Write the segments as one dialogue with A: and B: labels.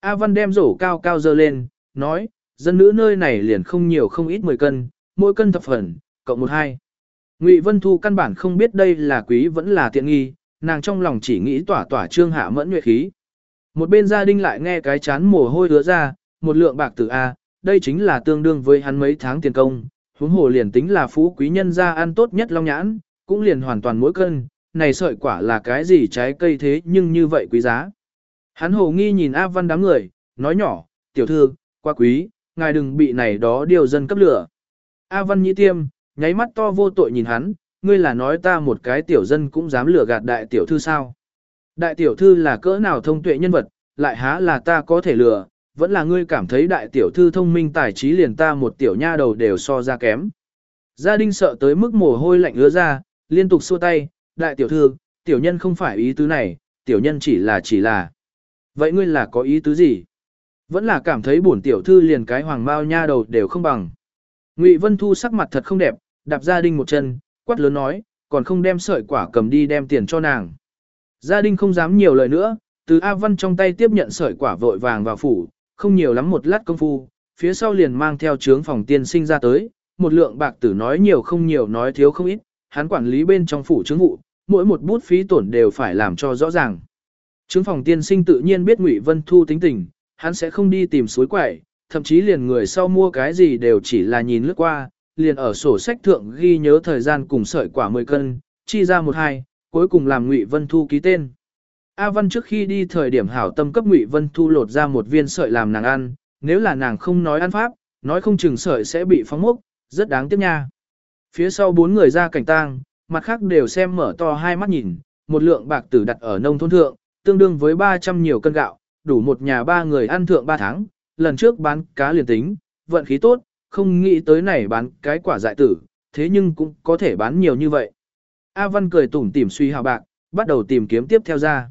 A: A Văn đem rổ cao cao dơ lên, nói, dân nữ nơi này liền không nhiều không ít 10 cân, mỗi cân thập phần, cộng một hai. Ngụy Vân Thu căn bản không biết đây là quý vẫn là tiện nghi, nàng trong lòng chỉ nghĩ tỏa tỏa trương hạ mẫn nguyệt khí. Một bên gia đình lại nghe cái chán mồ hôi hứa ra, một lượng bạc tử A, đây chính là tương đương với hắn mấy tháng tiền công, huống hồ liền tính là phú quý nhân gia ăn tốt nhất long nhãn, cũng liền hoàn toàn mỗi cân, này sợi quả là cái gì trái cây thế nhưng như vậy quý giá. Hắn hồ nghi nhìn A Văn đám người, nói nhỏ, tiểu thư, qua quý, ngài đừng bị này đó điều dân cấp lửa. A Văn nhĩ tiêm, nháy mắt to vô tội nhìn hắn, ngươi là nói ta một cái tiểu dân cũng dám lừa gạt đại tiểu thư sao. Đại tiểu thư là cỡ nào thông tuệ nhân vật, lại há là ta có thể lừa, vẫn là ngươi cảm thấy đại tiểu thư thông minh tài trí liền ta một tiểu nha đầu đều so ra kém. Gia đình sợ tới mức mồ hôi lạnh ứa ra, liên tục xua tay, đại tiểu thư, tiểu nhân không phải ý tứ này, tiểu nhân chỉ là chỉ là. Vậy ngươi là có ý tứ gì? Vẫn là cảm thấy bổn tiểu thư liền cái hoàng mao nha đầu đều không bằng. Ngụy Vân Thu sắc mặt thật không đẹp, đạp gia đình một chân, quát lớn nói, còn không đem sợi quả cầm đi đem tiền cho nàng. Gia đình không dám nhiều lời nữa, từ A Văn trong tay tiếp nhận sợi quả vội vàng vào phủ, không nhiều lắm một lát công phu, phía sau liền mang theo trướng phòng tiên sinh ra tới, một lượng bạc tử nói nhiều không nhiều nói thiếu không ít, hắn quản lý bên trong phủ chứng vụ, mỗi một bút phí tổn đều phải làm cho rõ ràng. Trướng phòng tiên sinh tự nhiên biết Ngụy Vân Thu tính tình, hắn sẽ không đi tìm suối quẩy, thậm chí liền người sau mua cái gì đều chỉ là nhìn lướt qua, liền ở sổ sách thượng ghi nhớ thời gian cùng sợi quả 10 cân, chi ra một hai, cuối cùng làm Ngụy Vân Thu ký tên. A Văn trước khi đi thời điểm hảo tâm cấp Ngụy Vân Thu lột ra một viên sợi làm nàng ăn, nếu là nàng không nói ăn pháp, nói không chừng sợi sẽ bị phóng mốc, rất đáng tiếc nha. Phía sau bốn người ra cảnh tang, mặt khác đều xem mở to hai mắt nhìn, một lượng bạc tử đặt ở nông thôn thượng, tương đương với 300 nhiều cân gạo, đủ một nhà ba người ăn thượng ba tháng, lần trước bán cá liền tính, vận khí tốt, không nghĩ tới này bán cái quả dại tử, thế nhưng cũng có thể bán nhiều như vậy. A Văn cười tủm tỉm suy hào bạc, bắt đầu tìm kiếm tiếp theo ra.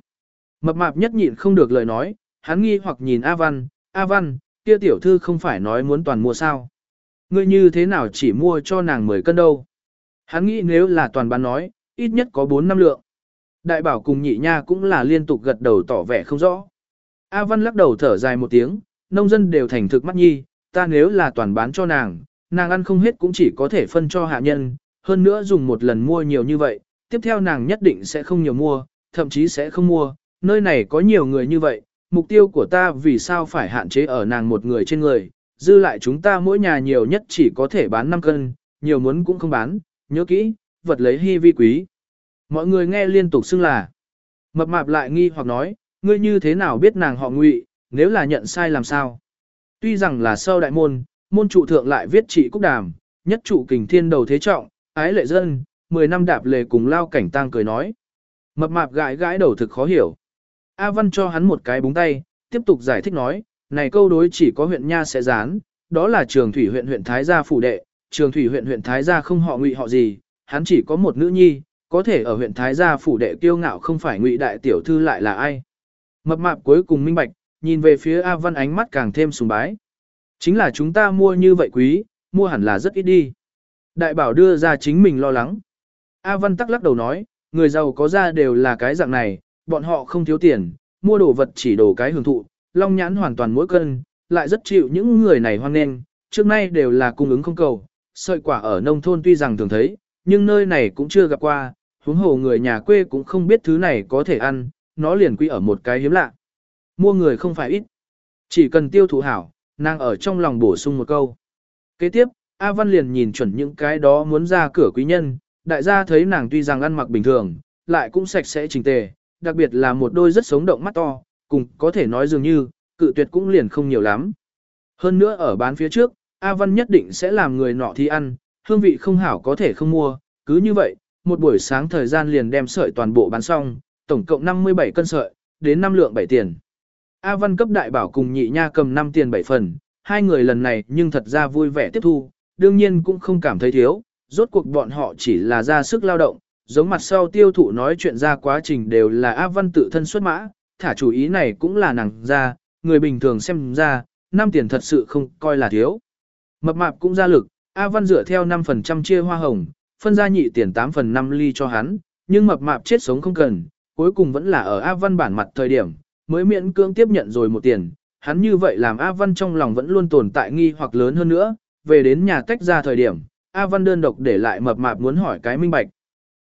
A: Mập mạp nhất nhịn không được lời nói, hắn nghi hoặc nhìn A Văn, A Văn, kia tiểu thư không phải nói muốn toàn mua sao. Ngươi như thế nào chỉ mua cho nàng 10 cân đâu. Hắn nghĩ nếu là toàn bán nói, ít nhất có 4 năm lượng. Đại bảo cùng nhị nha cũng là liên tục gật đầu tỏ vẻ không rõ. A Văn lắc đầu thở dài một tiếng, nông dân đều thành thực mắt nhi, ta nếu là toàn bán cho nàng, nàng ăn không hết cũng chỉ có thể phân cho hạ nhân, hơn nữa dùng một lần mua nhiều như vậy, tiếp theo nàng nhất định sẽ không nhiều mua, thậm chí sẽ không mua, nơi này có nhiều người như vậy, mục tiêu của ta vì sao phải hạn chế ở nàng một người trên người, dư lại chúng ta mỗi nhà nhiều nhất chỉ có thể bán 5 cân, nhiều muốn cũng không bán, nhớ kỹ, vật lấy hy vi quý. Mọi người nghe liên tục xưng là, mập mạp lại nghi hoặc nói, ngươi như thế nào biết nàng họ ngụy, nếu là nhận sai làm sao. Tuy rằng là sâu đại môn, môn trụ thượng lại viết trị cúc đàm, nhất trụ kình thiên đầu thế trọng, ái lệ dân, 10 năm đạp lề cùng lao cảnh tang cười nói. Mập mạp gãi gãi đầu thực khó hiểu. A Văn cho hắn một cái búng tay, tiếp tục giải thích nói, này câu đối chỉ có huyện Nha sẽ dán, đó là trường thủy huyện huyện Thái Gia phủ đệ, trường thủy huyện huyện Thái Gia không họ ngụy họ gì, hắn chỉ có một nữ nhi, có thể ở huyện Thái Gia phủ đệ kiêu ngạo không phải ngụy đại tiểu thư lại là ai. Mập mạp cuối cùng minh bạch, nhìn về phía A Văn ánh mắt càng thêm sùng bái. Chính là chúng ta mua như vậy quý, mua hẳn là rất ít đi. Đại bảo đưa ra chính mình lo lắng. A Văn tắc lắc đầu nói, người giàu có ra đều là cái dạng này, bọn họ không thiếu tiền, mua đồ vật chỉ đồ cái hưởng thụ, long nhãn hoàn toàn mỗi cân, lại rất chịu những người này hoan nghênh, trước nay đều là cung ứng không cầu, sợi quả ở nông thôn tuy rằng thường thấy, nhưng nơi này cũng chưa gặp qua, huống hồ người nhà quê cũng không biết thứ này có thể ăn, nó liền quy ở một cái hiếm lạ. Mua người không phải ít, chỉ cần tiêu thụ hảo, nàng ở trong lòng bổ sung một câu. Kế tiếp, A Văn liền nhìn chuẩn những cái đó muốn ra cửa quý nhân, đại gia thấy nàng tuy rằng ăn mặc bình thường, lại cũng sạch sẽ chỉnh tề, đặc biệt là một đôi rất sống động mắt to, cùng có thể nói dường như, cự tuyệt cũng liền không nhiều lắm. Hơn nữa ở bán phía trước, A Văn nhất định sẽ làm người nọ thi ăn, hương vị không hảo có thể không mua, cứ như vậy, một buổi sáng thời gian liền đem sợi toàn bộ bán xong, tổng cộng 57 cân sợi, đến 5 lượng 7 tiền. A Văn cấp đại bảo cùng nhị nha cầm 5 tiền 7 phần, hai người lần này nhưng thật ra vui vẻ tiếp thu, đương nhiên cũng không cảm thấy thiếu, rốt cuộc bọn họ chỉ là ra sức lao động, giống mặt sau tiêu thụ nói chuyện ra quá trình đều là A Văn tự thân xuất mã, thả chủ ý này cũng là nàng ra, người bình thường xem ra, năm tiền thật sự không coi là thiếu. Mập mạp cũng ra lực, A Văn dựa theo 5% chia hoa hồng, phân ra nhị tiền 8 phần 5 ly cho hắn, nhưng mập mạp chết sống không cần, cuối cùng vẫn là ở A Văn bản mặt thời điểm, mới miễn cưỡng tiếp nhận rồi một tiền, hắn như vậy làm A Văn trong lòng vẫn luôn tồn tại nghi hoặc lớn hơn nữa, về đến nhà tách ra thời điểm, A Văn đơn độc để lại mập mạp muốn hỏi cái minh bạch.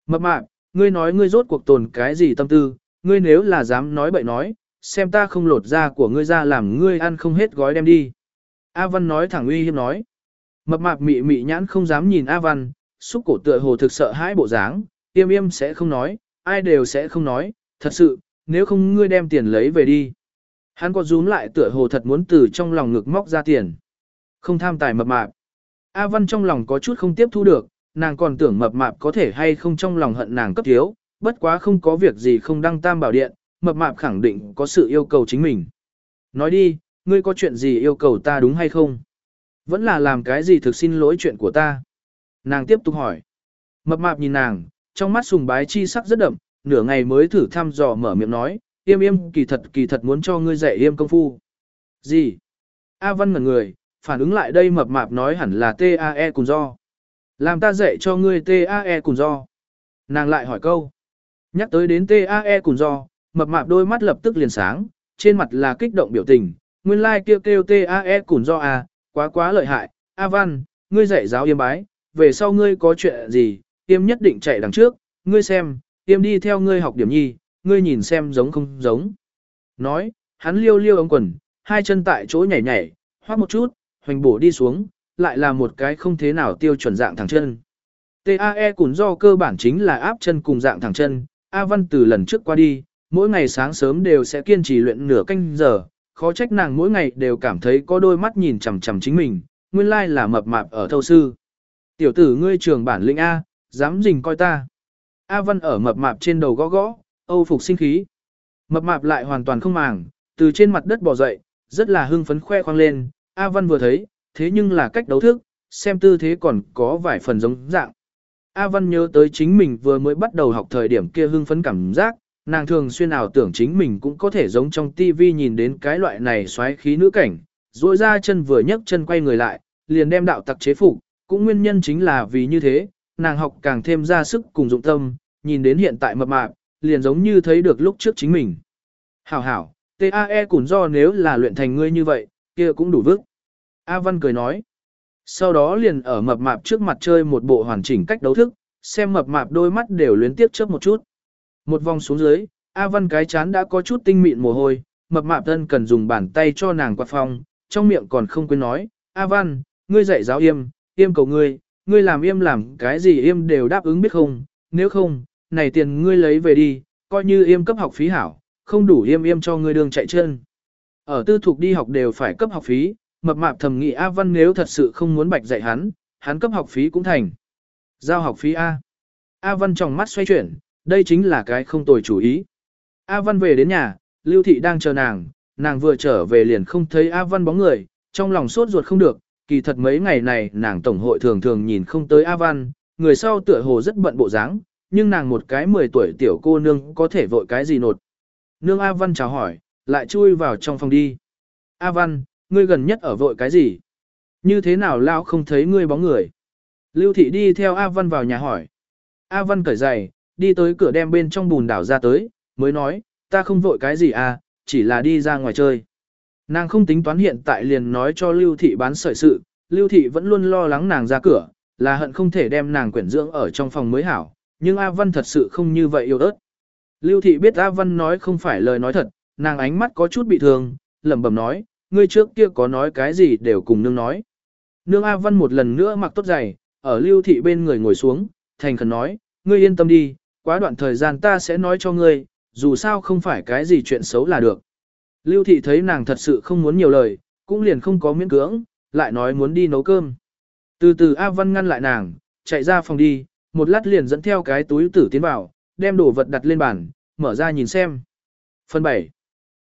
A: Mập mạp, ngươi nói ngươi rốt cuộc tồn cái gì tâm tư, ngươi nếu là dám nói bậy nói, xem ta không lột da của ngươi ra làm ngươi ăn không hết gói đem đi. A Văn nói thẳng uy hiếp nói. Mập mạp mị mị nhãn không dám nhìn A Văn, xúc cổ tựa hồ thực sợ hãi bộ dáng, im im sẽ không nói, ai đều sẽ không nói, thật sự, nếu không ngươi đem tiền lấy về đi. Hắn có rúm lại tựa hồ thật muốn từ trong lòng ngực móc ra tiền. Không tham tài mập mạp. A Văn trong lòng có chút không tiếp thu được, nàng còn tưởng mập mạp có thể hay không trong lòng hận nàng cấp thiếu, bất quá không có việc gì không đăng tam bảo điện, mập mạp khẳng định có sự yêu cầu chính mình. Nói đi, ngươi có chuyện gì yêu cầu ta đúng hay không? Vẫn là làm cái gì thực xin lỗi chuyện của ta? Nàng tiếp tục hỏi. Mập mạp nhìn nàng, trong mắt sùng bái chi sắc rất đậm, nửa ngày mới thử thăm dò mở miệng nói, Yêm yêm kỳ thật kỳ thật muốn cho ngươi dạy yêm công phu. Gì? A Văn ngẩn người, phản ứng lại đây mập mạp nói hẳn là TAE cùng do. Làm ta dạy cho ngươi TAE cùng do. Nàng lại hỏi câu. Nhắc tới đến TAE cùng do, mập mạp đôi mắt lập tức liền sáng, trên mặt là kích động biểu tình. Nguyên lai like kêu kêu TAE cùng do à, quá quá lợi hại. A Văn, ngươi dạy giáo yêm bái, về sau ngươi có chuyện gì, Tiêm nhất định chạy đằng trước, ngươi xem, Tiêm đi theo ngươi học điểm nhi, ngươi nhìn xem giống không giống. Nói, hắn liêu liêu ống quần, hai chân tại chỗ nhảy nhảy, hoác một chút, hoành bổ đi xuống, lại là một cái không thế nào tiêu chuẩn dạng thẳng chân. TAE cũng do cơ bản chính là áp chân cùng dạng thẳng chân, A Văn từ lần trước qua đi, mỗi ngày sáng sớm đều sẽ kiên trì luyện nửa canh giờ, khó trách nàng mỗi ngày đều cảm thấy có đôi mắt nhìn chằm chằm chính mình, nguyên lai là mập mạp ở thâu sư. Tiểu tử ngươi trường bản lĩnh A, dám dình coi ta. A Văn ở mập mạp trên đầu gõ gõ, Âu phục sinh khí. Mập mạp lại hoàn toàn không màng, từ trên mặt đất bò dậy, rất là hưng phấn khoe khoang lên, A Văn vừa thấy, thế nhưng là cách đấu thức, xem tư thế còn có vài phần giống dạng. A Văn nhớ tới chính mình vừa mới bắt đầu học thời điểm kia hưng phấn cảm giác, nàng thường xuyên ảo tưởng chính mình cũng có thể giống trong tivi nhìn đến cái loại này xoáy khí nữ cảnh, duỗi ra chân vừa nhấc chân quay người lại, liền đem đạo tặc chế phục, cũng nguyên nhân chính là vì như thế, nàng học càng thêm ra sức cùng dụng tâm, nhìn đến hiện tại mập mạp, liền giống như thấy được lúc trước chính mình. Hảo hảo, TAE cũng do nếu là luyện thành ngươi như vậy, kia cũng đủ vức. A Văn cười nói. Sau đó liền ở mập mạp trước mặt chơi một bộ hoàn chỉnh cách đấu thức, xem mập mạp đôi mắt đều luyến tiếp chớp một chút. Một vòng xuống dưới, A Văn cái chán đã có chút tinh mịn mồ hôi, mập mạp thân cần dùng bàn tay cho nàng quạt phong, trong miệng còn không quên nói, A Văn, ngươi dạy giáo yêm, yêm cầu ngươi, ngươi làm yêm làm cái gì yêm đều đáp ứng biết không, nếu không, này tiền ngươi lấy về đi, coi như yêm cấp học phí hảo, không đủ yêm yêm cho ngươi đường chạy chân. Ở tư thục đi học đều phải cấp học phí, mập mạp thầm nghĩ A Văn nếu thật sự không muốn bạch dạy hắn, hắn cấp học phí cũng thành. Giao học phí A. A Văn trong mắt xoay chuyển, đây chính là cái không tồi chủ ý. A Văn về đến nhà, Lưu Thị đang chờ nàng, nàng vừa trở về liền không thấy A Văn bóng người, trong lòng sốt ruột không được, kỳ thật mấy ngày này nàng tổng hội thường thường nhìn không tới A Văn, người sau tựa hồ rất bận bộ dáng, nhưng nàng một cái 10 tuổi tiểu cô nương có thể vội cái gì nột. Nương A Văn chào hỏi, lại chui vào trong phòng đi. A Văn, ngươi gần nhất ở vội cái gì? Như thế nào lao không thấy ngươi bóng người? Lưu thị đi theo A Văn vào nhà hỏi. A Văn cởi giày, đi tới cửa đem bên trong bùn đảo ra tới, mới nói, ta không vội cái gì à, chỉ là đi ra ngoài chơi. Nàng không tính toán hiện tại liền nói cho Lưu thị bán sợi sự, Lưu thị vẫn luôn lo lắng nàng ra cửa, là hận không thể đem nàng quyển dưỡng ở trong phòng mới hảo, nhưng A Văn thật sự không như vậy yêu ớt. Lưu thị biết A Văn nói không phải lời nói thật, nàng ánh mắt có chút bị thương, lẩm bẩm nói, ngươi trước kia có nói cái gì đều cùng nương nói. Nương A Văn một lần nữa mặc tốt giày, ở lưu thị bên người ngồi xuống, thành khẩn nói, ngươi yên tâm đi, quá đoạn thời gian ta sẽ nói cho ngươi, dù sao không phải cái gì chuyện xấu là được. Lưu thị thấy nàng thật sự không muốn nhiều lời, cũng liền không có miễn cưỡng, lại nói muốn đi nấu cơm. Từ từ A Văn ngăn lại nàng, chạy ra phòng đi, một lát liền dẫn theo cái túi tử tiến vào, đem đồ vật đặt lên bàn, mở ra nhìn xem. Phần 7.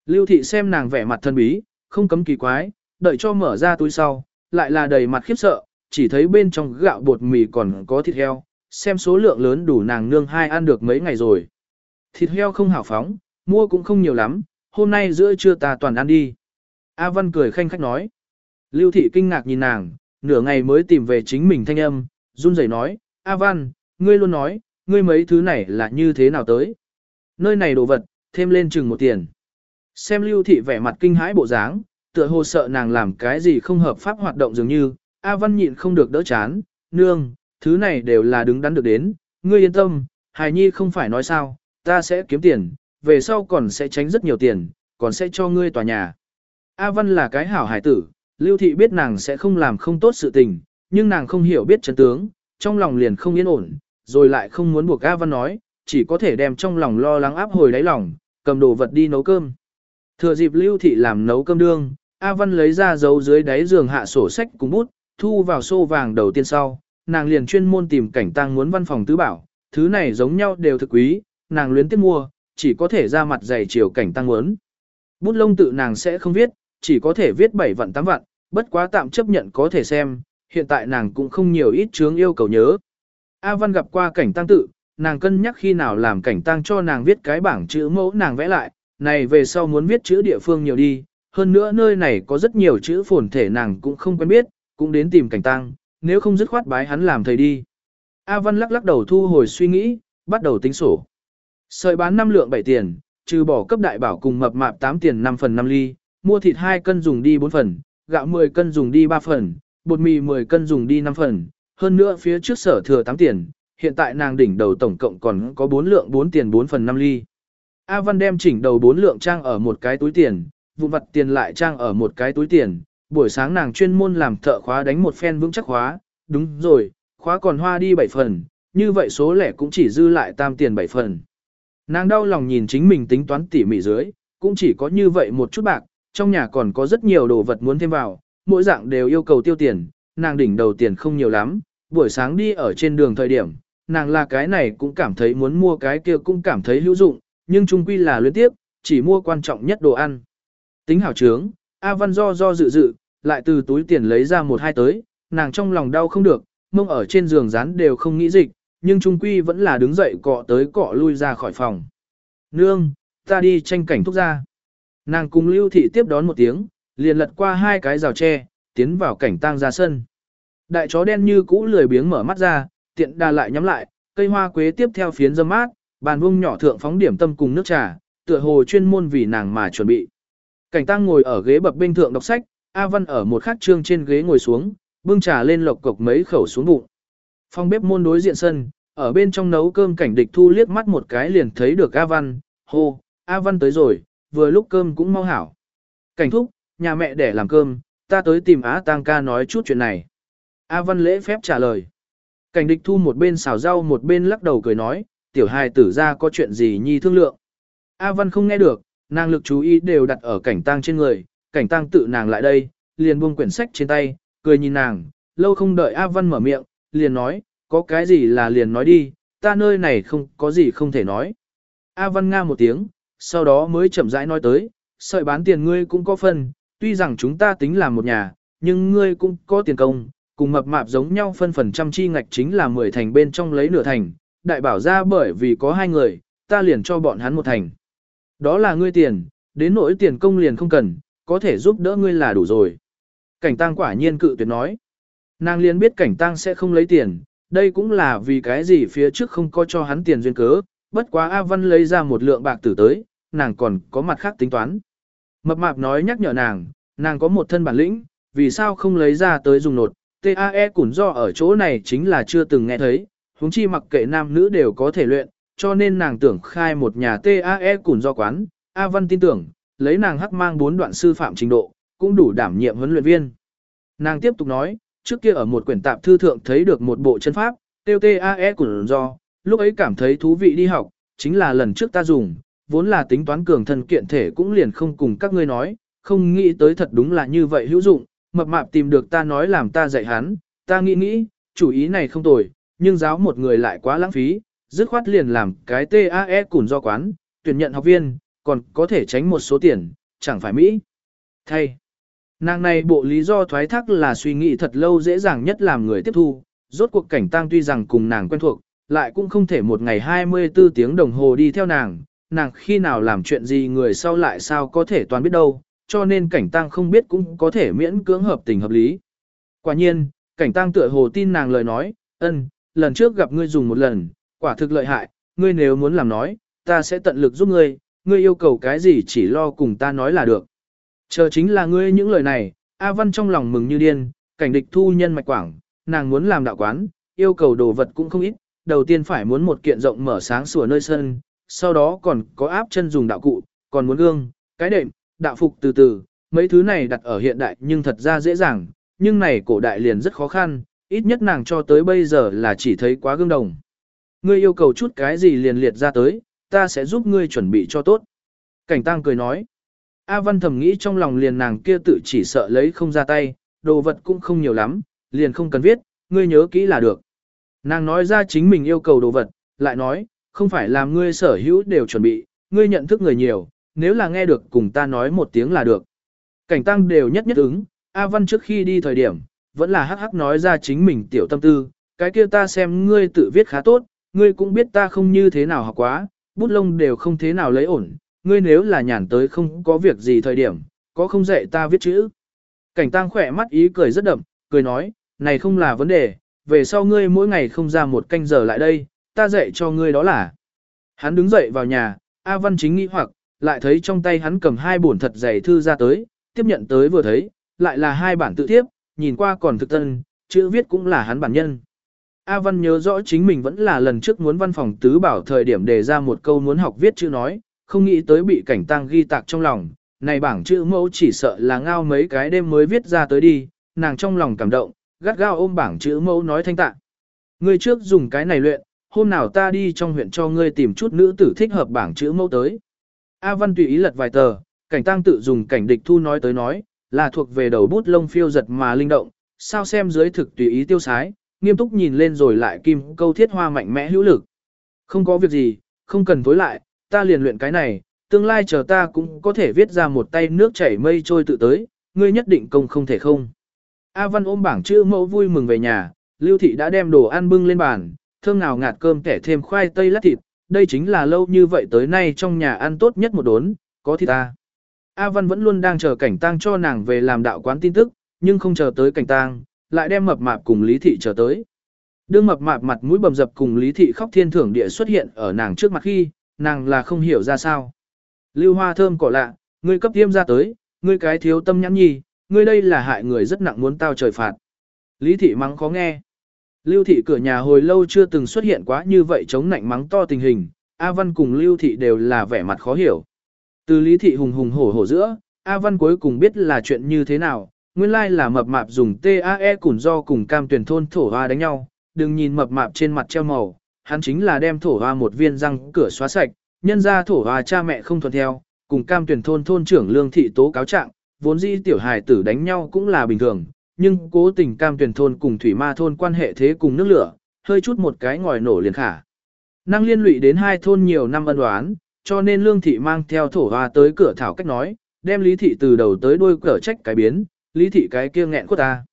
A: Lưu thị xem nàng vẻ mặt thân bí, không cấm kỳ quái, đợi cho mở ra túi sau, lại là đầy mặt khiếp sợ, chỉ thấy bên trong gạo bột mì còn có thịt heo, xem số lượng lớn đủ nàng nương hai ăn được mấy ngày rồi. Thịt heo không hảo phóng, mua cũng không nhiều lắm, hôm nay giữa trưa ta toàn ăn đi. A Văn cười khanh khách nói. Lưu thị kinh ngạc nhìn nàng, nửa ngày mới tìm về chính mình thanh âm, run rẩy nói, A Văn, ngươi luôn nói, ngươi mấy thứ này là như thế nào tới. Nơi này đồ vật, thêm lên chừng một tiền. Xem lưu thị vẻ mặt kinh hãi bộ dáng, tựa hồ sợ nàng làm cái gì không hợp pháp hoạt động dường như, A Văn nhịn không được đỡ chán, nương, thứ này đều là đứng đắn được đến, ngươi yên tâm, hài nhi không phải nói sao, ta sẽ kiếm tiền, về sau còn sẽ tránh rất nhiều tiền, còn sẽ cho ngươi tòa nhà. A Văn là cái hảo hải tử, Lưu Thị biết nàng sẽ không làm không tốt sự tình, nhưng nàng không hiểu biết chân tướng, trong lòng liền không yên ổn, rồi lại không muốn buộc A Văn nói, chỉ có thể đem trong lòng lo lắng áp hồi đáy lòng, cầm đồ vật đi nấu cơm. Thừa dịp Lưu Thị làm nấu cơm đương, A Văn lấy ra dấu dưới đáy giường hạ sổ sách cùng bút, thu vào xô vàng đầu tiên sau, nàng liền chuyên môn tìm cảnh tang muốn văn phòng tứ bảo, thứ này giống nhau đều thực quý, nàng luyến tiếp mua, chỉ có thể ra mặt dày chiều cảnh tăng muốn. Bút lông tự nàng sẽ không viết, chỉ có thể viết 7 vạn 8 vạn, bất quá tạm chấp nhận có thể xem, hiện tại nàng cũng không nhiều ít chướng yêu cầu nhớ. A Văn gặp qua cảnh tăng tự, nàng cân nhắc khi nào làm cảnh tăng cho nàng viết cái bảng chữ mẫu nàng vẽ lại, này về sau muốn viết chữ địa phương nhiều đi, hơn nữa nơi này có rất nhiều chữ phồn thể nàng cũng không quen biết, cũng đến tìm cảnh tăng, nếu không dứt khoát bái hắn làm thầy đi. A Văn lắc lắc đầu thu hồi suy nghĩ, bắt đầu tính sổ. Sợi bán 5 lượng 7 tiền, trừ bỏ cấp đại bảo cùng mập mạp 8 tiền 5 phần 5 ly, mua thịt 2 cân dùng đi 4 phần, gạo 10 cân dùng đi 3 phần, bột mì 10 cân dùng đi 5 phần, hơn nữa phía trước sở thừa 8 tiền, hiện tại nàng đỉnh đầu tổng cộng còn có 4 lượng 4 tiền 4 phần 5 ly. A Văn đem chỉnh đầu 4 lượng trang ở một cái túi tiền, vụn vặt tiền lại trang ở một cái túi tiền, buổi sáng nàng chuyên môn làm thợ khóa đánh một phen vững chắc khóa, đúng rồi, khóa còn hoa đi 7 phần, như vậy số lẻ cũng chỉ dư lại tam tiền 7 phần. Nàng đau lòng nhìn chính mình tính toán tỉ mỉ dưới, cũng chỉ có như vậy một chút bạc, trong nhà còn có rất nhiều đồ vật muốn thêm vào, mỗi dạng đều yêu cầu tiêu tiền, nàng đỉnh đầu tiền không nhiều lắm, buổi sáng đi ở trên đường thời điểm, nàng là cái này cũng cảm thấy muốn mua cái kia cũng cảm thấy hữu dụng, nhưng chung quy là luyến tiếp, chỉ mua quan trọng nhất đồ ăn. Tính hảo trướng, A Văn do do dự dự, lại từ túi tiền lấy ra một hai tới, nàng trong lòng đau không được, mông ở trên giường rán đều không nghĩ dịch, nhưng trung quy vẫn là đứng dậy cọ tới cọ lui ra khỏi phòng. Nương, ta đi tranh cảnh thúc ra. Nàng cùng lưu thị tiếp đón một tiếng, liền lật qua hai cái rào tre, tiến vào cảnh tang ra sân. Đại chó đen như cũ lười biếng mở mắt ra, tiện đà lại nhắm lại, cây hoa quế tiếp theo phiến dâm mát, bàn vung nhỏ thượng phóng điểm tâm cùng nước trà, tựa hồ chuyên môn vì nàng mà chuẩn bị. Cảnh tăng ngồi ở ghế bập bên thượng đọc sách, A Văn ở một khắc trương trên ghế ngồi xuống, bưng trà lên lộc cộc mấy khẩu xuống bụng. Phòng bếp môn đối diện sân, ở bên trong nấu cơm cảnh địch thu liếc mắt một cái liền thấy được A Văn, hô, A Văn tới rồi, vừa lúc cơm cũng mau hảo. Cảnh thúc, nhà mẹ để làm cơm, ta tới tìm Á Tăng ca nói chút chuyện này. A Văn lễ phép trả lời. Cảnh địch thu một bên xào rau một bên lắc đầu cười nói, tiểu hài tử ra có chuyện gì nhi thương lượng. A Văn không nghe được, nàng lực chú ý đều đặt ở cảnh tang trên người, cảnh tang tự nàng lại đây, liền buông quyển sách trên tay, cười nhìn nàng, lâu không đợi A Văn mở miệng, liền nói, có cái gì là liền nói đi, ta nơi này không có gì không thể nói. A Văn Nga một tiếng, sau đó mới chậm rãi nói tới, sợi bán tiền ngươi cũng có phần, tuy rằng chúng ta tính là một nhà, nhưng ngươi cũng có tiền công, cùng mập mạp giống nhau phân phần trăm chi ngạch chính là 10 thành bên trong lấy nửa thành, đại bảo ra bởi vì có hai người, ta liền cho bọn hắn một thành. Đó là ngươi tiền, đến nỗi tiền công liền không cần, có thể giúp đỡ ngươi là đủ rồi. Cảnh tăng quả nhiên cự tuyệt nói. Nàng liền biết cảnh tăng sẽ không lấy tiền, đây cũng là vì cái gì phía trước không có cho hắn tiền duyên cớ, bất quá A Văn lấy ra một lượng bạc tử tới, nàng còn có mặt khác tính toán. Mập mạp nói nhắc nhở nàng, nàng có một thân bản lĩnh, vì sao không lấy ra tới dùng nột, TAE củn do ở chỗ này chính là chưa từng nghe thấy, huống chi mặc kệ nam nữ đều có thể luyện, cho nên nàng tưởng khai một nhà TAE củn do quán, A Văn tin tưởng, lấy nàng hắc mang bốn đoạn sư phạm trình độ, cũng đủ đảm nhiệm huấn luyện viên. Nàng tiếp tục nói, trước kia ở một quyển tạp thư thượng thấy được một bộ chân pháp, tiêu TAE củn do, lúc ấy cảm thấy thú vị đi học, chính là lần trước ta dùng, vốn là tính toán cường thân kiện thể cũng liền không cùng các ngươi nói, không nghĩ tới thật đúng là như vậy hữu dụng, mập mạp tìm được ta nói làm ta dạy hắn, ta nghĩ nghĩ, chủ ý này không tồi, nhưng giáo một người lại quá lãng phí, dứt khoát liền làm cái TAE củn do quán, tuyển nhận học viên, còn có thể tránh một số tiền, chẳng phải Mỹ. Thay, nàng này bộ lý do thoái thác là suy nghĩ thật lâu dễ dàng nhất làm người tiếp thu, rốt cuộc cảnh tang tuy rằng cùng nàng quen thuộc, lại cũng không thể một ngày 24 tiếng đồng hồ đi theo nàng, nàng khi nào làm chuyện gì người sau lại sao có thể toàn biết đâu, cho nên cảnh tang không biết cũng có thể miễn cưỡng hợp tình hợp lý. Quả nhiên, cảnh tang tựa hồ tin nàng lời nói, ân, lần trước gặp ngươi dùng một lần, quả thực lợi hại, ngươi nếu muốn làm nói, ta sẽ tận lực giúp ngươi, ngươi yêu cầu cái gì chỉ lo cùng ta nói là được. Chờ chính là ngươi những lời này, A Văn trong lòng mừng như điên, cảnh địch thu nhân mạch quảng, nàng muốn làm đạo quán, yêu cầu đồ vật cũng không ít, đầu tiên phải muốn một kiện rộng mở sáng sủa nơi sân, sau đó còn có áp chân dùng đạo cụ, còn muốn gương, cái đệm, đạo phục từ từ, mấy thứ này đặt ở hiện đại nhưng thật ra dễ dàng, nhưng này cổ đại liền rất khó khăn, ít nhất nàng cho tới bây giờ là chỉ thấy quá gương đồng. Ngươi yêu cầu chút cái gì liền liệt ra tới, ta sẽ giúp ngươi chuẩn bị cho tốt. Cảnh tăng cười nói. A Văn thầm nghĩ trong lòng liền nàng kia tự chỉ sợ lấy không ra tay, đồ vật cũng không nhiều lắm, liền không cần viết, ngươi nhớ kỹ là được. Nàng nói ra chính mình yêu cầu đồ vật, lại nói, không phải làm ngươi sở hữu đều chuẩn bị, ngươi nhận thức người nhiều, nếu là nghe được cùng ta nói một tiếng là được. Cảnh tăng đều nhất nhất ứng, A Văn trước khi đi thời điểm, vẫn là hắc hắc nói ra chính mình tiểu tâm tư, cái kia ta xem ngươi tự viết khá tốt, ngươi cũng biết ta không như thế nào học quá, bút lông đều không thế nào lấy ổn, ngươi nếu là nhàn tới không có việc gì thời điểm, có không dạy ta viết chữ. Cảnh tăng khỏe mắt ý cười rất đậm, cười nói, này không là vấn đề, về sau ngươi mỗi ngày không ra một canh giờ lại đây, ta dạy cho ngươi đó là. Hắn đứng dậy vào nhà, A Văn chính nghĩ hoặc, lại thấy trong tay hắn cầm hai bổn thật dày thư ra tới, tiếp nhận tới vừa thấy, lại là hai bản tự tiếp, nhìn qua còn thực tân, chữ viết cũng là hắn bản nhân. A Văn nhớ rõ chính mình vẫn là lần trước muốn văn phòng tứ bảo thời điểm đề ra một câu muốn học viết chữ nói, không nghĩ tới bị cảnh tăng ghi tạc trong lòng, này bảng chữ mẫu chỉ sợ là ngao mấy cái đêm mới viết ra tới đi, nàng trong lòng cảm động, gắt gao ôm bảng chữ mẫu nói thanh tạ. Ngươi trước dùng cái này luyện, hôm nào ta đi trong huyện cho ngươi tìm chút nữ tử thích hợp bảng chữ mẫu tới. A Văn tùy ý lật vài tờ, cảnh tăng tự dùng cảnh địch thu nói tới nói, là thuộc về đầu bút lông phiêu giật mà linh động, sao xem dưới thực tùy ý tiêu sái, nghiêm túc nhìn lên rồi lại kim câu thiết hoa mạnh mẽ hữu lực. Không có việc gì, không cần tối lại, ta liền luyện cái này, tương lai chờ ta cũng có thể viết ra một tay nước chảy mây trôi tự tới, ngươi nhất định công không thể không. A Văn ôm bảng chữ mẫu vui mừng về nhà, Lưu Thị đã đem đồ ăn bưng lên bàn, thơm nào ngạt cơm kẻ thêm khoai tây lát thịt, đây chính là lâu như vậy tới nay trong nhà ăn tốt nhất một đốn, có thịt ta. A Văn vẫn luôn đang chờ cảnh tang cho nàng về làm đạo quán tin tức, nhưng không chờ tới cảnh tang, lại đem mập mạp cùng Lý Thị chờ tới. Đương mập mạp mặt mũi bầm dập cùng Lý Thị khóc thiên thưởng địa xuất hiện ở nàng trước mặt khi, nàng là không hiểu ra sao. Lưu hoa thơm cỏ lạ, ngươi cấp tiêm ra tới, ngươi cái thiếu tâm nhãn nhì ngươi đây là hại người rất nặng muốn tao trời phạt. Lý Thị mắng khó nghe. Lưu Thị cửa nhà hồi lâu chưa từng xuất hiện quá như vậy chống nạnh mắng to tình hình, A Văn cùng Lưu Thị đều là vẻ mặt khó hiểu. Từ Lý Thị hùng hùng hổ hổ giữa, A Văn cuối cùng biết là chuyện như thế nào, nguyên lai là mập mạp dùng TAE củn do cùng cam tuyển thôn thổ hoa đánh nhau, đừng nhìn mập mạp trên mặt treo màu, hắn chính là đem thổ hoa một viên răng cửa xóa sạch, nhân ra thổ hoa cha mẹ không thuận theo, cùng cam tuyển thôn thôn trưởng lương thị tố cáo trạng, vốn dĩ tiểu hài tử đánh nhau cũng là bình thường, nhưng cố tình cam tuyển thôn cùng thủy ma thôn quan hệ thế cùng nước lửa, hơi chút một cái ngòi nổ liền khả. Năng liên lụy đến hai thôn nhiều năm ân đoán, cho nên lương thị mang theo thổ hoa tới cửa thảo cách nói, đem lý thị từ đầu tới đuôi cửa trách cái biến, lý thị cái kia nghẹn của ta.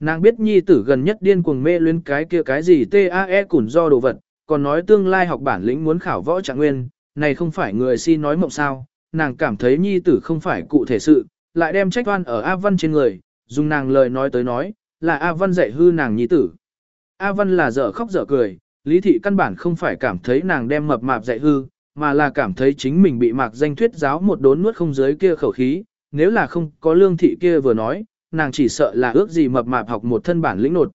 A: Nàng biết nhi tử gần nhất điên cuồng mê luyến cái kia cái gì TAE củn do đồ vật, còn nói tương lai học bản lĩnh muốn khảo võ trạng nguyên, này không phải người si nói mộng sao, nàng cảm thấy nhi tử không phải cụ thể sự, lại đem trách oan ở A Văn trên người, dùng nàng lời nói tới nói, là A Văn dạy hư nàng nhi tử. A Văn là dở khóc dở cười, lý thị căn bản không phải cảm thấy nàng đem mập mạp dạy hư, mà là cảm thấy chính mình bị mạc danh thuyết giáo một đốn nuốt không dưới kia khẩu khí, nếu là không có lương thị kia vừa nói, nàng chỉ sợ là ước gì mập mạp học một thân bản lĩnh nột.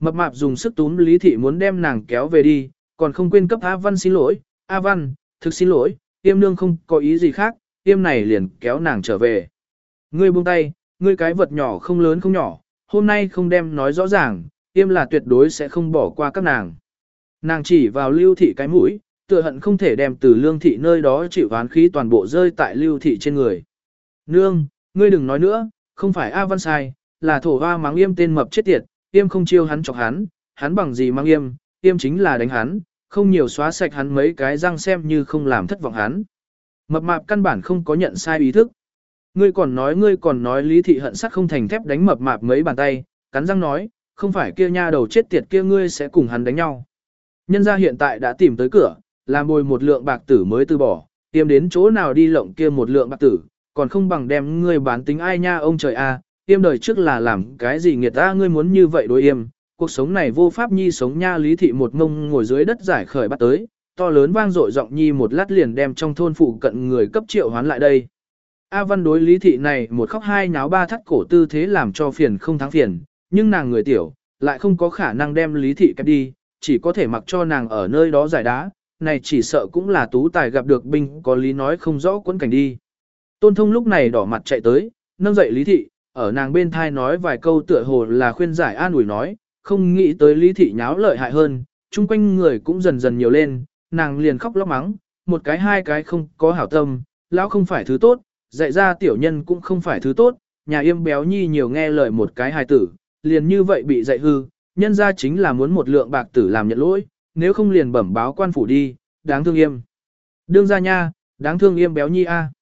A: Mập mạp dùng sức túm lý thị muốn đem nàng kéo về đi, còn không quên cấp A Văn xin lỗi, A Văn, thực xin lỗi, tiêm nương không có ý gì khác, tiêm này liền kéo nàng trở về. Ngươi buông tay, ngươi cái vật nhỏ không lớn không nhỏ, hôm nay không đem nói rõ ràng, tiêm là tuyệt đối sẽ không bỏ qua các nàng. Nàng chỉ vào lưu thị cái mũi, tựa hận không thể đem từ lương thị nơi đó chịu ván khí toàn bộ rơi tại lưu thị trên người. Nương, ngươi đừng nói nữa, không phải A Văn sai, là thổ hoa mắng yêm tên mập chết tiệt, yêm không chiêu hắn chọc hắn, hắn bằng gì mang yêm, yêm chính là đánh hắn, không nhiều xóa sạch hắn mấy cái răng xem như không làm thất vọng hắn. Mập mạp căn bản không có nhận sai ý thức. Ngươi còn nói ngươi còn nói lý thị hận sắc không thành thép đánh mập mạp mấy bàn tay, cắn răng nói, không phải kia nha đầu chết tiệt kia ngươi sẽ cùng hắn đánh nhau. Nhân gia hiện tại đã tìm tới cửa, làm bồi một lượng bạc tử mới từ bỏ, tiêm đến chỗ nào đi lộng kia một lượng bạc tử, còn không bằng đem ngươi bán tính ai nha ông trời a, à, tiêm đời trước là làm cái gì nghiệt ta ngươi muốn như vậy đối yêm, cuộc sống này vô pháp nhi sống nha lý thị một ngông ngồi dưới đất giải khởi bắt tới, to lớn vang dội giọng nhi một lát liền đem trong thôn phụ cận người cấp triệu hoán lại đây. A Văn đối lý thị này một khóc hai nháo ba thắt cổ tư thế làm cho phiền không thắng phiền, nhưng nàng người tiểu, lại không có khả năng đem lý thị kẹp đi, chỉ có thể mặc cho nàng ở nơi đó giải đá, này chỉ sợ cũng là tú tài gặp được binh có lý nói không rõ quấn cảnh đi. Tôn thông lúc này đỏ mặt chạy tới, nâng dậy lý thị, ở nàng bên thai nói vài câu tựa hồ là khuyên giải an ủi nói, không nghĩ tới lý thị nháo lợi hại hơn, chung quanh người cũng dần dần nhiều lên, nàng liền khóc lóc mắng, một cái hai cái không có hảo tâm, lão không phải thứ tốt, dạy ra tiểu nhân cũng không phải thứ tốt, nhà yêm béo nhi nhiều nghe lời một cái hài tử, liền như vậy bị dạy hư, nhân ra chính là muốn một lượng bạc tử làm nhận lỗi, nếu không liền bẩm báo quan phủ đi, đáng thương yêm. Đương ra nha, đáng thương yêm béo nhi a.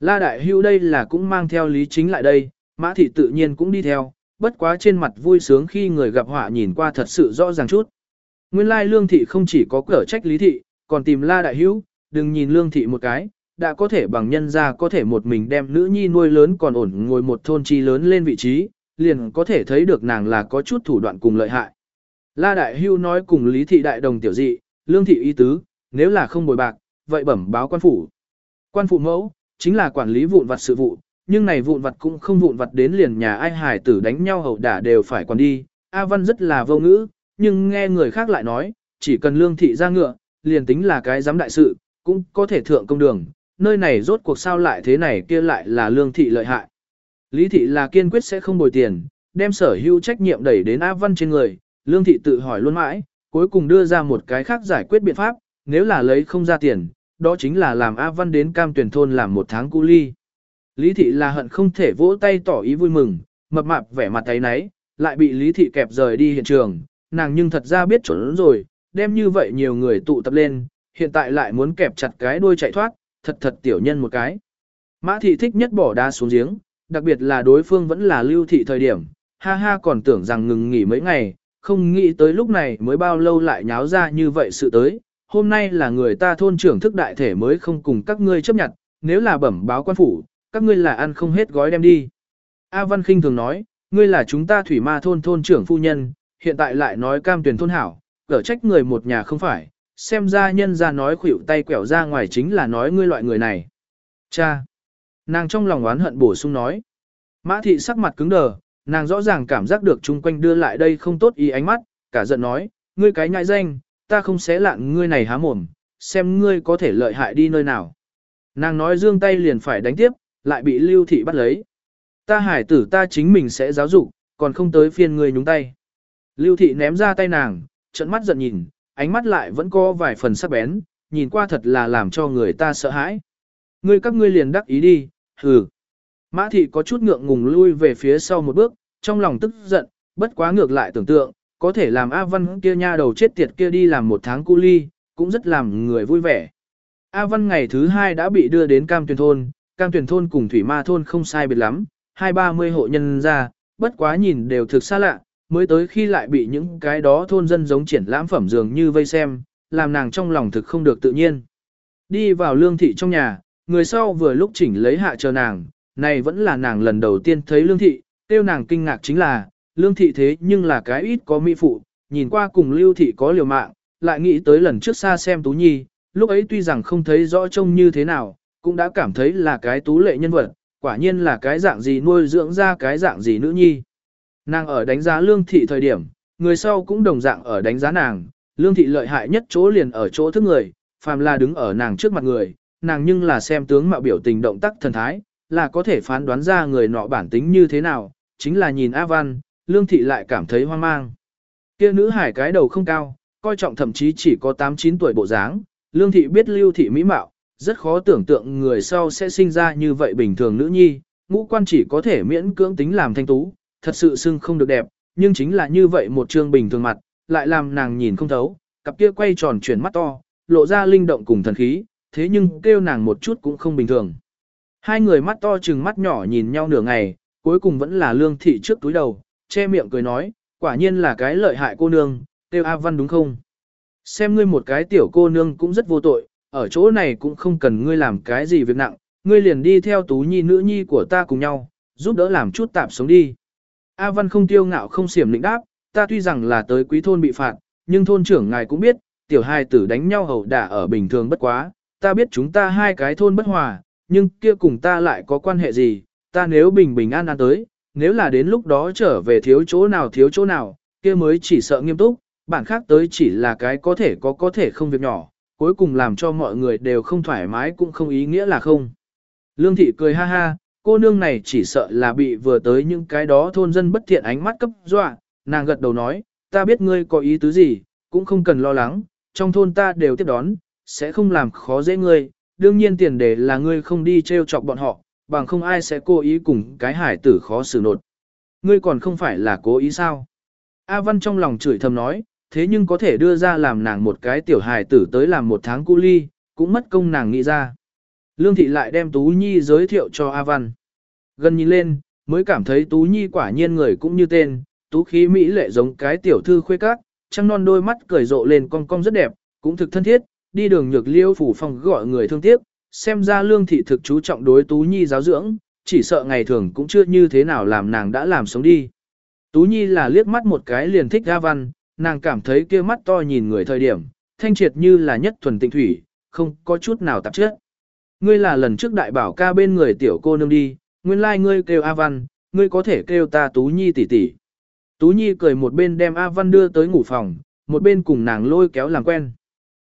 A: La đại hưu đây là cũng mang theo lý chính lại đây, mã thị tự nhiên cũng đi theo, bất quá trên mặt vui sướng khi người gặp họa nhìn qua thật sự rõ ràng chút. Nguyên lai lương thị không chỉ có cửa trách lý thị, còn tìm la đại Hưu, đừng nhìn lương thị một cái, đã có thể bằng nhân ra có thể một mình đem nữ nhi nuôi lớn còn ổn ngồi một thôn chi lớn lên vị trí, liền có thể thấy được nàng là có chút thủ đoạn cùng lợi hại. La đại hưu nói cùng lý thị đại đồng tiểu dị, lương thị Y tứ, nếu là không bồi bạc, vậy bẩm báo quan phủ. Quan phụ mẫu, chính là quản lý vụn vặt sự vụ, nhưng này vụn vặt cũng không vụn vặt đến liền nhà ai hải tử đánh nhau hậu đả đều phải còn đi. A Văn rất là vô ngữ, nhưng nghe người khác lại nói, chỉ cần lương thị ra ngựa, liền tính là cái giám đại sự, cũng có thể thượng công đường, nơi này rốt cuộc sao lại thế này kia lại là lương thị lợi hại. Lý thị là kiên quyết sẽ không bồi tiền, đem sở hữu trách nhiệm đẩy đến A Văn trên người, lương thị tự hỏi luôn mãi, cuối cùng đưa ra một cái khác giải quyết biện pháp, nếu là lấy không ra tiền, đó chính là làm A Văn đến cam tuyển thôn làm một tháng cu ly. Lý thị là hận không thể vỗ tay tỏ ý vui mừng, mập mạp vẻ mặt thấy nấy, lại bị Lý thị kẹp rời đi hiện trường, nàng nhưng thật ra biết chuẩn rồi, đem như vậy nhiều người tụ tập lên, hiện tại lại muốn kẹp chặt cái đuôi chạy thoát, thật thật tiểu nhân một cái. Mã thị thích nhất bỏ đá xuống giếng, đặc biệt là đối phương vẫn là lưu thị thời điểm, ha ha còn tưởng rằng ngừng nghỉ mấy ngày, không nghĩ tới lúc này mới bao lâu lại nháo ra như vậy sự tới, hôm nay là người ta thôn trưởng thức đại thể mới không cùng các ngươi chấp nhận, nếu là bẩm báo quan phủ, các ngươi là ăn không hết gói đem đi. A Văn Kinh thường nói, ngươi là chúng ta thủy ma thôn thôn trưởng phu nhân, hiện tại lại nói cam tuyển thôn hảo, cỡ trách người một nhà không phải, xem ra nhân ra nói khuỷu tay quẹo ra ngoài chính là nói ngươi loại người này. Cha! Nàng trong lòng oán hận bổ sung nói. Mã thị sắc mặt cứng đờ, nàng rõ ràng cảm giác được chung quanh đưa lại đây không tốt ý ánh mắt, cả giận nói, ngươi cái nhại danh, ta không xé lạn ngươi này há mồm, xem ngươi có thể lợi hại đi nơi nào. Nàng nói dương tay liền phải đánh tiếp, lại bị lưu thị bắt lấy. Ta hải tử ta chính mình sẽ giáo dục, còn không tới phiên ngươi nhúng tay. Lưu thị ném ra tay nàng, trận mắt giận nhìn, ánh mắt lại vẫn có vài phần sắc bén, nhìn qua thật là làm cho người ta sợ hãi. Ngươi các ngươi liền đắc ý đi, hừ. Mã thị có chút ngượng ngùng lui về phía sau một bước, trong lòng tức giận, bất quá ngược lại tưởng tượng, có thể làm A Văn kia nha đầu chết tiệt kia đi làm một tháng cu ly, cũng rất làm người vui vẻ. A Văn ngày thứ hai đã bị đưa đến Cam Tuyền Thôn, Cam Tuyền Thôn cùng Thủy Ma Thôn không sai biệt lắm, hai ba mươi hộ nhân ra, bất quá nhìn đều thực xa lạ, mới tới khi lại bị những cái đó thôn dân giống triển lãm phẩm dường như vây xem, làm nàng trong lòng thực không được tự nhiên. Đi vào lương thị trong nhà, người sau vừa lúc chỉnh lấy hạ chờ nàng, này vẫn là nàng lần đầu tiên thấy lương thị, tiêu nàng kinh ngạc chính là, lương thị thế nhưng là cái ít có mỹ phụ, nhìn qua cùng lưu thị có liều mạng, lại nghĩ tới lần trước xa xem tú nhi, lúc ấy tuy rằng không thấy rõ trông như thế nào, cũng đã cảm thấy là cái tú lệ nhân vật, quả nhiên là cái dạng gì nuôi dưỡng ra cái dạng gì nữ nhi. Nàng ở đánh giá lương thị thời điểm, người sau cũng đồng dạng ở đánh giá nàng, lương thị lợi hại nhất chỗ liền ở chỗ thức người, phàm là đứng ở nàng trước mặt người, nàng nhưng là xem tướng mạo biểu tình động tác thần thái, là có thể phán đoán ra người nọ bản tính như thế nào, chính là nhìn A Văn, lương thị lại cảm thấy hoang mang. Kia nữ hải cái đầu không cao, coi trọng thậm chí chỉ có 8-9 tuổi bộ dáng, lương thị biết lưu thị mỹ mạo, rất khó tưởng tượng người sau sẽ sinh ra như vậy bình thường nữ nhi, ngũ quan chỉ có thể miễn cưỡng tính làm thanh tú, thật sự xưng không được đẹp, nhưng chính là như vậy một trương bình thường mặt, lại làm nàng nhìn không thấu, cặp kia quay tròn chuyển mắt to, lộ ra linh động cùng thần khí, thế nhưng kêu nàng một chút cũng không bình thường. Hai người mắt to chừng mắt nhỏ nhìn nhau nửa ngày, cuối cùng vẫn là lương thị trước túi đầu, che miệng cười nói, quả nhiên là cái lợi hại cô nương, tiêu A Văn đúng không? Xem ngươi một cái tiểu cô nương cũng rất vô tội, ở chỗ này cũng không cần ngươi làm cái gì việc nặng, ngươi liền đi theo tú nhi nữ nhi của ta cùng nhau, giúp đỡ làm chút tạm sống đi. A Văn không tiêu ngạo không xiểm lĩnh đáp, ta tuy rằng là tới quý thôn bị phạt, nhưng thôn trưởng ngài cũng biết, tiểu hai tử đánh nhau hầu đả ở bình thường bất quá, ta biết chúng ta hai cái thôn bất hòa, nhưng kia cùng ta lại có quan hệ gì, ta nếu bình bình an an tới, nếu là đến lúc đó trở về thiếu chỗ nào thiếu chỗ nào, kia mới chỉ sợ nghiêm túc, bản khác tới chỉ là cái có thể có có thể không việc nhỏ, cuối cùng làm cho mọi người đều không thoải mái cũng không ý nghĩa là không. Lương thị cười ha ha, cô nương này chỉ sợ là bị vừa tới những cái đó thôn dân bất thiện ánh mắt cấp dọa, nàng gật đầu nói, ta biết ngươi có ý tứ gì, cũng không cần lo lắng, trong thôn ta đều tiếp đón, sẽ không làm khó dễ ngươi, đương nhiên tiền đề là ngươi không đi trêu chọc bọn họ, bằng không ai sẽ cố ý cùng cái hải tử khó xử nột. Ngươi còn không phải là cố ý sao? A Văn trong lòng chửi thầm nói, thế nhưng có thể đưa ra làm nàng một cái tiểu hài tử tới làm một tháng cu ly, cũng mất công nàng nghĩ ra. Lương Thị lại đem Tú Nhi giới thiệu cho A Văn. Gần nhìn lên, mới cảm thấy Tú Nhi quả nhiên người cũng như tên, Tú khí mỹ lệ giống cái tiểu thư khuê các, trăng non đôi mắt cười rộ lên cong cong rất đẹp, cũng thực thân thiết, đi đường nhược liêu phủ phòng gọi người thương tiếc, xem ra Lương Thị thực chú trọng đối Tú Nhi giáo dưỡng, chỉ sợ ngày thường cũng chưa như thế nào làm nàng đã làm sống đi. Tú Nhi là liếc mắt một cái liền thích A Văn, nàng cảm thấy kia mắt to nhìn người thời điểm, thanh triệt như là nhất thuần tịnh thủy, không có chút nào tạp chất. Ngươi là lần trước đại bảo ca bên người tiểu cô nương đi, nguyên lai like ngươi kêu A Văn, ngươi có thể kêu ta Tú Nhi tỷ tỷ. Tú Nhi cười một bên đem A Văn đưa tới ngủ phòng, một bên cùng nàng lôi kéo làm quen.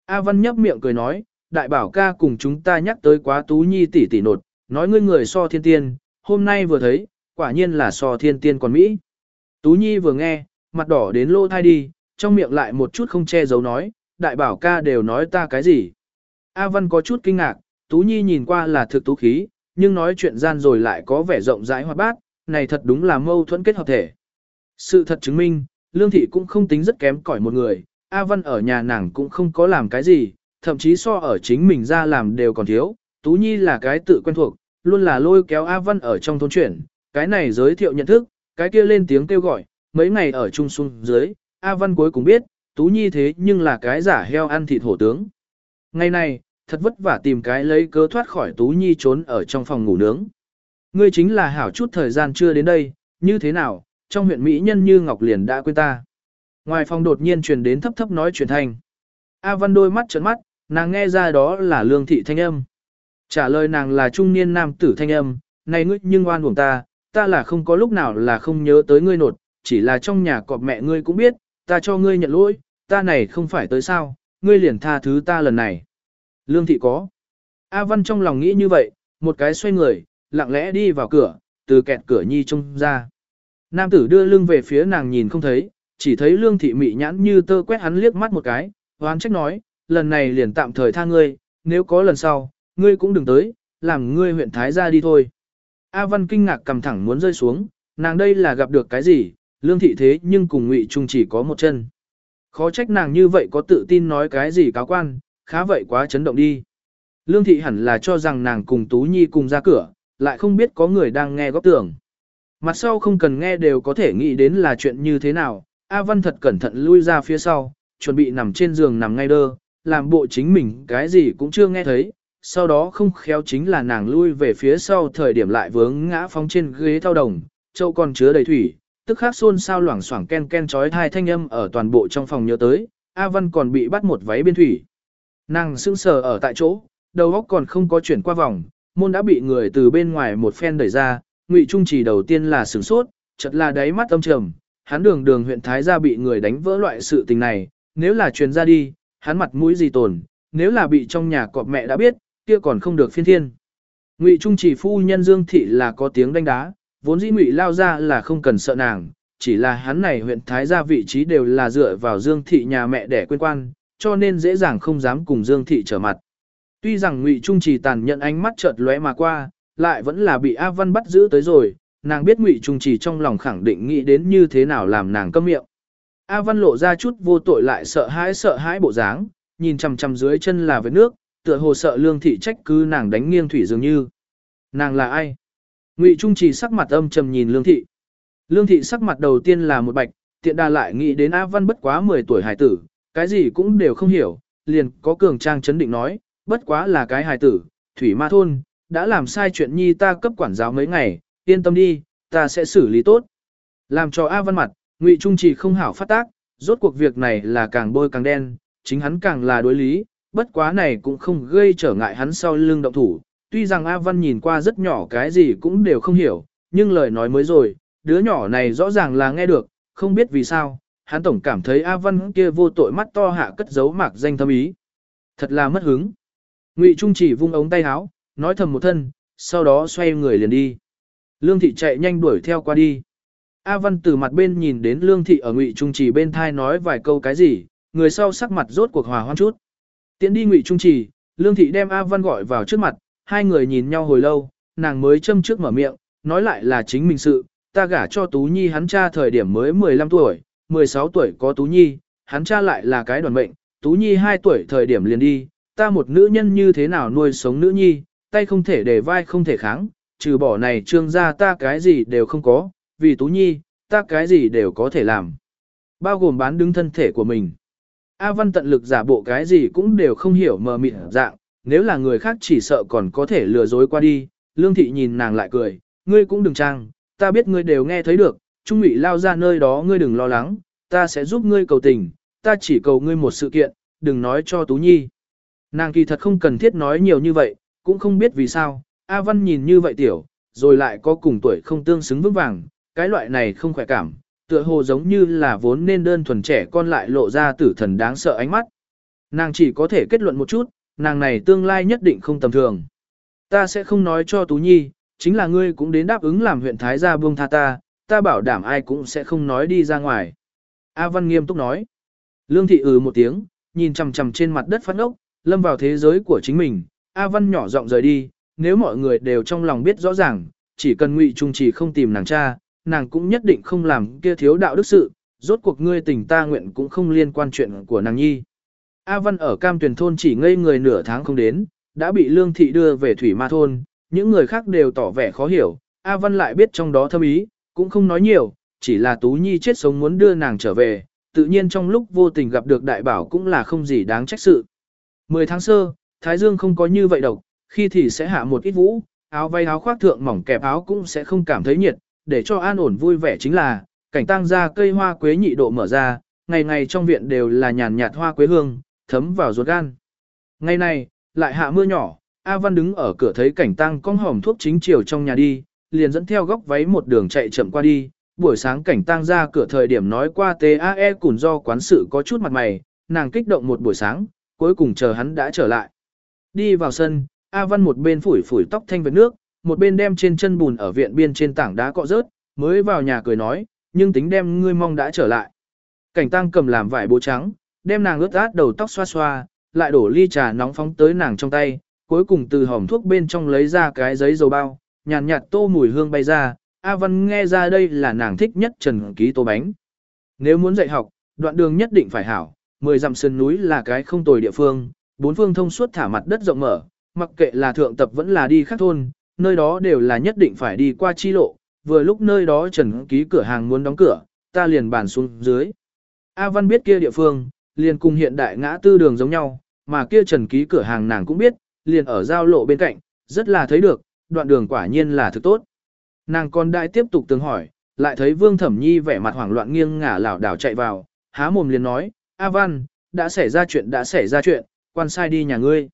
A: A Văn nhấp miệng cười nói, đại bảo ca cùng chúng ta nhắc tới quá Tú Nhi tỷ tỷ nột, nói ngươi người so thiên tiên, hôm nay vừa thấy, quả nhiên là so thiên tiên còn Mỹ. Tú Nhi vừa nghe, mặt đỏ đến lô thai đi, trong miệng lại một chút không che giấu nói, đại bảo ca đều nói ta cái gì. A Văn có chút kinh ngạc, Tú Nhi nhìn qua là thực tú khí, nhưng nói chuyện gian rồi lại có vẻ rộng rãi hoạt bát, này thật đúng là mâu thuẫn kết hợp thể. Sự thật chứng minh, Lương Thị cũng không tính rất kém cỏi một người, A Văn ở nhà nàng cũng không có làm cái gì, thậm chí so ở chính mình ra làm đều còn thiếu. Tú Nhi là cái tự quen thuộc, luôn là lôi kéo A Văn ở trong thôn chuyển, cái này giới thiệu nhận thức, cái kia lên tiếng kêu gọi, mấy ngày ở chung xuống dưới, A Văn cuối cùng biết, Tú Nhi thế nhưng là cái giả heo ăn thịt hổ tướng. Ngày này, thật vất vả tìm cái lấy cớ thoát khỏi Tú Nhi trốn ở trong phòng ngủ nướng. Ngươi chính là hảo chút thời gian chưa đến đây, như thế nào, trong huyện Mỹ nhân như Ngọc liền đã quên ta. Ngoài phòng đột nhiên truyền đến thấp thấp nói chuyện thanh. A Văn đôi mắt trợn mắt, nàng nghe ra đó là lương thị thanh âm. Trả lời nàng là trung niên nam tử thanh âm, này ngươi nhưng oan uổng ta, ta là không có lúc nào là không nhớ tới ngươi nột, chỉ là trong nhà cọp mẹ ngươi cũng biết, ta cho ngươi nhận lỗi, ta này không phải tới sao, ngươi liền tha thứ ta lần này. Lương thị có. A Văn trong lòng nghĩ như vậy, một cái xoay người, lặng lẽ đi vào cửa, từ kẹt cửa nhi trông ra. Nam tử đưa lưng về phía nàng nhìn không thấy, chỉ thấy lương thị mị nhãn như tơ quét hắn liếc mắt một cái, hoán trách nói, lần này liền tạm thời tha ngươi, nếu có lần sau, ngươi cũng đừng tới, làm ngươi huyện Thái ra đi thôi. A Văn kinh ngạc cầm thẳng muốn rơi xuống, nàng đây là gặp được cái gì, lương thị thế nhưng cùng ngụy trung chỉ có một chân. Khó trách nàng như vậy có tự tin nói cái gì cáo quan, khá vậy quá chấn động đi. Lương thị hẳn là cho rằng nàng cùng Tú Nhi cùng ra cửa, lại không biết có người đang nghe góp tưởng. Mặt sau không cần nghe đều có thể nghĩ đến là chuyện như thế nào, A Văn thật cẩn thận lui ra phía sau, chuẩn bị nằm trên giường nằm ngay đơ, làm bộ chính mình cái gì cũng chưa nghe thấy, sau đó không khéo chính là nàng lui về phía sau thời điểm lại vướng ngã phóng trên ghế thao đồng, châu còn chứa đầy thủy, tức khắc xôn sao loảng xoảng ken ken chói thai thanh âm ở toàn bộ trong phòng nhớ tới, A Văn còn bị bắt một váy biên thủy. Nàng sững sờ ở tại chỗ, đầu óc còn không có chuyển qua vòng, môn đã bị người từ bên ngoài một phen đẩy ra, Ngụy Trung chỉ đầu tiên là sửng sốt, chợt là đáy mắt âm trầm, hắn đường đường huyện Thái gia bị người đánh vỡ loại sự tình này, nếu là truyền ra đi, hắn mặt mũi gì tồn, nếu là bị trong nhà cọp mẹ đã biết, kia còn không được phiên thiên. Ngụy Trung chỉ phu nhân Dương Thị là có tiếng đánh đá, vốn dĩ Ngụy lao ra là không cần sợ nàng, chỉ là hắn này huyện Thái gia vị trí đều là dựa vào Dương Thị nhà mẹ để quên quan, cho nên dễ dàng không dám cùng Dương Thị trở mặt. Tuy rằng Ngụy Trung chỉ tàn nhận ánh mắt chợt lóe mà qua, lại vẫn là bị A Văn bắt giữ tới rồi, nàng biết Ngụy Trung chỉ trong lòng khẳng định nghĩ đến như thế nào làm nàng câm miệng. A Văn lộ ra chút vô tội lại sợ hãi sợ hãi bộ dáng, nhìn chằm chằm dưới chân là vết nước, tựa hồ sợ lương thị trách cứ nàng đánh nghiêng thủy dường như. Nàng là ai? Ngụy Trung chỉ sắc mặt âm trầm nhìn lương thị. Lương thị sắc mặt đầu tiên là một bạch, tiện đà lại nghĩ đến A Văn bất quá 10 tuổi hải tử, cái gì cũng đều không hiểu, liền có cường trang chấn định nói, bất quá là cái hài tử, thủy ma thôn, đã làm sai chuyện nhi ta cấp quản giáo mấy ngày, yên tâm đi, ta sẽ xử lý tốt. Làm cho A Văn mặt, Ngụy Trung chỉ không hảo phát tác, rốt cuộc việc này là càng bôi càng đen, chính hắn càng là đối lý, bất quá này cũng không gây trở ngại hắn sau lưng động thủ, tuy rằng A Văn nhìn qua rất nhỏ cái gì cũng đều không hiểu, nhưng lời nói mới rồi, đứa nhỏ này rõ ràng là nghe được, không biết vì sao, hắn tổng cảm thấy A Văn kia vô tội mắt to hạ cất giấu mạc danh thâm ý. Thật là mất hứng. Ngụy Trung chỉ vung ống tay áo, nói thầm một thân, sau đó xoay người liền đi. Lương thị chạy nhanh đuổi theo qua đi. A Văn từ mặt bên nhìn đến Lương thị ở Ngụy Trung chỉ bên thai nói vài câu cái gì, người sau sắc mặt rốt cuộc hòa hoan chút. Tiến đi Ngụy Trung chỉ, Lương thị đem A Văn gọi vào trước mặt, hai người nhìn nhau hồi lâu, nàng mới châm trước mở miệng, nói lại là chính mình sự, ta gả cho Tú Nhi hắn cha thời điểm mới 15 tuổi, 16 tuổi có Tú Nhi, hắn cha lại là cái đoàn mệnh, Tú Nhi 2 tuổi thời điểm liền đi, ta một nữ nhân như thế nào nuôi sống nữ nhi, tay không thể để vai không thể kháng, trừ bỏ này trương ra ta cái gì đều không có, vì Tú Nhi, ta cái gì đều có thể làm. Bao gồm bán đứng thân thể của mình. A Văn tận lực giả bộ cái gì cũng đều không hiểu mờ mịt dạng, nếu là người khác chỉ sợ còn có thể lừa dối qua đi. Lương thị nhìn nàng lại cười, ngươi cũng đừng trang, ta biết ngươi đều nghe thấy được, Trung Ngụy lao ra nơi đó ngươi đừng lo lắng, ta sẽ giúp ngươi cầu tình, ta chỉ cầu ngươi một sự kiện, đừng nói cho Tú Nhi. Nàng kỳ thật không cần thiết nói nhiều như vậy, cũng không biết vì sao, A Văn nhìn như vậy tiểu, rồi lại có cùng tuổi không tương xứng vững vàng, cái loại này không khỏe cảm, tựa hồ giống như là vốn nên đơn thuần trẻ con lại lộ ra tử thần đáng sợ ánh mắt. Nàng chỉ có thể kết luận một chút, nàng này tương lai nhất định không tầm thường. Ta sẽ không nói cho Tú Nhi, chính là ngươi cũng đến đáp ứng làm huyện Thái gia buông tha ta, ta bảo đảm ai cũng sẽ không nói đi ra ngoài. A Văn nghiêm túc nói. Lương thị ừ một tiếng, nhìn chằm chằm trên mặt đất phát ốc, lâm vào thế giới của chính mình. A Văn nhỏ giọng rời đi, nếu mọi người đều trong lòng biết rõ ràng, chỉ cần ngụy trung chỉ không tìm nàng cha, nàng cũng nhất định không làm kia thiếu đạo đức sự, rốt cuộc ngươi tình ta nguyện cũng không liên quan chuyện của nàng nhi. A Văn ở cam tuyển thôn chỉ ngây người nửa tháng không đến, đã bị lương thị đưa về thủy ma thôn, những người khác đều tỏ vẻ khó hiểu, A Văn lại biết trong đó thâm ý, cũng không nói nhiều, chỉ là Tú Nhi chết sống muốn đưa nàng trở về, tự nhiên trong lúc vô tình gặp được đại bảo cũng là không gì đáng trách sự. Mười tháng sơ, Thái Dương không có như vậy độc, khi thì sẽ hạ một ít vũ, áo vay áo khoác thượng mỏng kẹp áo cũng sẽ không cảm thấy nhiệt, để cho an ổn vui vẻ chính là, cảnh tăng ra cây hoa quế nhị độ mở ra, ngày ngày trong viện đều là nhàn nhạt hoa quế hương, thấm vào ruột gan. Ngày này, lại hạ mưa nhỏ, A Văn đứng ở cửa thấy cảnh tăng con hòm thuốc chính chiều trong nhà đi, liền dẫn theo góc váy một đường chạy chậm qua đi. Buổi sáng cảnh tang ra cửa thời điểm nói qua TAE cùng do quán sự có chút mặt mày, nàng kích động một buổi sáng, cuối cùng chờ hắn đã trở lại. Đi vào sân, A Văn một bên phủi phủi tóc thanh với nước, một bên đem trên chân bùn ở viện biên trên tảng đá cọ rớt, mới vào nhà cười nói, nhưng tính đem ngươi mong đã trở lại. Cảnh tang cầm làm vải bố trắng, đem nàng ướt át đầu tóc xoa xoa, lại đổ ly trà nóng phóng tới nàng trong tay, cuối cùng từ hòm thuốc bên trong lấy ra cái giấy dầu bao, nhàn nhạt, tô mùi hương bay ra, A Văn nghe ra đây là nàng thích nhất trần ký tô bánh. Nếu muốn dạy học, đoạn đường nhất định phải hảo, mười dặm sơn núi là cái không tồi địa phương, bốn phương thông suốt thả mặt đất rộng mở, mặc kệ là thượng tập vẫn là đi khác thôn, nơi đó đều là nhất định phải đi qua chi lộ, vừa lúc nơi đó trần ký cửa hàng muốn đóng cửa, ta liền bàn xuống dưới. A Văn biết kia địa phương, liền cùng hiện đại ngã tư đường giống nhau, mà kia trần ký cửa hàng nàng cũng biết, liền ở giao lộ bên cạnh, rất là thấy được, đoạn đường quả nhiên là thực tốt. Nàng còn đại tiếp tục tương hỏi, lại thấy Vương Thẩm Nhi vẻ mặt hoảng loạn nghiêng ngả lảo đảo chạy vào, há mồm liền nói, A Văn, đã xảy ra chuyện đã xảy ra chuyện, quan sai đi nhà ngươi.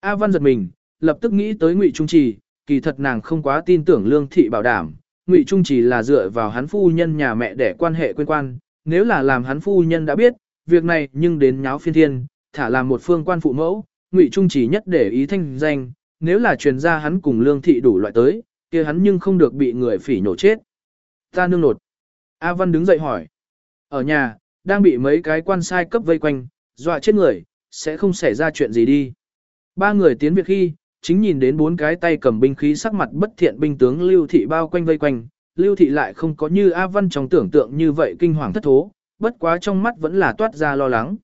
A: A Văn giật mình, lập tức nghĩ tới Ngụy Trung Trì, kỳ thật nàng không quá tin tưởng Lương Thị bảo đảm, Ngụy Trung Trì là dựa vào hắn phu nhân nhà mẹ để quan hệ quên quan, nếu là làm hắn phu nhân đã biết, việc này nhưng đến nháo phiên thiên, thả làm một phương quan phụ mẫu, Ngụy Trung Trì nhất để ý thanh danh, nếu là truyền ra hắn cùng Lương Thị đủ loại tới, kia hắn nhưng không được bị người phỉ nhổ chết. Ta nương nột. A Văn đứng dậy hỏi. Ở nhà, đang bị mấy cái quan sai cấp vây quanh, dọa chết người, sẽ không xảy ra chuyện gì đi. Ba người tiến việc khi, chính nhìn đến bốn cái tay cầm binh khí sắc mặt bất thiện binh tướng Lưu Thị bao quanh vây quanh, Lưu Thị lại không có như A Văn trong tưởng tượng như vậy kinh hoàng thất thố, bất quá trong mắt vẫn là toát ra lo lắng.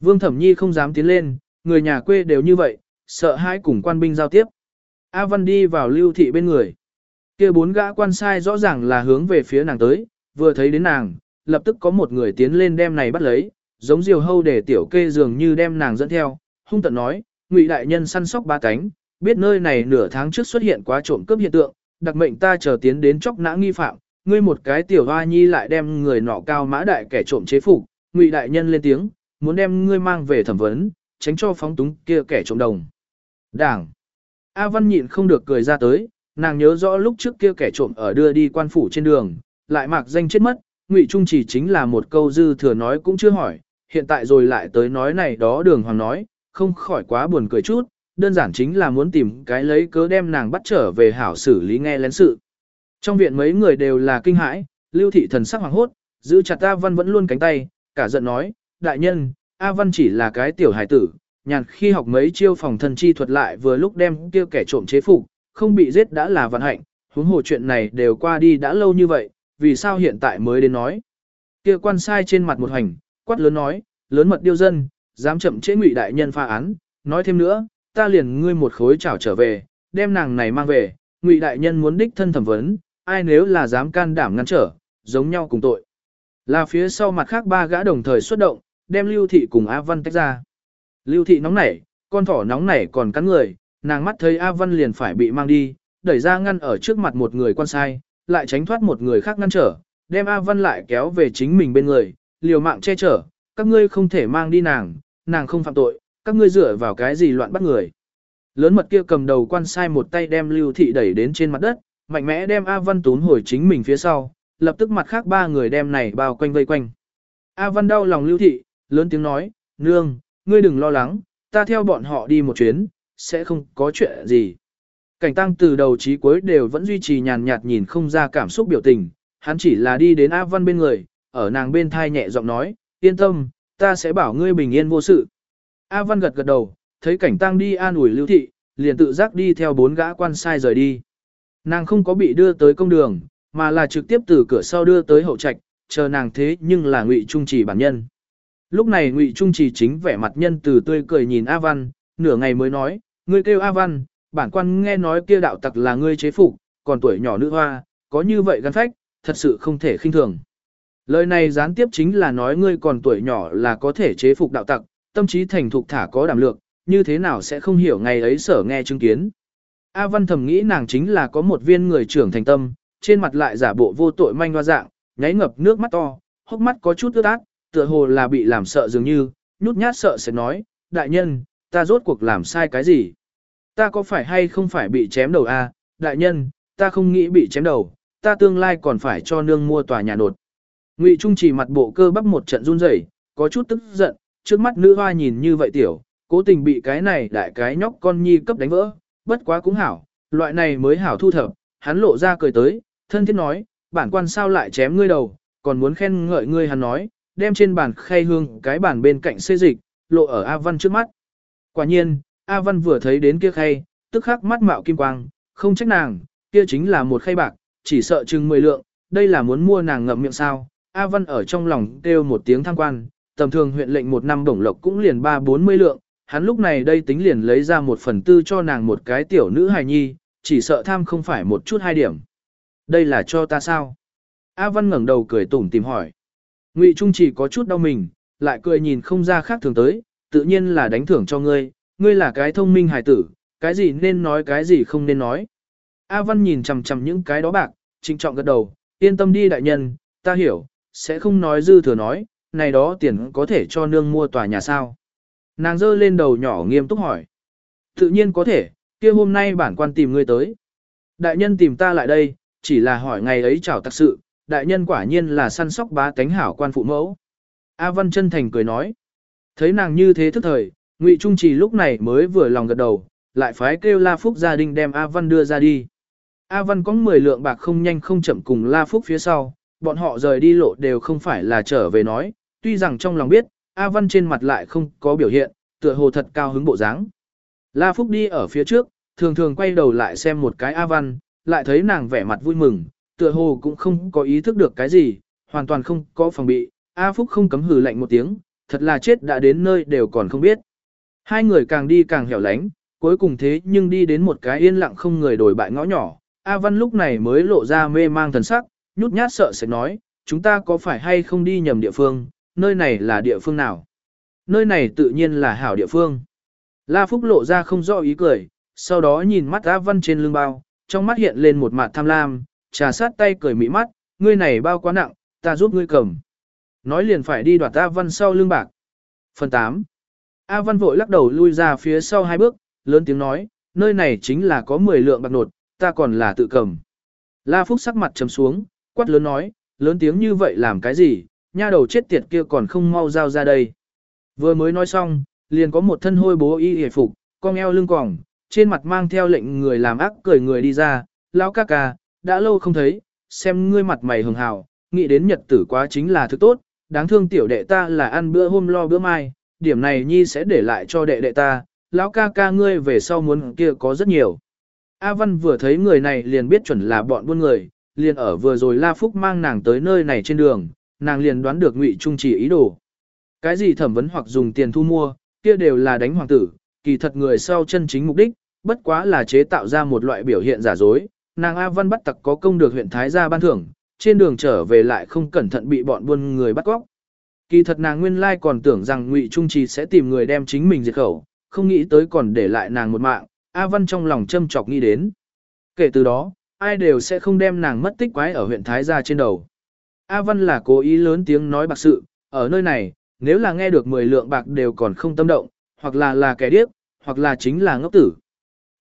A: Vương Thẩm Nhi không dám tiến lên, người nhà quê đều như vậy, sợ hai cùng quan binh giao tiếp. A Văn đi vào Lưu Thị bên người. kia bốn gã quan sai rõ ràng là hướng về phía nàng tới, vừa thấy đến nàng, lập tức có một người tiến lên đem này bắt lấy, giống diều hâu để tiểu kê dường như đem nàng dẫn theo, hung tận nói, ngụy đại nhân săn sóc ba cánh, biết nơi này nửa tháng trước xuất hiện quá trộm cướp hiện tượng, đặc mệnh ta chờ tiến đến chóc nã nghi phạm, ngươi một cái tiểu hoa nhi lại đem người nọ cao mã đại kẻ trộm chế phục, ngụy đại nhân lên tiếng, muốn đem ngươi mang về thẩm vấn, tránh cho phóng túng kia kẻ trộm đồng. Đảng. A Văn nhịn không được cười ra tới, nàng nhớ rõ lúc trước kia kẻ trộm ở đưa đi quan phủ trên đường, lại mạc danh chết mất, Ngụy Trung chỉ chính là một câu dư thừa nói cũng chưa hỏi, hiện tại rồi lại tới nói này đó đường hoàng nói, không khỏi quá buồn cười chút, đơn giản chính là muốn tìm cái lấy cớ đem nàng bắt trở về hảo xử lý nghe lén sự. Trong viện mấy người đều là kinh hãi, lưu thị thần sắc hoàng hốt, giữ chặt A Văn vẫn luôn cánh tay, cả giận nói, đại nhân, A Văn chỉ là cái tiểu hài tử, nhàn khi học mấy chiêu phòng thân chi thuật lại vừa lúc đem kia kẻ trộm chế phục, không bị giết đã là vận hạnh, huống hồ chuyện này đều qua đi đã lâu như vậy, vì sao hiện tại mới đến nói. Kia quan sai trên mặt một hành, quát lớn nói, lớn mật điêu dân, dám chậm chế ngụy đại nhân pha án, nói thêm nữa, ta liền ngươi một khối chảo trở về, đem nàng này mang về, ngụy đại nhân muốn đích thân thẩm vấn, ai nếu là dám can đảm ngăn trở, giống nhau cùng tội. Là phía sau mặt khác ba gã đồng thời xuất động, đem Lưu Thị cùng A Văn tách ra. Lưu Thị nóng nảy, con thỏ nóng nảy còn cắn người, nàng mắt thấy A Văn liền phải bị mang đi, đẩy ra ngăn ở trước mặt một người quan sai, lại tránh thoát một người khác ngăn trở, đem A Văn lại kéo về chính mình bên người, liều mạng che chở, các ngươi không thể mang đi nàng, nàng không phạm tội, các ngươi dựa vào cái gì loạn bắt người. Lớn mật kia cầm đầu quan sai một tay đem Lưu Thị đẩy đến trên mặt đất, mạnh mẽ đem A Văn tún hồi chính mình phía sau, lập tức mặt khác ba người đem này bao quanh vây quanh. A Văn đau lòng Lưu Thị, lớn tiếng nói, nương, ngươi đừng lo lắng, ta theo bọn họ đi một chuyến, sẽ không có chuyện gì. Cảnh tăng từ đầu chí cuối đều vẫn duy trì nhàn nhạt nhìn không ra cảm xúc biểu tình, hắn chỉ là đi đến A Văn bên người, ở nàng bên thai nhẹ giọng nói, yên tâm, ta sẽ bảo ngươi bình yên vô sự. A Văn gật gật đầu, thấy cảnh tăng đi an ủi lưu thị, liền tự giác đi theo bốn gã quan sai rời đi. Nàng không có bị đưa tới công đường, mà là trực tiếp từ cửa sau đưa tới hậu trạch, chờ nàng thế nhưng là ngụy trung trì bản nhân. Lúc này ngụy trung trì chính vẻ mặt nhân từ tươi cười nhìn A Văn, nửa ngày mới nói, ngươi kêu A Văn, bản quan nghe nói kia đạo tặc là ngươi chế phục, còn tuổi nhỏ nữ hoa, có như vậy gan phách, thật sự không thể khinh thường. Lời này gián tiếp chính là nói ngươi còn tuổi nhỏ là có thể chế phục đạo tặc, tâm trí thành thục thả có đảm lược, như thế nào sẽ không hiểu ngày ấy sở nghe chứng kiến. A Văn thầm nghĩ nàng chính là có một viên người trưởng thành tâm, trên mặt lại giả bộ vô tội manh hoa dạng, nháy ngập nước mắt to, hốc mắt có chút ướt át, tựa hồ là bị làm sợ dường như, nhút nhát sợ sẽ nói, đại nhân, ta rốt cuộc làm sai cái gì? Ta có phải hay không phải bị chém đầu a? À? đại nhân, ta không nghĩ bị chém đầu, ta tương lai còn phải cho nương mua tòa nhà nột. Ngụy Trung chỉ mặt bộ cơ bắp một trận run rẩy, có chút tức giận, trước mắt nữ hoa nhìn như vậy tiểu, cố tình bị cái này đại cái nhóc con nhi cấp đánh vỡ, bất quá cũng hảo, loại này mới hảo thu thập, hắn lộ ra cười tới, thân thiết nói, bản quan sao lại chém ngươi đầu, còn muốn khen ngợi ngươi hắn nói, đem trên bàn khay hương cái bàn bên cạnh xê dịch, lộ ở A Văn trước mắt. Quả nhiên, A Văn vừa thấy đến kia khay, tức khắc mắt mạo kim quang, không trách nàng, kia chính là một khay bạc, chỉ sợ chừng 10 lượng, đây là muốn mua nàng ngậm miệng sao. A Văn ở trong lòng kêu một tiếng thăng quan, tầm thường huyện lệnh một năm đồng lộc cũng liền ba bốn mươi lượng, hắn lúc này đây tính liền lấy ra một phần tư cho nàng một cái tiểu nữ hài nhi, chỉ sợ tham không phải một chút hai điểm. Đây là cho ta sao? A Văn ngẩng đầu cười tủm tìm hỏi. Ngụy Trung chỉ có chút đau mình, lại cười nhìn không ra khác thường tới, tự nhiên là đánh thưởng cho ngươi, ngươi là cái thông minh hài tử, cái gì nên nói cái gì không nên nói. A Văn nhìn chằm chằm những cái đó bạc, trinh trọng gật đầu, yên tâm đi đại nhân, ta hiểu, sẽ không nói dư thừa nói, này đó tiền có thể cho nương mua tòa nhà sao. Nàng giơ lên đầu nhỏ nghiêm túc hỏi. Tự nhiên có thể, kia hôm nay bản quan tìm ngươi tới. Đại nhân tìm ta lại đây, chỉ là hỏi ngày ấy chào thật sự, đại nhân quả nhiên là săn sóc bá tánh hảo quan phụ mẫu. A Văn chân thành cười nói. Thấy nàng như thế thức thời, Ngụy Trung Trì lúc này mới vừa lòng gật đầu, lại phái kêu La Phúc gia đình đem A Văn đưa ra đi. A Văn có 10 lượng bạc không nhanh không chậm cùng La Phúc phía sau, bọn họ rời đi lộ đều không phải là trở về nói, tuy rằng trong lòng biết, A Văn trên mặt lại không có biểu hiện, tựa hồ thật cao hứng bộ dáng. La Phúc đi ở phía trước, thường thường quay đầu lại xem một cái A Văn, lại thấy nàng vẻ mặt vui mừng, tựa hồ cũng không có ý thức được cái gì, hoàn toàn không có phòng bị, A Phúc không cấm hừ lạnh một tiếng, thật là chết đã đến nơi đều còn không biết. Hai người càng đi càng hẻo lánh, cuối cùng thế nhưng đi đến một cái yên lặng không người đổi bại ngõ nhỏ, A Văn lúc này mới lộ ra mê mang thần sắc, nhút nhát sợ sẽ nói, chúng ta có phải hay không đi nhầm địa phương, nơi này là địa phương nào? Nơi này tự nhiên là hảo địa phương. La Phúc lộ ra không rõ ý cười, sau đó nhìn mắt A Văn trên lưng bao, trong mắt hiện lên một mặt tham lam, trà sát tay cười mỹ mắt, ngươi này bao quá nặng, ta giúp ngươi cầm. Nói liền phải đi đoạt A Văn sau lưng bạc. Phần 8. A Văn vội lắc đầu lui ra phía sau hai bước, lớn tiếng nói, nơi này chính là có 10 lượng bạc nột, ta còn là tự cầm. La Phúc sắc mặt trầm xuống, quát lớn nói, lớn tiếng như vậy làm cái gì, nha đầu chết tiệt kia còn không mau giao ra đây. Vừa mới nói xong, liền có một thân hôi bố y hề phục, con eo lưng còng, trên mặt mang theo lệnh người làm ác cười người đi ra, lão ca ca, đã lâu không thấy, xem ngươi mặt mày hường hào, nghĩ đến nhật tử quá chính là thứ tốt, đáng thương tiểu đệ ta là ăn bữa hôm lo bữa mai, điểm này nhi sẽ để lại cho đệ đệ ta, lão ca ca ngươi về sau muốn kia có rất nhiều. A Văn vừa thấy người này liền biết chuẩn là bọn buôn người, liền ở vừa rồi La Phúc mang nàng tới nơi này trên đường, nàng liền đoán được Ngụy Trung chỉ ý đồ. Cái gì thẩm vấn hoặc dùng tiền thu mua, kia đều là đánh hoàng tử, kỳ thật người sau chân chính mục đích, bất quá là chế tạo ra một loại biểu hiện giả dối. Nàng A Văn bắt tặc có công được huyện Thái gia ban thưởng, trên đường trở về lại không cẩn thận bị bọn buôn người bắt cóc. Kỳ thật nàng nguyên lai còn tưởng rằng Ngụy Trung Trì sẽ tìm người đem chính mình diệt khẩu, không nghĩ tới còn để lại nàng một mạng, A Văn trong lòng châm chọc nghĩ đến. Kể từ đó, ai đều sẽ không đem nàng mất tích quái ở huyện Thái gia trên đầu. A Văn là cố ý lớn tiếng nói bạc sự, ở nơi này, nếu là nghe được 10 lượng bạc đều còn không tâm động, hoặc là là kẻ điếc, hoặc là chính là ngốc tử.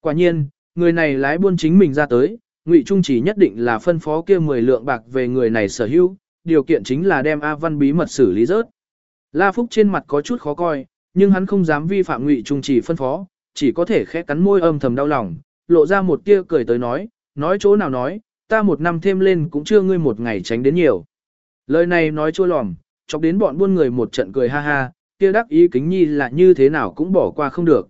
A: Quả nhiên, người này lái buôn chính mình ra tới, Ngụy Trung chỉ nhất định là phân phó kia 10 lượng bạc về người này sở hữu, điều kiện chính là đem A Văn bí mật xử lý rớt. La Phúc trên mặt có chút khó coi, nhưng hắn không dám vi phạm Ngụy Trung chỉ phân phó, chỉ có thể khẽ cắn môi âm thầm đau lòng, lộ ra một tia cười tới nói, nói chỗ nào nói, ta một năm thêm lên cũng chưa ngươi một ngày tránh đến nhiều. Lời này nói chua lòm, chọc đến bọn buôn người một trận cười ha ha, kia đắc ý kính nhi là như thế nào cũng bỏ qua không được.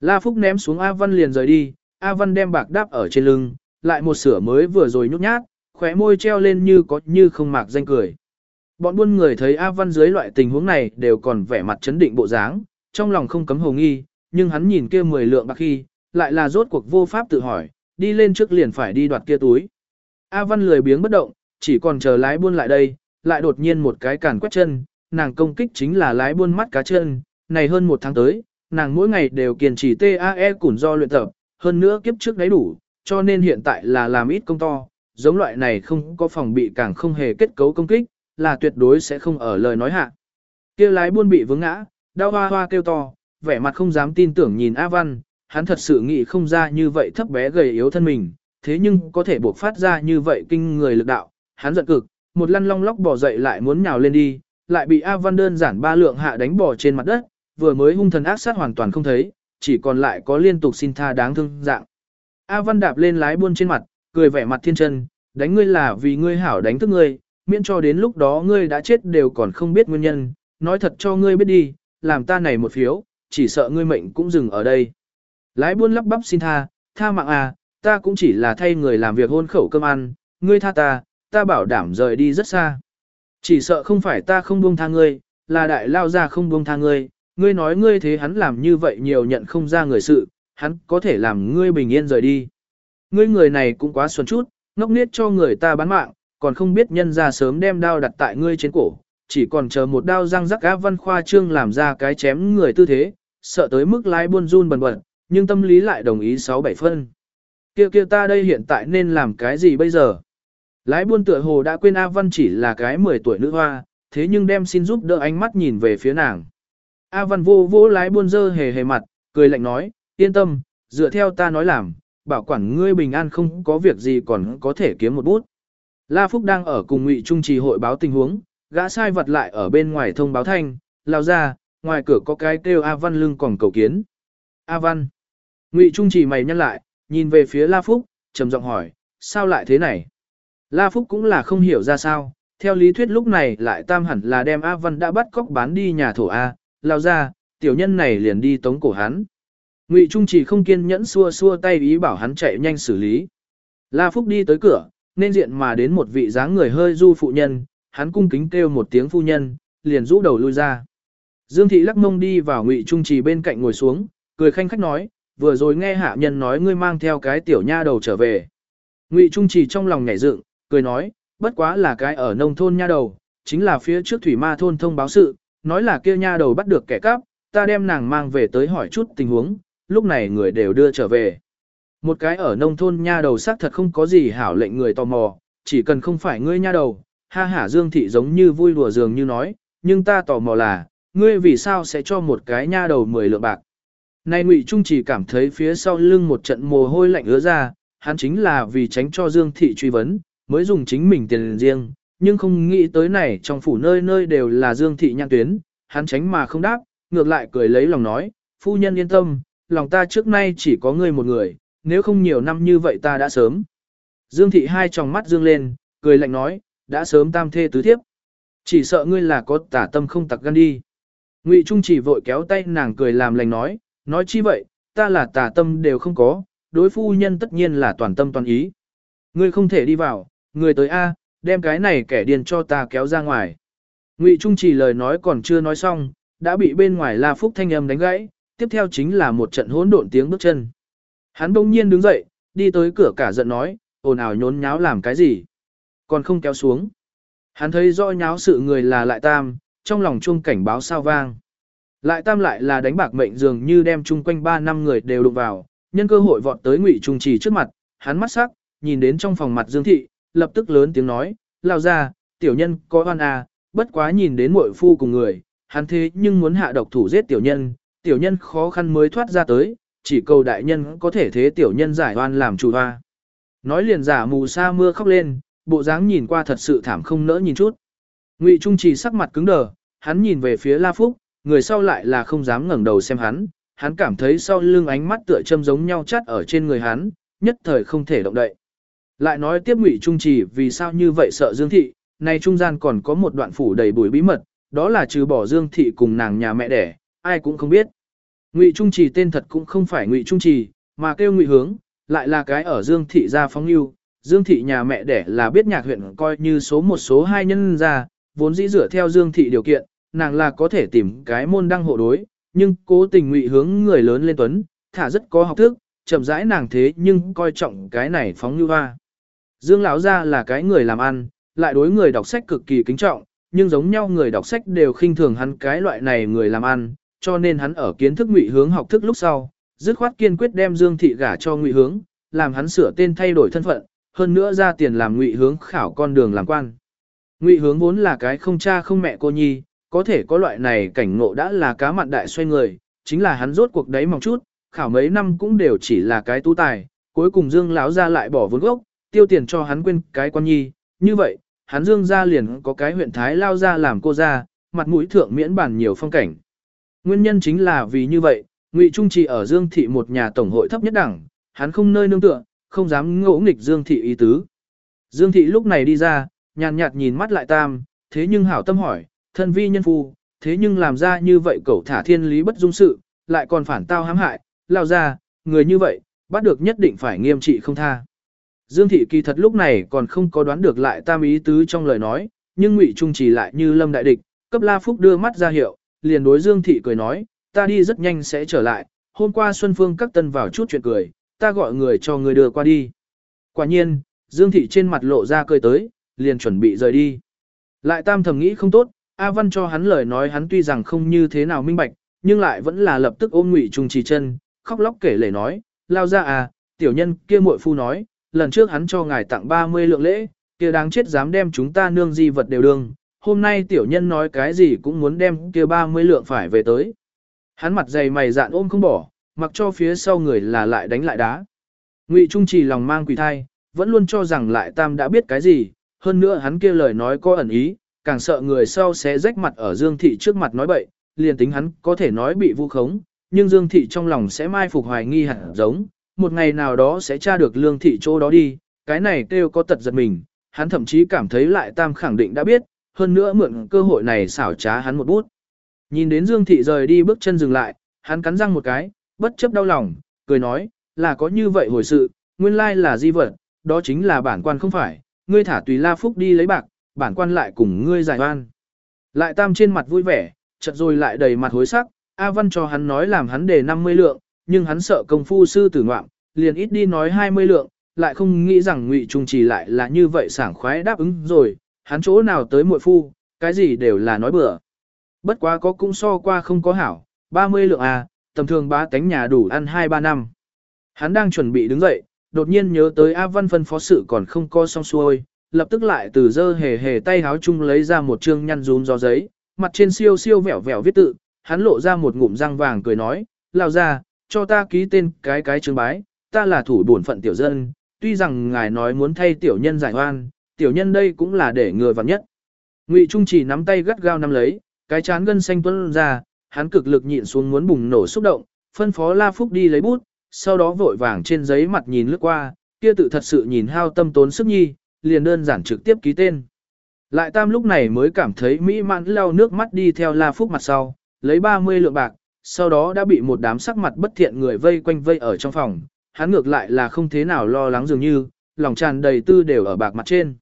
A: La Phúc ném xuống A Văn liền rời đi, A Văn đem bạc đáp ở trên lưng, lại một sửa mới vừa rồi nhút nhát, khóe môi treo lên như có như không mạc danh cười. Bọn buôn người thấy A Văn dưới loại tình huống này đều còn vẻ mặt chấn định bộ dáng, trong lòng không cấm hồ nghi, nhưng hắn nhìn kia mười lượng bạc khi, lại là rốt cuộc vô pháp tự hỏi, đi lên trước liền phải đi đoạt kia túi. A Văn lười biếng bất động, chỉ còn chờ lái buôn lại đây, lại đột nhiên một cái cản quét chân, nàng công kích chính là lái buôn mắt cá chân, này hơn một tháng tới, nàng mỗi ngày đều kiên trì TAE củn do luyện tập, hơn nữa kiếp trước đấy đủ, cho nên hiện tại là làm ít công to, giống loại này không có phòng bị càng không hề kết cấu công kích, là tuyệt đối sẽ không ở lời nói hạ. kia lái buôn bị vướng ngã, đau hoa hoa kêu to, vẻ mặt không dám tin tưởng nhìn A Văn, hắn thật sự nghĩ không ra như vậy thấp bé gầy yếu thân mình, thế nhưng có thể buộc phát ra như vậy kinh người lực đạo, hắn giận cực, một lăn long lóc bỏ dậy lại muốn nhào lên đi, lại bị A Văn đơn giản ba lượng hạ đánh bỏ trên mặt đất, vừa mới hung thần ác sát hoàn toàn không thấy, chỉ còn lại có liên tục xin tha đáng thương dạng. A Văn đạp lên lái buôn trên mặt, cười vẻ mặt thiên chân, đánh ngươi là vì ngươi hảo đánh thức ngươi, miễn cho đến lúc đó ngươi đã chết đều còn không biết nguyên nhân, nói thật cho ngươi biết đi, làm ta này một phiếu, chỉ sợ ngươi mệnh cũng dừng ở đây. Lái buôn lắp bắp xin tha, tha mạng à, ta cũng chỉ là thay người làm việc hôn khẩu cơm ăn, ngươi tha ta, ta bảo đảm rời đi rất xa. Chỉ sợ không phải ta không buông tha ngươi, là đại lao ra không buông tha ngươi, ngươi nói ngươi thế hắn làm như vậy nhiều nhận không ra người sự, hắn có thể làm ngươi bình yên rời đi. Ngươi người này cũng quá xuân chút, ngốc niết cho người ta bán mạng, còn không biết nhân ra sớm đem đao đặt tại ngươi trên cổ, chỉ còn chờ một đao răng rắc á văn khoa trương làm ra cái chém người tư thế, sợ tới mức lái buôn run bần bật, nhưng tâm lý lại đồng ý 6-7 phân. Kia kia ta đây hiện tại nên làm cái gì bây giờ? Lái buôn tựa hồ đã quên A Văn chỉ là cái 10 tuổi nữ hoa, thế nhưng đem xin giúp đỡ ánh mắt nhìn về phía nàng. A Văn vô vô lái buôn dơ hề hề mặt, cười lạnh nói, yên tâm, dựa theo ta nói làm, bảo quản ngươi bình an không có việc gì còn có thể kiếm một bút. La Phúc đang ở cùng Ngụy Trung trì hội báo tình huống, gã sai vật lại ở bên ngoài thông báo thanh, lao ra, ngoài cửa có cái kêu A Văn lưng còn cầu kiến. A Văn. Ngụy Trung trì mày nhăn lại, nhìn về phía La Phúc, trầm giọng hỏi, sao lại thế này? La Phúc cũng là không hiểu ra sao, theo lý thuyết lúc này lại tam hẳn là đem A Văn đã bắt cóc bán đi nhà thổ A, lao ra, tiểu nhân này liền đi tống cổ hắn. Ngụy Trung chỉ không kiên nhẫn xua xua tay ý bảo hắn chạy nhanh xử lý. La Phúc đi tới cửa, nên diện mà đến một vị dáng người hơi du phụ nhân, hắn cung kính kêu một tiếng phu nhân, liền rũ đầu lui ra. Dương thị lắc mông đi vào Ngụy Trung trì bên cạnh ngồi xuống, cười khanh khách nói, vừa rồi nghe hạ nhân nói ngươi mang theo cái tiểu nha đầu trở về. Ngụy Trung trì trong lòng nhảy dựng, cười nói, bất quá là cái ở nông thôn nha đầu, chính là phía trước thủy ma thôn thông báo sự, nói là kia nha đầu bắt được kẻ cắp, ta đem nàng mang về tới hỏi chút tình huống, lúc này người đều đưa trở về. Một cái ở nông thôn nha đầu xác thật không có gì hảo lệnh người tò mò, chỉ cần không phải ngươi nha đầu, ha hả Dương Thị giống như vui đùa dường như nói, nhưng ta tò mò là, ngươi vì sao sẽ cho một cái nha đầu 10 lượng bạc. này Ngụy Trung chỉ cảm thấy phía sau lưng một trận mồ hôi lạnh ứa ra, hắn chính là vì tránh cho Dương Thị truy vấn, mới dùng chính mình tiền riêng, nhưng không nghĩ tới này trong phủ nơi nơi đều là Dương Thị nhãn tuyến, hắn tránh mà không đáp, ngược lại cười lấy lòng nói, phu nhân yên tâm, lòng ta trước nay chỉ có ngươi một người, nếu không nhiều năm như vậy ta đã sớm. Dương Thị hai tròng mắt dương lên, cười lạnh nói, đã sớm tam thê tứ thiếp. Chỉ sợ ngươi là có tả tâm không tặc gan đi. Ngụy Trung chỉ vội kéo tay nàng cười làm lành nói, nói chi vậy, ta là tả tâm đều không có, đối phu nhân tất nhiên là toàn tâm toàn ý. Ngươi không thể đi vào, người tới A, đem cái này kẻ điền cho ta kéo ra ngoài. Ngụy Trung chỉ lời nói còn chưa nói xong, đã bị bên ngoài La Phúc thanh âm đánh gãy, tiếp theo chính là một trận hỗn độn tiếng bước chân. Hắn bỗng nhiên đứng dậy, đi tới cửa cả giận nói, ồn ào nhốn nháo làm cái gì? Còn không kéo xuống. Hắn thấy rõ nháo sự người là lại tam, trong lòng chuông cảnh báo sao vang. Lại tam lại là đánh bạc mệnh dường như đem chung quanh ba năm người đều đụng vào, nhân cơ hội vọt tới ngụy trung trì trước mặt, hắn mắt sắc, nhìn đến trong phòng mặt Dương Thị, lập tức lớn tiếng nói, lao ra, tiểu nhân có oan à, bất quá nhìn đến muội phu cùng người, hắn thế nhưng muốn hạ độc thủ giết tiểu nhân, tiểu nhân khó khăn mới thoát ra tới, chỉ cầu đại nhân có thể thế tiểu nhân giải oan làm chủ hoa. Nói liền giả mù sa mưa khóc lên, bộ dáng nhìn qua thật sự thảm không nỡ nhìn chút. Ngụy Trung Trì sắc mặt cứng đờ, hắn nhìn về phía La Phúc, người sau lại là không dám ngẩng đầu xem hắn, hắn cảm thấy sau lưng ánh mắt tựa châm giống nhau chắt ở trên người hắn, nhất thời không thể động đậy. Lại nói tiếp Ngụy Trung Trì vì sao như vậy sợ Dương Thị, này trung gian còn có một đoạn phủ đầy bùi bí mật, đó là trừ bỏ Dương Thị cùng nàng nhà mẹ đẻ, ai cũng không biết. Ngụy Trung Trì tên thật cũng không phải Ngụy Trung Trì, mà kêu Ngụy Hướng, lại là cái ở Dương Thị gia phóng lưu. Dương Thị nhà mẹ đẻ là biết nhạc huyện coi như số một số hai nhân gia, vốn dĩ dựa theo Dương Thị điều kiện, nàng là có thể tìm cái môn đăng hộ đối, nhưng cố tình Ngụy Hướng người lớn lên tuấn, thả rất có học thức, chậm rãi nàng thế nhưng coi trọng cái này phóng lưu hoa. Dương lão gia là cái người làm ăn, lại đối người đọc sách cực kỳ kính trọng, nhưng giống nhau người đọc sách đều khinh thường hắn cái loại này người làm ăn, cho nên hắn ở kiến thức ngụy hướng học thức lúc sau, dứt khoát kiên quyết đem Dương thị gả cho ngụy hướng, làm hắn sửa tên thay đổi thân phận, hơn nữa ra tiền làm ngụy hướng khảo con đường làm quan. Ngụy hướng vốn là cái không cha không mẹ cô nhi, có thể có loại này cảnh ngộ đã là cá mặn đại xoay người, chính là hắn rốt cuộc đấy mong chút, khảo mấy năm cũng đều chỉ là cái tu tài, cuối cùng Dương lão ra lại bỏ vốn gốc, tiêu tiền cho hắn quên cái quan nhi, như vậy, hắn Dương ra liền có cái huyện Thái lao ra làm cô ra, mặt mũi thượng miễn bản nhiều phong cảnh. Nguyên nhân chính là vì như vậy, Ngụy Trung chỉ ở Dương Thị một nhà tổng hội thấp nhất đẳng, hắn không nơi nương tựa, không dám ngỗ nghịch Dương Thị ý tứ. Dương Thị lúc này đi ra, nhàn nhạt nhìn mắt lại tam, thế nhưng hảo tâm hỏi, thân vi nhân phu, thế nhưng làm ra như vậy cậu thả thiên lý bất dung sự, lại còn phản tao hãm hại, lao ra, người như vậy, bắt được nhất định phải nghiêm trị không tha. Dương Thị kỳ thật lúc này còn không có đoán được lại tam ý tứ trong lời nói, nhưng Ngụy Trung chỉ lại như lâm đại địch, cấp La Phúc đưa mắt ra hiệu, liền đối Dương Thị cười nói, ta đi rất nhanh sẽ trở lại, hôm qua Xuân Phương các tân vào chút chuyện cười, ta gọi người cho người đưa qua đi. Quả nhiên, Dương Thị trên mặt lộ ra cười tới, liền chuẩn bị rời đi. Lại tam thầm nghĩ không tốt, A Văn cho hắn lời nói hắn tuy rằng không như thế nào minh bạch, nhưng lại vẫn là lập tức ôm ngụy trùng trì chân, khóc lóc kể lể nói, lao ra à, tiểu nhân kia muội phu nói, lần trước hắn cho ngài tặng 30 lượng lễ, kia đáng chết dám đem chúng ta nương di vật đều đương, hôm nay tiểu nhân nói cái gì cũng muốn đem kia 30 lượng phải về tới. Hắn mặt dày mày dạn ôm không bỏ, mặc cho phía sau người là lại đánh lại đá. Ngụy Trung Trì lòng mang quỷ thai, vẫn luôn cho rằng lại tam đã biết cái gì, hơn nữa hắn kia lời nói có ẩn ý, càng sợ người sau sẽ rách mặt ở Dương Thị trước mặt nói bậy, liền tính hắn có thể nói bị vu khống, nhưng Dương Thị trong lòng sẽ mai phục hoài nghi hẳn giống, một ngày nào đó sẽ tra được Lương Thị chỗ đó đi, cái này kêu có tật giật mình, hắn thậm chí cảm thấy lại tam khẳng định đã biết, hơn nữa mượn cơ hội này xảo trá hắn một bút. Nhìn đến Dương Thị rời đi bước chân dừng lại, hắn cắn răng một cái, bất chấp đau lòng, cười nói, là có như vậy hồi sự, nguyên lai là di vật, đó chính là bản quan không phải, ngươi thả tùy La Phúc đi lấy bạc, bản quan lại cùng ngươi giải oan. Lại tam trên mặt vui vẻ, chợt rồi lại đầy mặt hối sắc, A Văn cho hắn nói làm hắn đề 50 lượng, nhưng hắn sợ công phu sư tử ngoạm, liền ít đi nói 20 lượng, lại không nghĩ rằng Ngụy Trung Trì lại là như vậy sảng khoái đáp ứng rồi, hắn chỗ nào tới muội phu, cái gì đều là nói bừa. Bất quá có cũng so qua không có hảo, 30 lượng à, tầm thường ba tánh nhà đủ ăn 2-3 năm. Hắn đang chuẩn bị đứng dậy, đột nhiên nhớ tới A Văn phân phó sự còn không co xong xuôi, lập tức lại từ dơ hề hề tay háo chung lấy ra một chương nhăn rún gió giấy, mặt trên siêu siêu vẻo vẻo viết tự, hắn lộ ra một ngụm răng vàng cười nói, lao ra, cho ta ký tên cái cái chương bái, ta là thủ bổn phận tiểu dân, tuy rằng ngài nói muốn thay tiểu nhân giải oan, tiểu nhân đây cũng là để người vặn nhất. Ngụy Trung chỉ nắm tay gắt gao nắm lấy, cái chán gân xanh tuôn ra, hắn cực lực nhịn xuống muốn bùng nổ xúc động, phân phó La Phúc đi lấy bút, sau đó vội vàng trên giấy mặt nhìn lướt qua, kia tự thật sự nhìn hao tâm tốn sức nhi, liền đơn giản trực tiếp ký tên. Lại Tam lúc này mới cảm thấy mỹ mãn lau nước mắt đi theo La Phúc mặt sau, lấy 30 lượng bạc, sau đó đã bị một đám sắc mặt bất thiện người vây quanh vây ở trong phòng, hắn ngược lại là không thế nào lo lắng dường như, lòng tràn đầy tư đều ở bạc mặt trên.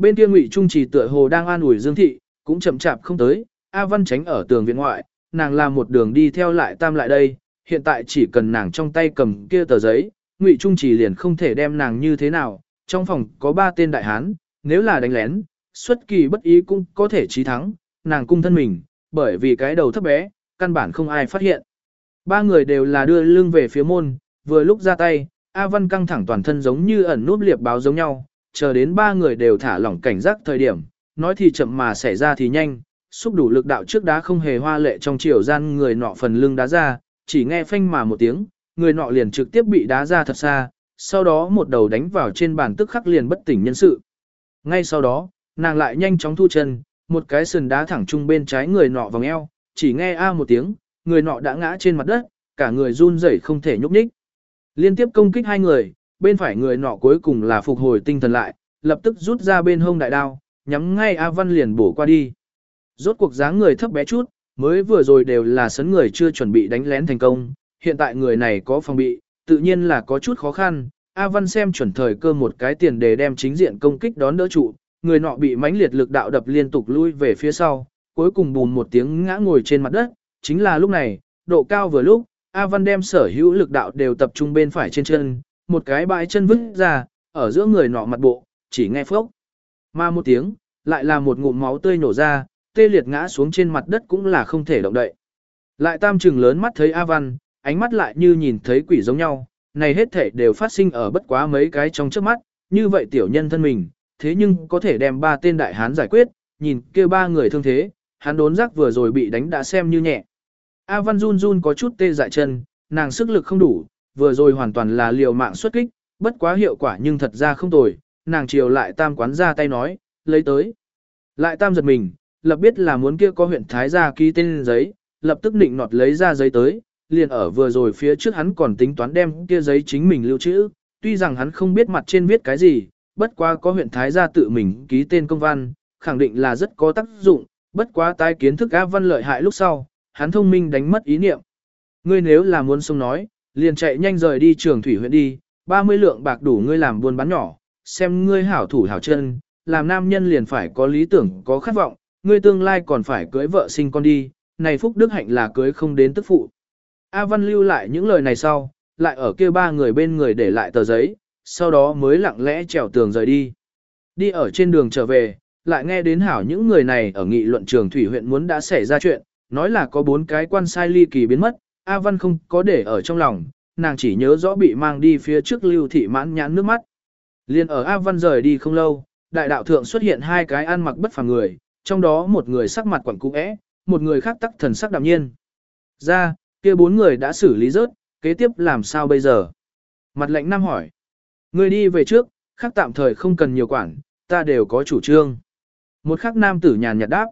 A: Bên kia Ngụy Trung Trì tựa hồ đang an ủi Dương thị, cũng chậm chạp không tới, A Văn tránh ở tường viện ngoại, nàng làm một đường đi theo lại tam lại đây, hiện tại chỉ cần nàng trong tay cầm kia tờ giấy, Ngụy Trung Trì liền không thể đem nàng như thế nào, trong phòng có ba tên đại hán, nếu là đánh lén, xuất kỳ bất ý cũng có thể chí thắng, nàng cung thân mình, bởi vì cái đầu thấp bé, căn bản không ai phát hiện. Ba người đều là đưa lưng về phía môn, vừa lúc ra tay, A Văn căng thẳng toàn thân giống như ẩn núp liệp báo giống nhau, chờ đến ba người đều thả lỏng cảnh giác thời điểm, nói thì chậm mà xảy ra thì nhanh, xúc đủ lực đạo trước đá không hề hoa lệ trong chiều gian người nọ phần lưng đá ra, chỉ nghe phanh mà một tiếng, người nọ liền trực tiếp bị đá ra thật xa, sau đó một đầu đánh vào trên bàn tức khắc liền bất tỉnh nhân sự. Ngay sau đó, nàng lại nhanh chóng thu chân, một cái sườn đá thẳng trung bên trái người nọ vòng eo, chỉ nghe a một tiếng, người nọ đã ngã trên mặt đất, cả người run rẩy không thể nhúc nhích. Liên tiếp công kích hai người, bên phải người nọ cuối cùng là phục hồi tinh thần lại, lập tức rút ra bên hông đại đao, nhắm ngay A Văn liền bổ qua đi. Rốt cuộc dáng người thấp bé chút, mới vừa rồi đều là sấn người chưa chuẩn bị đánh lén thành công, hiện tại người này có phòng bị, tự nhiên là có chút khó khăn. A Văn xem chuẩn thời cơ một cái tiền để đem chính diện công kích đón đỡ trụ, người nọ bị mãnh liệt lực đạo đập liên tục lui về phía sau, cuối cùng bùn một tiếng ngã ngồi trên mặt đất, chính là lúc này, độ cao vừa lúc, A Văn đem sở hữu lực đạo đều tập trung bên phải trên chân, một cái bãi chân vứt ra, ở giữa người nọ mặt bộ, chỉ nghe phốc. Mà một tiếng, lại là một ngụm máu tươi nổ ra, tê liệt ngã xuống trên mặt đất cũng là không thể động đậy. Lại tam trừng lớn mắt thấy A Văn, ánh mắt lại như nhìn thấy quỷ giống nhau, này hết thể đều phát sinh ở bất quá mấy cái trong trước mắt, như vậy tiểu nhân thân mình, thế nhưng có thể đem ba tên đại hán giải quyết, nhìn kia ba người thương thế, hắn đốn giác vừa rồi bị đánh đã xem như nhẹ. A Văn run run có chút tê dại chân, nàng sức lực không đủ, vừa rồi hoàn toàn là liều mạng xuất kích, bất quá hiệu quả nhưng thật ra không tồi, nàng chiều lại tam quán ra tay nói, lấy tới. Lại tam giật mình, lập biết là muốn kia có huyện Thái gia ký tên giấy, lập tức định nọt lấy ra giấy tới, liền ở vừa rồi phía trước hắn còn tính toán đem kia giấy chính mình lưu trữ, tuy rằng hắn không biết mặt trên viết cái gì, bất quá có huyện Thái gia tự mình ký tên công văn, khẳng định là rất có tác dụng, bất quá tái kiến thức A Văn lợi hại lúc sau, hắn thông minh đánh mất ý niệm. Ngươi nếu là muốn sống nói, liền chạy nhanh rời đi trường thủy huyện đi, 30 lượng bạc đủ ngươi làm buôn bán nhỏ, xem ngươi hảo thủ hảo chân, làm nam nhân liền phải có lý tưởng, có khát vọng, ngươi tương lai còn phải cưới vợ sinh con đi, này phúc đức hạnh là cưới không đến tức phụ. A Văn lưu lại những lời này sau, lại ở kia ba người bên người để lại tờ giấy, sau đó mới lặng lẽ trèo tường rời đi. Đi ở trên đường trở về, lại nghe đến hảo những người này ở nghị luận trường thủy huyện muốn đã xảy ra chuyện, nói là có bốn cái quan sai ly kỳ biến mất, A Văn không có để ở trong lòng, nàng chỉ nhớ rõ bị mang đi phía trước lưu thị mãn nhãn nước mắt. Liên ở A Văn rời đi không lâu, đại đạo thượng xuất hiện hai cái ăn mặc bất phàm người, trong đó một người sắc mặt quẩn cũ é, một người khác tắc thần sắc đạm nhiên. Ra, kia bốn người đã xử lý rớt, kế tiếp làm sao bây giờ? Mặt lệnh nam hỏi. Người đi về trước, khác tạm thời không cần nhiều quản, ta đều có chủ trương. Một khắc nam tử nhàn nhạt đáp.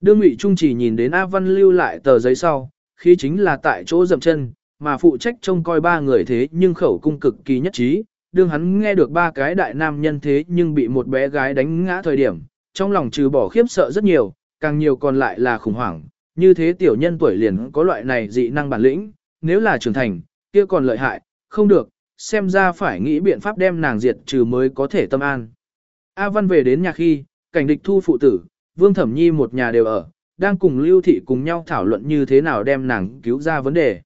A: Đương Ngụy Trung chỉ nhìn đến A Văn lưu lại tờ giấy sau, khi chính là tại chỗ dậm chân, mà phụ trách trông coi ba người thế nhưng khẩu cung cực kỳ nhất trí. Đương hắn nghe được ba cái đại nam nhân thế nhưng bị một bé gái đánh ngã thời điểm, trong lòng trừ bỏ khiếp sợ rất nhiều, càng nhiều còn lại là khủng hoảng. Như thế tiểu nhân tuổi liền có loại này dị năng bản lĩnh, nếu là trưởng thành, kia còn lợi hại, không được, xem ra phải nghĩ biện pháp đem nàng diệt trừ mới có thể tâm an. A Văn về đến nhà khi, cảnh địch thu phụ tử, Vương Thẩm Nhi một nhà đều ở, đang cùng Lưu Thị cùng nhau thảo luận như thế nào đem nàng cứu ra vấn đề.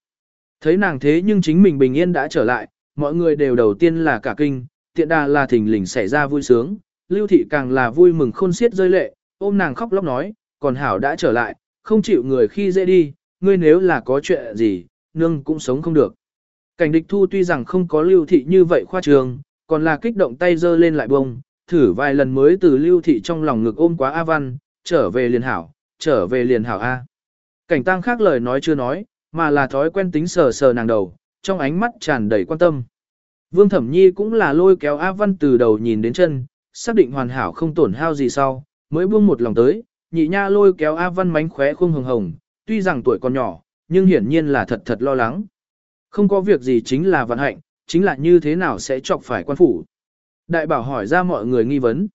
A: Thấy nàng thế nhưng chính mình bình yên đã trở lại, mọi người đều đầu tiên là cả kinh, tiện đà là thỉnh lình xảy ra vui sướng, Lưu Thị càng là vui mừng khôn xiết rơi lệ, ôm nàng khóc lóc nói, còn Hảo đã trở lại, không chịu người khi dễ đi, ngươi nếu là có chuyện gì, nương cũng sống không được. Cảnh địch thu tuy rằng không có Lưu Thị như vậy khoa trường, còn là kích động tay giơ lên lại bông, thử vài lần mới từ lưu thị trong lòng ngực ôm quá A Văn, trở về liền hảo, trở về liền hảo A. Cảnh tăng khác lời nói chưa nói, mà là thói quen tính sờ sờ nàng đầu, trong ánh mắt tràn đầy quan tâm. Vương Thẩm Nhi cũng là lôi kéo A Văn từ đầu nhìn đến chân, xác định hoàn hảo không tổn hao gì sau, mới buông một lòng tới, nhị nha lôi kéo A Văn mánh khóe khung hồng hồng, tuy rằng tuổi còn nhỏ, nhưng hiển nhiên là thật thật lo lắng. Không có việc gì chính là vận hạnh, chính là như thế nào sẽ chọc phải quan phủ. Đại bảo hỏi ra mọi người nghi vấn.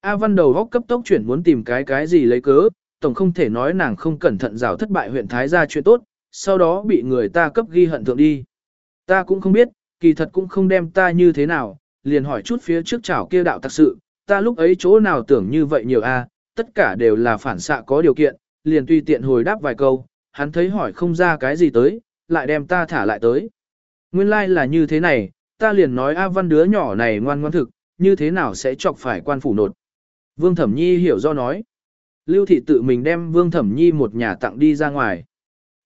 A: A Văn đầu góc cấp tốc chuyển muốn tìm cái cái gì lấy cớ, tổng không thể nói nàng không cẩn thận rào thất bại huyện Thái gia chuyện tốt, sau đó bị người ta cấp ghi hận thượng đi. Ta cũng không biết, kỳ thật cũng không đem ta như thế nào, liền hỏi chút phía trước chảo kia đạo thật sự, ta lúc ấy chỗ nào tưởng như vậy nhiều a, tất cả đều là phản xạ có điều kiện, liền tùy tiện hồi đáp vài câu, hắn thấy hỏi không ra cái gì tới, lại đem ta thả lại tới. Nguyên lai like là như thế này, ta liền nói A Văn đứa nhỏ này ngoan ngoan thực, như thế nào sẽ chọc phải quan phủ nột. Vương Thẩm Nhi hiểu do nói. Lưu thị tự mình đem Vương Thẩm Nhi một nhà tặng đi ra ngoài.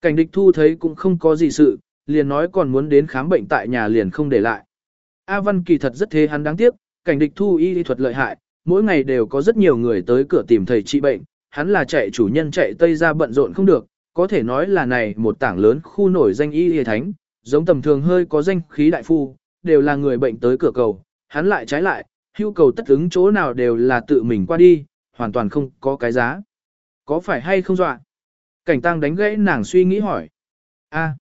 A: Cảnh địch thu thấy cũng không có gì sự, liền nói còn muốn đến khám bệnh tại nhà liền không để lại. A Văn kỳ thật rất thế hắn đáng tiếc, cảnh địch thu y thuật lợi hại, mỗi ngày đều có rất nhiều người tới cửa tìm thầy trị bệnh, hắn là chạy chủ nhân chạy tây ra bận rộn không được, có thể nói là này một tảng lớn khu nổi danh y y thánh, giống tầm thường hơi có danh khí đại phu, đều là người bệnh tới cửa cầu, hắn lại trái lại, hưu cầu tất ứng chỗ nào đều là tự mình qua đi, hoàn toàn không có cái giá. Có phải hay không dọa? Cảnh tăng đánh gãy nàng suy nghĩ hỏi. A,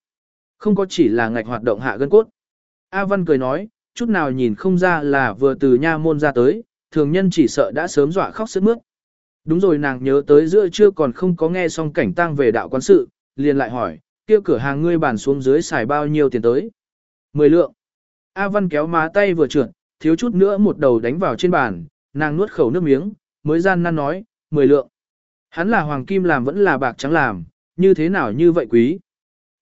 A: không có chỉ là ngạch hoạt động hạ gân cốt. A Văn cười nói, chút nào nhìn không ra là vừa từ nha môn ra tới, thường nhân chỉ sợ đã sớm dọa khóc sướt mướt. Đúng rồi nàng nhớ tới giữa trưa còn không có nghe xong cảnh tăng về đạo quán sự, liền lại hỏi, kia cửa hàng ngươi bàn xuống dưới xài bao nhiêu tiền tới. Mười lượng. A Văn kéo má tay vừa trượt, thiếu chút nữa một đầu đánh vào trên bàn, nàng nuốt khẩu nước miếng, mới gian nan nói, mười lượng. Hắn là hoàng kim làm vẫn là bạc trắng làm, như thế nào như vậy quý.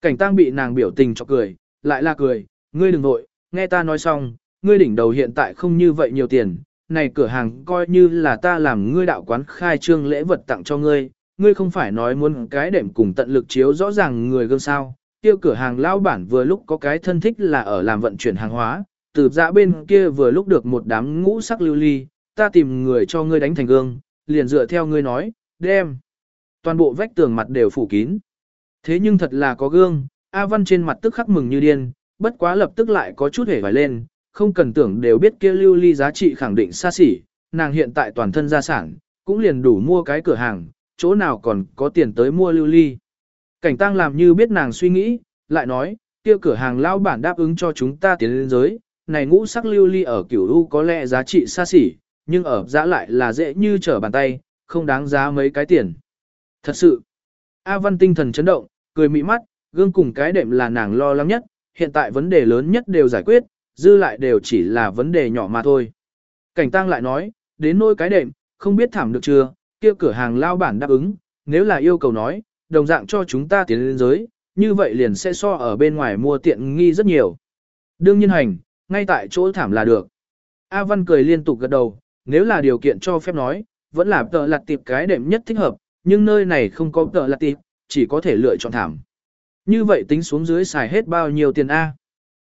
A: Cảnh tăng bị nàng biểu tình cho cười, lại là cười, ngươi đừng nội, nghe ta nói xong, ngươi đỉnh đầu hiện tại không như vậy nhiều tiền, này cửa hàng coi như là ta làm ngươi đạo quán khai trương lễ vật tặng cho ngươi, ngươi không phải nói muốn cái đệm cùng tận lực chiếu rõ ràng người gương sao, tiêu cửa hàng lao bản vừa lúc có cái thân thích là ở làm vận chuyển hàng hóa, từ dã bên kia vừa lúc được một đám ngũ sắc lưu ly, ta tìm người cho ngươi đánh thành gương, liền dựa theo ngươi nói, đem. Toàn bộ vách tường mặt đều phủ kín. Thế nhưng thật là có gương, A Văn trên mặt tức khắc mừng như điên, bất quá lập tức lại có chút hề vải lên, không cần tưởng đều biết kia lưu ly giá trị khẳng định xa xỉ, nàng hiện tại toàn thân gia sản, cũng liền đủ mua cái cửa hàng, chỗ nào còn có tiền tới mua lưu ly. Cảnh tăng làm như biết nàng suy nghĩ, lại nói, kia cửa hàng lao bản đáp ứng cho chúng ta tiến lên giới, này ngũ sắc lưu ly ở kiểu u có lẽ giá trị xa xỉ, nhưng ở giã lại là dễ như trở bàn tay, không đáng giá mấy cái tiền. Thật sự, A Văn tinh thần chấn động, cười mị mắt, gương cùng cái đệm là nàng lo lắng nhất, hiện tại vấn đề lớn nhất đều giải quyết, dư lại đều chỉ là vấn đề nhỏ mà thôi. Cảnh tăng lại nói, đến nôi cái đệm, không biết thảm được chưa, kia cửa hàng lao bản đáp ứng, nếu là yêu cầu nói, đồng dạng cho chúng ta tiến lên giới, như vậy liền sẽ so ở bên ngoài mua tiện nghi rất nhiều. Đương nhiên hành, ngay tại chỗ thảm là được. A Văn cười liên tục gật đầu, nếu là điều kiện cho phép nói, vẫn là tợ lặt tiệp cái đệm nhất thích hợp, nhưng nơi này không có tợ lặt tiệp, chỉ có thể lựa chọn thảm. Như vậy tính xuống dưới xài hết bao nhiêu tiền A.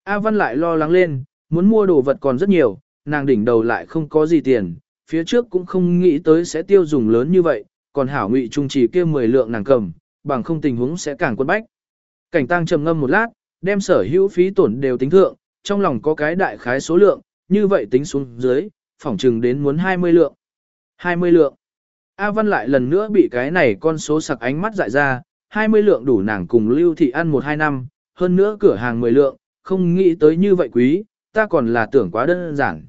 A: A Văn lại lo lắng lên, muốn mua đồ vật còn rất nhiều, nàng đỉnh đầu lại không có gì tiền, phía trước cũng không nghĩ tới sẽ tiêu dùng lớn như vậy, còn hảo ngụy trung chỉ kia 10 lượng nàng cầm, bằng không tình huống sẽ càng quân bách. Cảnh tăng trầm ngâm một lát, đem sở hữu phí tổn đều tính thượng, trong lòng có cái đại khái số lượng, như vậy tính xuống dưới, phỏng chừng đến muốn 20 lượng. 20 lượng. A Văn lại lần nữa bị cái này con số sặc ánh mắt dại ra, 20 lượng đủ nàng cùng lưu thị ăn 1-2 năm, hơn nữa cửa hàng 10 lượng, không nghĩ tới như vậy quý, ta còn là tưởng quá đơn giản.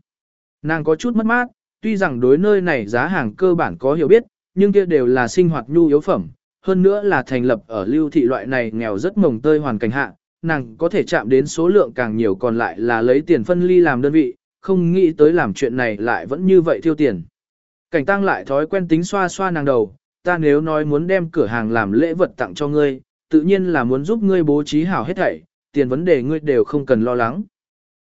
A: Nàng có chút mất mát, tuy rằng đối nơi này giá hàng cơ bản có hiểu biết, nhưng kia đều là sinh hoạt nhu yếu phẩm, hơn nữa là thành lập ở lưu thị loại này nghèo rất mồng tơi hoàn cảnh hạ, nàng có thể chạm đến số lượng càng nhiều còn lại là lấy tiền phân ly làm đơn vị, không nghĩ tới làm chuyện này lại vẫn như vậy tiêu tiền. Cảnh tăng lại thói quen tính xoa xoa nàng đầu, ta nếu nói muốn đem cửa hàng làm lễ vật tặng cho ngươi, tự nhiên là muốn giúp ngươi bố trí hảo hết thảy, tiền vấn đề ngươi đều không cần lo lắng.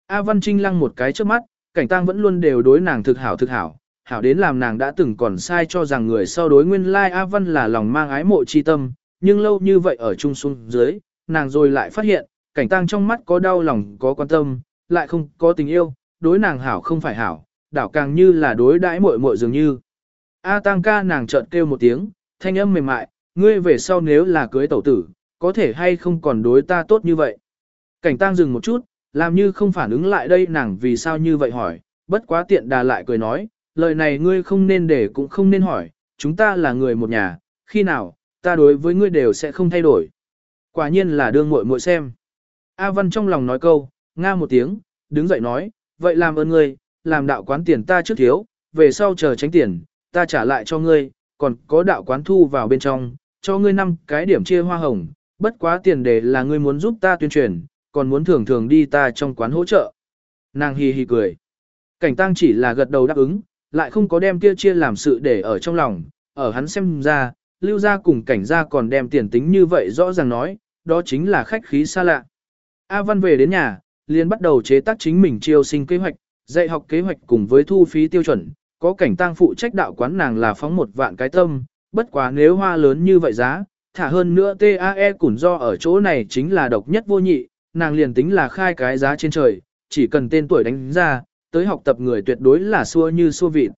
A: A Văn Trinh lăng một cái trước mắt, cảnh tăng vẫn luôn đều đối nàng thực hảo thực hảo, hảo đến làm nàng đã từng còn sai cho rằng người sau đối nguyên lai A Văn là lòng mang ái mộ chi tâm, nhưng lâu như vậy ở chung xuống dưới, nàng rồi lại phát hiện, cảnh tăng trong mắt có đau lòng có quan tâm, lại không có tình yêu, đối nàng hảo không phải hảo, đảo càng như là đối đãi muội muội dường như. A tăng ca nàng chợt kêu một tiếng, thanh âm mềm mại, ngươi về sau nếu là cưới tẩu tử, có thể hay không còn đối ta tốt như vậy. Cảnh tăng dừng một chút, làm như không phản ứng lại đây nàng vì sao như vậy hỏi, bất quá tiện đà lại cười nói, lời này ngươi không nên để cũng không nên hỏi, chúng ta là người một nhà, khi nào, ta đối với ngươi đều sẽ không thay đổi. Quả nhiên là đương muội muội xem. A Văn trong lòng nói câu, nga một tiếng, đứng dậy nói, vậy làm ơn ngươi, làm đạo quán tiền ta trước thiếu, về sau chờ tránh tiền, ta trả lại cho ngươi, còn có đạo quán thu vào bên trong, cho ngươi năm cái điểm chia hoa hồng, bất quá tiền đề là ngươi muốn giúp ta tuyên truyền, còn muốn thường thường đi ta trong quán hỗ trợ. Nàng hi hi cười. Cảnh tăng chỉ là gật đầu đáp ứng, lại không có đem kia chia làm sự để ở trong lòng, ở hắn xem ra, lưu ra cùng cảnh gia còn đem tiền tính như vậy rõ ràng nói, đó chính là khách khí xa lạ. A Văn về đến nhà, liền bắt đầu chế tác chính mình chiêu sinh kế hoạch, dạy học kế hoạch cùng với thu phí tiêu chuẩn, có cảnh tăng phụ trách đạo quán nàng là phóng một vạn cái tâm, bất quá nếu hoa lớn như vậy giá, thả hơn nữa TAE củn do ở chỗ này chính là độc nhất vô nhị, nàng liền tính là khai cái giá trên trời, chỉ cần tên tuổi đánh ra, tới học tập người tuyệt đối là xua như xua vịt.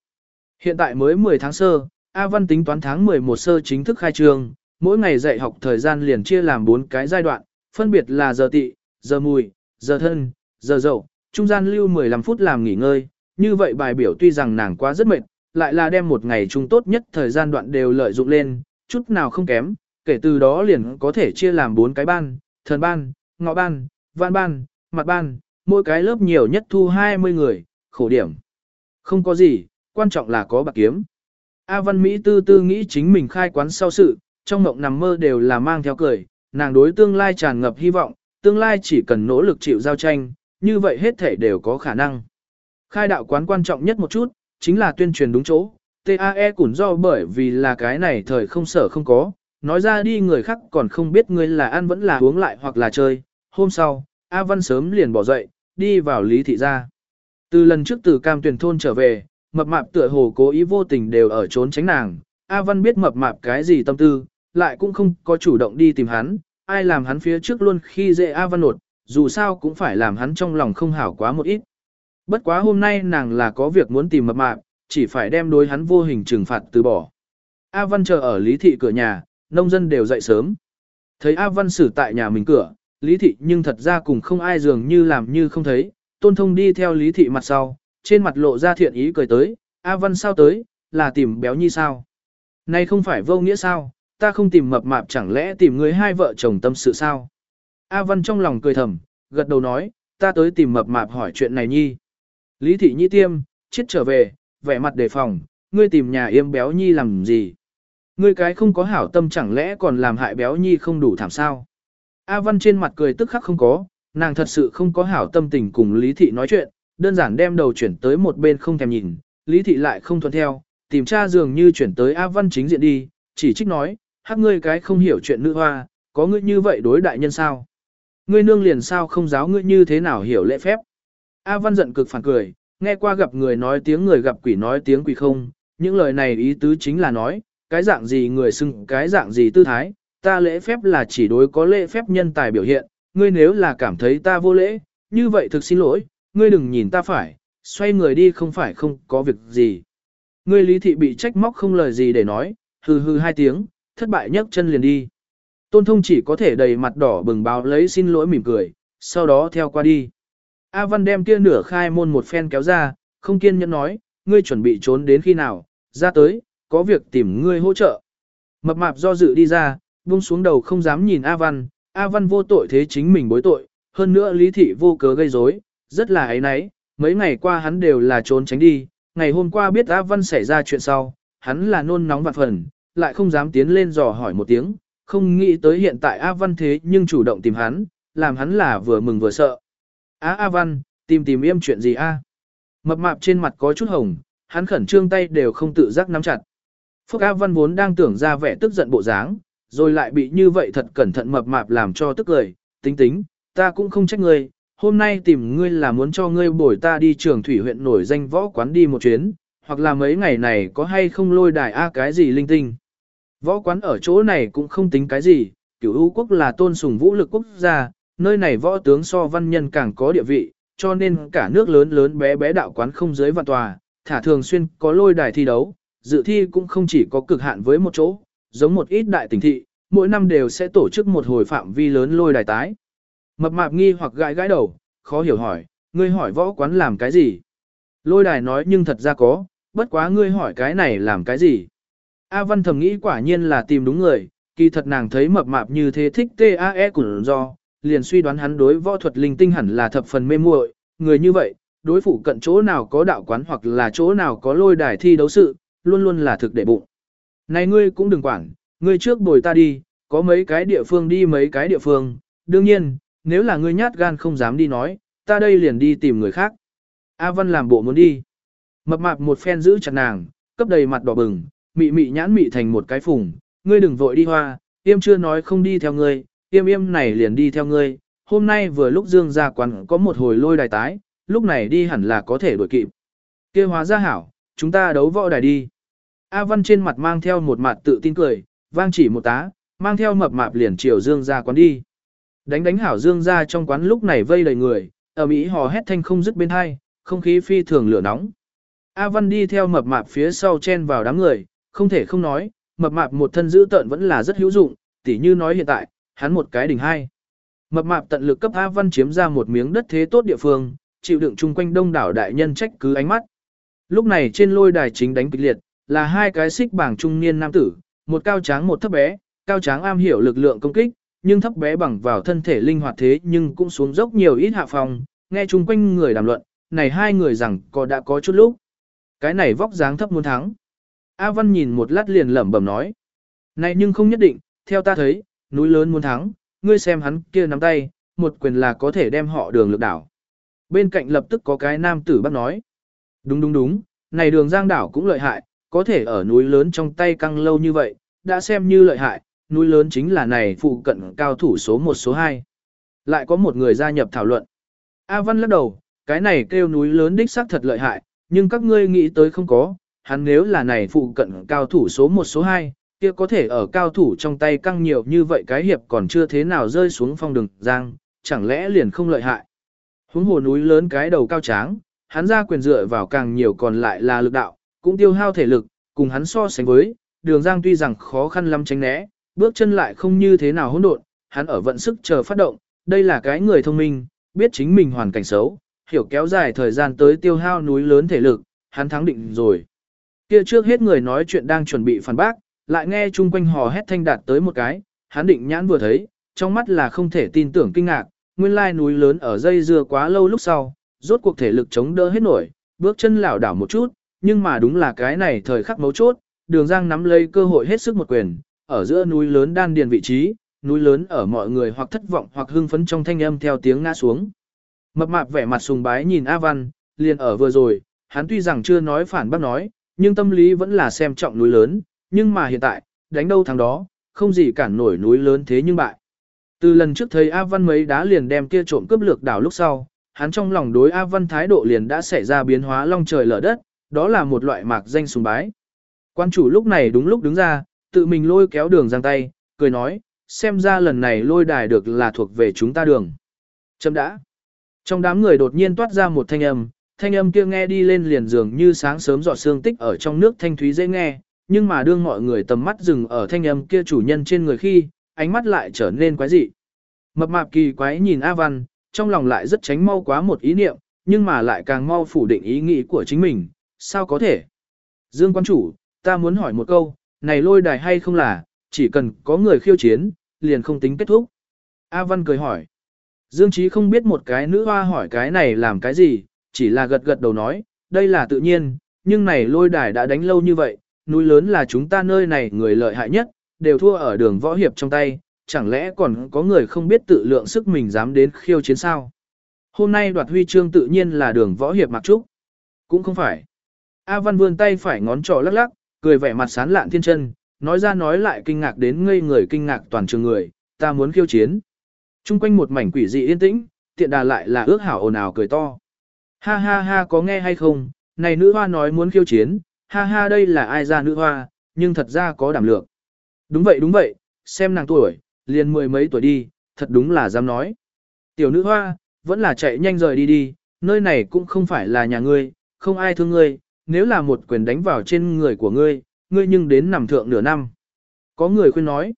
A: Hiện tại mới 10 tháng sơ, A Văn tính toán tháng 11 sơ chính thức khai trường mỗi ngày dạy học thời gian liền chia làm 4 cái giai đoạn, phân biệt là giờ tị, giờ mùi, giờ thân, giờ dậu, trung gian lưu 15 phút làm nghỉ ngơi, như vậy bài biểu tuy rằng nàng quá rất mệt, lại là đem một ngày chung tốt nhất thời gian đoạn đều lợi dụng lên, chút nào không kém, kể từ đó liền có thể chia làm 4 cái ban, thần ban, ngọ ban, văn ban, mặt ban, mỗi cái lớp nhiều nhất thu 20 người, khổ điểm. Không có gì, quan trọng là có bạc kiếm. A Văn Mỹ tư tư nghĩ chính mình khai quán sau sự, trong mộng nằm mơ đều là mang theo cười, nàng đối tương lai tràn ngập hy vọng, tương lai chỉ cần nỗ lực chịu giao tranh, như vậy hết thể đều có khả năng. Khai đạo quán quan trọng nhất một chút, chính là tuyên truyền đúng chỗ, TAE cũng do bởi vì là cái này thời không sở không có, nói ra đi người khác còn không biết ngươi là ăn vẫn là uống lại hoặc là chơi. Hôm sau, A Văn sớm liền bỏ dậy, đi vào Lý Thị gia. Từ lần trước từ cam tuyển thôn trở về, mập mạp tựa hồ cố ý vô tình đều ở trốn tránh nàng. A Văn biết mập mạp cái gì tâm tư, lại cũng không có chủ động đi tìm hắn, ai làm hắn phía trước luôn khi dễ A Văn nột, dù sao cũng phải làm hắn trong lòng không hảo quá một ít. Bất quá hôm nay nàng là có việc muốn tìm mập mạp, chỉ phải đem đối hắn vô hình trừng phạt từ bỏ. A Văn chờ ở Lý Thị cửa nhà, nông dân đều dậy sớm. Thấy A Văn xử tại nhà mình cửa, Lý Thị nhưng thật ra cùng không ai dường như làm như không thấy, tôn thông đi theo Lý Thị mặt sau, trên mặt lộ ra thiện ý cười tới, A Văn sao tới, là tìm béo nhi sao? Này không phải vô nghĩa sao, ta không tìm mập mạp chẳng lẽ tìm người hai vợ chồng tâm sự sao? A Văn trong lòng cười thầm, gật đầu nói, ta tới tìm mập mạp hỏi chuyện này nhi. Lý Thị Nhi tiêm, chết trở về, vẻ mặt đề phòng, ngươi tìm nhà yêm béo nhi làm gì? Ngươi cái không có hảo tâm chẳng lẽ còn làm hại béo nhi không đủ thảm sao? A Văn trên mặt cười tức khắc không có, nàng thật sự không có hảo tâm tình cùng Lý Thị nói chuyện, đơn giản đem đầu chuyển tới một bên không thèm nhìn, Lý Thị lại không thuận theo, tìm tra dường như chuyển tới A Văn chính diện đi, chỉ trích nói, hắc ngươi cái không hiểu chuyện nữ hoa, có ngươi như vậy đối đại nhân sao? Ngươi nương liền sao không giáo ngươi như thế nào hiểu lễ phép? A Văn giận cực phản cười, nghe qua gặp người nói tiếng người gặp quỷ nói tiếng quỷ không, những lời này ý tứ chính là nói, cái dạng gì người xưng cái dạng gì tư thái, ta lễ phép là chỉ đối có lễ phép nhân tài biểu hiện, ngươi nếu là cảm thấy ta vô lễ, như vậy thực xin lỗi, ngươi đừng nhìn ta phải, xoay người đi không phải không có việc gì. Ngươi lý thị bị trách móc không lời gì để nói, hừ hừ hai tiếng, thất bại nhấc chân liền đi. Tôn thông chỉ có thể đầy mặt đỏ bừng báo lấy xin lỗi mỉm cười, sau đó theo qua đi. A Văn đem kia nửa khai môn một phen kéo ra, không kiên nhẫn nói, ngươi chuẩn bị trốn đến khi nào, ra tới, có việc tìm ngươi hỗ trợ. Mập mạp do dự đi ra, buông xuống đầu không dám nhìn A Văn, A Văn vô tội thế chính mình bối tội, hơn nữa lý thị vô cớ gây rối, rất là ấy nấy, mấy ngày qua hắn đều là trốn tránh đi, ngày hôm qua biết A Văn xảy ra chuyện sau, hắn là nôn nóng vạn phần, lại không dám tiến lên dò hỏi một tiếng, không nghĩ tới hiện tại A Văn thế nhưng chủ động tìm hắn, làm hắn là vừa mừng vừa sợ. Á A Văn, tìm tìm im chuyện gì a? Mập mạp trên mặt có chút hồng, hắn khẩn trương tay đều không tự giác nắm chặt. Phúc A Văn vốn đang tưởng ra vẻ tức giận bộ dáng, rồi lại bị như vậy thật cẩn thận mập mạp làm cho tức cười, tính tính, ta cũng không trách ngươi, hôm nay tìm ngươi là muốn cho ngươi bồi ta đi trường thủy huyện nổi danh võ quán đi một chuyến, hoặc là mấy ngày này có hay không lôi đài A cái gì linh tinh. Võ quán ở chỗ này cũng không tính cái gì, cửu ưu quốc là tôn sùng vũ lực quốc gia, nơi này võ tướng so văn nhân càng có địa vị, cho nên cả nước lớn lớn bé bé đạo quán không dưới vạn tòa, thả thường xuyên có lôi đài thi đấu, dự thi cũng không chỉ có cực hạn với một chỗ, giống một ít đại tỉnh thị, mỗi năm đều sẽ tổ chức một hồi phạm vi lớn lôi đài tái. Mập mạp nghi hoặc gãi gãi đầu, khó hiểu hỏi, ngươi hỏi võ quán làm cái gì? Lôi đài nói nhưng thật ra có, bất quá ngươi hỏi cái này làm cái gì? A Văn thầm nghĩ quả nhiên là tìm đúng người, kỳ thật nàng thấy mập mạp như thế thích TAE của do, liền suy đoán hắn đối võ thuật linh tinh hẳn là thập phần mê muội, người như vậy, đối phủ cận chỗ nào có đạo quán hoặc là chỗ nào có lôi đài thi đấu sự, luôn luôn là thực để bụng. Này ngươi cũng đừng quản, ngươi trước bồi ta đi, có mấy cái địa phương đi mấy cái địa phương, đương nhiên, nếu là ngươi nhát gan không dám đi nói, ta đây liền đi tìm người khác. A Văn làm bộ muốn đi. Mập mạp một phen giữ chặt nàng, cấp đầy mặt đỏ bừng, mị mị nhãn mị thành một cái phùng, ngươi đừng vội đi hoa, yêm chưa nói không đi theo ngươi, yêm yêm này liền đi theo ngươi, hôm nay vừa lúc dương ra quán có một hồi lôi đài tái, lúc này đi hẳn là có thể đuổi kịp. kia hóa ra hảo, chúng ta đấu võ đài đi. A Văn trên mặt mang theo một mặt tự tin cười, vang chỉ một tá, mang theo mập mạp liền chiều dương ra quán đi. Đánh đánh hảo dương ra trong quán lúc này vây đầy người, ở Mỹ hò hét thanh không dứt bên hai, không khí phi thường lửa nóng. A Văn đi theo mập mạp phía sau chen vào đám người, không thể không nói, mập mạp một thân giữ tợn vẫn là rất hữu dụng, tỉ như nói hiện tại, hắn một cái đỉnh hai. Mập mạp tận lực cấp A Văn chiếm ra một miếng đất thế tốt địa phương, chịu đựng chung quanh đông đảo đại nhân trách cứ ánh mắt. Lúc này trên lôi đài chính đánh kịch liệt, là hai cái xích bảng trung niên nam tử, một cao tráng một thấp bé, cao tráng am hiểu lực lượng công kích, nhưng thấp bé bằng vào thân thể linh hoạt thế nhưng cũng xuống dốc nhiều ít hạ phòng, nghe chung quanh người đàm luận, này hai người rằng có đã có chút lúc. Cái này vóc dáng thấp muốn thắng. A Văn nhìn một lát liền lẩm bẩm nói. Này nhưng không nhất định, theo ta thấy, núi lớn muốn thắng, ngươi xem hắn kia nắm tay, một quyền là có thể đem họ đường lực đảo. Bên cạnh lập tức có cái nam tử bác nói. Đúng đúng đúng, này đường giang đảo cũng lợi hại, có thể ở núi lớn trong tay căng lâu như vậy, đã xem như lợi hại, núi lớn chính là này phụ cận cao thủ số 1 số 2. Lại có một người gia nhập thảo luận. A Văn lắc đầu, cái này kêu núi lớn đích xác thật lợi hại, nhưng các ngươi nghĩ tới không có, hắn nếu là này phụ cận cao thủ số 1 số 2, kia có thể ở cao thủ trong tay căng nhiều như vậy cái hiệp còn chưa thế nào rơi xuống phong đường giang, chẳng lẽ liền không lợi hại. Huống hồ núi lớn cái đầu cao tráng, hắn ra quyền dựa vào càng nhiều còn lại là lực đạo, cũng tiêu hao thể lực, cùng hắn so sánh với, đường giang tuy rằng khó khăn lắm tránh né, bước chân lại không như thế nào hỗn độn, hắn ở vận sức chờ phát động, đây là cái người thông minh, biết chính mình hoàn cảnh xấu, hiểu kéo dài thời gian tới tiêu hao núi lớn thể lực, hắn thắng định rồi. Kia trước hết người nói chuyện đang chuẩn bị phản bác, lại nghe chung quanh hò hét thanh đạt tới một cái, hắn định nhãn vừa thấy, trong mắt là không thể tin tưởng kinh ngạc, nguyên lai núi lớn ở dây dưa quá lâu lúc sau, rốt cuộc thể lực chống đỡ hết nổi, bước chân lảo đảo một chút, nhưng mà đúng là cái này thời khắc mấu chốt, đường giang nắm lấy cơ hội hết sức một quyền, ở giữa núi lớn đan điền vị trí, núi lớn ở mọi người hoặc thất vọng hoặc hưng phấn trong thanh âm theo tiếng ngã xuống. Mập mạp vẻ mặt sùng bái nhìn A Văn, liền ở vừa rồi, hắn tuy rằng chưa nói phản bác nói, nhưng tâm lý vẫn là xem trọng núi lớn, nhưng mà hiện tại, đánh đâu thắng đó, không gì cản nổi núi lớn thế nhưng bại. Từ lần trước thấy A Văn mấy đá liền đem kia trộm cướp lược đảo lúc sau, hắn trong lòng đối A Văn thái độ liền đã xảy ra biến hóa long trời lở đất, đó là một loại mạc danh sùng bái. Quan chủ lúc này đúng lúc đứng ra, tự mình lôi kéo đường giang tay, cười nói, xem ra lần này lôi đài được là thuộc về chúng ta đường. Chấm đã. Trong đám người đột nhiên toát ra một thanh âm, thanh âm kia nghe đi lên liền dường như sáng sớm giọt sương tích ở trong nước thanh thúy dễ nghe, nhưng mà đương mọi người tầm mắt dừng ở thanh âm kia chủ nhân trên người khi, ánh mắt lại trở nên quái dị. Mập mạp kỳ quái nhìn A Văn, trong lòng lại rất tránh mau quá một ý niệm, nhưng mà lại càng mau phủ định ý nghĩ của chính mình, sao có thể? Dương quan chủ, ta muốn hỏi một câu, này lôi đài hay không là, chỉ cần có người khiêu chiến, liền không tính kết thúc. A Văn cười hỏi. Dương Chí không biết một cái nữ hoa hỏi cái này làm cái gì, chỉ là gật gật đầu nói, đây là tự nhiên, nhưng này lôi đài đã đánh lâu như vậy, núi lớn là chúng ta nơi này người lợi hại nhất, đều thua ở đường võ hiệp trong tay, chẳng lẽ còn có người không biết tự lượng sức mình dám đến khiêu chiến sao? Hôm nay đoạt huy chương tự nhiên là đường võ hiệp mặc trúc. Cũng không phải. A Văn vươn tay phải ngón trỏ lắc lắc, cười vẻ mặt sán lạn thiên chân, nói ra nói lại kinh ngạc đến ngây người kinh ngạc toàn trường người, ta muốn khiêu chiến. Trung quanh một mảnh quỷ dị yên tĩnh, tiện đà lại là ước hảo ồn ào cười to. Ha ha ha có nghe hay không, này nữ hoa nói muốn khiêu chiến, ha ha đây là ai ra nữ hoa, nhưng thật ra có đảm lượng. Đúng vậy đúng vậy, xem nàng tuổi, liền mười mấy tuổi đi, thật đúng là dám nói. Tiểu nữ hoa, vẫn là chạy nhanh rời đi đi, nơi này cũng không phải là nhà ngươi, không ai thương ngươi, nếu là một quyền đánh vào trên người của ngươi, ngươi nhưng đến nằm thượng nửa năm. Có người khuyên nói,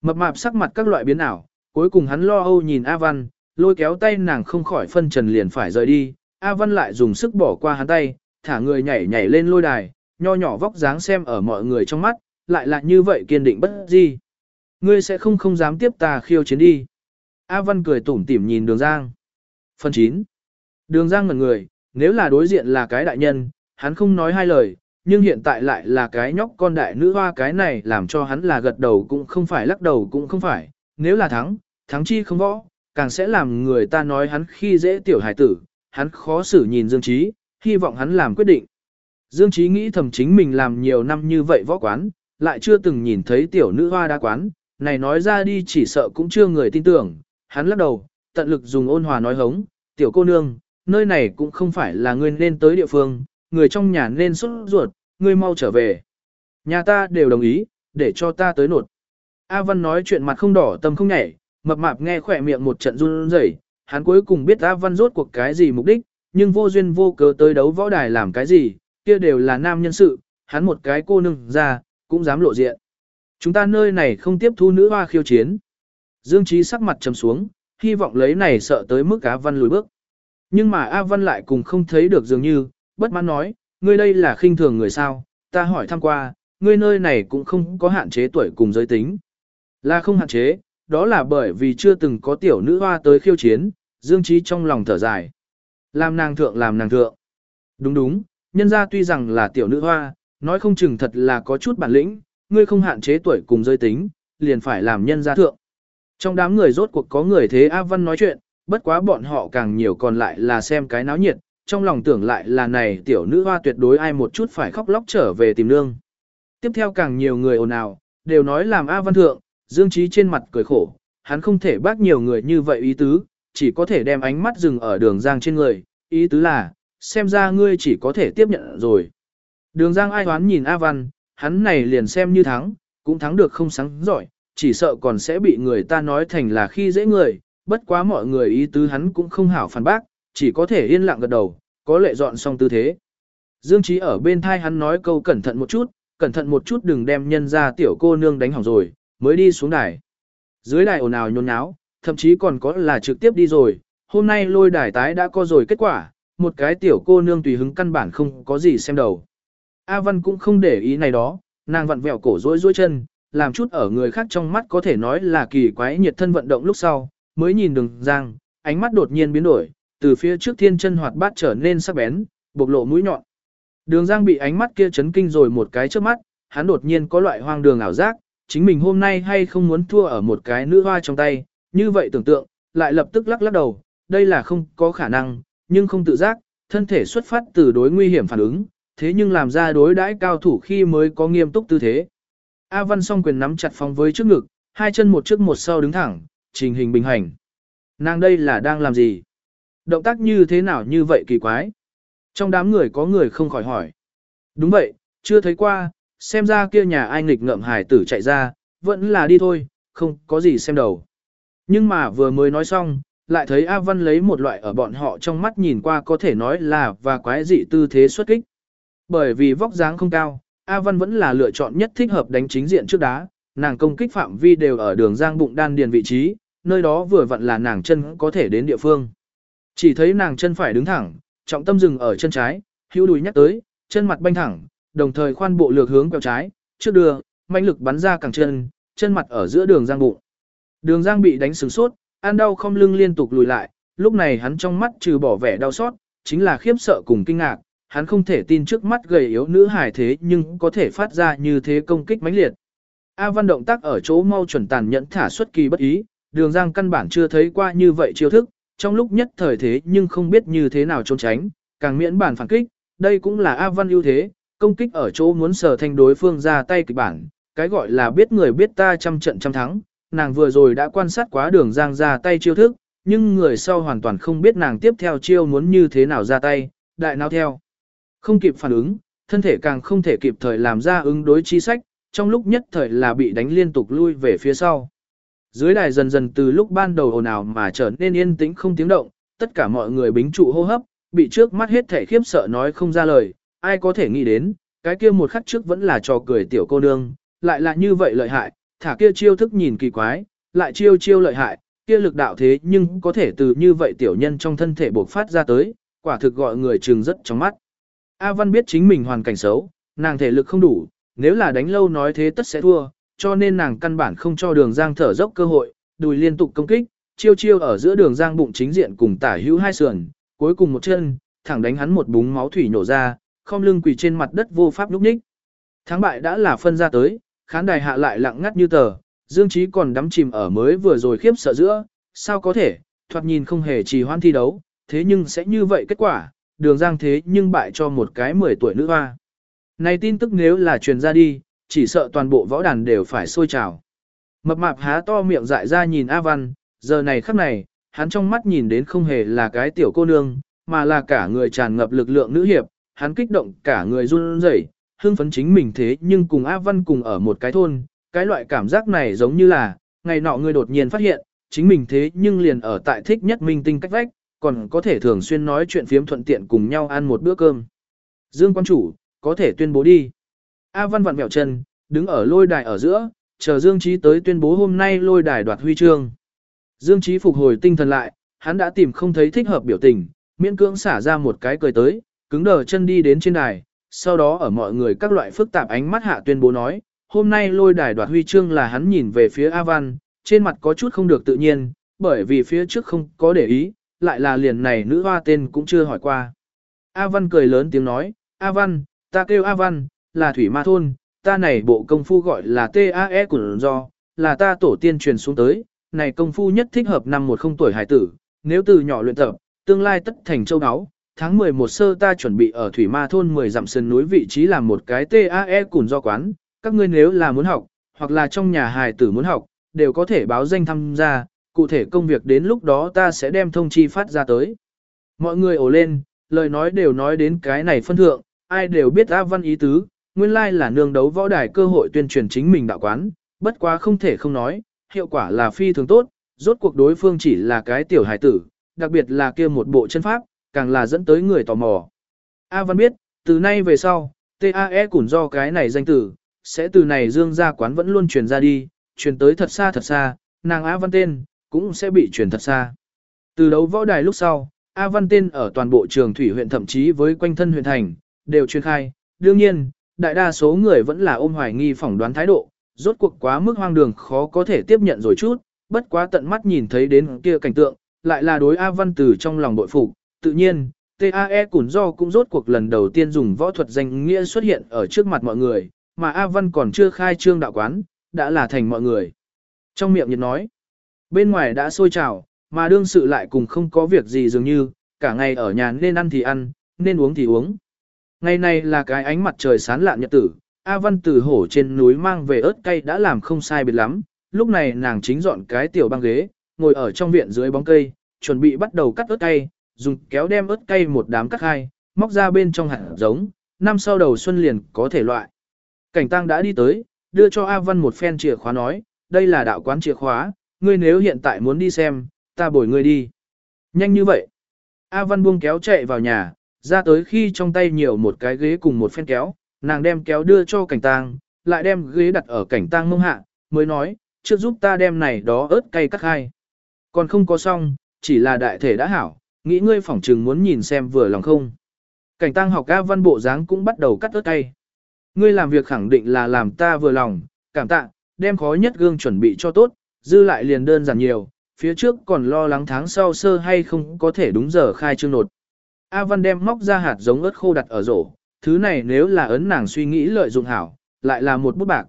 A: Mập mạp sắc mặt các loại biến ảo, cuối cùng hắn lo âu nhìn A Văn, lôi kéo tay nàng không khỏi phân trần liền phải rời đi. A Văn lại dùng sức bỏ qua hắn tay, thả người nhảy nhảy lên lôi đài, nho nhỏ vóc dáng xem ở mọi người trong mắt, lại là như vậy kiên định bất di. Ngươi sẽ không không dám tiếp ta khiêu chiến đi. A Văn cười tủm tỉm nhìn đường Giang. Phần 9. Đường Giang ngẩn người, nếu là đối diện là cái đại nhân, hắn không nói hai lời, nhưng hiện tại lại là cái nhóc con đại nữ hoa cái này làm cho hắn là gật đầu cũng không phải lắc đầu cũng không phải, nếu là thắng, thắng chi không võ, càng sẽ làm người ta nói hắn khi dễ tiểu hải tử, hắn khó xử nhìn Dương Trí, hy vọng hắn làm quyết định. Dương Trí nghĩ thầm chính mình làm nhiều năm như vậy võ quán, lại chưa từng nhìn thấy tiểu nữ hoa đa quán, này nói ra đi chỉ sợ cũng chưa người tin tưởng, hắn lắc đầu, tận lực dùng ôn hòa nói hống, tiểu cô nương, nơi này cũng không phải là ngươi nên tới địa phương, người trong nhà nên xuất ruột, ngươi mau trở về. Nhà ta đều đồng ý, để cho ta tới nột. A Văn nói chuyện mặt không đỏ tâm không nhảy, mập mạp nghe khỏe miệng một trận run rẩy, hắn cuối cùng biết A Văn rốt cuộc cái gì mục đích, nhưng vô duyên vô cớ tới đấu võ đài làm cái gì, kia đều là nam nhân sự, hắn một cái cô nương ra, cũng dám lộ diện. Chúng ta nơi này không tiếp thu nữ hoa khiêu chiến. Dương Trí sắc mặt trầm xuống, hy vọng lấy này sợ tới mức A Văn lùi bước. Nhưng mà A Văn lại cùng không thấy được dường như, bất mãn nói, ngươi đây là khinh thường người sao, ta hỏi thăm qua, ngươi nơi này cũng không có hạn chế tuổi cùng giới tính. Là không hạn chế, đó là bởi vì chưa từng có tiểu nữ hoa tới khiêu chiến, Dương Trí trong lòng thở dài. Làm nàng thượng làm nàng thượng. Đúng đúng, nhân ra tuy rằng là tiểu nữ hoa, nói không chừng thật là có chút bản lĩnh, ngươi không hạn chế tuổi cùng giới tính, liền phải làm nhân gia thượng. Trong đám người rốt cuộc có người thế A Văn nói chuyện, bất quá bọn họ càng nhiều còn lại là xem cái náo nhiệt, trong lòng tưởng lại là này tiểu nữ hoa tuyệt đối ai một chút phải khóc lóc trở về tìm nương. Tiếp theo càng nhiều người ồn ào, đều nói làm A Văn thượng, Dương Trí trên mặt cười khổ, hắn không thể bác nhiều người như vậy ý tứ, chỉ có thể đem ánh mắt dừng ở đường giang trên người, ý tứ là, xem ra ngươi chỉ có thể tiếp nhận rồi. Đường giang ai hoán nhìn A Văn, hắn này liền xem như thắng, cũng thắng được không sáng giỏi, chỉ sợ còn sẽ bị người ta nói thành là khi dễ người, bất quá mọi người ý tứ hắn cũng không hảo phản bác, chỉ có thể yên lặng gật đầu, có lệ dọn xong tư thế. Dương Trí ở bên thai hắn nói câu cẩn thận một chút, cẩn thận một chút đừng đem nhân ra tiểu cô nương đánh hỏng rồi, mới đi xuống đài. Dưới đài ồn ào nhôn nháo, thậm chí còn có là trực tiếp đi rồi, hôm nay lôi đài tái đã có rồi kết quả, một cái tiểu cô nương tùy hứng căn bản không có gì xem đầu. A Văn cũng không để ý này đó, nàng vặn vẹo cổ rối rối chân, làm chút ở người khác trong mắt có thể nói là kỳ quái nhiệt thân vận động lúc sau, mới nhìn đường giang, ánh mắt đột nhiên biến đổi, từ phía trước thiên chân hoạt bát trở nên sắc bén, bộc lộ mũi nhọn. Đường giang bị ánh mắt kia chấn kinh rồi một cái trước mắt, hắn đột nhiên có loại hoang đường ảo giác, chính mình hôm nay hay không muốn thua ở một cái nữ hoa trong tay, như vậy tưởng tượng, lại lập tức lắc lắc đầu, đây là không có khả năng, nhưng không tự giác, thân thể xuất phát từ đối nguy hiểm phản ứng, thế nhưng làm ra đối đãi cao thủ khi mới có nghiêm túc tư thế. A Văn song quyền nắm chặt phong với trước ngực, hai chân một trước một sau đứng thẳng, trình hình bình hành. Nàng đây là đang làm gì? Động tác như thế nào như vậy kỳ quái? Trong đám người có người không khỏi hỏi. Đúng vậy, chưa thấy qua, xem ra kia nhà ai nghịch ngợm hải tử chạy ra, vẫn là đi thôi, không có gì xem đầu. Nhưng mà vừa mới nói xong, lại thấy A Văn lấy một loại ở bọn họ trong mắt nhìn qua có thể nói là và quái dị tư thế xuất kích. Bởi vì vóc dáng không cao, A Văn vẫn là lựa chọn nhất thích hợp đánh chính diện trước đá, nàng công kích phạm vi đều ở đường giang bụng đan điền vị trí, nơi đó vừa vặn là nàng chân có thể đến địa phương. Chỉ thấy nàng chân phải đứng thẳng, trọng tâm dừng ở chân trái, hữu đùi nhắc tới, chân mặt banh thẳng, đồng thời khoan bộ lược hướng quẹo trái, trước đưa, mạnh lực bắn ra càng chân, chân mặt ở giữa đường giang bụng. Đường giang bị đánh sửng sốt, ăn đau không lưng liên tục lùi lại, lúc này hắn trong mắt trừ bỏ vẻ đau xót, chính là khiếp sợ cùng kinh ngạc, hắn không thể tin trước mắt gầy yếu nữ hài thế nhưng có thể phát ra như thế công kích mãnh liệt. A Văn động tác ở chỗ mau chuẩn tàn nhẫn thả xuất kỳ bất ý, đường giang căn bản chưa thấy qua như vậy chiêu thức, trong lúc nhất thời thế nhưng không biết như thế nào trốn tránh, càng miễn bản phản kích, đây cũng là A Văn ưu thế, công kích ở chỗ muốn sở thành đối phương ra tay kịch bản, cái gọi là biết người biết ta trăm trận trăm thắng, nàng vừa rồi đã quan sát quá đường giang ra tay chiêu thức, nhưng người sau hoàn toàn không biết nàng tiếp theo chiêu muốn như thế nào ra tay, đại nào theo. Không kịp phản ứng, thân thể càng không thể kịp thời làm ra ứng đối chi sách, trong lúc nhất thời là bị đánh liên tục lui về phía sau. Dưới đài dần dần từ lúc ban đầu ồn ào mà trở nên yên tĩnh không tiếng động, tất cả mọi người bính trụ hô hấp, bị trước mắt hết thể khiếp sợ nói không ra lời, ai có thể nghĩ đến, cái kia một khắc trước vẫn là trò cười tiểu cô nương, lại là như vậy lợi hại, thả kia chiêu thức nhìn kỳ quái, lại chiêu chiêu lợi hại, kia lực đạo thế nhưng có thể từ như vậy tiểu nhân trong thân thể bộc phát ra tới, quả thực gọi người trừng rất trong mắt. A Văn biết chính mình hoàn cảnh xấu, nàng thể lực không đủ, nếu là đánh lâu nói thế tất sẽ thua, cho nên nàng căn bản không cho đường giang thở dốc cơ hội, đùi liên tục công kích, chiêu chiêu ở giữa đường giang bụng chính diện cùng tả hữu hai sườn, cuối cùng một chân, thẳng đánh hắn một búng máu thủy nổ ra, không lưng quỳ trên mặt đất vô pháp lúc ních. Thắng bại đã là phân ra tới, khán đài hạ lại lặng ngắt như tờ, Dương Chí còn đắm chìm ở mới vừa rồi khiếp sợ giữa, sao có thể, thoạt nhìn không hề trì hoãn thi đấu, thế nhưng sẽ như vậy kết quả, đường giang thế nhưng bại cho một cái 10 tuổi nữ hoa. Này tin tức nếu là truyền ra đi, chỉ sợ toàn bộ võ đàn đều phải sôi trào. Mập mạp há to miệng dại ra nhìn A Văn, giờ này khắc này, hắn trong mắt nhìn đến không hề là cái tiểu cô nương, mà là cả người tràn ngập lực lượng nữ hiệp, hắn kích động cả người run rẩy, hưng phấn chính mình thế nhưng cùng A Văn cùng ở một cái thôn, cái loại cảm giác này giống như là, ngày nọ người đột nhiên phát hiện, chính mình thế nhưng liền ở tại thích nhất minh tinh cách vách, còn có thể thường xuyên nói chuyện phiếm thuận tiện cùng nhau ăn một bữa cơm. Dương quan chủ, có thể tuyên bố đi. A Văn vặn vẹo chân, đứng ở lôi đài ở giữa, chờ Dương Trí tới tuyên bố hôm nay lôi đài đoạt huy chương. Dương Trí phục hồi tinh thần lại, hắn đã tìm không thấy thích hợp biểu tình, miễn cưỡng xả ra một cái cười tới, cứng đờ chân đi đến trên đài, sau đó ở mọi người các loại phức tạp ánh mắt hạ tuyên bố nói, hôm nay lôi đài đoạt huy chương là hắn nhìn về phía A Văn, trên mặt có chút không được tự nhiên, bởi vì phía trước không có để ý, lại là liền này nữ hoa tên cũng chưa hỏi qua. A Văn cười lớn tiếng nói, A Văn, ta kêu A Văn, là thủy ma thôn, ta này bộ công phu gọi là TAE của do, là ta tổ tiên truyền xuống tới, này công phu nhất thích hợp năm một không tuổi hải tử, nếu từ nhỏ luyện tập, tương lai tất thành châu áo. Tháng 11 sơ ta chuẩn bị ở Thủy Ma thôn 10 dặm sườn núi vị trí làm một cái TAE cùng do quán, các ngươi nếu là muốn học, hoặc là trong nhà hài tử muốn học, đều có thể báo danh tham gia, cụ thể công việc đến lúc đó ta sẽ đem thông chi phát ra tới. Mọi người ồ lên, lời nói đều nói đến cái này phân thượng, ai đều biết A Văn ý tứ, nguyên lai là nương đấu võ đài cơ hội tuyên truyền chính mình đạo quán, bất quá không thể không nói, hiệu quả là phi thường tốt, rốt cuộc đối phương chỉ là cái tiểu hài tử, đặc biệt là kia một bộ chân pháp, càng là dẫn tới người tò mò. A Văn biết, từ nay về sau, TAE cũng do cái này danh tử, sẽ từ này dương ra quán vẫn luôn truyền ra đi, truyền tới thật xa thật xa, nàng A Văn tên, cũng sẽ bị truyền thật xa. Từ đấu võ đài lúc sau, A Văn tên ở toàn bộ trường thủy huyện thậm chí với quanh thân huyện thành, đều truyền khai. Đương nhiên, đại đa số người vẫn là ôm hoài nghi phỏng đoán thái độ, rốt cuộc quá mức hoang đường khó có thể tiếp nhận rồi chút, bất quá tận mắt nhìn thấy đến kia cảnh tượng, lại là đối A Văn từ trong lòng bội phục, tự nhiên, TAE Cùn Do cũng rốt cuộc lần đầu tiên dùng võ thuật danh nghĩa xuất hiện ở trước mặt mọi người, mà A Văn còn chưa khai trương đạo quán, đã là thành mọi người. Trong miệng nhiệt nói, bên ngoài đã sôi trào, mà đương sự lại cùng không có việc gì dường như, cả ngày ở nhà nên ăn thì ăn, nên uống thì uống. Ngày này là cái ánh mặt trời sán lạn nhật tử, A Văn từ hổ trên núi mang về ớt cay đã làm không sai biệt lắm, lúc này nàng chính dọn cái tiểu băng ghế, ngồi ở trong viện dưới bóng cây, chuẩn bị bắt đầu cắt ớt cay, dùng kéo đem ớt cay một đám cắt hai, móc ra bên trong hạt giống, năm sau đầu xuân liền có thể loại. Cảnh tăng đã đi tới, đưa cho A Văn một phen chìa khóa nói, đây là đạo quán chìa khóa, ngươi nếu hiện tại muốn đi xem, ta bồi ngươi đi. Nhanh như vậy. A Văn buông kéo chạy vào nhà, ra tới khi trong tay nhiều một cái ghế cùng một phen kéo, nàng đem kéo đưa cho cảnh tang, lại đem ghế đặt ở cảnh tang mông hạ, mới nói, trước giúp ta đem này đó ớt cay cắt hai. Còn không có xong, chỉ là đại thể đã hảo, nghĩ ngươi phỏng trừng muốn nhìn xem vừa lòng không. Cảnh Tăng học ca Văn bộ dáng cũng bắt đầu cắt ớt tay. Ngươi làm việc khẳng định là làm ta vừa lòng, cảm tạ, đem khó nhất gương chuẩn bị cho tốt, dư lại liền đơn giản nhiều, phía trước còn lo lắng tháng sau sơ hay không có thể đúng giờ khai trương nột. A Văn đem móc ra hạt giống ớt khô đặt ở rổ, thứ này nếu là ấn nàng suy nghĩ lợi dụng hảo, lại là một bút bạc.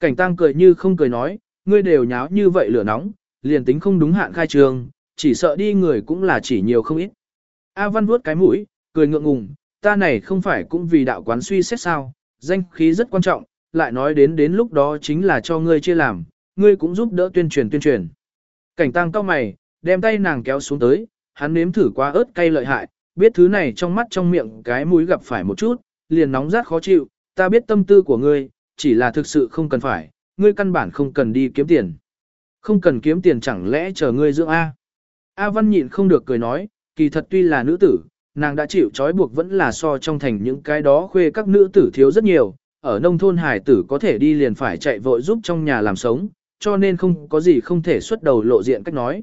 A: Cảnh tăng cười như không cười nói, ngươi đều nháo như vậy lửa nóng, liền tính không đúng hạn khai trường chỉ sợ đi người cũng là chỉ nhiều không ít. A Văn vuốt cái mũi, cười ngượng ngùng, ta này không phải cũng vì đạo quán suy xét sao, danh khí rất quan trọng, lại nói đến đến lúc đó chính là cho ngươi chia làm, ngươi cũng giúp đỡ tuyên truyền tuyên truyền. Cảnh tăng cao mày, đem tay nàng kéo xuống tới, hắn nếm thử quá ớt cay lợi hại, biết thứ này trong mắt trong miệng cái mũi gặp phải một chút, liền nóng rát khó chịu, ta biết tâm tư của ngươi, chỉ là thực sự không cần phải, ngươi căn bản không cần đi kiếm tiền. Không cần kiếm tiền chẳng lẽ chờ ngươi dưỡng A. A Văn nhịn không được cười nói, kỳ thật tuy là nữ tử, nàng đã chịu trói buộc vẫn là so trong thành những cái đó khuê các nữ tử thiếu rất nhiều, ở nông thôn hải tử có thể đi liền phải chạy vội giúp trong nhà làm sống, cho nên không có gì không thể xuất đầu lộ diện cách nói.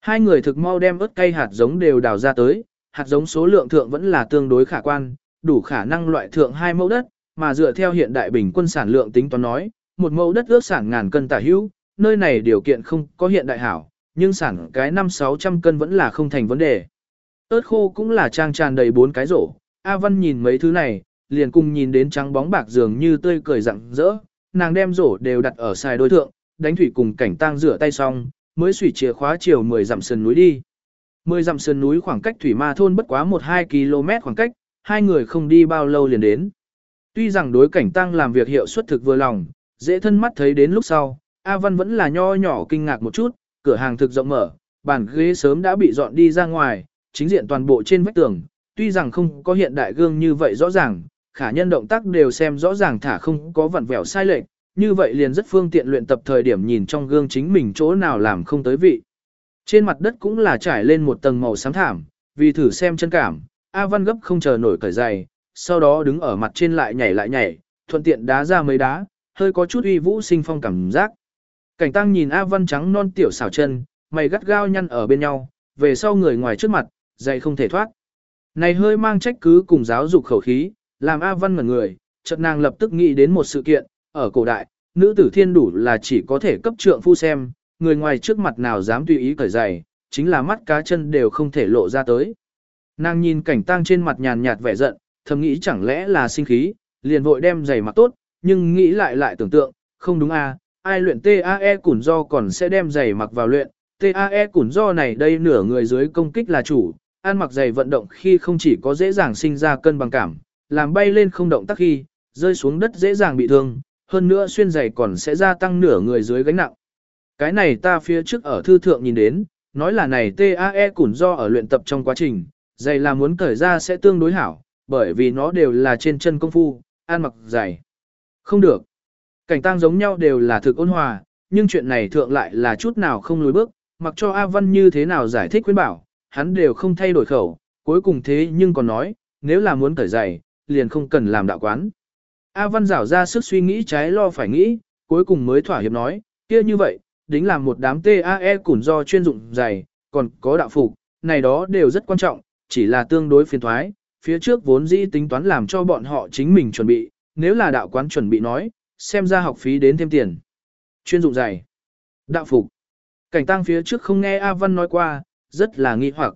A: Hai người thực mau đem ớt cây hạt giống đều đào ra tới, hạt giống số lượng thượng vẫn là tương đối khả quan, đủ khả năng loại thượng hai mẫu đất, mà dựa theo hiện đại bình quân sản lượng tính toán nói, một mẫu đất ước sản ngàn cân tả hữu, nơi này điều kiện không có hiện đại hảo, nhưng sản cái năm sáu trăm cân vẫn là không thành vấn đề. Ơt khô cũng là trang tràn đầy bốn cái rổ, A Văn nhìn mấy thứ này, liền cùng nhìn đến trắng bóng bạc dường như tươi cười rặng rỡ, nàng đem rổ đều đặt ở xài đối thượng, đánh thủy cùng cảnh tang rửa tay xong, mới xủy chìa khóa chiều 10 dặm sườn núi đi. 10 dặm sườn núi khoảng cách thủy ma thôn bất quá 1-2 km khoảng cách, hai người không đi bao lâu liền đến. Tuy rằng đối cảnh tăng làm việc hiệu suất thực vừa lòng, dễ thân mắt thấy đến lúc sau, A Văn vẫn là nho nhỏ kinh ngạc một chút, cửa hàng thực rộng mở, bàn ghế sớm đã bị dọn đi ra ngoài, chính diện toàn bộ trên vách tường, tuy rằng không có hiện đại gương như vậy rõ ràng, khả nhân động tác đều xem rõ ràng thả không có vặn vẹo sai lệch, như vậy liền rất phương tiện luyện tập thời điểm nhìn trong gương chính mình chỗ nào làm không tới vị. Trên mặt đất cũng là trải lên một tầng màu xám thảm, vì thử xem chân cảm, A Văn gấp không chờ nổi cởi giày, sau đó đứng ở mặt trên lại nhảy lại nhảy, thuận tiện đá ra mấy đá, hơi có chút uy vũ sinh phong cảm giác. Cảnh tăng nhìn A Văn trắng non tiểu xảo chân, mày gắt gao nhăn ở bên nhau, về sau người ngoài trước mặt, giày không thể thoát. Này hơi mang trách cứ cùng giáo dục khẩu khí, làm A Văn ngẩn người, chợt nàng lập tức nghĩ đến một sự kiện, ở cổ đại, nữ tử thiên đủ là chỉ có thể cấp trượng phu xem, người ngoài trước mặt nào dám tùy ý cởi giày, chính là mắt cá chân đều không thể lộ ra tới. Nàng nhìn cảnh tăng trên mặt nhàn nhạt vẻ giận, thầm nghĩ chẳng lẽ là sinh khí, liền vội đem giày mặc tốt, nhưng nghĩ lại lại tưởng tượng, không đúng à, ai luyện TAE củn do còn sẽ đem giày mặc vào luyện, TAE củn do này đây nửa người dưới công kích là chủ, ăn mặc giày vận động khi không chỉ có dễ dàng sinh ra cân bằng cảm, làm bay lên không động tác khi, rơi xuống đất dễ dàng bị thương, hơn nữa xuyên giày còn sẽ gia tăng nửa người dưới gánh nặng. Cái này ta phía trước ở thư thượng nhìn đến, nói là này TAE củn do ở luyện tập trong quá trình, giày là muốn cởi ra sẽ tương đối hảo, bởi vì nó đều là trên chân công phu, ăn mặc giày. Không được. Cảnh tang giống nhau đều là thực ôn hòa, nhưng chuyện này thượng lại là chút nào không lùi bước, mặc cho A Văn như thế nào giải thích khuyên bảo, hắn đều không thay đổi khẩu, cuối cùng thế nhưng còn nói, nếu là muốn cởi giày, liền không cần làm đạo quán. A Văn rảo ra sức suy nghĩ trái lo phải nghĩ, cuối cùng mới thỏa hiệp nói, kia như vậy, đính làm một đám TAE củn do chuyên dụng giày, còn có đạo phục, này đó đều rất quan trọng, chỉ là tương đối phiền thoái, phía trước vốn dĩ tính toán làm cho bọn họ chính mình chuẩn bị, nếu là đạo quán chuẩn bị nói, xem ra học phí đến thêm tiền. Chuyên dụng giày, đạo phục, cảnh tăng phía trước không nghe A Văn nói qua, rất là nghi hoặc.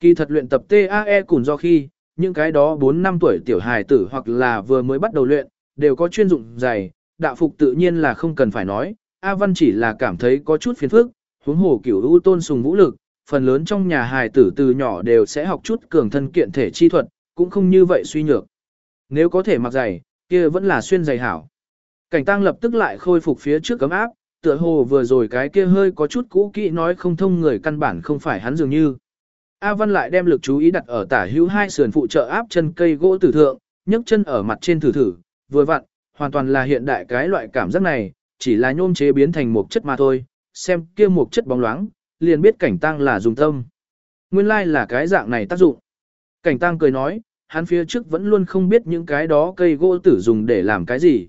A: Kỳ thật luyện tập TAE củn do khi, những cái đó 4 năm tuổi tiểu hài tử hoặc là vừa mới bắt đầu luyện, đều có chuyên dụng giày, đạo phục tự nhiên là không cần phải nói, A Văn chỉ là cảm thấy có chút phiền phức, huống hồ kiểu ưu tôn sùng vũ lực, phần lớn trong nhà hài tử từ nhỏ đều sẽ học chút cường thân kiện thể chi thuật, cũng không như vậy suy nhược. Nếu có thể mặc giày, kia vẫn là xuyên giày hảo. Cảnh tăng lập tức lại khôi phục phía trước cấm áp, tựa hồ vừa rồi cái kia hơi có chút cũ kỹ nói không thông người căn bản không phải hắn dường như. A Văn lại đem lực chú ý đặt ở tả hữu hai sườn phụ trợ áp chân cây gỗ tử thượng, nhấc chân ở mặt trên thử thử, vừa vặn, hoàn toàn là hiện đại cái loại cảm giác này, chỉ là nhôm chế biến thành một chất mà thôi, xem kia một chất bóng loáng, liền biết cảnh tăng là dùng tâm. Nguyên lai like là cái dạng này tác dụng. Cảnh tăng cười nói, hắn phía trước vẫn luôn không biết những cái đó cây gỗ tử dùng để làm cái gì.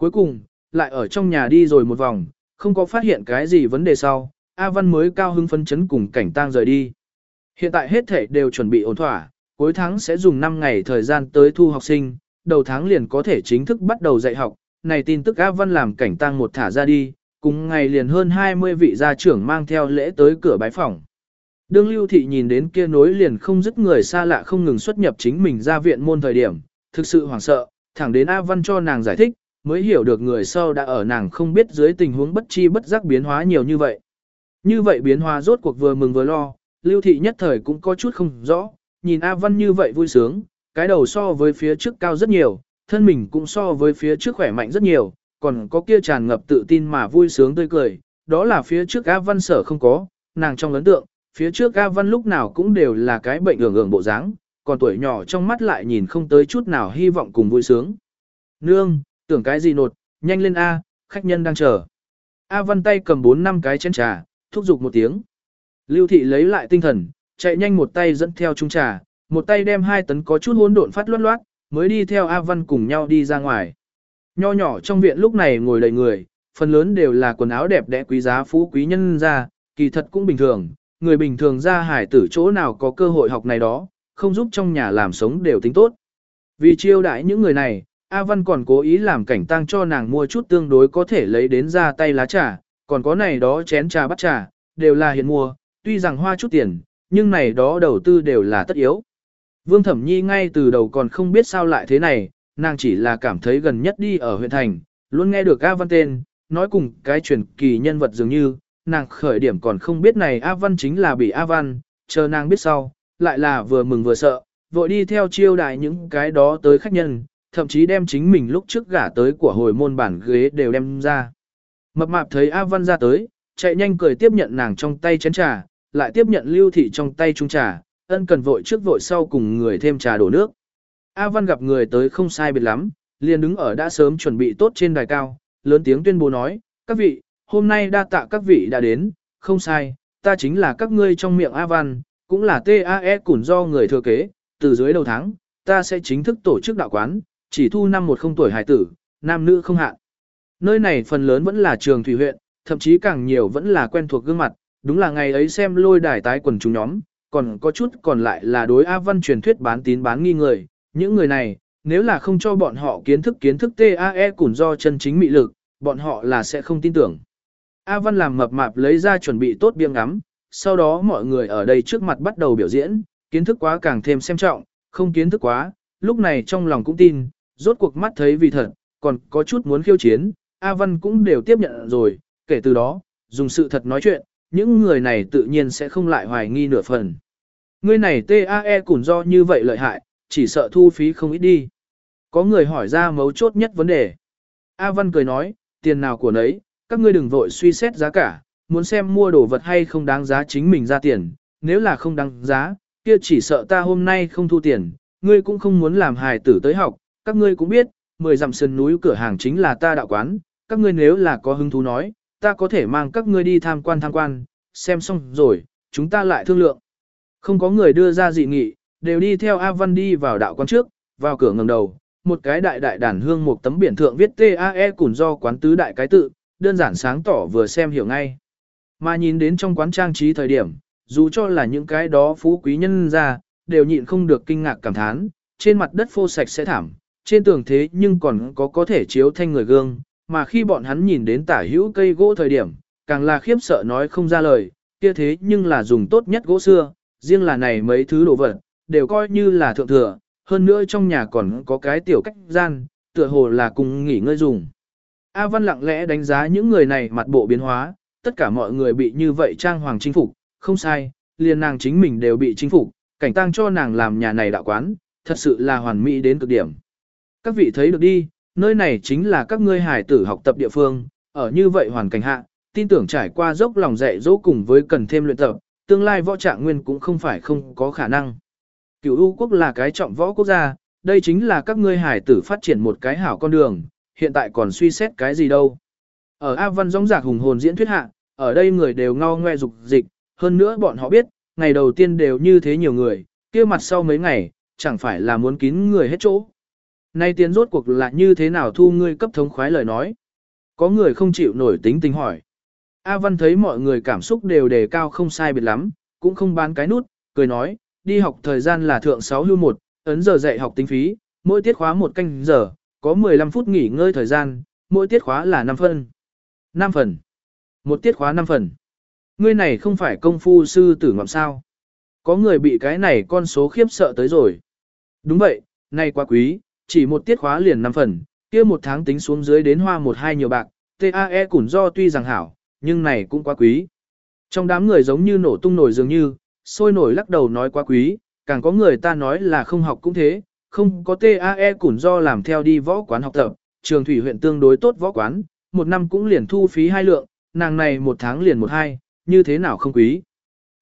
A: Cuối cùng, lại ở trong nhà đi rồi một vòng, không có phát hiện cái gì vấn đề sau, A Văn mới cao hứng phấn chấn cùng cảnh tăng rời đi. Hiện tại hết thể đều chuẩn bị ổn thỏa, cuối tháng sẽ dùng 5 ngày thời gian tới thu học sinh, đầu tháng liền có thể chính thức bắt đầu dạy học. Này tin tức A Văn làm cảnh tăng một thả ra đi, cùng ngày liền hơn 20 vị gia trưởng mang theo lễ tới cửa bái phòng. Đương lưu thị nhìn đến kia nối liền không dứt người xa lạ không ngừng xuất nhập chính mình ra viện môn thời điểm, thực sự hoảng sợ, thẳng đến A Văn cho nàng giải thích, mới hiểu được người sau đã ở nàng không biết dưới tình huống bất chi bất giác biến hóa nhiều như vậy. Như vậy biến hóa rốt cuộc vừa mừng vừa lo, lưu thị nhất thời cũng có chút không rõ, nhìn A Văn như vậy vui sướng, cái đầu so với phía trước cao rất nhiều, thân mình cũng so với phía trước khỏe mạnh rất nhiều, còn có kia tràn ngập tự tin mà vui sướng tươi cười, đó là phía trước A Văn sở không có, nàng trong ấn tượng, phía trước A Văn lúc nào cũng đều là cái bệnh ưởng ưởng bộ dáng, còn tuổi nhỏ trong mắt lại nhìn không tới chút nào hy vọng cùng vui sướng. Nương, tưởng cái gì nột, nhanh lên A, khách nhân đang chờ. A Văn tay cầm 4 năm cái chén trà, thúc giục một tiếng. Lưu thị lấy lại tinh thần, chạy nhanh một tay dẫn theo chung trà, một tay đem hai tấn có chút hỗn độn phát loát loát, mới đi theo A Văn cùng nhau đi ra ngoài. Nho nhỏ trong viện lúc này ngồi đầy người, phần lớn đều là quần áo đẹp đẽ quý giá phú quý nhân ra, kỳ thật cũng bình thường, người bình thường ra hải tử chỗ nào có cơ hội học này đó, không giúp trong nhà làm sống đều tính tốt. Vì chiêu đãi những người này, A Văn còn cố ý làm cảnh tăng cho nàng mua chút tương đối có thể lấy đến ra tay lá trà, còn có này đó chén trà bắt trà, đều là hiện mua, tuy rằng hoa chút tiền, nhưng này đó đầu tư đều là tất yếu. Vương Thẩm Nhi ngay từ đầu còn không biết sao lại thế này, nàng chỉ là cảm thấy gần nhất đi ở huyện thành, luôn nghe được A Văn tên, nói cùng cái truyền kỳ nhân vật dường như, nàng khởi điểm còn không biết này A Văn chính là bị A Văn, chờ nàng biết sau, lại là vừa mừng vừa sợ, vội đi theo chiêu đại những cái đó tới khách nhân, thậm chí đem chính mình lúc trước gả tới của hồi môn bản ghế đều đem ra. Mập mạp thấy A Văn ra tới, chạy nhanh cười tiếp nhận nàng trong tay chén trà, lại tiếp nhận lưu thị trong tay chung trà, ân cần vội trước vội sau cùng người thêm trà đổ nước. A Văn gặp người tới không sai biệt lắm, liền đứng ở đã sớm chuẩn bị tốt trên đài cao, lớn tiếng tuyên bố nói, các vị, hôm nay đa tạ các vị đã đến, không sai, ta chính là các ngươi trong miệng A Văn, cũng là TAE củn do người thừa kế, từ dưới đầu tháng, ta sẽ chính thức tổ chức đạo quán, chỉ thu năm một không tuổi hải tử, nam nữ không hạn. Nơi này phần lớn vẫn là trường thủy huyện, thậm chí càng nhiều vẫn là quen thuộc gương mặt, đúng là ngày ấy xem lôi đài tái quần chúng nhóm, còn có chút còn lại là đối A Văn truyền thuyết bán tín bán nghi người, những người này, nếu là không cho bọn họ kiến thức kiến thức TAE cũng do chân chính mị lực, bọn họ là sẽ không tin tưởng. A Văn làm mập mạp lấy ra chuẩn bị tốt biếng ngắm, sau đó mọi người ở đây trước mặt bắt đầu biểu diễn, kiến thức quá càng thêm xem trọng, không kiến thức quá, lúc này trong lòng cũng tin, rốt cuộc mắt thấy vì thật, còn có chút muốn khiêu chiến, A Văn cũng đều tiếp nhận rồi, kể từ đó, dùng sự thật nói chuyện, những người này tự nhiên sẽ không lại hoài nghi nửa phần. Người này TAE cũng do như vậy lợi hại, chỉ sợ thu phí không ít đi. Có người hỏi ra mấu chốt nhất vấn đề. A Văn cười nói, tiền nào của nấy, các ngươi đừng vội suy xét giá cả, muốn xem mua đồ vật hay không đáng giá chính mình ra tiền, nếu là không đáng giá, kia chỉ sợ ta hôm nay không thu tiền, ngươi cũng không muốn làm hài tử tới học, các ngươi cũng biết, mười dặm sườn núi cửa hàng chính là ta đạo quán, các ngươi nếu là có hứng thú nói, ta có thể mang các ngươi đi tham quan tham quan, xem xong rồi, chúng ta lại thương lượng. Không có người đưa ra dị nghị, đều đi theo A Văn đi vào đạo quán trước, vào cửa ngầm đầu, một cái đại đại đàn hương một tấm biển thượng viết TAE cùng do quán tứ đại cái tự, đơn giản sáng tỏ vừa xem hiểu ngay. Mà nhìn đến trong quán trang trí thời điểm, dù cho là những cái đó phú quý nhân ra, đều nhịn không được kinh ngạc cảm thán, trên mặt đất phô sạch sẽ thảm, trên tường thế nhưng còn có có thể chiếu thanh người gương, mà khi bọn hắn nhìn đến tả hữu cây gỗ thời điểm, càng là khiếp sợ nói không ra lời, kia thế nhưng là dùng tốt nhất gỗ xưa, riêng là này mấy thứ đồ vật, đều coi như là thượng thừa, hơn nữa trong nhà còn có cái tiểu cách gian, tựa hồ là cùng nghỉ ngơi dùng. A Văn lặng lẽ đánh giá những người này mặt bộ biến hóa, tất cả mọi người bị như vậy trang hoàng chinh phục, không sai, liền nàng chính mình đều bị chinh phục, cảnh tăng cho nàng làm nhà này đạo quán, thật sự là hoàn mỹ đến cực điểm. Các vị thấy được đi, nơi này chính là các ngươi hải tử học tập địa phương, ở như vậy hoàn cảnh hạ, tin tưởng trải qua dốc lòng dạy dỗ cùng với cần thêm luyện tập, tương lai võ trạng nguyên cũng không phải không có khả năng. Cửu U quốc là cái trọng võ quốc gia, đây chính là các ngươi hải tử phát triển một cái hảo con đường, hiện tại còn suy xét cái gì đâu. Ở A Văn Dõng Giạc hùng hồn diễn thuyết hạ, ở đây người đều ngao ngoe dục dịch, hơn nữa bọn họ biết, ngày đầu tiên đều như thế nhiều người, kia mặt sau mấy ngày, chẳng phải là muốn kín người hết chỗ. Nay tiến rốt cuộc là như thế nào thu ngươi cấp thống khoái lời nói. Có người không chịu nổi tính tình hỏi. A Văn thấy mọi người cảm xúc đều đề cao không sai biệt lắm, cũng không bán cái nút, cười nói, đi học thời gian là thượng 6 hưu 1, ấn giờ dạy học tính phí, mỗi tiết khóa một canh giờ, có 15 phút nghỉ ngơi thời gian, mỗi tiết khóa là 5 phần 5 phần. Một tiết khóa 5 phần. Ngươi này không phải công phu sư tử ngậm sao. Có người bị cái này con số khiếp sợ tới rồi. Đúng vậy, này quá quý, chỉ một tiết khóa liền 5 phần, kia một tháng tính xuống dưới đến hoa một hai nhiều bạc, TAE cũng do tuy rằng hảo, nhưng này cũng quá quý. Trong đám người giống như nổ tung nổi dường như, sôi nổi lắc đầu nói quá quý, càng có người ta nói là không học cũng thế, không có TAE cũng do làm theo đi võ quán học tập, trường thủy huyện tương đối tốt võ quán, một năm cũng liền thu phí hai lượng, nàng này một tháng liền một hai, như thế nào không quý.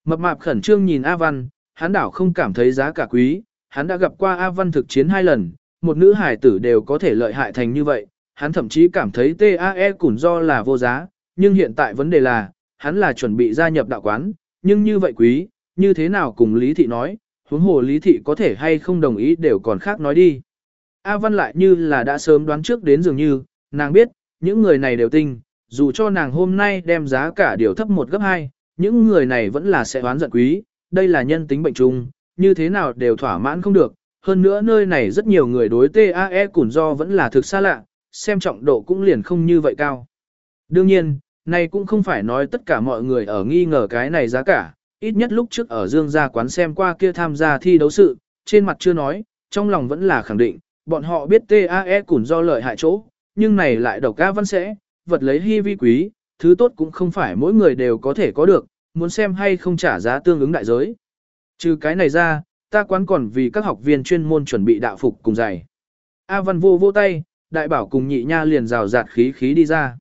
A: Mập mạp khẩn trương nhìn A Văn, hắn đảo không cảm thấy giá cả quý, hắn đã gặp qua A Văn thực chiến hai lần, một nữ hải tử đều có thể lợi hại thành như vậy, hắn thậm chí cảm thấy TAE cũng do là vô giá, nhưng hiện tại vấn đề là, hắn là chuẩn bị gia nhập đạo quán, nhưng như vậy quý, như thế nào cùng Lý Thị nói, huống hồ Lý Thị có thể hay không đồng ý đều còn khác nói đi. A Văn lại như là đã sớm đoán trước đến dường như, nàng biết, những người này đều tinh, dù cho nàng hôm nay đem giá cả điều thấp một gấp hai, những người này vẫn là sẽ đoán giận quý, đây là nhân tính bệnh chung, như thế nào đều thỏa mãn không được, hơn nữa nơi này rất nhiều người đối TAE củn do vẫn là thực xa lạ, xem trọng độ cũng liền không như vậy cao. Đương nhiên, này cũng không phải nói tất cả mọi người ở nghi ngờ cái này giá cả, ít nhất lúc trước ở Dương gia quán xem qua kia tham gia thi đấu sự, trên mặt chưa nói, trong lòng vẫn là khẳng định, bọn họ biết TAE củn do lợi hại chỗ, nhưng này lại độc ca văn sẽ, vật lấy hy vi quý, thứ tốt cũng không phải mỗi người đều có thể có được, muốn xem hay không trả giá tương ứng đại giới. Trừ cái này ra, ta quán còn vì các học viên chuyên môn chuẩn bị đạo phục cùng giày. A Văn vô vô tay, đại bảo cùng nhị nha liền rào rạt khí khí đi ra.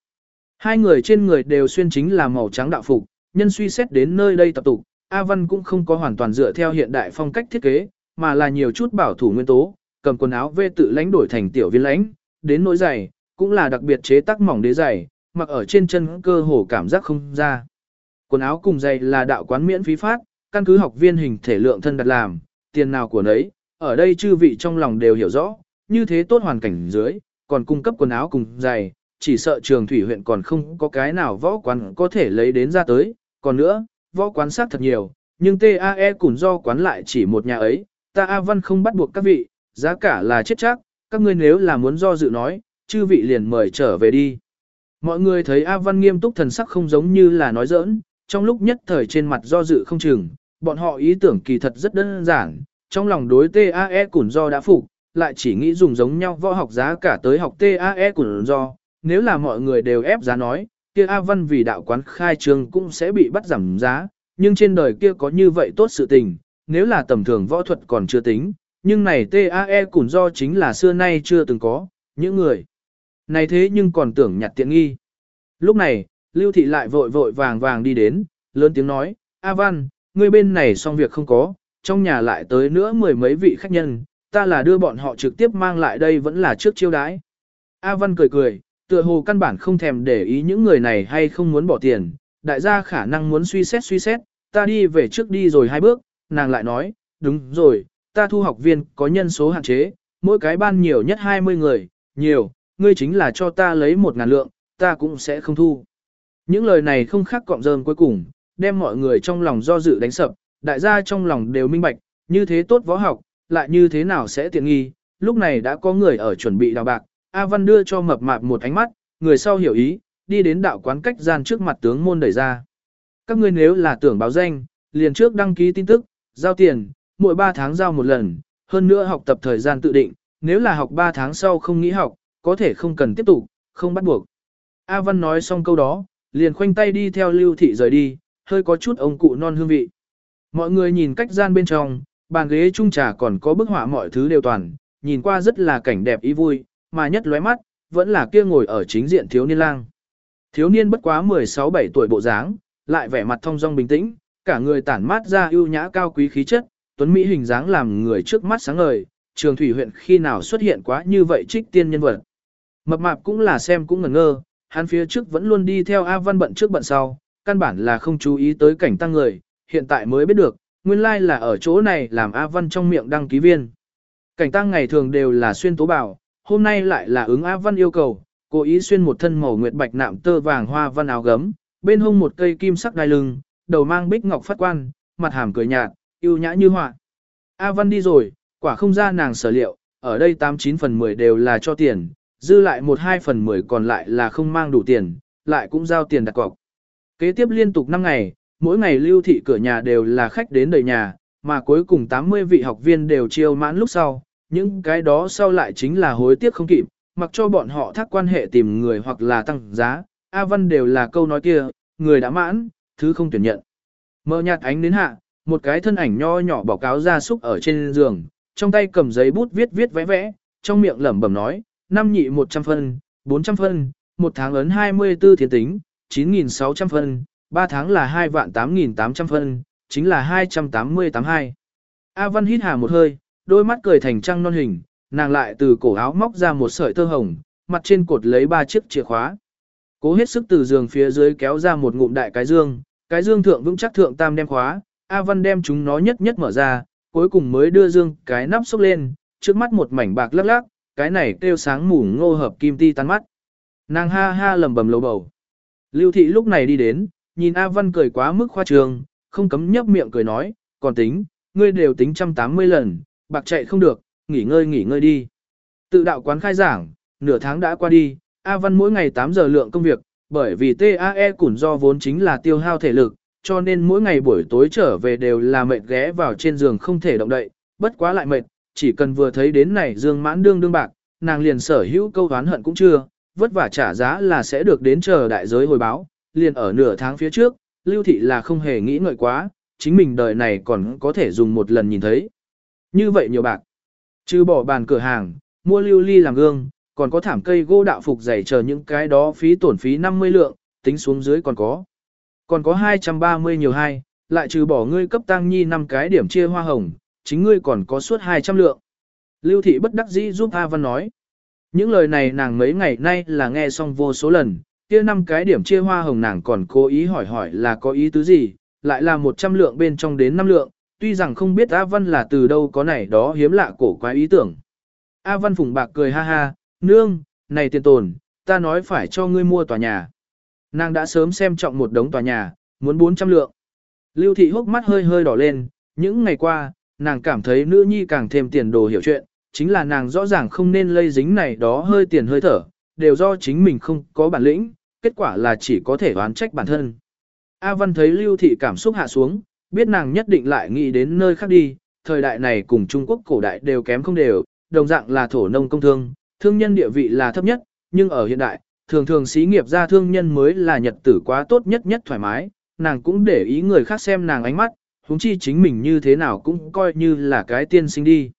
A: Hai người trên người đều xuyên chính là màu trắng đạo phục, nhân suy xét đến nơi đây tập tục, A Văn cũng không có hoàn toàn dựa theo hiện đại phong cách thiết kế, mà là nhiều chút bảo thủ nguyên tố, cầm quần áo vê tự lãnh đổi thành tiểu viên lãnh, đến nỗi giày, cũng là đặc biệt chế tác mỏng đế giày, mặc ở trên chân cơ hồ cảm giác không ra. Quần áo cùng giày là đạo quán miễn phí phát, căn cứ học viên hình thể lượng thân đặt làm, tiền nào của nấy, ở đây chư vị trong lòng đều hiểu rõ, như thế tốt hoàn cảnh dưới, còn cung cấp quần áo cùng giày, chỉ sợ trường thủy huyện còn không có cái nào võ quán có thể lấy đến ra tới, còn nữa, võ quán sát thật nhiều, nhưng TAE cũng do quán lại chỉ một nhà ấy, ta A Văn không bắt buộc các vị, giá cả là chết chắc, các ngươi nếu là muốn do dự nói, chư vị liền mời trở về đi. Mọi người thấy A Văn nghiêm túc thần sắc không giống như là nói giỡn, trong lúc nhất thời trên mặt do dự không chừng, bọn họ ý tưởng kỳ thật rất đơn giản, trong lòng đối TAE củn do đã phục, lại chỉ nghĩ dùng giống nhau võ học giá cả tới học TAE củn do, nếu là mọi người đều ép giá nói, kia A Văn vì đạo quán khai trương cũng sẽ bị bắt giảm giá, nhưng trên đời kia có như vậy tốt sự tình, nếu là tầm thường võ thuật còn chưa tính, nhưng này TAE củn do chính là xưa nay chưa từng có, những người này thế nhưng còn tưởng nhặt tiện nghi. Lúc này, Lưu Thị lại vội vội vàng vàng đi đến, lớn tiếng nói, A Văn, ngươi bên này xong việc không có, trong nhà lại tới nữa mười mấy vị khách nhân, ta là đưa bọn họ trực tiếp mang lại đây vẫn là trước chiêu đãi. A Văn cười cười, tựa hồ căn bản không thèm để ý những người này hay không muốn bỏ tiền, đại gia khả năng muốn suy xét suy xét, ta đi về trước đi rồi hai bước, nàng lại nói, đúng rồi, ta thu học viên có nhân số hạn chế, mỗi cái ban nhiều nhất 20 người, nhiều, ngươi chính là cho ta lấy một ngàn lượng, ta cũng sẽ không thu. Những lời này không khác cọng rơm cuối cùng, đem mọi người trong lòng do dự đánh sập, đại gia trong lòng đều minh bạch, như thế tốt võ học, lại như thế nào sẽ tiện nghi, lúc này đã có người ở chuẩn bị đào bạc, A Văn đưa cho mập mạp một ánh mắt, người sau hiểu ý, đi đến đạo quán cách gian trước mặt tướng môn đẩy ra. Các ngươi nếu là tưởng báo danh, liền trước đăng ký tin tức, giao tiền, mỗi 3 tháng giao một lần, hơn nữa học tập thời gian tự định, nếu là học 3 tháng sau không nghĩ học, có thể không cần tiếp tục, không bắt buộc. A Văn nói xong câu đó, liền khoanh tay đi theo lưu thị rời đi, hơi có chút ông cụ non hương vị. Mọi người nhìn cách gian bên trong, bàn ghế trung trà còn có bức họa mọi thứ đều toàn, nhìn qua rất là cảnh đẹp ý vui, mà nhất lóe mắt, vẫn là kia ngồi ở chính diện thiếu niên lang. Thiếu niên bất quá 16-17 tuổi bộ dáng, lại vẻ mặt thông dong bình tĩnh, cả người tản mát ra ưu nhã cao quý khí chất, tuấn mỹ hình dáng làm người trước mắt sáng ngời, trường thủy huyện khi nào xuất hiện quá như vậy trích tiên nhân vật. Mập mạp cũng là xem cũng ngẩn ngơ, hắn phía trước vẫn luôn đi theo A Văn bận trước bận sau, căn bản là không chú ý tới cảnh tăng người, hiện tại mới biết được, nguyên lai là ở chỗ này làm A Văn trong miệng đăng ký viên. Cảnh tăng ngày thường đều là xuyên tố bảo, hôm nay lại là ứng A Văn yêu cầu, cố ý xuyên một thân màu nguyệt bạch nạm tơ vàng hoa văn áo gấm, bên hông một cây kim sắc đai lưng, đầu mang bích ngọc phát quan, mặt hàm cười nhạt, yêu nhã như họa. A Văn đi rồi, quả không ra nàng sở liệu, ở đây 89 phần 10 đều là cho tiền, dư lại 1-2 phần 10 còn lại là không mang đủ tiền, lại cũng giao tiền đặt cọc. Kế tiếp liên tục 5 ngày, mỗi ngày lưu thị cửa nhà đều là khách đến đầy nhà, mà cuối cùng 80 vị học viên đều chiêu mãn lúc sau, những cái đó sau lại chính là hối tiếc không kịp, mặc cho bọn họ thác quan hệ tìm người hoặc là tăng giá, A Văn đều là câu nói kia, người đã mãn, thứ không tuyển nhận. Mơ nhạt ánh đến hạ, một cái thân ảnh nho nhỏ báo cáo ra súc ở trên giường, trong tay cầm giấy bút viết viết vẽ vẽ, trong miệng lẩm bẩm nói, năm nhị 100 phân, 400 phân, một tháng ấn 24 thiên tính, 9.600 phân, 3 tháng là 2 vạn 8.800 phân, chính là 288 A Văn hít hà một hơi, đôi mắt cười thành trăng non hình, nàng lại từ cổ áo móc ra một sợi tơ hồng, mặt trên cột lấy ba chiếc chìa khóa. Cố hết sức từ giường phía dưới kéo ra một ngụm đại cái dương, cái dương thượng vững chắc thượng tam đem khóa, A Văn đem chúng nó nhất nhất mở ra, cuối cùng mới đưa dương cái nắp xốc lên, trước mắt một mảnh bạc lắc lắc, cái này kêu sáng mù ngô hợp kim ti tan mắt. Nàng ha ha lầm bầm lầu bầu. Lưu thị lúc này đi đến, nhìn A Văn cười quá mức khoa trường, không cấm nhấp miệng cười nói, còn tính, ngươi đều tính trăm tám mươi lần, bạc chạy không được, nghỉ ngơi nghỉ ngơi đi. Tự đạo quán khai giảng, nửa tháng đã qua đi, A Văn mỗi ngày 8 giờ lượng công việc, bởi vì TAE củn do vốn chính là tiêu hao thể lực, cho nên mỗi ngày buổi tối trở về đều là mệt ghé vào trên giường không thể động đậy, bất quá lại mệt, chỉ cần vừa thấy đến này dương mãn đương đương bạc, nàng liền sở hữu câu oán hận cũng chưa, vất vả trả giá là sẽ được đến chờ đại giới hồi báo, liền ở nửa tháng phía trước, lưu thị là không hề nghĩ ngợi quá, chính mình đời này còn có thể dùng một lần nhìn thấy. Như vậy nhiều bạc, trừ bỏ bàn cửa hàng, mua lưu ly làm gương, còn có thảm cây gỗ đạo phục dày chờ những cái đó phí tổn phí 50 lượng, tính xuống dưới còn có. Còn có 230 nhiều hai, lại trừ bỏ ngươi cấp tăng nhi 5 cái điểm chia hoa hồng, chính ngươi còn có suốt 200 lượng. Lưu thị bất đắc dĩ giúp A Văn nói. Những lời này nàng mấy ngày nay là nghe xong vô số lần, kia năm cái điểm chia hoa hồng nàng còn cố ý hỏi hỏi là có ý tứ gì, lại là 100 lượng bên trong đến 5 lượng, tuy rằng không biết A Văn là từ đâu có này đó hiếm lạ cổ quái ý tưởng. A Văn phùng bạc cười ha ha, nương, này tiền tồn, ta nói phải cho ngươi mua tòa nhà. Nàng đã sớm xem trọng một đống tòa nhà, muốn 400 lượng. Lưu thị hốc mắt hơi hơi đỏ lên, những ngày qua, nàng cảm thấy nữ nhi càng thêm tiền đồ hiểu chuyện, chính là nàng rõ ràng không nên lây dính này đó hơi tiền hơi thở, đều do chính mình không có bản lĩnh, kết quả là chỉ có thể oán trách bản thân. A Văn thấy Lưu Thị cảm xúc hạ xuống, biết nàng nhất định lại nghĩ đến nơi khác đi, thời đại này cùng Trung Quốc cổ đại đều kém không đều, đồng dạng là thổ nông công thương, thương nhân địa vị là thấp nhất, nhưng ở hiện đại, thường thường xí nghiệp ra thương nhân mới là nhật tử quá tốt nhất nhất thoải mái, nàng cũng để ý người khác xem nàng ánh mắt, huống chi chính mình như thế nào cũng coi như là cái tiên sinh đi.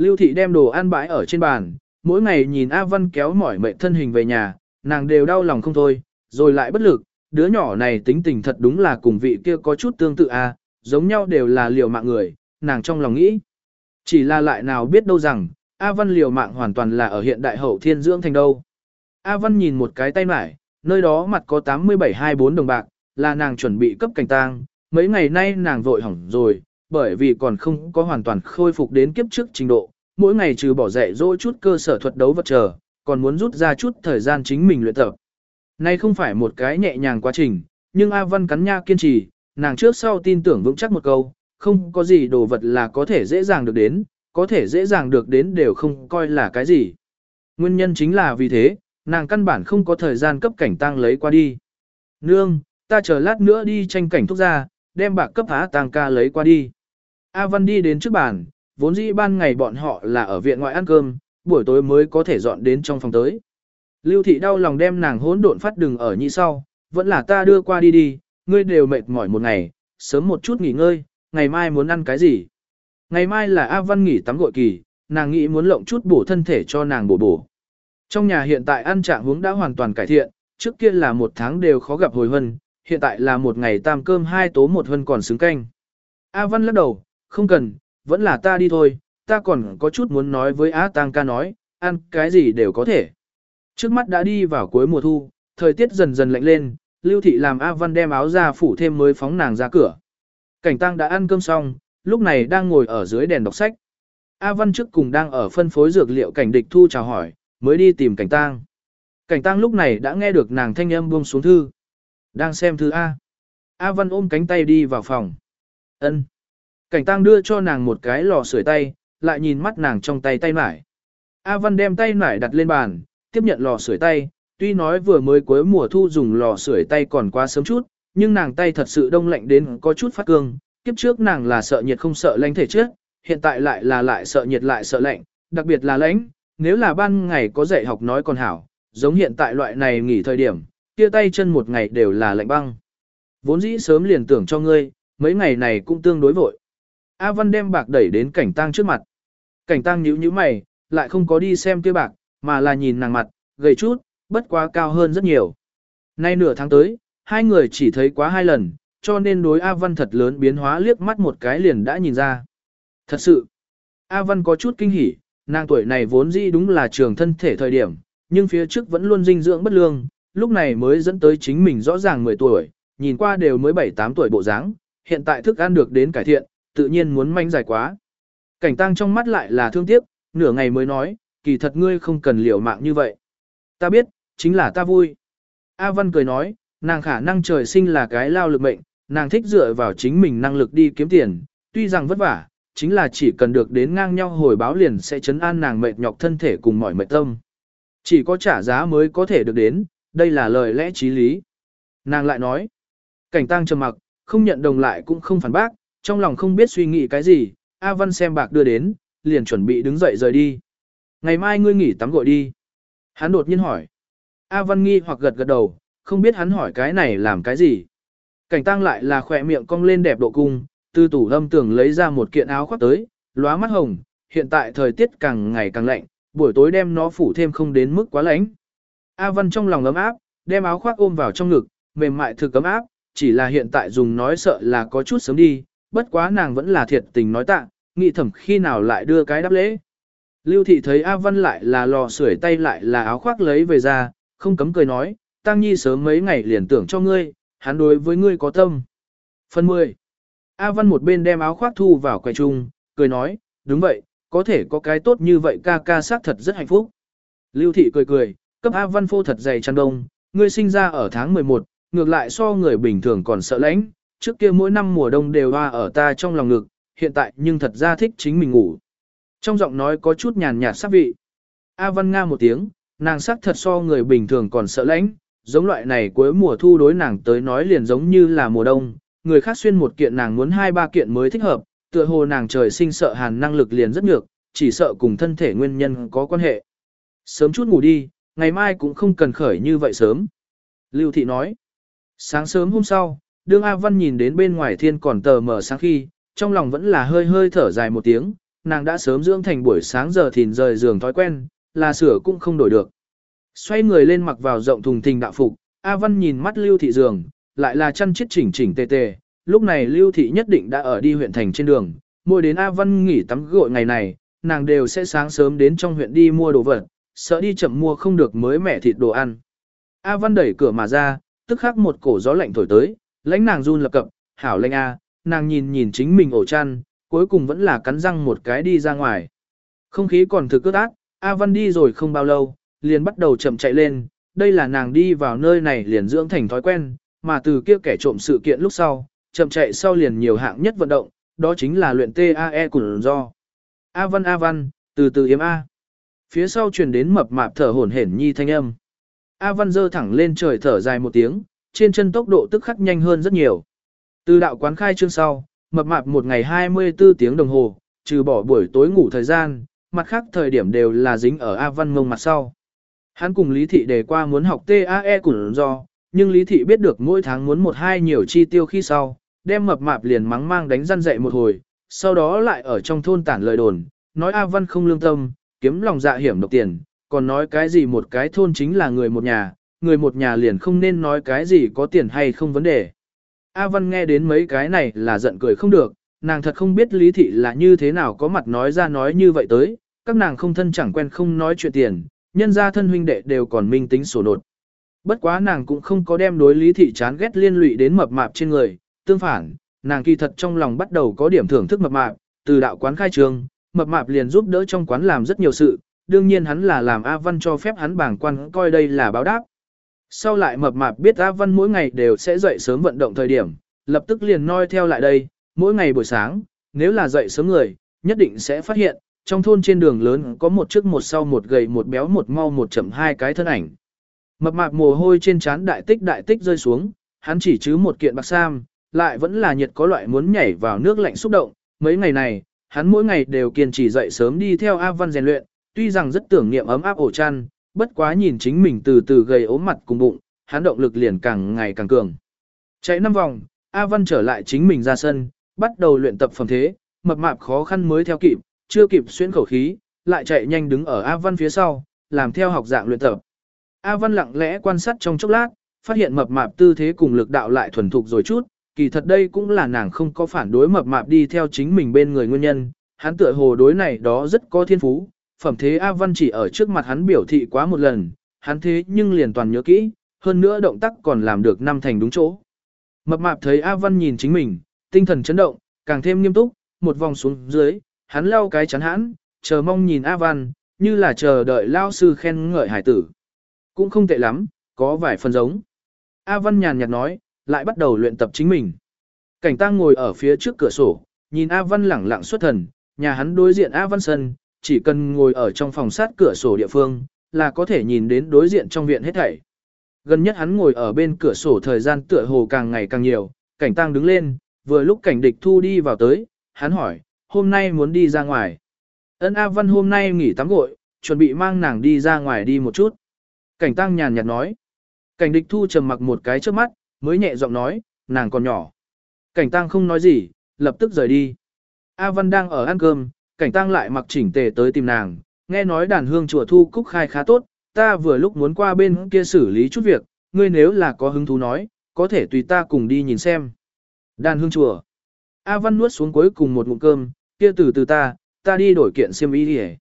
A: Lưu thị đem đồ ăn bãi ở trên bàn, mỗi ngày nhìn A Văn kéo mỏi mệt thân hình về nhà, nàng đều đau lòng không thôi, rồi lại bất lực, đứa nhỏ này tính tình thật đúng là cùng vị kia có chút tương tự A, giống nhau đều là liều mạng người, nàng trong lòng nghĩ. Chỉ là lại nào biết đâu rằng, A Văn liều mạng hoàn toàn là ở hiện đại hậu thiên dưỡng thành đâu. A Văn nhìn một cái tay mải, nơi đó mặt có 87-24 đồng bạc, là nàng chuẩn bị cấp cảnh tang, mấy ngày nay nàng vội hỏng rồi, bởi vì còn không có hoàn toàn khôi phục đến kiếp trước trình độ, mỗi ngày trừ bỏ dạy dỗ chút cơ sở thuật đấu vật chờ, còn muốn rút ra chút thời gian chính mình luyện tập. nay không phải một cái nhẹ nhàng quá trình, nhưng A Văn cắn nha kiên trì, nàng trước sau tin tưởng vững chắc một câu, không có gì đồ vật là có thể dễ dàng được đến, có thể dễ dàng được đến đều không coi là cái gì. Nguyên nhân chính là vì thế, nàng căn bản không có thời gian cấp cảnh tăng lấy qua đi. Nương, ta chờ lát nữa đi tranh cảnh thúc ra, đem bạc cấp há tăng ca lấy qua đi. A Văn đi đến trước bàn, vốn dĩ ban ngày bọn họ là ở viện ngoại ăn cơm, buổi tối mới có thể dọn đến trong phòng tới. Lưu thị đau lòng đem nàng hỗn độn phát đừng ở nhị sau, vẫn là ta đưa qua đi đi, ngươi đều mệt mỏi một ngày, sớm một chút nghỉ ngơi, ngày mai muốn ăn cái gì. Ngày mai là A Văn nghỉ tắm gội kỳ, nàng nghĩ muốn lộng chút bổ thân thể cho nàng bổ bổ. Trong nhà hiện tại ăn trạng hướng đã hoàn toàn cải thiện, trước kia là một tháng đều khó gặp hồi hân, hiện tại là một ngày tam cơm hai tố một hân còn xứng canh. A Văn lắc đầu, không cần, vẫn là ta đi thôi, ta còn có chút muốn nói với Á Tăng ca nói, ăn cái gì đều có thể. Trước mắt đã đi vào cuối mùa thu, thời tiết dần dần lạnh lên, Lưu Thị làm A Văn đem áo ra phủ thêm mới phóng nàng ra cửa. Cảnh Tăng đã ăn cơm xong, lúc này đang ngồi ở dưới đèn đọc sách. A Văn trước cùng đang ở phân phối dược liệu cảnh địch thu chào hỏi, mới đi tìm cảnh Tăng. Cảnh Tăng lúc này đã nghe được nàng thanh âm buông xuống thư. Đang xem thư A. A Văn ôm cánh tay đi vào phòng. Ân. Cảnh Tăng đưa cho nàng một cái lò sưởi tay, lại nhìn mắt nàng trong tay tay nải. A Văn đem tay nải đặt lên bàn, tiếp nhận lò sưởi tay, tuy nói vừa mới cuối mùa thu dùng lò sưởi tay còn quá sớm chút, nhưng nàng tay thật sự đông lạnh đến có chút phát cương, kiếp trước nàng là sợ nhiệt không sợ lạnh thể trước, hiện tại lại là lại sợ nhiệt lại sợ lạnh, đặc biệt là lạnh, nếu là ban ngày có dạy học nói còn hảo, giống hiện tại loại này nghỉ thời điểm, kia tay chân một ngày đều là lạnh băng. Vốn dĩ sớm liền tưởng cho ngươi, mấy ngày này cũng tương đối vội. A Văn đem bạc đẩy đến cảnh tang trước mặt. Cảnh tang nhíu nhíu mày, lại không có đi xem kia bạc, mà là nhìn nàng mặt, gầy chút, bất quá cao hơn rất nhiều. Nay nửa tháng tới, hai người chỉ thấy quá hai lần, cho nên đối A Văn thật lớn biến hóa liếc mắt một cái liền đã nhìn ra. Thật sự, A Văn có chút kinh hỉ, nàng tuổi này vốn dĩ đúng là trường thân thể thời điểm, nhưng phía trước vẫn luôn dinh dưỡng bất lương, lúc này mới dẫn tới chính mình rõ ràng 10 tuổi, nhìn qua đều mới 7-8 tuổi bộ dáng, hiện tại thức ăn được đến cải thiện, tự nhiên muốn manh dài quá. Cảnh tăng trong mắt lại là thương tiếc, nửa ngày mới nói, kỳ thật ngươi không cần liều mạng như vậy. Ta biết, chính là ta vui. A Văn cười nói, nàng khả năng trời sinh là cái lao lực mệnh, nàng thích dựa vào chính mình năng lực đi kiếm tiền, tuy rằng vất vả, chính là chỉ cần được đến ngang nhau hồi báo liền sẽ chấn an nàng mệt nhọc thân thể cùng mọi mệt tâm. Chỉ có trả giá mới có thể được đến, đây là lời lẽ trí lý. Nàng lại nói, cảnh tăng trầm mặc, không nhận đồng lại cũng không phản bác, trong lòng không biết suy nghĩ cái gì, A Văn xem bạc đưa đến, liền chuẩn bị đứng dậy rời đi. Ngày mai ngươi nghỉ tắm gội đi. Hắn đột nhiên hỏi. A Văn nghi hoặc gật gật đầu, không biết hắn hỏi cái này làm cái gì. Cảnh tăng lại là khỏe miệng cong lên đẹp độ cung, từ tủ lâm tưởng lấy ra một kiện áo khoác tới, lóa mắt hồng, hiện tại thời tiết càng ngày càng lạnh, buổi tối đem nó phủ thêm không đến mức quá lạnh. A Văn trong lòng ấm áp, đem áo khoác ôm vào trong ngực, mềm mại thực ấm áp, chỉ là hiện tại dùng nói sợ là có chút sớm đi, bất quá nàng vẫn là thiệt tình nói tạ, nghĩ thầm khi nào lại đưa cái đáp lễ. Lưu thị thấy A Văn lại là lò sưởi tay lại là áo khoác lấy về ra, không cấm cười nói, Tăng Nhi sớm mấy ngày liền tưởng cho ngươi, hắn đối với ngươi có tâm. Phần 10. A Văn một bên đem áo khoác thu vào quầy trung, cười nói, đúng vậy, có thể có cái tốt như vậy ca ca xác thật rất hạnh phúc. Lưu thị cười cười, cấp A Văn phô thật dày chăn đông, ngươi sinh ra ở tháng 11, ngược lại so người bình thường còn sợ lãnh, trước kia mỗi năm mùa đông đều hoa ở ta trong lòng ngực, hiện tại nhưng thật ra thích chính mình ngủ. Trong giọng nói có chút nhàn nhạt sắc vị. A Văn Nga một tiếng, nàng sắc thật so người bình thường còn sợ lãnh, giống loại này cuối mùa thu đối nàng tới nói liền giống như là mùa đông, người khác xuyên một kiện nàng muốn hai ba kiện mới thích hợp, tựa hồ nàng trời sinh sợ hàn năng lực liền rất nhược, chỉ sợ cùng thân thể nguyên nhân có quan hệ. Sớm chút ngủ đi, ngày mai cũng không cần khởi như vậy sớm. Lưu Thị nói, sáng sớm hôm sau, đương A Văn nhìn đến bên ngoài thiên còn tờ mở sáng khi, trong lòng vẫn là hơi hơi thở dài một tiếng, nàng đã sớm dưỡng thành buổi sáng giờ thìn rời giường thói quen, là sửa cũng không đổi được. Xoay người lên mặc vào rộng thùng thình đạo phục, A Văn nhìn mắt Lưu Thị giường, lại là chăn chiết chỉnh chỉnh tề tề, lúc này Lưu Thị nhất định đã ở đi huyện thành trên đường, mỗi đến A Văn nghỉ tắm gội ngày này, nàng đều sẽ sáng sớm đến trong huyện đi mua đồ vật, sợ đi chậm mua không được mới mẻ thịt đồ ăn. A Văn đẩy cửa mà ra, tức khắc một cổ gió lạnh thổi tới, lãnh nàng run lập cập, hảo lãnh A, nàng nhìn nhìn chính mình ổ chăn, cuối cùng vẫn là cắn răng một cái đi ra ngoài. Không khí còn thực cướp ác, A Văn đi rồi không bao lâu, liền bắt đầu chậm chạy lên, đây là nàng đi vào nơi này liền dưỡng thành thói quen, mà từ kia kẻ trộm sự kiện lúc sau, chậm chạy sau liền nhiều hạng nhất vận động, đó chính là luyện TAE của do. A Văn A Văn, từ từ yếm A. Phía sau truyền đến mập mạp thở hổn hển nhi thanh âm. A Văn dơ thẳng lên trời thở dài một tiếng, trên chân tốc độ tức khắc nhanh hơn rất nhiều. Từ đạo quán khai trương sau, mập mạp một ngày 24 tiếng đồng hồ, trừ bỏ buổi tối ngủ thời gian, mặt khác thời điểm đều là dính ở A Văn mông mặt sau. Hắn cùng Lý Thị đề qua muốn học TAE của do, nhưng Lý Thị biết được mỗi tháng muốn một hai nhiều chi tiêu khi sau, đem mập mạp liền mắng mang đánh răn dậy một hồi, sau đó lại ở trong thôn tản lời đồn, nói A Văn không lương tâm, kiếm lòng dạ hiểm độc tiền, còn nói cái gì một cái thôn chính là người một nhà, người một nhà liền không nên nói cái gì có tiền hay không vấn đề. A Văn nghe đến mấy cái này là giận cười không được, nàng thật không biết lý thị là như thế nào có mặt nói ra nói như vậy tới, các nàng không thân chẳng quen không nói chuyện tiền, nhân ra thân huynh đệ đều còn minh tính sổ nột. Bất quá nàng cũng không có đem đối lý thị chán ghét liên lụy đến mập mạp trên người, tương phản, nàng kỳ thật trong lòng bắt đầu có điểm thưởng thức mập mạp, từ đạo quán khai trường, mập mạp liền giúp đỡ trong quán làm rất nhiều sự, đương nhiên hắn là làm A Văn cho phép hắn bảng quan coi đây là báo đáp. Sau lại mập mạp biết A Văn mỗi ngày đều sẽ dậy sớm vận động thời điểm, lập tức liền noi theo lại đây, mỗi ngày buổi sáng, nếu là dậy sớm người, nhất định sẽ phát hiện, trong thôn trên đường lớn có một trước một sau một gầy một béo một mau một chậm hai cái thân ảnh. Mập mạp mồ hôi trên trán đại tích đại tích rơi xuống, hắn chỉ chứ một kiện bạc sam, lại vẫn là nhiệt có loại muốn nhảy vào nước lạnh xúc động. Mấy ngày này, hắn mỗi ngày đều kiên trì dậy sớm đi theo A Văn rèn luyện, tuy rằng rất tưởng niệm ấm áp ổ chăn, bất quá nhìn chính mình từ từ gầy ốm mặt cùng bụng, hắn động lực liền càng ngày càng cường. Chạy năm vòng, A Văn trở lại chính mình ra sân, bắt đầu luyện tập phẩm thế, mập mạp khó khăn mới theo kịp, chưa kịp xuyên khẩu khí, lại chạy nhanh đứng ở A Văn phía sau, làm theo học dạng luyện tập. A Văn lặng lẽ quan sát trong chốc lát, phát hiện mập mạp tư thế cùng lực đạo lại thuần thục rồi chút, kỳ thật đây cũng là nàng không có phản đối mập mạp đi theo chính mình bên người nguyên nhân, hắn tựa hồ đối này đó rất có thiên phú, phẩm thế A Văn chỉ ở trước mặt hắn biểu thị quá một lần, hắn thế nhưng liền toàn nhớ kỹ, hơn nữa động tác còn làm được năm thành đúng chỗ. Mập mạp thấy A Văn nhìn chính mình, tinh thần chấn động, càng thêm nghiêm túc, một vòng xuống dưới, hắn lau cái chắn hãn, chờ mong nhìn A Văn, như là chờ đợi lao sư khen ngợi hải tử. Cũng không tệ lắm, có vài phần giống. A Văn nhàn nhạt nói, lại bắt đầu luyện tập chính mình. Cảnh ta ngồi ở phía trước cửa sổ, nhìn A Văn lẳng lặng xuất thần, nhà hắn đối diện A Văn sân, chỉ cần ngồi ở trong phòng sát cửa sổ địa phương, là có thể nhìn đến đối diện trong viện hết thảy. Gần nhất hắn ngồi ở bên cửa sổ thời gian tựa hồ càng ngày càng nhiều, cảnh tăng đứng lên, vừa lúc cảnh địch thu đi vào tới, hắn hỏi, hôm nay muốn đi ra ngoài. Ân A Văn hôm nay nghỉ tắm gội, chuẩn bị mang nàng đi ra ngoài đi một chút. Cảnh tăng nhàn nhạt nói. Cảnh địch thu trầm mặc một cái trước mắt, mới nhẹ giọng nói, nàng còn nhỏ. Cảnh tăng không nói gì, lập tức rời đi. A Văn đang ở ăn cơm, cảnh tăng lại mặc chỉnh tề tới tìm nàng, nghe nói đàn hương chùa thu cúc khai khá tốt, ta vừa lúc muốn qua bên kia xử lý chút việc, ngươi nếu là có hứng thú nói, có thể tùy ta cùng đi nhìn xem. Đàn hương chùa. A Văn nuốt xuống cuối cùng một ngụm cơm, kia từ từ ta, ta đi đổi kiện xiêm y đi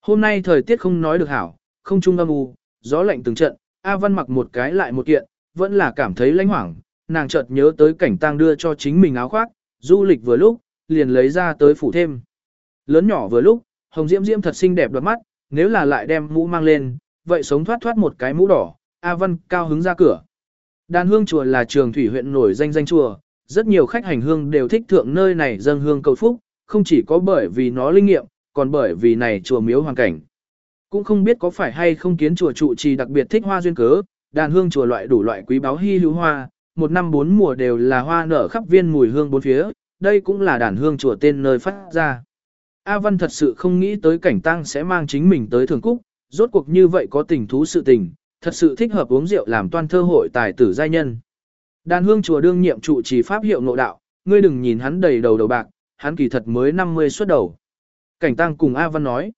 A: Hôm nay thời tiết không nói được hảo, không trung âm u, gió lạnh từng trận, A Văn mặc một cái lại một kiện, vẫn là cảm thấy lãnh hoảng, nàng chợt nhớ tới cảnh tang đưa cho chính mình áo khoác, du lịch vừa lúc, liền lấy ra tới phủ thêm. Lớn nhỏ vừa lúc, hồng diễm diễm thật xinh đẹp đoạt mắt, nếu là lại đem mũ mang lên, vậy sống thoát thoát một cái mũ đỏ, A Văn cao hứng ra cửa. Đàn hương chùa là trường thủy huyện nổi danh danh chùa, rất nhiều khách hành hương đều thích thượng nơi này dâng hương cầu phúc, không chỉ có bởi vì nó linh nghiệm, còn bởi vì này chùa miếu hoàn cảnh. Cũng không biết có phải hay không kiến chùa trụ trì đặc biệt thích hoa duyên cớ, đàn hương chùa loại đủ loại quý báu hy hữu hoa, một năm bốn mùa đều là hoa nở khắp viên mùi hương bốn phía, đây cũng là đàn hương chùa tên nơi phát ra. A Văn thật sự không nghĩ tới cảnh tăng sẽ mang chính mình tới thường cúc, rốt cuộc như vậy có tình thú sự tình, thật sự thích hợp uống rượu làm toan thơ hội tài tử giai nhân. Đàn hương chùa đương nhiệm trụ trì pháp hiệu nội đạo, ngươi đừng nhìn hắn đầy đầu đầu bạc, hắn kỳ thật mới 50 xuất đầu. Cảnh tăng cùng A Văn nói.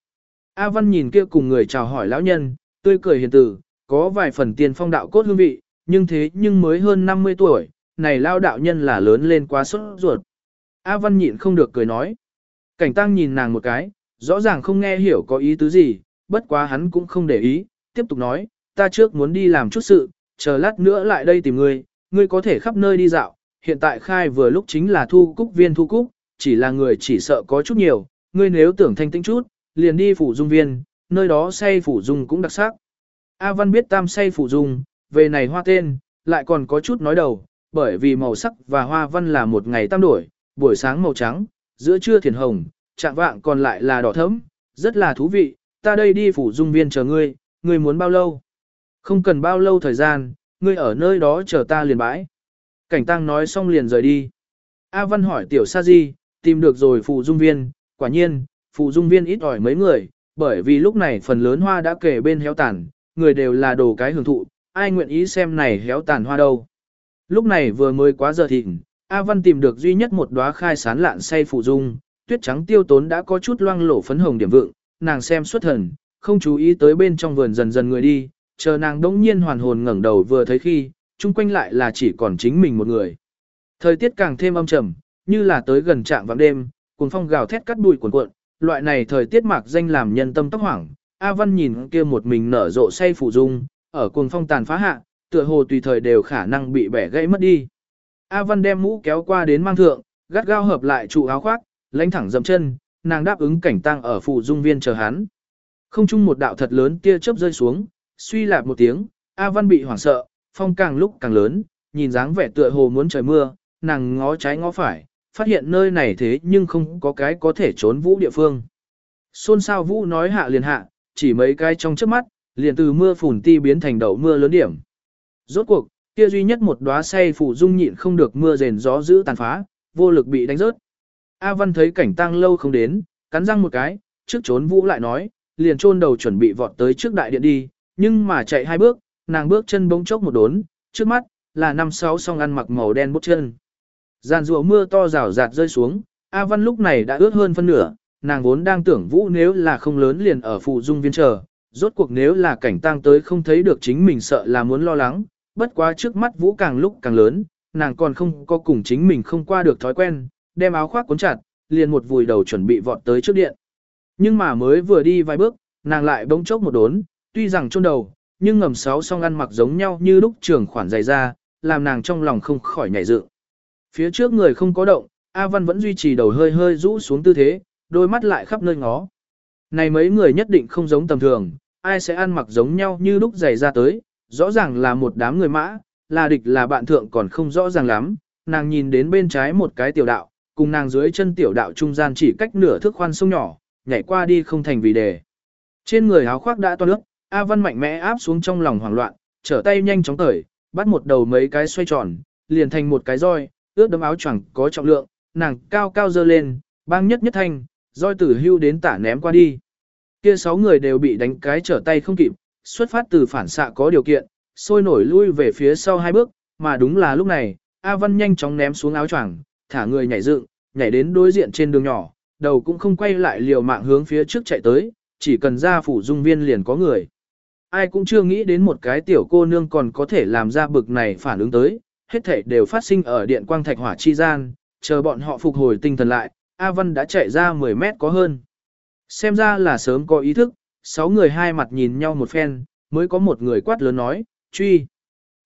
A: A Văn nhìn kia cùng người chào hỏi lão nhân, tươi cười hiền tử, có vài phần tiền phong đạo cốt hương vị, nhưng thế nhưng mới hơn 50 tuổi, này lao đạo nhân là lớn lên quá sốt ruột. A Văn nhịn không được cười nói. Cảnh tăng nhìn nàng một cái, rõ ràng không nghe hiểu có ý tứ gì, bất quá hắn cũng không để ý, tiếp tục nói, ta trước muốn đi làm chút sự, chờ lát nữa lại đây tìm ngươi, ngươi có thể khắp nơi đi dạo, hiện tại khai vừa lúc chính là thu cúc viên thu cúc, chỉ là người chỉ sợ có chút nhiều, ngươi nếu tưởng thanh tĩnh chút, liền đi phủ dung viên, nơi đó say phủ dung cũng đặc sắc. A Văn biết tam say phủ dung, về này hoa tên, lại còn có chút nói đầu, bởi vì màu sắc và hoa văn là một ngày tam đổi, buổi sáng màu trắng, giữa trưa thiền hồng, trạng vạng còn lại là đỏ thẫm, rất là thú vị, ta đây đi phủ dung viên chờ ngươi, ngươi muốn bao lâu? Không cần bao lâu thời gian, ngươi ở nơi đó chờ ta liền bãi. Cảnh tăng nói xong liền rời đi. A Văn hỏi tiểu sa di, tìm được rồi phủ dung viên, quả nhiên, phủ dung viên ít ỏi mấy người, bởi vì lúc này phần lớn hoa đã kể bên héo tàn, người đều là đồ cái hưởng thụ, ai nguyện ý xem này héo tàn hoa đâu. Lúc này vừa mới quá giờ thịnh, A Văn tìm được duy nhất một đóa khai sán lạn say phủ dung, tuyết trắng tiêu tốn đã có chút loang lổ phấn hồng điểm vượng, nàng xem xuất thần, không chú ý tới bên trong vườn dần dần người đi, chờ nàng đống nhiên hoàn hồn ngẩng đầu vừa thấy khi, chung quanh lại là chỉ còn chính mình một người. Thời tiết càng thêm âm trầm, như là tới gần trạng vạng đêm, cuồng phong gào thét cắt bụi cuộn cuộn, loại này thời tiết mạc danh làm nhân tâm tóc hoảng. A Văn nhìn kia một mình nở rộ say phủ dung, ở cuồng phong tàn phá hạ, tựa hồ tùy thời đều khả năng bị bẻ gãy mất đi. A Văn đem mũ kéo qua đến mang thượng, gắt gao hợp lại trụ áo khoác, lãnh thẳng dậm chân, nàng đáp ứng cảnh tăng ở phủ dung viên chờ hắn. Không chung một đạo thật lớn tia chớp rơi xuống, suy lạp một tiếng, A Văn bị hoảng sợ, phong càng lúc càng lớn, nhìn dáng vẻ tựa hồ muốn trời mưa, nàng ngó trái ngó phải, phát hiện nơi này thế nhưng không có cái có thể trốn vũ địa phương. Xôn sao vũ nói hạ liền hạ, chỉ mấy cái trong chớp mắt, liền từ mưa phùn ti biến thành đậu mưa lớn điểm. Rốt cuộc, kia duy nhất một đóa say phủ dung nhịn không được mưa rền gió giữ tàn phá, vô lực bị đánh rớt. A Văn thấy cảnh tang lâu không đến, cắn răng một cái, trước trốn vũ lại nói, liền chôn đầu chuẩn bị vọt tới trước đại điện đi, nhưng mà chạy hai bước, nàng bước chân bỗng chốc một đốn, trước mắt, là năm sáu song ăn mặc màu đen bút chân. Giàn rùa mưa to rào rạt rơi xuống, A Văn lúc này đã ướt hơn phân nửa, nàng vốn đang tưởng vũ nếu là không lớn liền ở phụ dung viên chờ, rốt cuộc nếu là cảnh tang tới không thấy được chính mình sợ là muốn lo lắng, bất quá trước mắt vũ càng lúc càng lớn, nàng còn không có cùng chính mình không qua được thói quen, đem áo khoác cuốn chặt, liền một vùi đầu chuẩn bị vọt tới trước điện. Nhưng mà mới vừa đi vài bước, nàng lại bỗng chốc một đốn, tuy rằng chôn đầu, nhưng ngầm sáu song ăn mặc giống nhau như lúc trường khoản dày ra, làm nàng trong lòng không khỏi nhảy dựng. Phía trước người không có động, A Văn vẫn duy trì đầu hơi hơi rũ xuống tư thế, đôi mắt lại khắp nơi ngó. Này mấy người nhất định không giống tầm thường, ai sẽ ăn mặc giống nhau như lúc giày ra tới, rõ ràng là một đám người mã, là địch là bạn thượng còn không rõ ràng lắm, nàng nhìn đến bên trái một cái tiểu đạo, cùng nàng dưới chân tiểu đạo trung gian chỉ cách nửa thước khoan sông nhỏ, nhảy qua đi không thành vì đề. Trên người áo khoác đã toan nước, A Văn mạnh mẽ áp xuống trong lòng hoảng loạn, trở tay nhanh chóng tởi, bắt một đầu mấy cái xoay tròn, liền thành một cái roi, ướt đấm áo choàng có trọng lượng, nàng cao cao dơ lên, bang nhất nhất thanh, roi tử hưu đến tả ném qua đi. Kia sáu người đều bị đánh cái trở tay không kịp, xuất phát từ phản xạ có điều kiện, sôi nổi lui về phía sau hai bước, mà đúng là lúc này, A Văn nhanh chóng ném xuống áo choàng, thả người nhảy dựng, nhảy đến đối diện trên đường nhỏ, đầu cũng không quay lại liều mạng hướng phía trước chạy tới, chỉ cần ra phủ dung viên liền có người. Ai cũng chưa nghĩ đến một cái tiểu cô nương còn có thể làm ra bực này phản ứng tới, hết thảy đều phát sinh ở điện quang thạch hỏa chi gian, chờ bọn họ phục hồi tinh thần lại, A Văn đã chạy ra 10 mét có hơn. Xem ra là sớm có ý thức, sáu người hai mặt nhìn nhau một phen, mới có một người quát lớn nói, truy.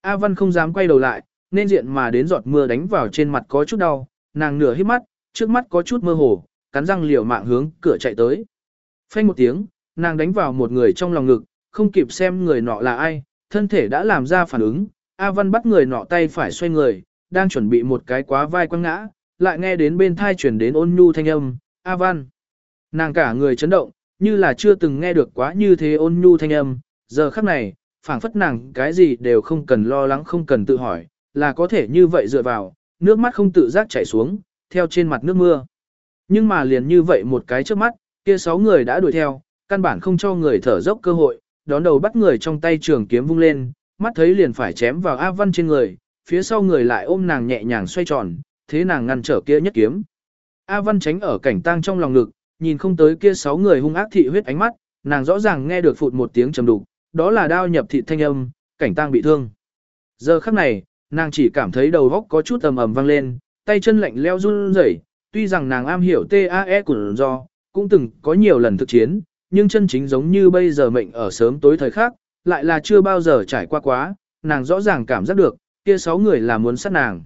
A: A Văn không dám quay đầu lại, nên diện mà đến giọt mưa đánh vào trên mặt có chút đau, nàng nửa hít mắt, trước mắt có chút mơ hồ, cắn răng liều mạng hướng cửa chạy tới. Phanh một tiếng, nàng đánh vào một người trong lòng ngực, không kịp xem người nọ là ai, thân thể đã làm ra phản ứng, A Văn bắt người nọ tay phải xoay người, đang chuẩn bị một cái quá vai quăng ngã, lại nghe đến bên thai chuyển đến ôn nhu thanh âm, A Văn. Nàng cả người chấn động, như là chưa từng nghe được quá như thế ôn nhu thanh âm, giờ khắc này, phảng phất nàng cái gì đều không cần lo lắng không cần tự hỏi, là có thể như vậy dựa vào, nước mắt không tự giác chảy xuống, theo trên mặt nước mưa. Nhưng mà liền như vậy một cái trước mắt, kia sáu người đã đuổi theo, căn bản không cho người thở dốc cơ hội, đón đầu bắt người trong tay trường kiếm vung lên, mắt thấy liền phải chém vào A Văn trên người, phía sau người lại ôm nàng nhẹ nhàng xoay tròn, thế nàng ngăn trở kia nhất kiếm. A Văn tránh ở cảnh tang trong lòng ngực, nhìn không tới kia sáu người hung ác thị huyết ánh mắt, nàng rõ ràng nghe được phụt một tiếng trầm đục, đó là đao nhập thị thanh âm, cảnh tang bị thương. Giờ khắc này, nàng chỉ cảm thấy đầu góc có chút ầm ầm vang lên, tay chân lạnh leo run rẩy, tuy rằng nàng am hiểu TAE của do, cũng từng có nhiều lần thực chiến, nhưng chân chính giống như bây giờ mệnh ở sớm tối thời khác, lại là chưa bao giờ trải qua quá, nàng rõ ràng cảm giác được, kia sáu người là muốn sát nàng.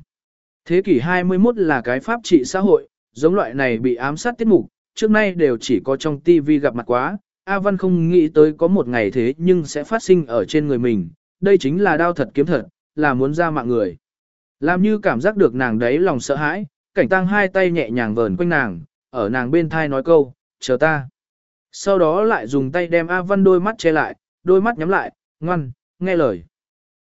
A: Thế kỷ 21 là cái pháp trị xã hội, giống loại này bị ám sát tiết mục, trước nay đều chỉ có trong TV gặp mặt quá, A Văn không nghĩ tới có một ngày thế nhưng sẽ phát sinh ở trên người mình, đây chính là đao thật kiếm thật, là muốn ra mạng người. Làm như cảm giác được nàng đấy lòng sợ hãi, cảnh tăng hai tay nhẹ nhàng vờn quanh nàng, ở nàng bên thai nói câu, chờ ta. Sau đó lại dùng tay đem A Văn đôi mắt che lại, đôi mắt nhắm lại, ngoan, nghe lời.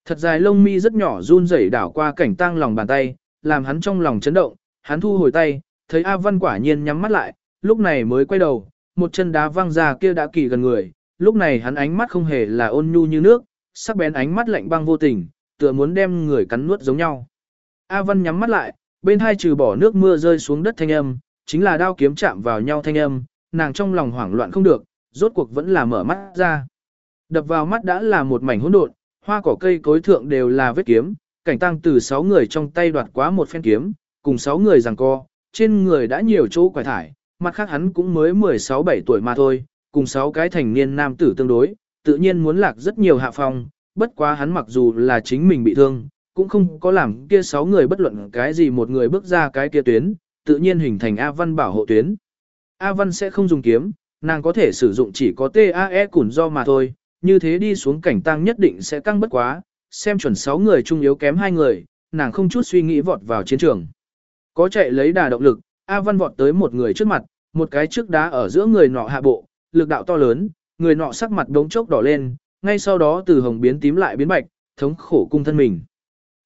A: Thật dài lông mi rất nhỏ run rẩy đảo qua cảnh tăng lòng bàn tay, làm hắn trong lòng chấn động, hắn thu hồi tay, thấy A Văn quả nhiên nhắm mắt lại, lúc này mới quay đầu, một chân đá văng ra kia đã kỳ gần người, lúc này hắn ánh mắt không hề là ôn nhu như nước, sắc bén ánh mắt lạnh băng vô tình, tựa muốn đem người cắn nuốt giống nhau. A Văn nhắm mắt lại, bên hai trừ bỏ nước mưa rơi xuống đất thanh âm, chính là đao kiếm chạm vào nhau thanh âm, nàng trong lòng hoảng loạn không được, rốt cuộc vẫn là mở mắt ra. Đập vào mắt đã là một mảnh hỗn độn, hoa cỏ cây cối thượng đều là vết kiếm, cảnh tăng từ sáu người trong tay đoạt quá một phen kiếm, cùng sáu người giằng co, trên người đã nhiều chỗ quải thải, mặt khác hắn cũng mới 16-17 tuổi mà thôi, cùng sáu cái thành niên nam tử tương đối, tự nhiên muốn lạc rất nhiều hạ phong, bất quá hắn mặc dù là chính mình bị thương, cũng không có làm kia sáu người bất luận cái gì một người bước ra cái kia tuyến, tự nhiên hình thành A Văn bảo hộ tuyến. A Văn sẽ không dùng kiếm, nàng có thể sử dụng chỉ có TAE củn do mà thôi, như thế đi xuống cảnh tăng nhất định sẽ căng bất quá, xem chuẩn sáu người trung yếu kém hai người, nàng không chút suy nghĩ vọt vào chiến trường. Có chạy lấy đà động lực, A Văn vọt tới một người trước mặt, một cái trước đá ở giữa người nọ hạ bộ, lực đạo to lớn, người nọ sắc mặt đống chốc đỏ lên, ngay sau đó từ hồng biến tím lại biến bạch, thống khổ cung thân mình.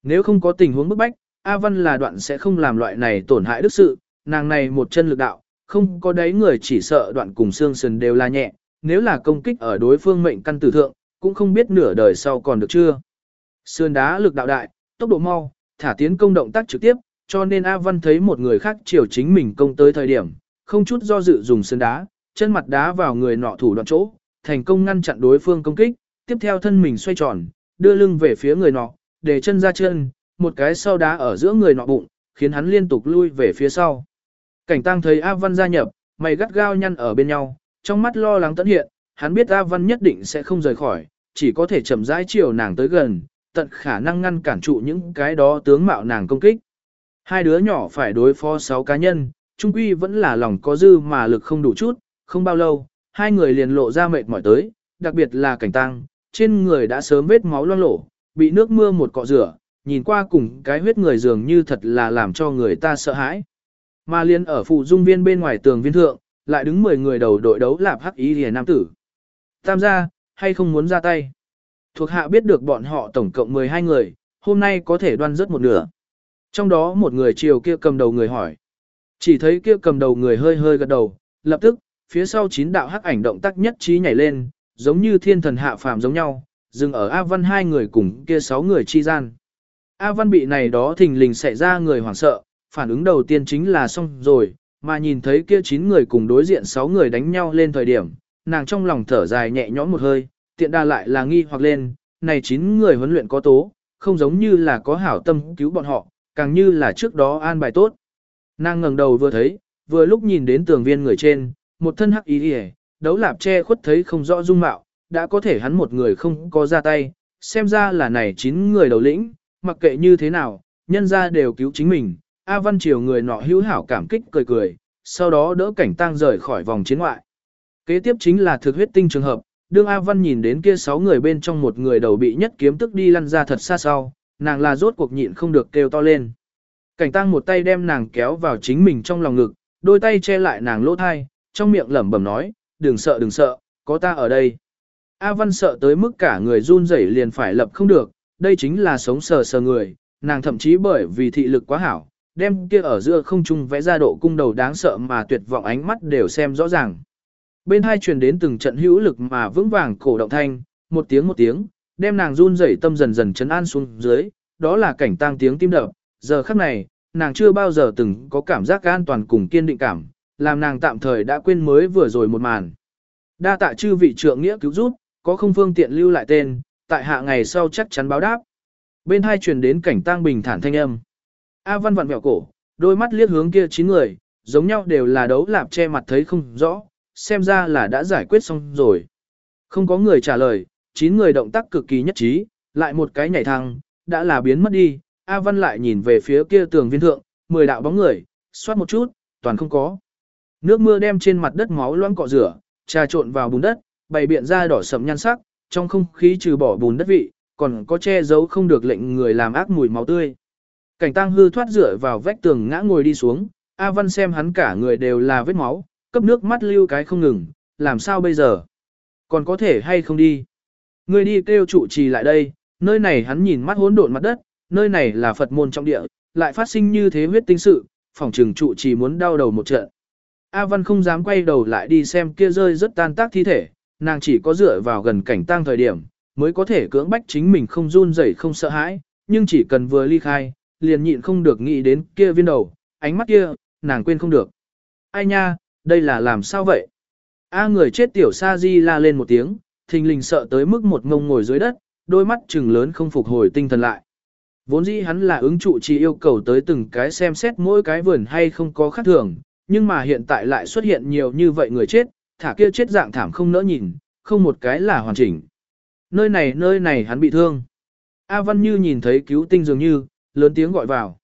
A: Nếu không có tình huống bức bách, A Văn là đoạn sẽ không làm loại này tổn hại đức sự, nàng này một chân lực đạo, không có đấy người chỉ sợ đoạn cùng xương sườn đều là nhẹ, nếu là công kích ở đối phương mệnh căn tử thượng, cũng không biết nửa đời sau còn được chưa. Sườn đá lực đạo đại, tốc độ mau, thả tiến công động tác trực tiếp, cho nên A Văn thấy một người khác chiều chính mình công tới thời điểm, không chút do dự dùng sơn đá, chân mặt đá vào người nọ thủ đoạn chỗ, thành công ngăn chặn đối phương công kích, tiếp theo thân mình xoay tròn, đưa lưng về phía người nọ, để chân ra chân, một cái sau đá ở giữa người nọ bụng, khiến hắn liên tục lui về phía sau. Cảnh tăng thấy A Văn gia nhập, mày gắt gao nhăn ở bên nhau, trong mắt lo lắng tận hiện, hắn biết A Văn nhất định sẽ không rời khỏi, chỉ có thể chậm rãi chiều nàng tới gần, tận khả năng ngăn cản trụ những cái đó tướng mạo nàng công kích. Hai đứa nhỏ phải đối phó sáu cá nhân, trung quy vẫn là lòng có dư mà lực không đủ chút, không bao lâu, hai người liền lộ ra mệt mỏi tới, đặc biệt là cảnh tăng, trên người đã sớm vết máu loang lổ, bị nước mưa một cọ rửa, nhìn qua cùng cái huyết người dường như thật là làm cho người ta sợ hãi. Mà liên ở phụ dung viên bên ngoài tường viên thượng, lại đứng 10 người đầu đội đấu lạp hắc ý rìa nam tử. Tam gia, hay không muốn ra tay? Thuộc hạ biết được bọn họ tổng cộng 12 người, hôm nay có thể đoan rất một nửa. Trong đó một người chiều kia cầm đầu người hỏi. Chỉ thấy kia cầm đầu người hơi hơi gật đầu, lập tức, phía sau chín đạo hắc ảnh động tác nhất trí nhảy lên, giống như thiên thần hạ phàm giống nhau, dừng ở A Văn hai người cùng kia sáu người chi gian. A Văn bị này đó thình lình xảy ra người hoảng sợ, phản ứng đầu tiên chính là xong rồi, mà nhìn thấy kia chín người cùng đối diện sáu người đánh nhau lên thời điểm, nàng trong lòng thở dài nhẹ nhõm một hơi, tiện đa lại là nghi hoặc lên, này chín người huấn luyện có tố, không giống như là có hảo tâm cứu bọn họ, càng như là trước đó an bài tốt. Nàng ngẩng đầu vừa thấy, vừa lúc nhìn đến tường viên người trên, một thân hắc ý hề, đấu lạp che khuất thấy không rõ dung mạo, đã có thể hắn một người không có ra tay, xem ra là này chín người đầu lĩnh, mặc kệ như thế nào, nhân ra đều cứu chính mình. A Văn Triều người nọ hữu hảo cảm kích cười cười, sau đó đỡ cảnh tang rời khỏi vòng chiến ngoại. Kế tiếp chính là thực huyết tinh trường hợp, đương A Văn nhìn đến kia sáu người bên trong một người đầu bị nhất kiếm tức đi lăn ra thật xa sau, nàng là rốt cuộc nhịn không được kêu to lên. Cảnh tăng một tay đem nàng kéo vào chính mình trong lòng ngực, đôi tay che lại nàng lỗ thai, trong miệng lẩm bẩm nói, đừng sợ đừng sợ, có ta ở đây. A Văn sợ tới mức cả người run rẩy liền phải lập không được, đây chính là sống sờ sờ người, nàng thậm chí bởi vì thị lực quá hảo, đem kia ở giữa không trung vẽ ra độ cung đầu đáng sợ mà tuyệt vọng ánh mắt đều xem rõ ràng. Bên hai truyền đến từng trận hữu lực mà vững vàng cổ động thanh, một tiếng một tiếng, đem nàng run rẩy tâm dần dần chấn an xuống dưới, đó là cảnh tang tiếng tim đập, giờ khắc này, nàng chưa bao giờ từng có cảm giác an toàn cùng kiên định cảm, làm nàng tạm thời đã quên mới vừa rồi một màn. Đa tạ chư vị trượng nghĩa cứu giúp, có không phương tiện lưu lại tên, tại hạ ngày sau chắc chắn báo đáp. Bên hai truyền đến cảnh tang bình thản thanh âm. A văn vặn vẹo cổ, đôi mắt liếc hướng kia chín người, giống nhau đều là đấu lạp che mặt thấy không rõ, xem ra là đã giải quyết xong rồi. Không có người trả lời, chín người động tác cực kỳ nhất trí, lại một cái nhảy thăng, đã là biến mất đi, A Văn lại nhìn về phía kia tường viên thượng, mười đạo bóng người, xoát một chút, toàn không có. Nước mưa đem trên mặt đất máu loãng cọ rửa, trà trộn vào bùn đất, bày biện ra đỏ sẫm nhan sắc, trong không khí trừ bỏ bùn đất vị, còn có che giấu không được lệnh người làm ác mùi máu tươi. Cảnh tăng hư thoát rửa vào vách tường ngã ngồi đi xuống, A Văn xem hắn cả người đều là vết máu, cấp nước mắt lưu cái không ngừng, làm sao bây giờ? Còn có thể hay không đi? Ngươi đi kêu trụ trì lại đây, nơi này hắn nhìn mắt hỗn độn mặt đất, nơi này là Phật môn trong địa, lại phát sinh như thế huyết tinh sự, phòng trường trụ trì muốn đau đầu một trận. A Văn không dám quay đầu lại đi xem kia rơi rất tan tác thi thể, nàng chỉ có dựa vào gần cảnh tang thời điểm, mới có thể cưỡng bách chính mình không run rẩy không sợ hãi, nhưng chỉ cần vừa ly khai, liền nhịn không được nghĩ đến kia viên đầu, ánh mắt kia, nàng quên không được. Ai nha, đây là làm sao vậy? A người chết tiểu sa di la lên một tiếng, thình lình sợ tới mức một ngông ngồi dưới đất, đôi mắt trừng lớn không phục hồi tinh thần lại. Vốn dĩ hắn là ứng trụ chỉ yêu cầu tới từng cái xem xét mỗi cái vườn hay không có khác thường, nhưng mà hiện tại lại xuất hiện nhiều như vậy người chết, thả kia chết dạng thảm không nỡ nhìn, không một cái là hoàn chỉnh. Nơi này nơi này hắn bị thương. A Văn Như nhìn thấy cứu tinh dường như, lớn tiếng gọi vào.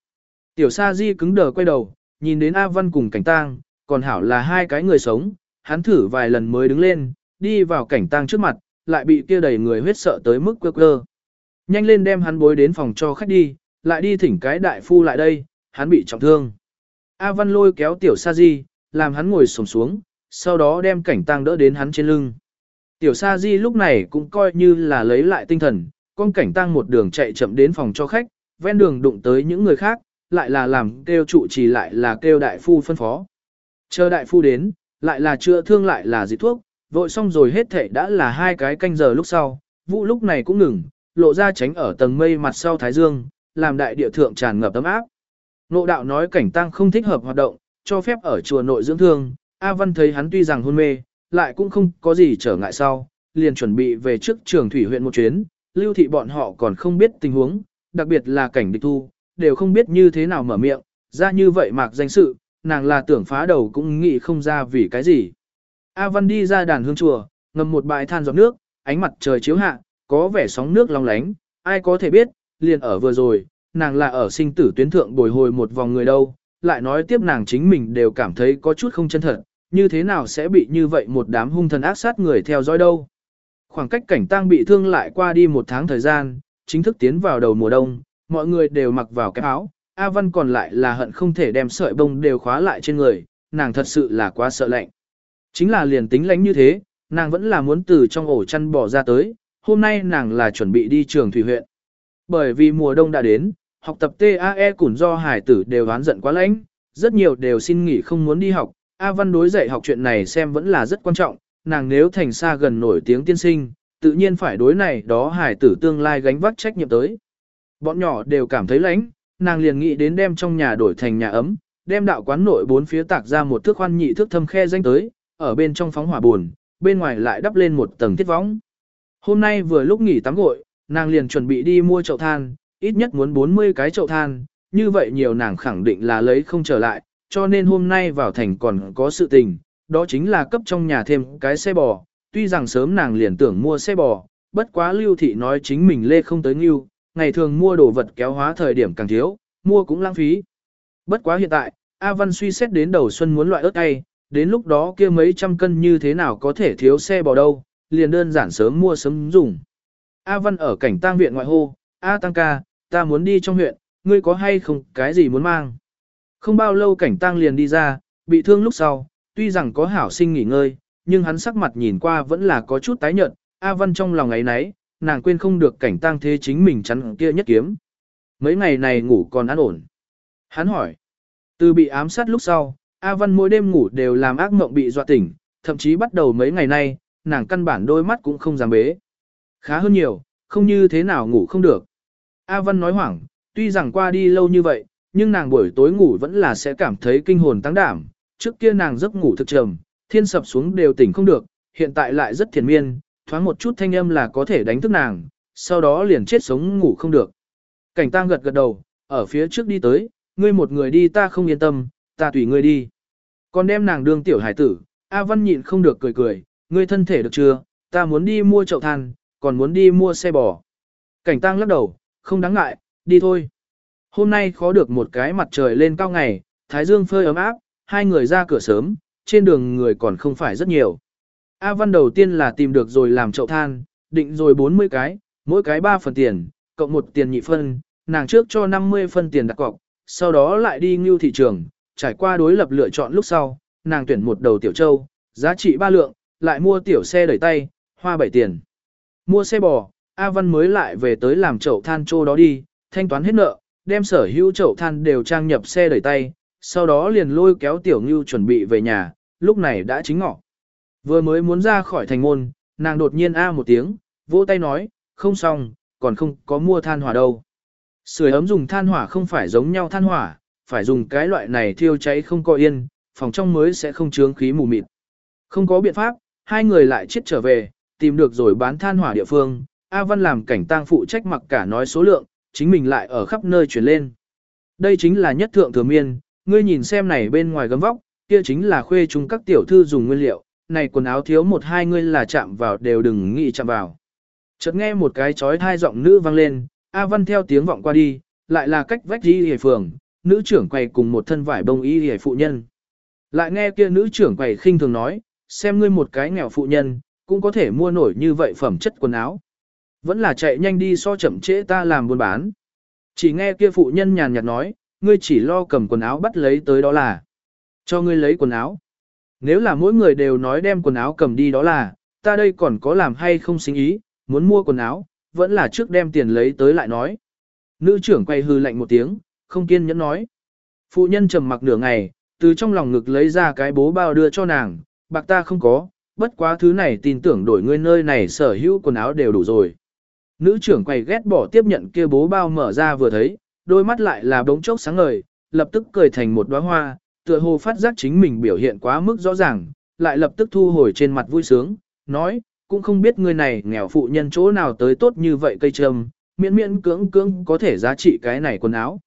A: Tiểu Sa Di cứng đờ quay đầu, nhìn đến A Văn cùng cảnh tang, còn hảo là hai cái người sống, hắn thử vài lần mới đứng lên, đi vào cảnh tang trước mặt, lại bị kia đầy người huyết sợ tới mức quơ quơ. Nhanh lên đem hắn bối đến phòng cho khách đi, lại đi thỉnh cái đại phu lại đây, hắn bị trọng thương. A Văn lôi kéo tiểu sa di, làm hắn ngồi sổng xuống, sau đó đem cảnh tang đỡ đến hắn trên lưng. Tiểu sa di lúc này cũng coi như là lấy lại tinh thần, con cảnh tang một đường chạy chậm đến phòng cho khách, ven đường đụng tới những người khác, lại là làm kêu trụ trì lại là kêu đại phu phân phó. Chờ đại phu đến, lại là chữa thương lại là dịch thuốc, vội xong rồi hết thảy đã là hai cái canh giờ lúc sau, vụ lúc này cũng ngừng, lộ ra tránh ở tầng mây mặt sau thái dương, làm đại địa thượng tràn ngập ấm áp. Nộ đạo nói cảnh tăng không thích hợp hoạt động, cho phép ở chùa nội dưỡng thương, A Văn thấy hắn tuy rằng hôn mê, lại cũng không có gì trở ngại sau, liền chuẩn bị về trước trường thủy huyện một chuyến, lưu thị bọn họ còn không biết tình huống, đặc biệt là cảnh địch thu, đều không biết như thế nào mở miệng, ra như vậy mạc danh sự, nàng là tưởng phá đầu cũng nghĩ không ra vì cái gì. A Văn đi ra đàn hương chùa, ngầm một bãi than giọt nước, ánh mặt trời chiếu hạ, có vẻ sóng nước long lánh, ai có thể biết, liền ở vừa rồi, nàng là ở sinh tử tuyến thượng bồi hồi một vòng người đâu, lại nói tiếp nàng chính mình đều cảm thấy có chút không chân thật, như thế nào sẽ bị như vậy một đám hung thần ác sát người theo dõi đâu. Khoảng cách cảnh tang bị thương lại qua đi một tháng thời gian, chính thức tiến vào đầu mùa đông, mọi người đều mặc vào cái áo, A Văn còn lại là hận không thể đem sợi bông đều khóa lại trên người, nàng thật sự là quá sợ lạnh. Chính là liền tính lánh như thế, nàng vẫn là muốn từ trong ổ chăn bỏ ra tới, hôm nay nàng là chuẩn bị đi trường thủy huyện. Bởi vì mùa đông đã đến, học tập TAE cũng do hải tử đều oán giận quá lãnh, rất nhiều đều xin nghỉ không muốn đi học. A Văn đối dạy học chuyện này xem vẫn là rất quan trọng, nàng nếu thành xa gần nổi tiếng tiên sinh, tự nhiên phải đối này đó hải tử tương lai gánh vác trách nhiệm tới. Bọn nhỏ đều cảm thấy lãnh, nàng liền nghĩ đến đem trong nhà đổi thành nhà ấm, đem đạo quán nội bốn phía tạc ra một thước khoan nhị thước thâm khe danh tới, ở bên trong phóng hỏa buồn, bên ngoài lại đắp lên một tầng thiết võng. Hôm nay vừa lúc nghỉ tắm gội, nàng liền chuẩn bị đi mua chậu than, ít nhất muốn 40 cái chậu than, như vậy nhiều nàng khẳng định là lấy không trở lại, cho nên hôm nay vào thành còn có sự tình, đó chính là cấp trong nhà thêm cái xe bò, tuy rằng sớm nàng liền tưởng mua xe bò, bất quá lưu thị nói chính mình lê không tới nghiêu, ngày thường mua đồ vật kéo hóa thời điểm càng thiếu, mua cũng lãng phí. Bất quá hiện tại, A Văn suy xét đến đầu xuân muốn loại ớt cay, đến lúc đó kia mấy trăm cân như thế nào có thể thiếu xe bò đâu, liền đơn giản sớm mua sớm dùng. A Văn ở cảnh tang viện ngoại hô, A Tăng ca, ta muốn đi trong huyện, ngươi có hay không cái gì muốn mang. Không bao lâu cảnh tang liền đi ra, bị thương lúc sau, tuy rằng có hảo sinh nghỉ ngơi, nhưng hắn sắc mặt nhìn qua vẫn là có chút tái nhợt, A Văn trong lòng ấy nấy, nàng quên không được cảnh tang thế chính mình chắn kia nhất kiếm. Mấy ngày này ngủ còn an ổn. Hắn hỏi, từ bị ám sát lúc sau, A Văn mỗi đêm ngủ đều làm ác mộng bị dọa tỉnh, thậm chí bắt đầu mấy ngày nay, nàng căn bản đôi mắt cũng không dám bế. Khá hơn nhiều, không như thế nào ngủ không được. A Văn nói hoảng, tuy rằng qua đi lâu như vậy, nhưng nàng buổi tối ngủ vẫn là sẽ cảm thấy kinh hồn tăng đảm. Trước kia nàng giấc ngủ thực trầm, thiên sập xuống đều tỉnh không được, hiện tại lại rất thiền miên, thoáng một chút thanh âm là có thể đánh thức nàng, sau đó liền chết sống ngủ không được. Cảnh tang gật gật đầu, ở phía trước đi tới, ngươi một người đi ta không yên tâm, ta tùy ngươi đi. Còn đem nàng đương tiểu hải tử, A Văn nhịn không được cười cười, ngươi thân thể được chưa, ta muốn đi mua chậu than, còn muốn đi mua xe bò. Cảnh tang lắc đầu, không đáng ngại, đi thôi. Hôm nay khó được một cái mặt trời lên cao ngày, thái dương phơi ấm áp, hai người ra cửa sớm, trên đường người còn không phải rất nhiều. A Văn đầu tiên là tìm được rồi làm chậu than, định rồi 40 cái, mỗi cái 3 phần tiền, cộng một tiền nhị phân, nàng trước cho 50 phân tiền đặt cọc, sau đó lại đi ngưu thị trường, trải qua đối lập lựa chọn lúc sau, nàng tuyển một đầu tiểu châu, giá trị 3 lượng, lại mua tiểu xe đẩy tay, hoa 7 tiền. Mua xe bò, A Văn mới lại về tới làm chậu than trô đó đi, thanh toán hết nợ, đem sở hữu chậu than đều trang nhập xe đẩy tay, sau đó liền lôi kéo tiểu ngưu chuẩn bị về nhà, lúc này đã chính ngọ. Vừa mới muốn ra khỏi thành môn, nàng đột nhiên a một tiếng, vỗ tay nói, không xong, còn không có mua than hỏa đâu. Sưởi ấm dùng than hỏa không phải giống nhau than hỏa, phải dùng cái loại này thiêu cháy không có yên, phòng trong mới sẽ không chướng khí mù mịt. Không có biện pháp, hai người lại chết trở về, tìm được rồi bán than hỏa địa phương, A Văn làm cảnh tang phụ trách mặc cả nói số lượng, chính mình lại ở khắp nơi chuyển lên. Đây chính là nhất thượng thừa miên, ngươi nhìn xem này bên ngoài gấm vóc, kia chính là khuê chúng các tiểu thư dùng nguyên liệu, này quần áo thiếu một hai ngươi là chạm vào đều đừng nghĩ chạm vào. Chợt nghe một cái chói thai giọng nữ vang lên, A Văn theo tiếng vọng qua đi, lại là cách vách đi hề phường, nữ trưởng quầy cùng một thân vải bông y hề phụ nhân. Lại nghe kia nữ trưởng quầy khinh thường nói, xem ngươi một cái nghèo phụ nhân, cũng có thể mua nổi như vậy phẩm chất quần áo. Vẫn là chạy nhanh đi so chậm trễ ta làm buôn bán. Chỉ nghe kia phụ nhân nhàn nhạt nói, ngươi chỉ lo cầm quần áo bắt lấy tới đó là. Cho ngươi lấy quần áo. Nếu là mỗi người đều nói đem quần áo cầm đi đó là, ta đây còn có làm hay không xính ý, muốn mua quần áo, vẫn là trước đem tiền lấy tới lại nói. Nữ trưởng quay hư lạnh một tiếng, không kiên nhẫn nói. Phụ nhân trầm mặc nửa ngày, từ trong lòng ngực lấy ra cái bố bao đưa cho nàng, bạc ta không có, bất quá thứ này tin tưởng đổi ngươi nơi này sở hữu quần áo đều đủ rồi. Nữ trưởng quay ghét bỏ tiếp nhận kia bố bao mở ra vừa thấy, đôi mắt lại là bóng chốc sáng ngời, lập tức cười thành một đóa hoa, tựa hồ phát giác chính mình biểu hiện quá mức rõ ràng, lại lập tức thu hồi trên mặt vui sướng, nói, cũng không biết người này nghèo phụ nhân chỗ nào tới tốt như vậy cây trầm, miễn miễn cưỡng cưỡng có thể giá trị cái này quần áo.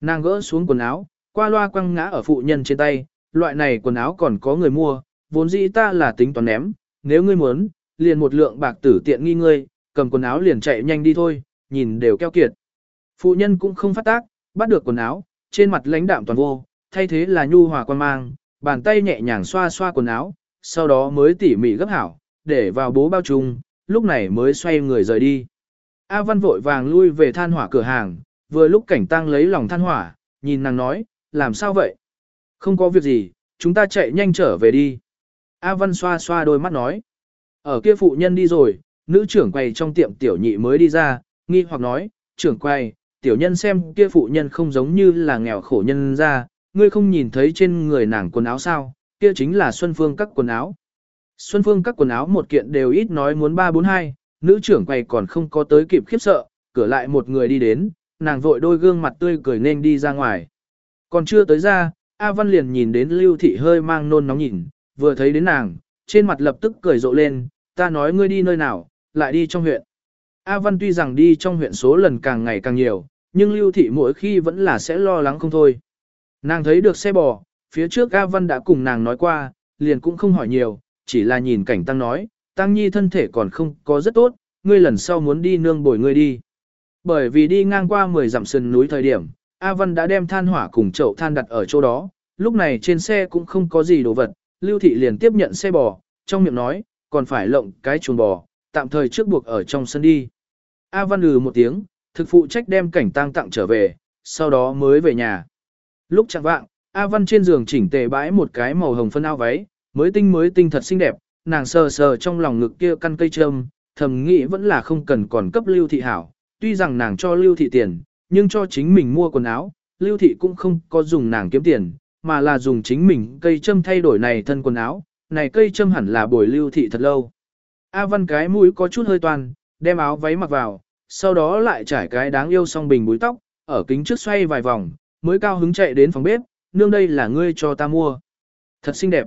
A: Nàng gỡ xuống quần áo, qua loa quăng ngã ở phụ nhân trên tay, loại này quần áo còn có người mua, vốn dĩ ta là tính toán ném, nếu ngươi muốn, liền một lượng bạc tử tiện nghi ngươi, cầm quần áo liền chạy nhanh đi thôi, nhìn đều keo kiệt. Phụ nhân cũng không phát tác, bắt được quần áo, trên mặt lãnh đạm toàn vô, thay thế là nhu hòa quan mang, bàn tay nhẹ nhàng xoa xoa quần áo, sau đó mới tỉ mỉ gấp hảo, để vào bố bao trùng, lúc này mới xoay người rời đi. A Văn vội vàng lui về than hỏa cửa hàng, vừa lúc cảnh tăng lấy lòng than hỏa, nhìn nàng nói, làm sao vậy? Không có việc gì, chúng ta chạy nhanh trở về đi. A Văn xoa xoa đôi mắt nói. Ở kia phụ nhân đi rồi, nữ trưởng quầy trong tiệm tiểu nhị mới đi ra, nghi hoặc nói, trưởng quầy, tiểu nhân xem kia phụ nhân không giống như là nghèo khổ nhân ra, ngươi không nhìn thấy trên người nàng quần áo sao, kia chính là Xuân Phương các quần áo. Xuân Phương các quần áo một kiện đều ít nói muốn 342, nữ trưởng quầy còn không có tới kịp khiếp sợ, cửa lại một người đi đến, nàng vội đôi gương mặt tươi cười nên đi ra ngoài. Còn chưa tới ra, A Văn liền nhìn đến Lưu Thị hơi mang nôn nóng nhìn, vừa thấy đến nàng, trên mặt lập tức cười rộ lên, ta nói ngươi đi nơi nào, lại đi trong huyện. A Văn tuy rằng đi trong huyện số lần càng ngày càng nhiều, nhưng Lưu Thị mỗi khi vẫn là sẽ lo lắng không thôi. Nàng thấy được xe bò, phía trước A Văn đã cùng nàng nói qua, liền cũng không hỏi nhiều, chỉ là nhìn cảnh tăng nói, tăng nhi thân thể còn không có rất tốt, ngươi lần sau muốn đi nương bồi ngươi đi. Bởi vì đi ngang qua 10 dặm sườn núi thời điểm, A Văn đã đem than hỏa cùng chậu than đặt ở chỗ đó, lúc này trên xe cũng không có gì đồ vật, Lưu Thị liền tiếp nhận xe bò, trong miệng nói, còn phải lộng cái chuồng bò, tạm thời trước buộc ở trong sân đi. A Văn lừ một tiếng, thực phụ trách đem cảnh tang tặng trở về, sau đó mới về nhà. Lúc chẳng vạng, A Văn trên giường chỉnh tề bãi một cái màu hồng phân ao váy, mới tinh mới tinh thật xinh đẹp, nàng sờ sờ trong lòng ngực kia căn cây trâm, thầm nghĩ vẫn là không cần còn cấp lưu thị hảo, tuy rằng nàng cho lưu thị tiền, nhưng cho chính mình mua quần áo, lưu thị cũng không có dùng nàng kiếm tiền, mà là dùng chính mình cây châm thay đổi này thân quần áo, này cây châm hẳn là bồi lưu thị thật lâu. A văn cái mũi có chút hơi toan, đem áo váy mặc vào, sau đó lại trải cái đáng yêu song bình búi tóc, ở kính trước xoay vài vòng, mới cao hứng chạy đến phòng bếp, nương đây là ngươi cho ta mua. Thật xinh đẹp.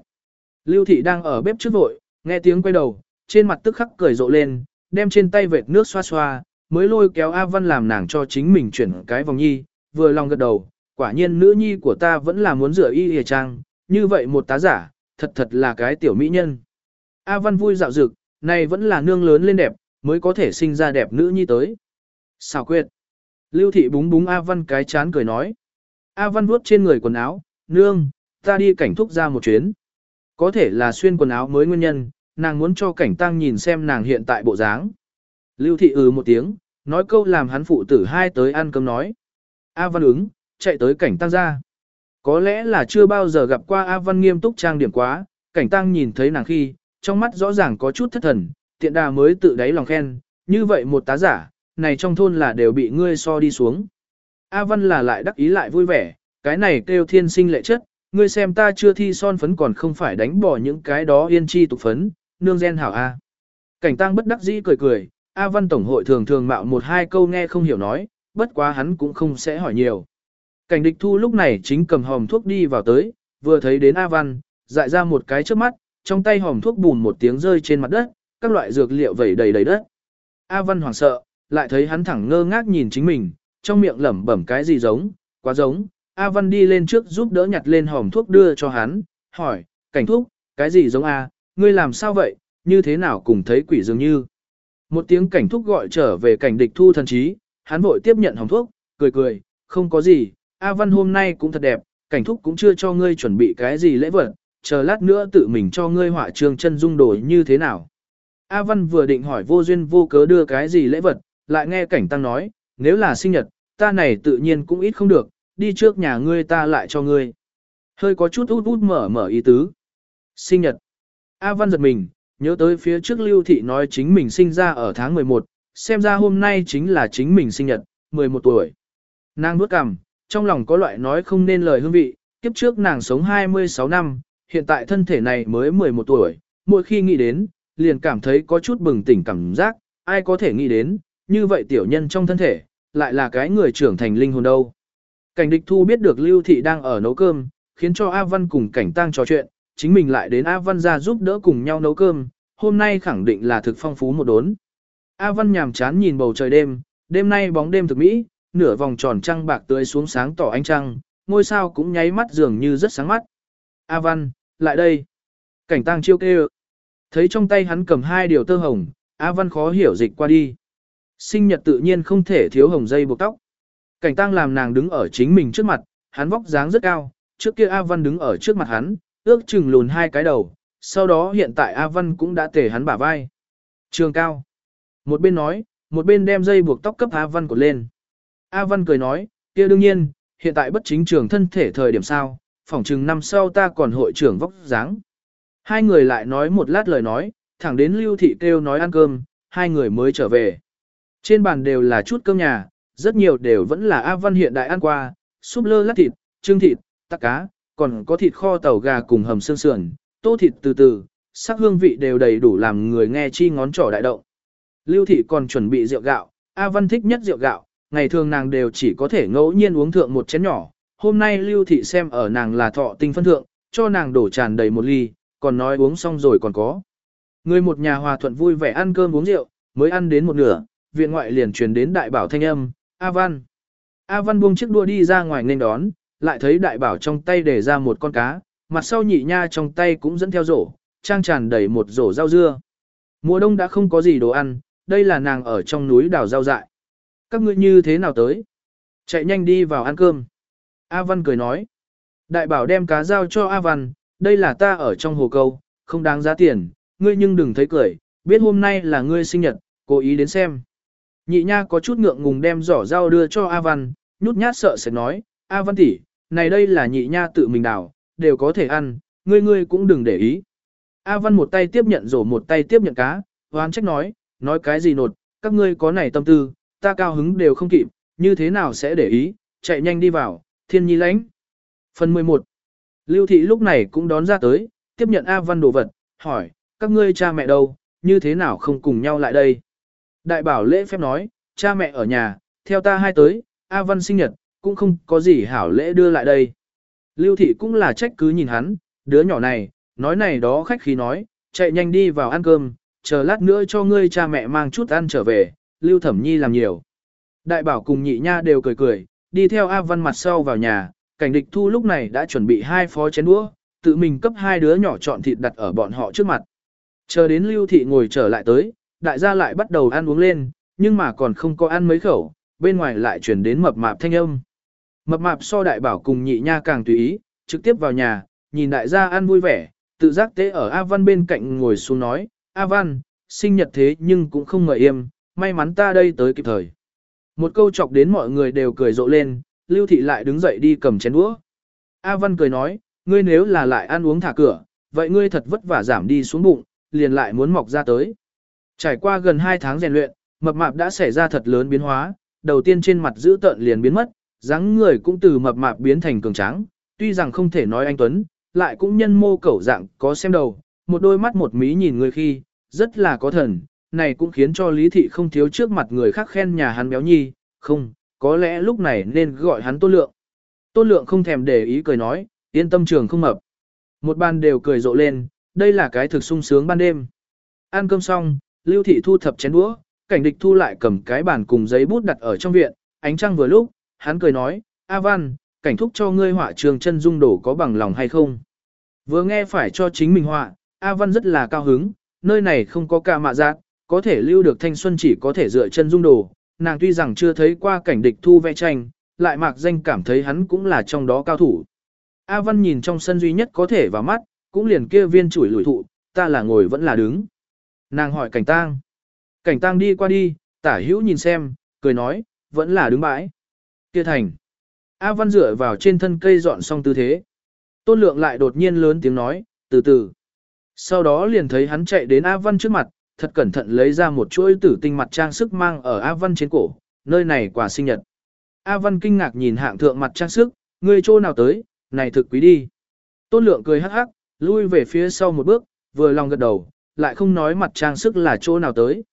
A: Lưu thị đang ở bếp trước vội, nghe tiếng quay đầu, trên mặt tức khắc cười rộ lên, đem trên tay vệt nước xoa xoa, mới lôi kéo A Văn làm nàng cho chính mình chuyển cái vòng nhi, vừa lòng gật đầu, quả nhiên nữ nhi của ta vẫn là muốn rửa y hề trang, như vậy một tá giả, thật thật là cái tiểu mỹ nhân. A Văn vui dạo dực, này vẫn là nương lớn lên đẹp, mới có thể sinh ra đẹp nữ nhi tới. Xào quyệt. Lưu thị búng búng A Văn cái chán cười nói. A Văn vuốt trên người quần áo, nương, ta đi cảnh thúc ra một chuyến. Có thể là xuyên quần áo mới nguyên nhân, nàng muốn cho cảnh tăng nhìn xem nàng hiện tại bộ dáng. Lưu thị ừ một tiếng, nói câu làm hắn phụ tử hai tới ăn cơm nói. A Văn ứng, chạy tới cảnh tăng ra. Có lẽ là chưa bao giờ gặp qua A Văn nghiêm túc trang điểm quá, cảnh tăng nhìn thấy nàng khi, trong mắt rõ ràng có chút thất thần, tiện đà mới tự đáy lòng khen, như vậy một tá giả, này trong thôn là đều bị ngươi so đi xuống. A Văn là lại đắc ý lại vui vẻ, cái này kêu thiên sinh lệ chất, ngươi xem ta chưa thi son phấn còn không phải đánh bỏ những cái đó yên chi tục phấn, nương gen hảo A. Cảnh tăng bất đắc dĩ cười cười, A Văn Tổng hội thường thường mạo một hai câu nghe không hiểu nói, bất quá hắn cũng không sẽ hỏi nhiều. Cảnh địch thu lúc này chính cầm hòm thuốc đi vào tới, vừa thấy đến A Văn, dại ra một cái trước mắt, trong tay hòm thuốc bùn một tiếng rơi trên mặt đất, các loại dược liệu vẩy đầy đầy đất. A Văn hoảng sợ, lại thấy hắn thẳng ngơ ngác nhìn chính mình, trong miệng lẩm bẩm cái gì giống, quá giống. A Văn đi lên trước giúp đỡ nhặt lên hòm thuốc đưa cho hắn, hỏi, cảnh thuốc, cái gì giống A, ngươi làm sao vậy, như thế nào cùng thấy quỷ dường như. Một tiếng cảnh thúc gọi trở về cảnh địch thu thần trí, hắn vội tiếp nhận hồng thuốc, cười cười, không có gì, A Văn hôm nay cũng thật đẹp, cảnh thúc cũng chưa cho ngươi chuẩn bị cái gì lễ vật, chờ lát nữa tự mình cho ngươi họa trường chân dung đồ như thế nào. A Văn vừa định hỏi vô duyên vô cớ đưa cái gì lễ vật, lại nghe cảnh tăng nói, nếu là sinh nhật, ta này tự nhiên cũng ít không được, đi trước nhà ngươi ta lại cho ngươi. Hơi có chút út út mở mở ý tứ. Sinh nhật. A Văn giật mình, nhớ tới phía trước Lưu Thị nói chính mình sinh ra ở tháng 11, xem ra hôm nay chính là chính mình sinh nhật, 11 tuổi. Nàng bước cằm, trong lòng có loại nói không nên lời hương vị, kiếp trước nàng sống 26 năm, hiện tại thân thể này mới 11 tuổi, mỗi khi nghĩ đến, liền cảm thấy có chút bừng tỉnh cảm giác, ai có thể nghĩ đến, như vậy tiểu nhân trong thân thể, lại là cái người trưởng thành linh hồn đâu. Cảnh địch thu biết được Lưu Thị đang ở nấu cơm, khiến cho A Văn cùng cảnh tang trò chuyện, chính mình lại đến A Văn ra giúp đỡ cùng nhau nấu cơm, hôm nay khẳng định là thực phong phú một đốn. A Văn nhàm chán nhìn bầu trời đêm, đêm nay bóng đêm thực mỹ, nửa vòng tròn trăng bạc tươi xuống sáng tỏ ánh trăng, ngôi sao cũng nháy mắt dường như rất sáng mắt. A Văn, lại đây. Cảnh tang chiêu kêu. Thấy trong tay hắn cầm hai điều tơ hồng, A Văn khó hiểu dịch qua đi. Sinh nhật tự nhiên không thể thiếu hồng dây buộc tóc. Cảnh tang làm nàng đứng ở chính mình trước mặt, hắn vóc dáng rất cao, trước kia A Văn đứng ở trước mặt hắn, ước chừng lùn hai cái đầu, sau đó hiện tại A Văn cũng đã tể hắn bả vai. Trường cao. Một bên nói, một bên đem dây buộc tóc cấp A Văn cột lên. A Văn cười nói, kia đương nhiên, hiện tại bất chính trường thân thể thời điểm sao, phỏng chừng năm sau ta còn hội trưởng vóc dáng. Hai người lại nói một lát lời nói, thẳng đến lưu thị kêu nói ăn cơm, hai người mới trở về. Trên bàn đều là chút cơm nhà, rất nhiều đều vẫn là A Văn hiện đại ăn qua, súp lơ lát thịt, trưng thịt, tắc cá, còn có thịt kho tàu gà cùng hầm xương sườn, tô thịt từ từ, sắc hương vị đều đầy đủ làm người nghe chi ngón trỏ đại động. Lưu thị còn chuẩn bị rượu gạo, A Văn thích nhất rượu gạo, ngày thường nàng đều chỉ có thể ngẫu nhiên uống thượng một chén nhỏ. Hôm nay Lưu thị xem ở nàng là thọ tinh phân thượng, cho nàng đổ tràn đầy một ly, còn nói uống xong rồi còn có. Người một nhà hòa thuận vui vẻ ăn cơm uống rượu, mới ăn đến một nửa, viện ngoại liền truyền đến đại bảo thanh âm, A Văn. A Văn buông chiếc đua đi ra ngoài nên đón, lại thấy đại bảo trong tay để ra một con cá, mặt sau nhị nha trong tay cũng dẫn theo rổ, trang tràn đầy một rổ rau dưa. Mùa đông đã không có gì đồ ăn, đây là nàng ở trong núi đào rau dại. Các ngươi như thế nào tới? Chạy nhanh đi vào ăn cơm. A Văn cười nói. Đại bảo đem cá giao cho A Văn, đây là ta ở trong hồ câu, không đáng giá tiền, ngươi nhưng đừng thấy cười, biết hôm nay là ngươi sinh nhật, cố ý đến xem. Nhị nha có chút ngượng ngùng đem giỏ rau đưa cho A Văn, nhút nhát sợ sẽ nói, A Văn tỷ, này đây là nhị nha tự mình đào, đều có thể ăn, ngươi ngươi cũng đừng để ý. A Văn một tay tiếp nhận rổ một tay tiếp nhận cá, hoán trách nói, nói cái gì nột, các ngươi có này tâm tư, ta cao hứng đều không kịp, như thế nào sẽ để ý, chạy nhanh đi vào, thiên nhi lãnh. Phần 11 Lưu thị lúc này cũng đón ra tới, tiếp nhận A Văn đồ vật, hỏi, các ngươi cha mẹ đâu, như thế nào không cùng nhau lại đây? Đại bảo lễ phép nói, cha mẹ ở nhà, theo ta hai tới, A Văn sinh nhật, cũng không có gì hảo lễ đưa lại đây. Lưu thị cũng là trách cứ nhìn hắn, đứa nhỏ này, nói này đó khách khí nói, chạy nhanh đi vào ăn cơm, chờ lát nữa cho ngươi cha mẹ mang chút ăn trở về, Lưu Thẩm Nhi làm nhiều. Đại bảo cùng nhị nha đều cười cười, đi theo A Văn mặt sau vào nhà, cảnh địch thu lúc này đã chuẩn bị hai phó chén đũa, tự mình cấp hai đứa nhỏ chọn thịt đặt ở bọn họ trước mặt. Chờ đến Lưu Thị ngồi trở lại tới, đại gia lại bắt đầu ăn uống lên, nhưng mà còn không có ăn mấy khẩu, bên ngoài lại chuyển đến mập mạp thanh âm. Mập mạp so đại bảo cùng nhị nha càng tùy ý, trực tiếp vào nhà, nhìn đại gia ăn vui vẻ, tự giác tế ở A Văn bên cạnh ngồi xuống nói, A Văn, sinh nhật thế nhưng cũng không ngợi im, may mắn ta đây tới kịp thời. Một câu chọc đến mọi người đều cười rộ lên, Lưu Thị lại đứng dậy đi cầm chén đũa. A Văn cười nói, ngươi nếu là lại ăn uống thả cửa, vậy ngươi thật vất vả giảm đi xuống bụng, liền lại muốn mọc ra tới. Trải qua gần 2 tháng rèn luyện, mập mạp đã xảy ra thật lớn biến hóa, đầu tiên trên mặt giữ tợn liền biến mất, dáng người cũng từ mập mạp biến thành cường tráng, tuy rằng không thể nói anh Tuấn, lại cũng nhân mô cẩu dạng có xem đầu, một đôi mắt một mí nhìn người khi, rất là có thần, này cũng khiến cho Lý Thị không thiếu trước mặt người khác khen nhà hắn béo nhi, không, có lẽ lúc này nên gọi hắn tôn lượng. Tôn lượng không thèm để ý cười nói, yên tâm trường không mập. Một ban đều cười rộ lên, đây là cái thực sung sướng ban đêm. Ăn cơm xong, Lưu Thị thu thập chén đũa, cảnh địch thu lại cầm cái bàn cùng giấy bút đặt ở trong viện, ánh trăng vừa lúc, hắn cười nói, A Văn, cảnh thúc cho ngươi họa trường chân dung đổ có bằng lòng hay không? Vừa nghe phải cho chính mình họa, A Văn rất là cao hứng, nơi này không có ca mạ giác, có thể lưu được thanh xuân chỉ có thể dựa chân dung đồ, nàng tuy rằng chưa thấy qua cảnh địch thu vẽ tranh, lại mạc danh cảm thấy hắn cũng là trong đó cao thủ. A Văn nhìn trong sân duy nhất có thể vào mắt, cũng liền kia viên chuỗi lủi thụ, ta là ngồi vẫn là đứng. Nàng hỏi cảnh tang. Cảnh tang đi qua đi, tả hữu nhìn xem, cười nói, vẫn là đứng bãi. Kia thành. A Văn dựa vào trên thân cây dọn xong tư thế. Tôn lượng lại đột nhiên lớn tiếng nói, từ từ. Sau đó liền thấy hắn chạy đến A Văn trước mặt, thật cẩn thận lấy ra một chuỗi tử tinh mặt trang sức mang ở A Văn trên cổ, nơi này quà sinh nhật. A Văn kinh ngạc nhìn hạng thượng mặt trang sức, người chỗ nào tới, này thực quý đi. Tôn lượng cười hắc hắc, lui về phía sau một bước, vừa lòng gật đầu, lại không nói mặt trang sức là chỗ nào tới.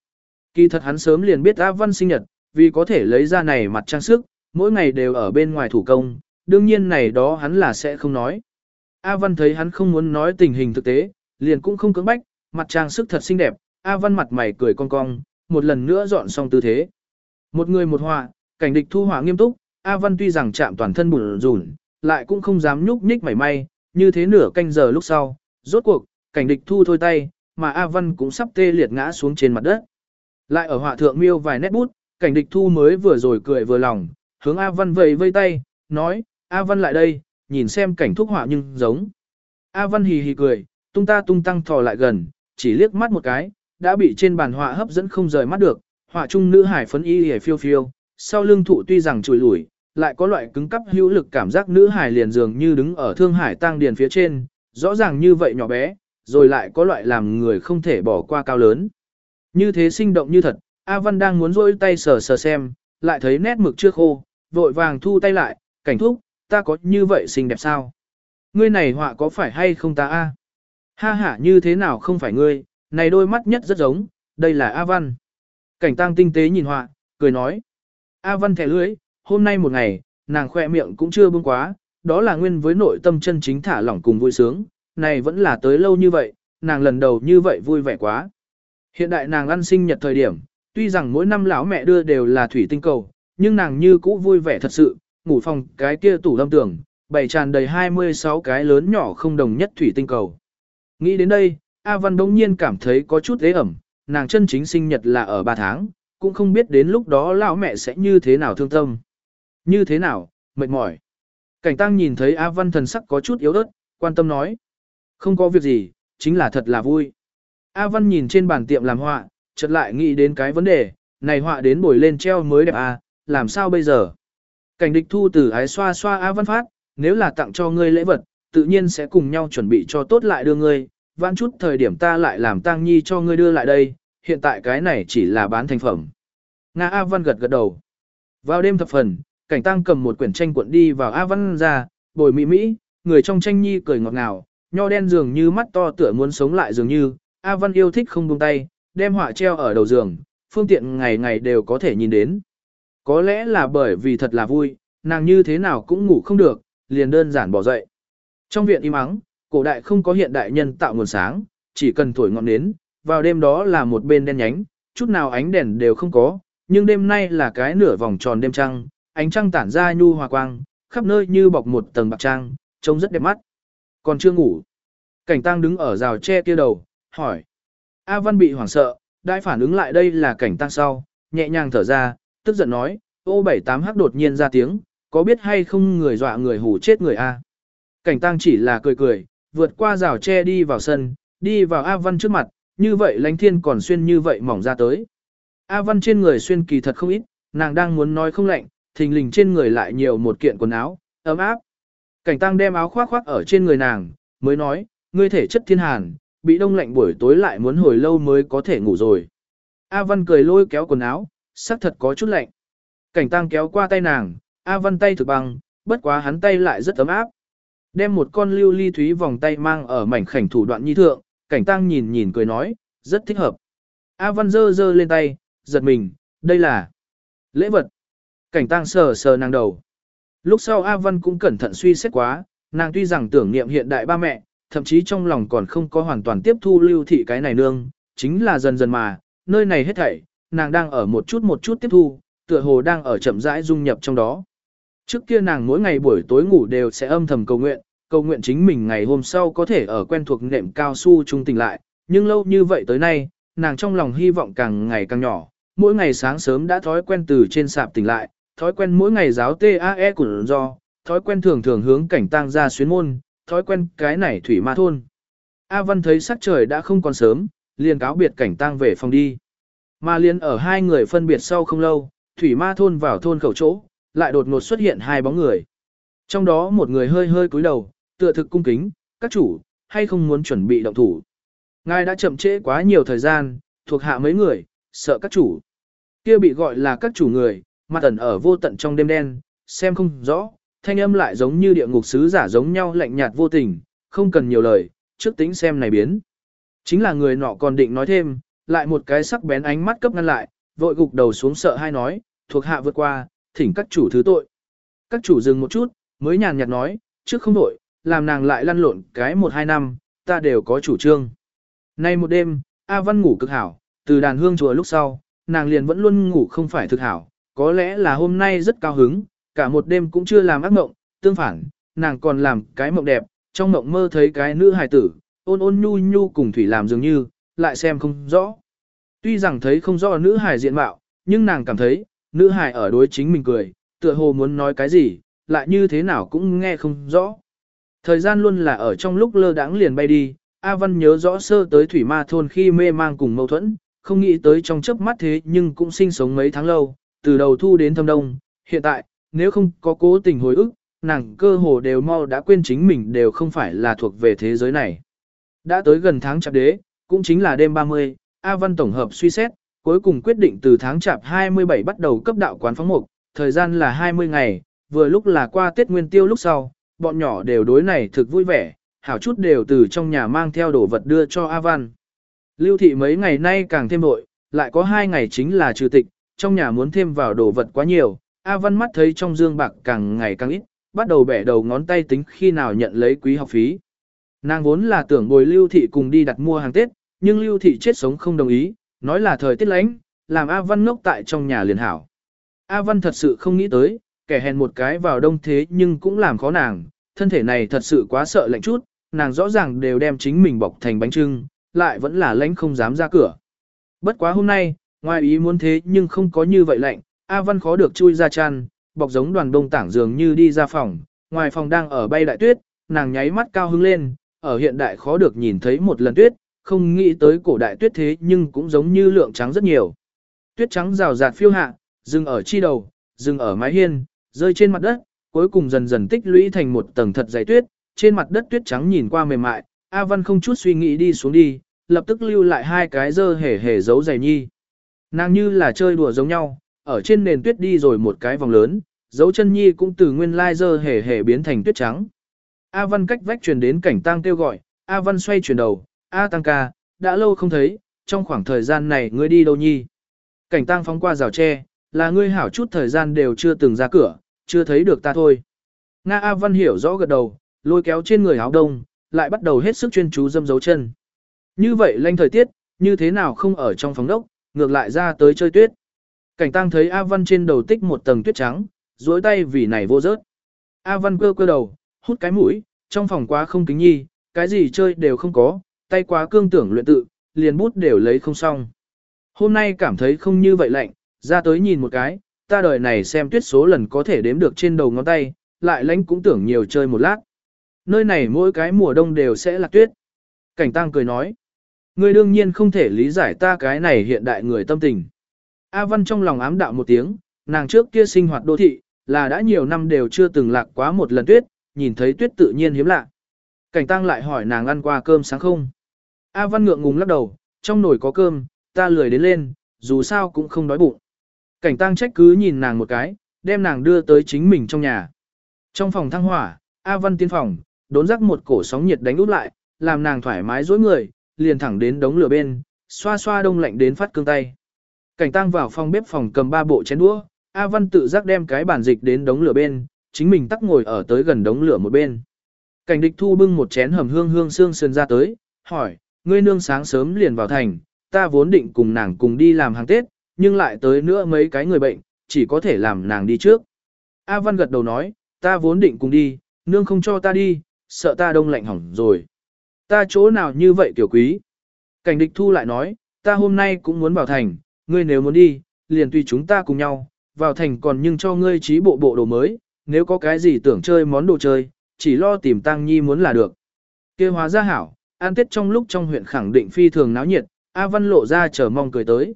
A: Kỳ thật hắn sớm liền biết A Văn sinh nhật, vì có thể lấy ra này mặt trang sức, mỗi ngày đều ở bên ngoài thủ công, đương nhiên này đó hắn là sẽ không nói. A Văn thấy hắn không muốn nói tình hình thực tế, liền cũng không cưỡng bách, mặt trang sức thật xinh đẹp, A Văn mặt mày cười cong cong, một lần nữa dọn xong tư thế. Một người một họa, cảnh địch thu họa nghiêm túc, A Văn tuy rằng chạm toàn thân bùn rùn, lại cũng không dám nhúc nhích mảy may, như thế nửa canh giờ lúc sau, rốt cuộc, cảnh địch thu thôi tay, mà A Văn cũng sắp tê liệt ngã xuống trên mặt đất. Lại ở họa thượng miêu vài nét bút, cảnh địch thu mới vừa rồi cười vừa lòng, hướng A Văn vẫy vây tay, nói, A Văn lại đây, nhìn xem cảnh thúc họa nhưng giống. A Văn hì hì cười, tung ta tung tăng thò lại gần, chỉ liếc mắt một cái, đã bị trên bàn họa hấp dẫn không rời mắt được, họa trung nữ hải phấn y hề phiêu phiêu, sau lưng thụ tuy rằng chùi lủi, lại có loại cứng cắp hữu lực cảm giác nữ hải liền dường như đứng ở thương hải tăng điền phía trên, rõ ràng như vậy nhỏ bé, rồi lại có loại làm người không thể bỏ qua cao lớn. Như thế sinh động như thật, A Văn đang muốn rôi tay sờ sờ xem, lại thấy nét mực chưa khô, vội vàng thu tay lại, cảnh thúc, ta có như vậy xinh đẹp sao? Ngươi này họa có phải hay không ta a? Ha ha như thế nào không phải ngươi, này đôi mắt nhất rất giống, đây là A Văn. Cảnh tăng tinh tế nhìn họa, cười nói. A Văn thẻ lưới, hôm nay một ngày, nàng khoe miệng cũng chưa bưng quá, đó là nguyên với nội tâm chân chính thả lỏng cùng vui sướng, này vẫn là tới lâu như vậy, nàng lần đầu như vậy vui vẻ quá. Hiện đại nàng ăn sinh nhật thời điểm, tuy rằng mỗi năm lão mẹ đưa đều là thủy tinh cầu, nhưng nàng như cũ vui vẻ thật sự, ngủ phòng cái kia tủ lâm tưởng, bày tràn đầy 26 cái lớn nhỏ không đồng nhất thủy tinh cầu. Nghĩ đến đây, A Văn đông nhiên cảm thấy có chút ế ẩm, nàng chân chính sinh nhật là ở 3 tháng, cũng không biết đến lúc đó lão mẹ sẽ như thế nào thương tâm. Như thế nào, mệt mỏi. Cảnh tăng nhìn thấy A Văn thần sắc có chút yếu ớt, quan tâm nói. Không có việc gì, chính là thật là vui. A Văn nhìn trên bàn tiệm làm họa, chợt lại nghĩ đến cái vấn đề, này họa đến bồi lên treo mới đẹp à, làm sao bây giờ? Cảnh địch thu từ ái xoa xoa A Văn phát, nếu là tặng cho ngươi lễ vật, tự nhiên sẽ cùng nhau chuẩn bị cho tốt lại đưa ngươi, vãn chút thời điểm ta lại làm tang nhi cho ngươi đưa lại đây, hiện tại cái này chỉ là bán thành phẩm. Nga A Văn gật gật đầu. Vào đêm thập phần, cảnh tăng cầm một quyển tranh cuộn đi vào A Văn ra, bồi mỹ mỹ, người trong tranh nhi cười ngọt ngào, nho đen dường như mắt to tựa muốn sống lại dường như, A Văn yêu thích không buông tay, đem họa treo ở đầu giường, phương tiện ngày ngày đều có thể nhìn đến. Có lẽ là bởi vì thật là vui, nàng như thế nào cũng ngủ không được, liền đơn giản bỏ dậy. Trong viện im ắng, cổ đại không có hiện đại nhân tạo nguồn sáng, chỉ cần thổi ngọn nến, vào đêm đó là một bên đen nhánh, chút nào ánh đèn đều không có, nhưng đêm nay là cái nửa vòng tròn đêm trăng, ánh trăng tản ra nhu hòa quang, khắp nơi như bọc một tầng bạc trang, trông rất đẹp mắt. Còn chưa ngủ. Cảnh tăng đứng ở rào tre kia đầu, hỏi. A Văn bị hoảng sợ, đại phản ứng lại đây là cảnh tăng sau, nhẹ nhàng thở ra, tức giận nói, ô bảy tám đột nhiên ra tiếng, có biết hay không người dọa người hủ chết người A. Cảnh tăng chỉ là cười cười, vượt qua rào tre đi vào sân, đi vào A Văn trước mặt, như vậy lánh thiên còn xuyên như vậy mỏng ra tới. A Văn trên người xuyên kỳ thật không ít, nàng đang muốn nói không lạnh, thình lình trên người lại nhiều một kiện quần áo, ấm áp. Cảnh tăng đem áo khoác khoác ở trên người nàng, mới nói, ngươi thể chất thiên hàn, bị đông lạnh buổi tối lại muốn hồi lâu mới có thể ngủ rồi. A Văn cười lôi kéo quần áo, sắc thật có chút lạnh. Cảnh tăng kéo qua tay nàng, A Văn tay thực bằng, bất quá hắn tay lại rất ấm áp. Đem một con lưu ly thúy vòng tay mang ở mảnh khảnh thủ đoạn nhi thượng, cảnh tăng nhìn nhìn cười nói, rất thích hợp. A Văn dơ dơ lên tay, giật mình, đây là lễ vật. Cảnh tăng sờ sờ nàng đầu. Lúc sau A Văn cũng cẩn thận suy xét quá, nàng tuy rằng tưởng niệm hiện đại ba mẹ, thậm chí trong lòng còn không có hoàn toàn tiếp thu lưu thị cái này nương, chính là dần dần mà, nơi này hết thảy, nàng đang ở một chút một chút tiếp thu, tựa hồ đang ở chậm rãi dung nhập trong đó. Trước kia nàng mỗi ngày buổi tối ngủ đều sẽ âm thầm cầu nguyện, cầu nguyện chính mình ngày hôm sau có thể ở quen thuộc nệm cao su trung tình lại, nhưng lâu như vậy tới nay, nàng trong lòng hy vọng càng ngày càng nhỏ, mỗi ngày sáng sớm đã thói quen từ trên sạp tỉnh lại, thói quen mỗi ngày giáo TAE của do, thói quen thường thường hướng cảnh tang ra xuyến môn, thói quen cái này thủy ma thôn. A Văn thấy sắc trời đã không còn sớm, liền cáo biệt cảnh tang về phòng đi. Mà liền ở hai người phân biệt sau không lâu, thủy ma thôn vào thôn khẩu chỗ, lại đột ngột xuất hiện hai bóng người. Trong đó một người hơi hơi cúi đầu, tựa thực cung kính, các chủ, hay không muốn chuẩn bị động thủ. Ngài đã chậm trễ quá nhiều thời gian, thuộc hạ mấy người, sợ các chủ. Kia bị gọi là các chủ người, mặt ẩn ở vô tận trong đêm đen, xem không rõ, thanh âm lại giống như địa ngục sứ giả giống nhau lạnh nhạt vô tình, không cần nhiều lời, trước tính xem này biến. Chính là người nọ còn định nói thêm, lại một cái sắc bén ánh mắt cấp ngăn lại, vội gục đầu xuống sợ hai nói, thuộc hạ vượt qua, thỉnh các chủ thứ tội. Các chủ dừng một chút, mới nhàn nhạt nói, trước không đổi, làm nàng lại lăn lộn cái một hai năm, ta đều có chủ trương. Nay một đêm, A Văn ngủ cực hảo, từ đàn hương chùa lúc sau, nàng liền vẫn luôn ngủ không phải thực hảo, có lẽ là hôm nay rất cao hứng, cả một đêm cũng chưa làm ác mộng, tương phản, nàng còn làm cái mộng đẹp, trong mộng mơ thấy cái nữ hài tử, ôn ôn nhu nhu cùng thủy làm dường như, lại xem không rõ. Tuy rằng thấy không rõ nữ hài diện mạo, nhưng nàng cảm thấy, nữ hài ở đối chính mình cười, tựa hồ muốn nói cái gì, lại như thế nào cũng nghe không rõ. Thời gian luôn là ở trong lúc lơ đãng liền bay đi, A Văn nhớ rõ sơ tới thủy ma thôn khi mê mang cùng mâu thuẫn, không nghĩ tới trong chớp mắt thế nhưng cũng sinh sống mấy tháng lâu, từ đầu thu đến thâm đông. Hiện tại, nếu không có cố tình hồi ức, nàng cơ hồ đều mau đã quên chính mình đều không phải là thuộc về thế giới này. Đã tới gần tháng chạp đế, cũng chính là đêm 30, A Văn tổng hợp suy xét, cuối cùng quyết định từ tháng chạp 27 bắt đầu cấp đạo quán phóng mục, thời gian là 20 ngày, vừa lúc là qua Tết Nguyên Tiêu lúc sau, bọn nhỏ đều đối này thực vui vẻ, hảo chút đều từ trong nhà mang theo đồ vật đưa cho A Văn. Lưu thị mấy ngày nay càng thêm bội, lại có hai ngày chính là trừ tịch, trong nhà muốn thêm vào đồ vật quá nhiều, A Văn mắt thấy trong dương bạc càng ngày càng ít, bắt đầu bẻ đầu ngón tay tính khi nào nhận lấy quý học phí. Nàng vốn là tưởng bồi Lưu thị cùng đi đặt mua hàng Tết, nhưng Lưu thị chết sống không đồng ý, nói là thời tiết lánh, làm A Văn ngốc tại trong nhà liền hảo. A Văn thật sự không nghĩ tới, kẻ hèn một cái vào đông thế nhưng cũng làm khó nàng, thân thể này thật sự quá sợ lạnh chút, nàng rõ ràng đều đem chính mình bọc thành bánh trưng, lại vẫn là lánh không dám ra cửa. Bất quá hôm nay, ngoài ý muốn thế nhưng không có như vậy lạnh, A Văn khó được chui ra chăn, bọc giống đoàn đông tảng dường như đi ra phòng, ngoài phòng đang ở bay đại tuyết, nàng nháy mắt cao hứng lên, ở hiện đại khó được nhìn thấy một lần tuyết, không nghĩ tới cổ đại tuyết thế nhưng cũng giống như lượng trắng rất nhiều. Tuyết trắng rào rạt phiêu hạ, dừng ở chi đầu, dừng ở mái hiên, rơi trên mặt đất, cuối cùng dần dần tích lũy thành một tầng thật dày tuyết, trên mặt đất tuyết trắng nhìn qua mềm mại, A Văn không chút suy nghĩ đi xuống đi, lập tức lưu lại hai cái dơ hề hề dấu dày nhi. Nàng như là chơi đùa giống nhau, ở trên nền tuyết đi rồi một cái vòng lớn, dấu chân nhi cũng từ nguyên lai dơ hề hề biến thành tuyết trắng. A Văn cách vách truyền đến cảnh tang kêu gọi, A Văn xoay chuyển đầu, A Tăng ca, đã lâu không thấy, trong khoảng thời gian này ngươi đi đâu nhi? Cảnh tang phóng qua rào tre, là ngươi hảo chút thời gian đều chưa từng ra cửa, chưa thấy được ta thôi. Nga A Văn hiểu rõ gật đầu, lôi kéo trên người áo đông, lại bắt đầu hết sức chuyên chú dâm dấu chân. Như vậy lanh thời tiết, như thế nào không ở trong phòng đốc, ngược lại ra tới chơi tuyết. Cảnh tăng thấy A Văn trên đầu tích một tầng tuyết trắng, duỗi tay vì này vô rớt. A Văn cơ cơ đầu, hút cái mũi, trong phòng quá không kính nhi, cái gì chơi đều không có, tay quá cương tưởng luyện tự, liền bút đều lấy không xong. Hôm nay cảm thấy không như vậy lạnh, ra tới nhìn một cái, ta đời này xem tuyết số lần có thể đếm được trên đầu ngón tay, lại lãnh cũng tưởng nhiều chơi một lát. Nơi này mỗi cái mùa đông đều sẽ là tuyết. Cảnh tăng cười nói. Ngươi đương nhiên không thể lý giải ta cái này hiện đại người tâm tình. A Văn trong lòng ám đạo một tiếng, nàng trước kia sinh hoạt đô thị, là đã nhiều năm đều chưa từng lạc quá một lần tuyết, nhìn thấy tuyết tự nhiên hiếm lạ. Cảnh tăng lại hỏi nàng ăn qua cơm sáng không. A Văn ngượng ngùng lắc đầu, trong nồi có cơm, ta lười đến lên, dù sao cũng không đói bụng. Cảnh tăng trách cứ nhìn nàng một cái, đem nàng đưa tới chính mình trong nhà. Trong phòng thăng hỏa, A Văn tiến phòng, đốn rắc một cổ sóng nhiệt đánh út lại, làm nàng thoải mái dối người, liền thẳng đến đống lửa bên, xoa xoa đông lạnh đến phát cương tay. Cảnh Tang vào phòng bếp phòng cầm ba bộ chén đũa, A Văn tự giác đem cái bàn dịch đến đống lửa bên, chính mình tắc ngồi ở tới gần đống lửa một bên. Cảnh địch thu bưng một chén hầm hương hương xương sườn ra tới, hỏi, ngươi nương sáng sớm liền vào thành, ta vốn định cùng nàng cùng đi làm hàng Tết, nhưng lại tới nữa mấy cái người bệnh, chỉ có thể làm nàng đi trước. A Văn gật đầu nói, ta vốn định cùng đi, nương không cho ta đi, sợ ta đông lạnh hỏng rồi. Ta chỗ nào như vậy tiểu quý? Cảnh địch thu lại nói, ta hôm nay cũng muốn vào thành, ngươi nếu muốn đi, liền tùy chúng ta cùng nhau, vào thành còn nhưng cho ngươi trí bộ bộ đồ mới, nếu có cái gì tưởng chơi món đồ chơi, chỉ lo tìm tăng nhi muốn là được. Kêu hóa ra hảo, an tết trong lúc trong huyện khẳng định phi thường náo nhiệt, A Văn lộ ra chờ mong cười tới.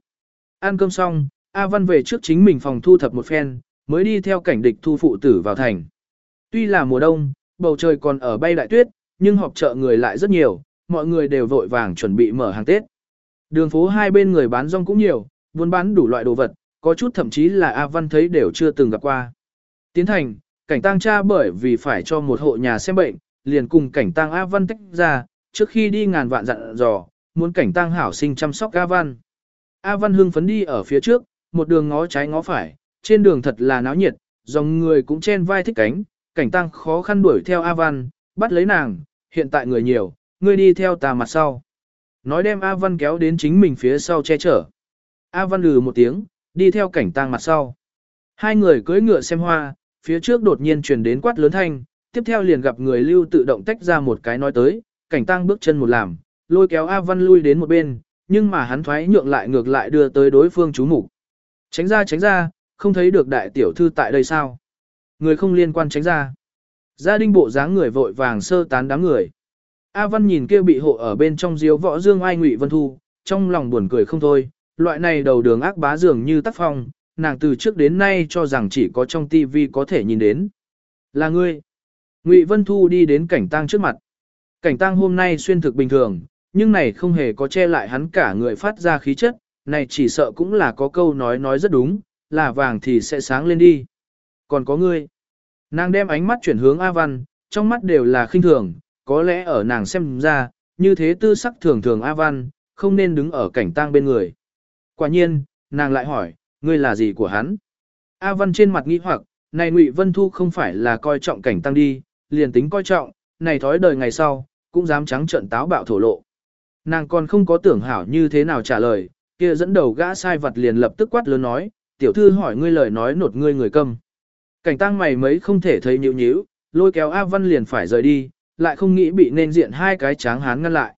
A: Ăn cơm xong, A Văn về trước chính mình phòng thu thập một phen, mới đi theo cảnh địch thu phụ tử vào thành. Tuy là mùa đông, bầu trời còn ở bay đại tuyết, nhưng họp chợ người lại rất nhiều, mọi người đều vội vàng chuẩn bị mở hàng Tết. Đường phố hai bên người bán rong cũng nhiều, buôn bán đủ loại đồ vật, có chút thậm chí là A Văn thấy đều chưa từng gặp qua. Tiến thành, cảnh tang cha bởi vì phải cho một hộ nhà xem bệnh, liền cùng cảnh tang A Văn tách ra, trước khi đi ngàn vạn dặn dò, muốn cảnh tang hảo sinh chăm sóc A Văn. A Văn hưng phấn đi ở phía trước, một đường ngó trái ngó phải, trên đường thật là náo nhiệt, dòng người cũng chen vai thích cánh, cảnh tang khó khăn đuổi theo A Văn, bắt lấy nàng, hiện tại người nhiều, ngươi đi theo ta mặt sau. Nói đem A Văn kéo đến chính mình phía sau che chở. A Văn lừ một tiếng, đi theo cảnh tang mặt sau. Hai người cưỡi ngựa xem hoa, phía trước đột nhiên truyền đến quát lớn thanh, tiếp theo liền gặp người lưu tự động tách ra một cái nói tới, cảnh tang bước chân một làm, lôi kéo A Văn lui đến một bên, nhưng mà hắn thoái nhượng lại ngược lại đưa tới đối phương chú mục Tránh ra tránh ra, không thấy được đại tiểu thư tại đây sao? Người không liên quan tránh ra. Gia đình bộ dáng người vội vàng sơ tán đám người. A Văn nhìn kia bị hộ ở bên trong diếu võ dương ai ngụy Vân Thu, trong lòng buồn cười không thôi, loại này đầu đường ác bá dường như tác phong, nàng từ trước đến nay cho rằng chỉ có trong Tivi có thể nhìn đến. Là ngươi. Ngụy Vân Thu đi đến cảnh tang trước mặt. Cảnh tang hôm nay xuyên thực bình thường, nhưng này không hề có che lại hắn cả người phát ra khí chất, này chỉ sợ cũng là có câu nói nói rất đúng, là vàng thì sẽ sáng lên đi. Còn có ngươi. Nàng đem ánh mắt chuyển hướng A Văn, trong mắt đều là khinh thường, có lẽ ở nàng xem ra, như thế tư sắc thường thường A Văn, không nên đứng ở cảnh tang bên người. Quả nhiên, nàng lại hỏi, ngươi là gì của hắn? A Văn trên mặt nghi hoặc, này Ngụy Vân Thu không phải là coi trọng cảnh tăng đi, liền tính coi trọng, này thói đời ngày sau, cũng dám trắng trợn táo bạo thổ lộ. Nàng còn không có tưởng hảo như thế nào trả lời, kia dẫn đầu gã sai vật liền lập tức quát lớn nói, tiểu thư hỏi ngươi lời nói nột ngươi người câm. Cảnh tăng mày mấy không thể thấy nhíu nhíu, lôi kéo A Văn liền phải rời đi, lại không nghĩ bị nên diện hai cái tráng hán ngăn lại.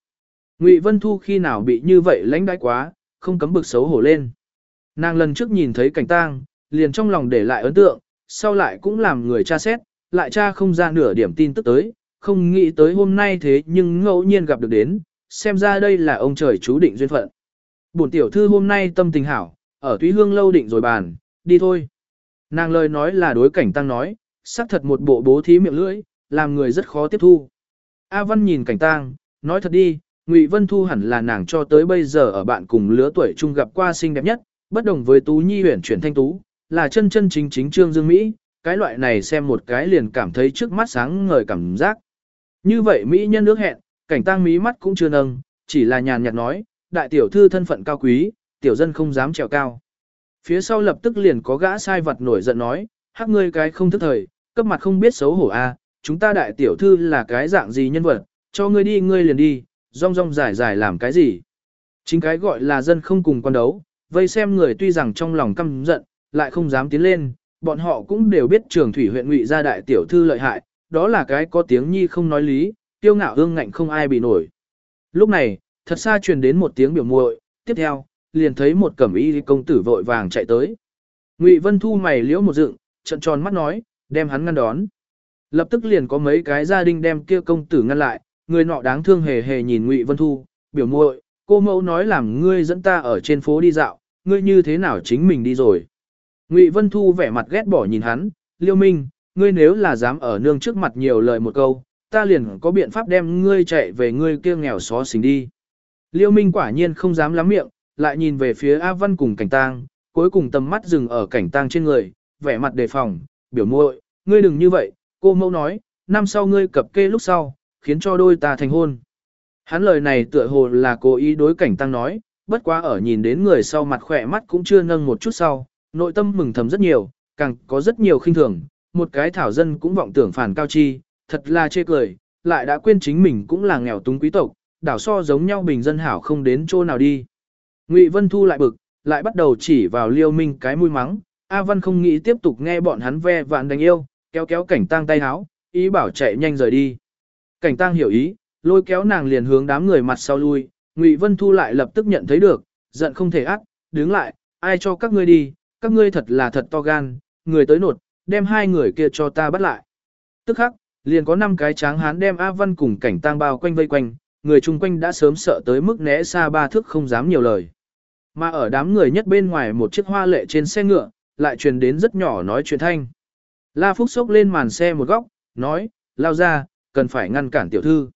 A: Ngụy Vân Thu khi nào bị như vậy lãnh đãi quá, không cấm bực xấu hổ lên. Nàng lần trước nhìn thấy cảnh tang, liền trong lòng để lại ấn tượng, sau lại cũng làm người tra xét, lại tra không ra nửa điểm tin tức tới, không nghĩ tới hôm nay thế nhưng ngẫu nhiên gặp được đến, xem ra đây là ông trời chú định duyên phận. Bổn tiểu thư hôm nay tâm tình hảo, ở túy hương lâu định rồi bàn, đi thôi. Nàng lời nói là đối cảnh tăng nói, xác thật một bộ bố thí miệng lưỡi, làm người rất khó tiếp thu. A Văn nhìn cảnh tang, nói thật đi, Ngụy Vân Thu hẳn là nàng cho tới bây giờ ở bạn cùng lứa tuổi chung gặp qua xinh đẹp nhất, bất đồng với Tú Nhi huyền chuyển thanh tú, là chân chân chính chính Trương Dương Mỹ, cái loại này xem một cái liền cảm thấy trước mắt sáng ngời cảm giác. Như vậy Mỹ nhân nước hẹn, cảnh tăng mí mắt cũng chưa nâng, chỉ là nhàn nhạt nói, đại tiểu thư thân phận cao quý, tiểu dân không dám trèo cao. Phía sau lập tức liền có gã sai vật nổi giận nói, hắc ngươi cái không thức thời, cấp mặt không biết xấu hổ a, à, chúng ta đại tiểu thư là cái dạng gì nhân vật, cho ngươi đi ngươi liền đi, rong rong dài dài làm cái gì. Chính cái gọi là dân không cùng quan đấu, vây xem người tuy rằng trong lòng căm giận, lại không dám tiến lên, bọn họ cũng đều biết trường thủy huyện ngụy gia đại tiểu thư lợi hại, đó là cái có tiếng nhi không nói lý, tiêu ngạo hương ngạnh không ai bị nổi. Lúc này, thật xa truyền đến một tiếng biểu muội, tiếp theo, liền thấy một cẩm y công tử vội vàng chạy tới. Ngụy Vân Thu mày liễu một dựng, trận tròn mắt nói, đem hắn ngăn đón. Lập tức liền có mấy cái gia đình đem kia công tử ngăn lại, người nọ đáng thương hề hề nhìn Ngụy Vân Thu, biểu muội, cô mẫu nói làm ngươi dẫn ta ở trên phố đi dạo, ngươi như thế nào chính mình đi rồi. Ngụy Vân Thu vẻ mặt ghét bỏ nhìn hắn, Liêu Minh, ngươi nếu là dám ở nương trước mặt nhiều lời một câu, ta liền có biện pháp đem ngươi chạy về ngươi kia nghèo xó xỉnh đi. Liêu Minh quả nhiên không dám lắm miệng, lại nhìn về phía A Văn cùng cảnh tang, cuối cùng tầm mắt dừng ở cảnh tang trên người, vẻ mặt đề phòng, biểu muội, ngươi đừng như vậy, cô mẫu nói, năm sau ngươi cập kê lúc sau, khiến cho đôi ta thành hôn. Hắn lời này tựa hồ là cố ý đối cảnh tăng nói, bất quá ở nhìn đến người sau mặt khỏe mắt cũng chưa nâng một chút sau, nội tâm mừng thầm rất nhiều, càng có rất nhiều khinh thường, một cái thảo dân cũng vọng tưởng phản cao chi, thật là chê cười, lại đã quên chính mình cũng là nghèo túng quý tộc, đảo so giống nhau bình dân hảo không đến chỗ nào đi. Ngụy Vân Thu lại bực, lại bắt đầu chỉ vào Liêu Minh cái mũi mắng, A Văn không nghĩ tiếp tục nghe bọn hắn ve vạn đánh yêu, kéo kéo cảnh tang tay háo, ý bảo chạy nhanh rời đi. Cảnh tang hiểu ý, lôi kéo nàng liền hướng đám người mặt sau lui, Ngụy Vân Thu lại lập tức nhận thấy được, giận không thể ác, đứng lại, ai cho các ngươi đi, các ngươi thật là thật to gan, người tới nột, đem hai người kia cho ta bắt lại. Tức khắc, liền có năm cái tráng hán đem A Văn cùng cảnh tang bao quanh vây quanh, người chung quanh đã sớm sợ tới mức né xa ba thước không dám nhiều lời. Mà ở đám người nhất bên ngoài một chiếc hoa lệ trên xe ngựa, lại truyền đến rất nhỏ nói chuyện thanh. La Phúc sốc lên màn xe một góc, nói, lao ra, cần phải ngăn cản tiểu thư.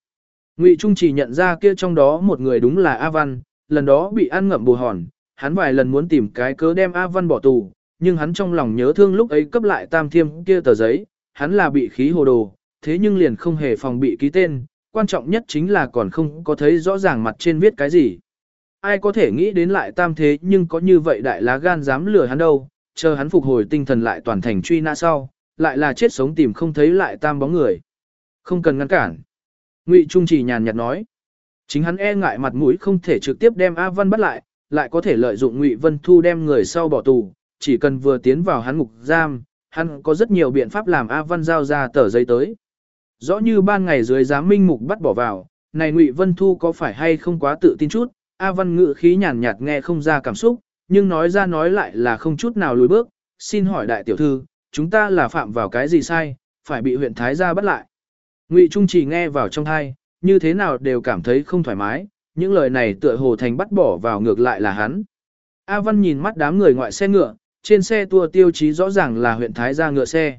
A: Ngụy Trung chỉ nhận ra kia trong đó một người đúng là A Văn, lần đó bị ăn ngậm bù hòn, hắn vài lần muốn tìm cái cớ đem A Văn bỏ tù, nhưng hắn trong lòng nhớ thương lúc ấy cấp lại tam thiêm kia tờ giấy, hắn là bị khí hồ đồ, thế nhưng liền không hề phòng bị ký tên, quan trọng nhất chính là còn không có thấy rõ ràng mặt trên viết cái gì. Ai có thể nghĩ đến lại tam thế nhưng có như vậy đại lá gan dám lừa hắn đâu, chờ hắn phục hồi tinh thần lại toàn thành truy nã sau, lại là chết sống tìm không thấy lại tam bóng người. Không cần ngăn cản. Ngụy Trung chỉ nhàn nhạt nói. Chính hắn e ngại mặt mũi không thể trực tiếp đem A Văn bắt lại, lại có thể lợi dụng Ngụy Vân Thu đem người sau bỏ tù, chỉ cần vừa tiến vào hắn ngục giam, hắn có rất nhiều biện pháp làm A Văn giao ra tờ giấy tới. Rõ như ban ngày dưới giám minh mục bắt bỏ vào, này Ngụy Vân Thu có phải hay không quá tự tin chút, A Văn ngự khí nhàn nhạt nghe không ra cảm xúc, nhưng nói ra nói lại là không chút nào lùi bước, xin hỏi đại tiểu thư, chúng ta là phạm vào cái gì sai, phải bị huyện Thái gia bắt lại. Ngụy Trung chỉ nghe vào trong thai, như thế nào đều cảm thấy không thoải mái, những lời này tựa hồ thành bắt bỏ vào ngược lại là hắn. A Văn nhìn mắt đám người ngoại xe ngựa, trên xe tua tiêu chí rõ ràng là huyện Thái gia ngựa xe.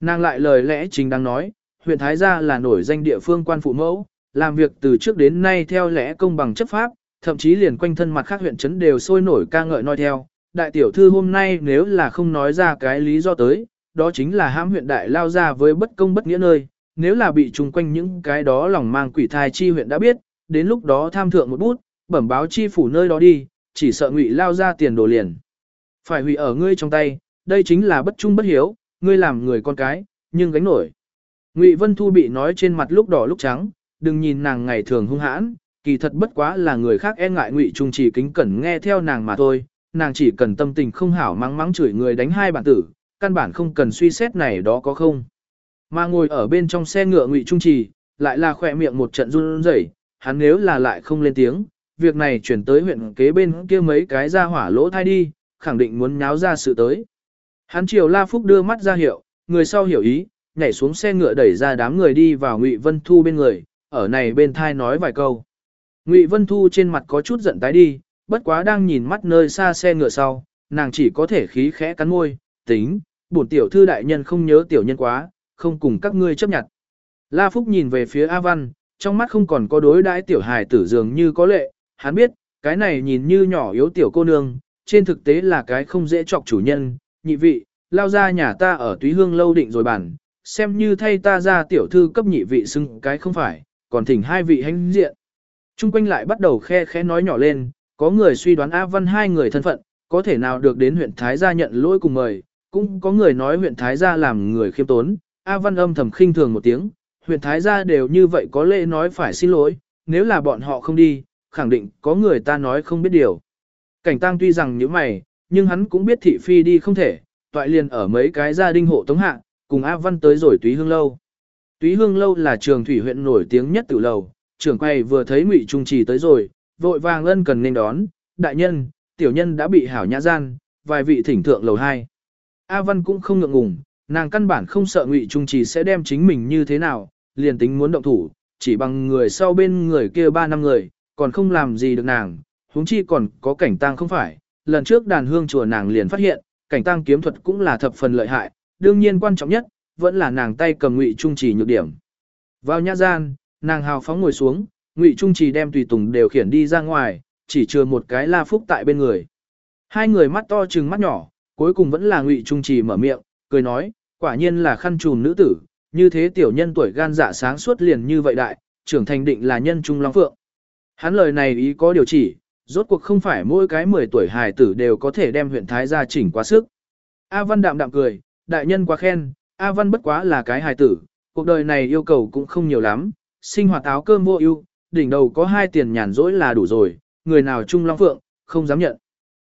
A: Nàng lại lời lẽ chính đang nói, huyện Thái gia là nổi danh địa phương quan phụ mẫu, làm việc từ trước đến nay theo lẽ công bằng chấp pháp, thậm chí liền quanh thân mặt khác huyện trấn đều sôi nổi ca ngợi nói theo. Đại tiểu thư hôm nay nếu là không nói ra cái lý do tới, đó chính là hãm huyện đại lao ra với bất công bất nghĩa nơi, nếu là bị chung quanh những cái đó lòng mang quỷ thai chi huyện đã biết, đến lúc đó tham thượng một bút, bẩm báo chi phủ nơi đó đi, chỉ sợ ngụy lao ra tiền đồ liền. Phải hủy ở ngươi trong tay, đây chính là bất trung bất hiếu, ngươi làm người con cái, nhưng gánh nổi. Ngụy Vân Thu bị nói trên mặt lúc đỏ lúc trắng, đừng nhìn nàng ngày thường hung hãn, kỳ thật bất quá là người khác e ngại Ngụy Trung chỉ kính cẩn nghe theo nàng mà thôi, nàng chỉ cần tâm tình không hảo mắng mắng chửi người đánh hai bản tử, căn bản không cần suy xét này đó có không. Mà ngồi ở bên trong xe ngựa Ngụy Trung Trì, lại là khỏe miệng một trận run rẩy, hắn nếu là lại không lên tiếng, việc này chuyển tới huyện kế bên kia mấy cái ra hỏa lỗ thai đi, khẳng định muốn nháo ra sự tới. Hắn chiều La Phúc đưa mắt ra hiệu, người sau hiểu ý, nhảy xuống xe ngựa đẩy ra đám người đi vào Ngụy Vân Thu bên người, ở này bên thai nói vài câu. Ngụy Vân Thu trên mặt có chút giận tái đi, bất quá đang nhìn mắt nơi xa xe ngựa sau, nàng chỉ có thể khí khẽ cắn môi, tính, bổn tiểu thư đại nhân không nhớ tiểu nhân quá, không cùng các ngươi chấp nhận. La Phúc nhìn về phía A Văn, trong mắt không còn có đối đãi tiểu hài tử dường như có lệ, hắn biết, cái này nhìn như nhỏ yếu tiểu cô nương, trên thực tế là cái không dễ chọc chủ nhân, nhị vị, lao ra nhà ta ở túy hương lâu định rồi bản, xem như thay ta ra tiểu thư cấp nhị vị xưng cái không phải, còn thỉnh hai vị hãnh diện. Trung quanh lại bắt đầu khe khẽ nói nhỏ lên, có người suy đoán A Văn hai người thân phận, có thể nào được đến huyện Thái gia nhận lỗi cùng mời, cũng có người nói huyện Thái gia làm người khiêm tốn, A Văn âm thầm khinh thường một tiếng, huyện Thái gia đều như vậy có lễ nói phải xin lỗi, nếu là bọn họ không đi, khẳng định có người ta nói không biết điều. Cảnh tăng tuy rằng như mày, nhưng hắn cũng biết thị phi đi không thể, toại liền ở mấy cái gia đình hộ tống hạ, cùng A Văn tới rồi túy hương lâu. Túy hương lâu là trường thủy huyện nổi tiếng nhất từ lầu, trưởng quay vừa thấy ngụy trung trì tới rồi, vội vàng ân cần nên đón, đại nhân, tiểu nhân đã bị hảo nhã gian, vài vị thỉnh thượng lầu hai. A Văn cũng không ngượng ngùng, nàng căn bản không sợ ngụy trung trì sẽ đem chính mình như thế nào, liền tính muốn động thủ, chỉ bằng người sau bên người kia ba năm người, còn không làm gì được nàng, huống chi còn có cảnh tang không phải. Lần trước đàn hương chùa nàng liền phát hiện, cảnh tang kiếm thuật cũng là thập phần lợi hại, đương nhiên quan trọng nhất, vẫn là nàng tay cầm ngụy trung trì nhược điểm. Vào nhã gian, nàng hào phóng ngồi xuống, ngụy trung trì đem tùy tùng đều khiển đi ra ngoài, chỉ chừa một cái la phúc tại bên người. Hai người mắt to trừng mắt nhỏ, cuối cùng vẫn là ngụy trung trì mở miệng, cười nói, quả nhiên là khăn trùm nữ tử, như thế tiểu nhân tuổi gan dạ sáng suốt liền như vậy đại, trưởng thành định là nhân trung long phượng. Hắn lời này ý có điều chỉ, rốt cuộc không phải mỗi cái 10 tuổi hài tử đều có thể đem huyện Thái gia chỉnh quá sức. A Văn đạm đạm cười, đại nhân quá khen, A Văn bất quá là cái hài tử, cuộc đời này yêu cầu cũng không nhiều lắm, sinh hoạt áo cơm vô ưu, đỉnh đầu có hai tiền nhàn rỗi là đủ rồi, người nào trung long phượng, không dám nhận.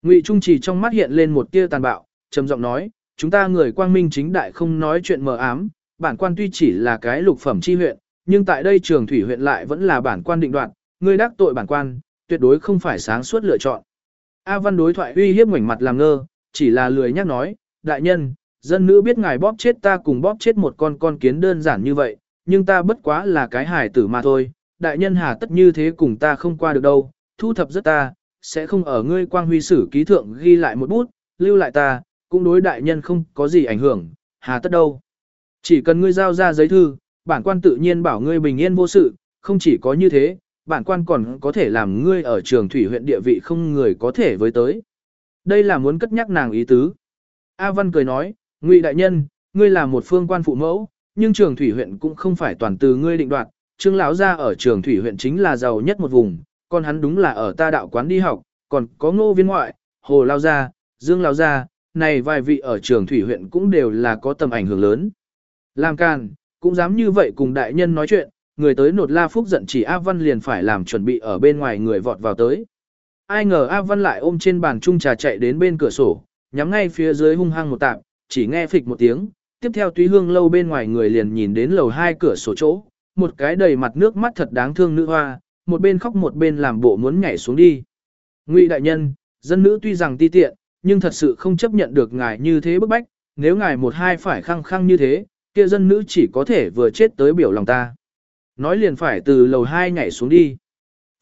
A: Ngụy Trung chỉ trong mắt hiện lên một tia tàn bạo, trầm giọng nói, chúng ta người quang minh chính đại không nói chuyện mờ ám, bản quan tuy chỉ là cái lục phẩm chi huyện, nhưng tại đây trường thủy huyện lại vẫn là bản quan định đoạt, ngươi đắc tội bản quan, tuyệt đối không phải sáng suốt lựa chọn. A Văn đối thoại uy hiếp ngoảnh mặt làm ngơ, chỉ là lười nhắc nói, đại nhân, dân nữ biết ngài bóp chết ta cùng bóp chết một con con kiến đơn giản như vậy, nhưng ta bất quá là cái hài tử mà thôi, đại nhân hà tất như thế cùng ta không qua được đâu, thu thập rất ta, sẽ không ở ngươi quang huy sử ký thượng ghi lại một bút, lưu lại ta, cũng đối đại nhân không có gì ảnh hưởng, hà tất đâu. Chỉ cần ngươi giao ra giấy thư, bản quan tự nhiên bảo ngươi bình yên vô sự, không chỉ có như thế, bản quan còn có thể làm ngươi ở trường thủy huyện địa vị không người có thể với tới. Đây là muốn cất nhắc nàng ý tứ. A Văn cười nói, Ngụy đại nhân, ngươi là một phương quan phụ mẫu, nhưng trường thủy huyện cũng không phải toàn từ ngươi định đoạt. Trương lão gia ở trường thủy huyện chính là giàu nhất một vùng, còn hắn đúng là ở ta đạo quán đi học, còn có ngô viên ngoại, hồ lao gia, dương lao gia, này vài vị ở trường thủy huyện cũng đều là có tầm ảnh hưởng lớn. Làm càn, cũng dám như vậy cùng đại nhân nói chuyện, người tới nột la phúc giận chỉ A Văn liền phải làm chuẩn bị ở bên ngoài người vọt vào tới. Ai ngờ A Văn lại ôm trên bàn chung trà chạy đến bên cửa sổ, nhắm ngay phía dưới hung hăng một tạm, chỉ nghe phịch một tiếng, tiếp theo túy hương lâu bên ngoài người liền nhìn đến lầu hai cửa sổ chỗ, một cái đầy mặt nước mắt thật đáng thương nữ hoa, một bên khóc một bên làm bộ muốn nhảy xuống đi. Ngụy đại nhân, dân nữ tuy rằng ti tiện, nhưng thật sự không chấp nhận được ngài như thế bức bách, nếu ngài một hai phải khăng khăng như thế, kia dân nữ chỉ có thể vừa chết tới biểu lòng ta. Nói liền phải từ lầu hai nhảy xuống đi.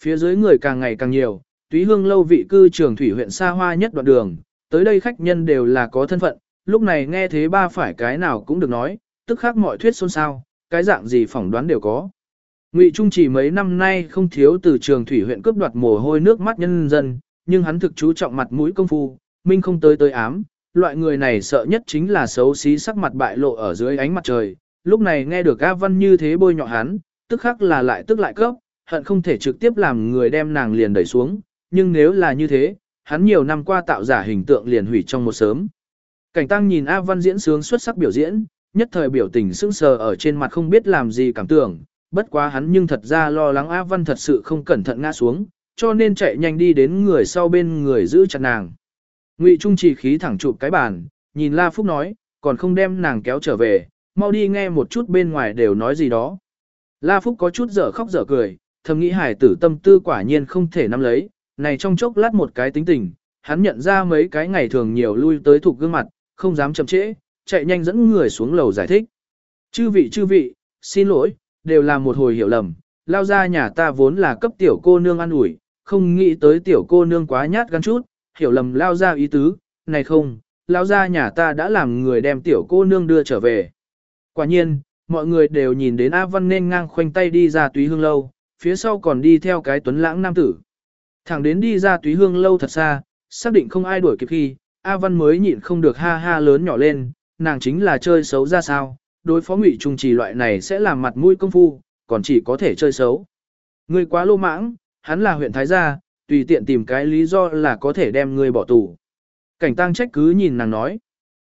A: Phía dưới người càng ngày càng nhiều, túy hương lâu vị cư trường thủy huyện xa hoa nhất đoạn đường, tới đây khách nhân đều là có thân phận, lúc này nghe thế ba phải cái nào cũng được nói, tức khác mọi thuyết xôn xao, cái dạng gì phỏng đoán đều có. Ngụy Trung chỉ mấy năm nay không thiếu từ trường thủy huyện cướp đoạt mồ hôi nước mắt nhân dân, nhưng hắn thực chú trọng mặt mũi công phu, minh không tới tới ám, loại người này sợ nhất chính là xấu xí sắc mặt bại lộ ở dưới ánh mặt trời. Lúc này nghe được A Văn như thế bôi nhọ hắn, tức khắc là lại tức lại cấp, hận không thể trực tiếp làm người đem nàng liền đẩy xuống, nhưng nếu là như thế, hắn nhiều năm qua tạo giả hình tượng liền hủy trong một sớm. Cảnh tăng nhìn A Văn diễn sướng xuất sắc biểu diễn, nhất thời biểu tình sững sờ ở trên mặt không biết làm gì cảm tưởng, bất quá hắn nhưng thật ra lo lắng A Văn thật sự không cẩn thận ngã xuống, cho nên chạy nhanh đi đến người sau bên người giữ chặt nàng. Ngụy Trung chỉ khí thẳng chụp cái bàn, nhìn La Phúc nói, còn không đem nàng kéo trở về, mau đi nghe một chút bên ngoài đều nói gì đó. La Phúc có chút dở khóc dở cười, thầm nghĩ hải tử tâm tư quả nhiên không thể nắm lấy, này trong chốc lát một cái tính tình, hắn nhận ra mấy cái ngày thường nhiều lui tới thuộc gương mặt, không dám chậm trễ, chạy nhanh dẫn người xuống lầu giải thích. Chư vị chư vị, xin lỗi, đều là một hồi hiểu lầm, lao ra nhà ta vốn là cấp tiểu cô nương ăn ủi, không nghĩ tới tiểu cô nương quá nhát gan chút, hiểu lầm lao ra ý tứ, này không, lao ra nhà ta đã làm người đem tiểu cô nương đưa trở về. Quả nhiên, mọi người đều nhìn đến A Văn nên ngang khoanh tay đi ra túy hương lâu, phía sau còn đi theo cái tuấn lãng nam tử. Thẳng đến đi ra túy hương lâu thật xa, xác định không ai đuổi kịp khi, A Văn mới nhịn không được ha ha lớn nhỏ lên, nàng chính là chơi xấu ra sao, đối phó ngụy trung trì loại này sẽ làm mặt mũi công phu, còn chỉ có thể chơi xấu. Ngươi quá lô mãng, hắn là huyện Thái Gia, tùy tiện tìm cái lý do là có thể đem ngươi bỏ tù. Cảnh tăng trách cứ nhìn nàng nói.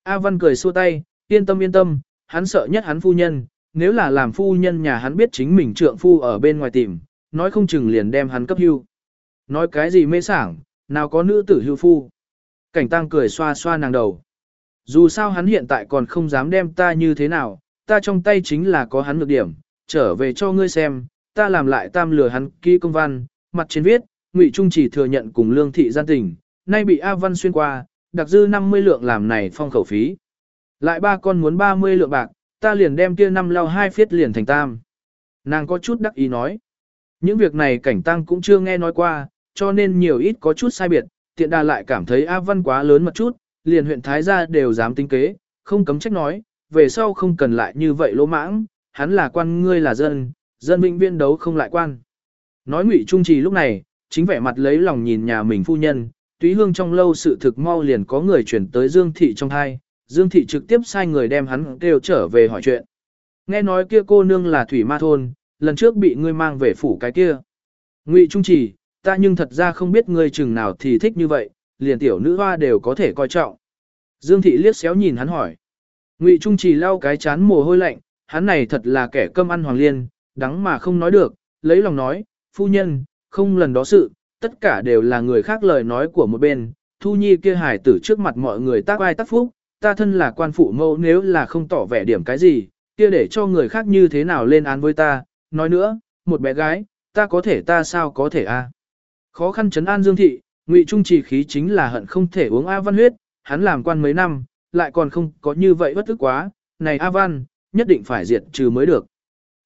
A: A Văn cười xua tay, yên tâm yên tâm, hắn sợ nhất hắn phu nhân, nếu là làm phu nhân nhà hắn biết chính mình trượng phu ở bên ngoài tìm, nói không chừng liền đem hắn cấp hưu. Nói cái gì mê sảng, nào có nữ tử hưu phu. Cảnh tăng cười xoa xoa nàng đầu. Dù sao hắn hiện tại còn không dám đem ta như thế nào, ta trong tay chính là có hắn ngược điểm, trở về cho ngươi xem, ta làm lại tam lừa hắn ký công văn, mặt trên viết, Ngụy Trung chỉ thừa nhận cùng lương thị gian tình, nay bị A Văn xuyên qua, đặc dư 50 lượng làm này phong khẩu phí. Lại ba con muốn 30 lượng bạc, ta liền đem kia năm lao hai phiết liền thành tam. Nàng có chút đắc ý nói. Những việc này cảnh tăng cũng chưa nghe nói qua, cho nên nhiều ít có chút sai biệt, tiện đà lại cảm thấy A Văn quá lớn một chút, liền huyện Thái gia đều dám tính kế, không cấm trách nói, về sau không cần lại như vậy lỗ mãng, hắn là quan ngươi là dân, dân vĩnh viên đấu không lại quan. Nói ngụy trung trì lúc này, chính vẻ mặt lấy lòng nhìn nhà mình phu nhân, túy hương trong lâu sự thực mau liền có người chuyển tới Dương Thị trong hai, Dương Thị trực tiếp sai người đem hắn kêu trở về hỏi chuyện. Nghe nói kia cô nương là Thủy Ma Thôn, lần trước bị ngươi mang về phủ cái kia. Ngụy Trung Trì, ta nhưng thật ra không biết ngươi chừng nào thì thích như vậy, liền tiểu nữ hoa đều có thể coi trọng. Dương Thị liếc xéo nhìn hắn hỏi. Ngụy Trung Trì lau cái chán mồ hôi lạnh, hắn này thật là kẻ cơm ăn hoàng liên, đắng mà không nói được, lấy lòng nói, phu nhân, không lần đó sự, tất cả đều là người khác lời nói của một bên, thu nhi kia hải tử trước mặt mọi người tác ai tác phúc, ta thân là quan phụ mẫu nếu là không tỏ vẻ điểm cái gì, kia để cho người khác như thế nào lên án với ta, nói nữa, một bé gái, ta có thể ta sao có thể a Khó khăn chấn an Dương Thị, Ngụy Trung trì khí chính là hận không thể uống A Văn huyết, hắn làm quan mấy năm, lại còn không có như vậy bất tức quá, này A Văn, nhất định phải diệt trừ mới được.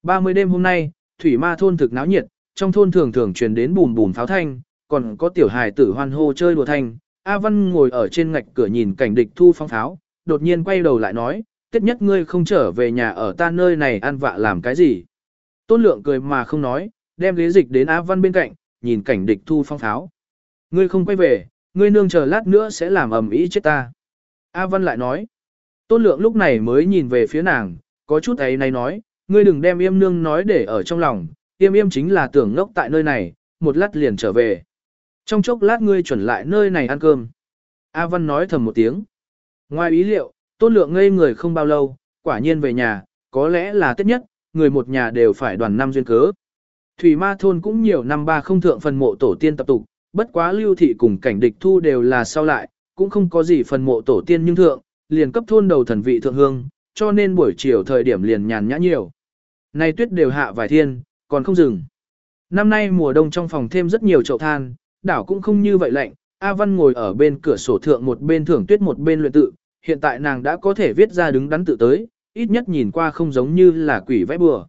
A: 30 đêm hôm nay, Thủy Ma thôn thực náo nhiệt, trong thôn thường thường truyền đến bùm bùm pháo thanh, còn có tiểu hài tử hoan hô chơi đùa thanh. A Văn ngồi ở trên ngạch cửa nhìn cảnh địch thu phong pháo, đột nhiên quay đầu lại nói, tiết nhất ngươi không trở về nhà ở ta nơi này ăn vạ làm cái gì. Tôn lượng cười mà không nói, đem ghế dịch đến A Văn bên cạnh, nhìn cảnh địch thu phong pháo. Ngươi không quay về, ngươi nương chờ lát nữa sẽ làm ầm ĩ chết ta. A Văn lại nói. Tôn lượng lúc này mới nhìn về phía nàng, có chút ấy này nói, ngươi đừng đem yêm nương nói để ở trong lòng, yêm yêm chính là tưởng ngốc tại nơi này, một lát liền trở về. Trong chốc lát ngươi chuẩn lại nơi này ăn cơm. A Văn nói thầm một tiếng. Ngoài ý liệu, tôn lượng ngây người không bao lâu, quả nhiên về nhà, có lẽ là tết nhất, người một nhà đều phải đoàn năm duyên cớ. Thủy ma thôn cũng nhiều năm ba không thượng phần mộ tổ tiên tập tục, bất quá lưu thị cùng cảnh địch thu đều là sau lại, cũng không có gì phần mộ tổ tiên nhưng thượng, liền cấp thôn đầu thần vị thượng hương, cho nên buổi chiều thời điểm liền nhàn nhã nhiều. Nay tuyết đều hạ vài thiên, còn không dừng. Năm nay mùa đông trong phòng thêm rất nhiều chậu than, đảo cũng không như vậy lạnh, A Văn ngồi ở bên cửa sổ thượng một bên thưởng tuyết một bên luyện tự, hiện tại nàng đã có thể viết ra đứng đắn tự tới, ít nhất nhìn qua không giống như là quỷ vẽ bừa.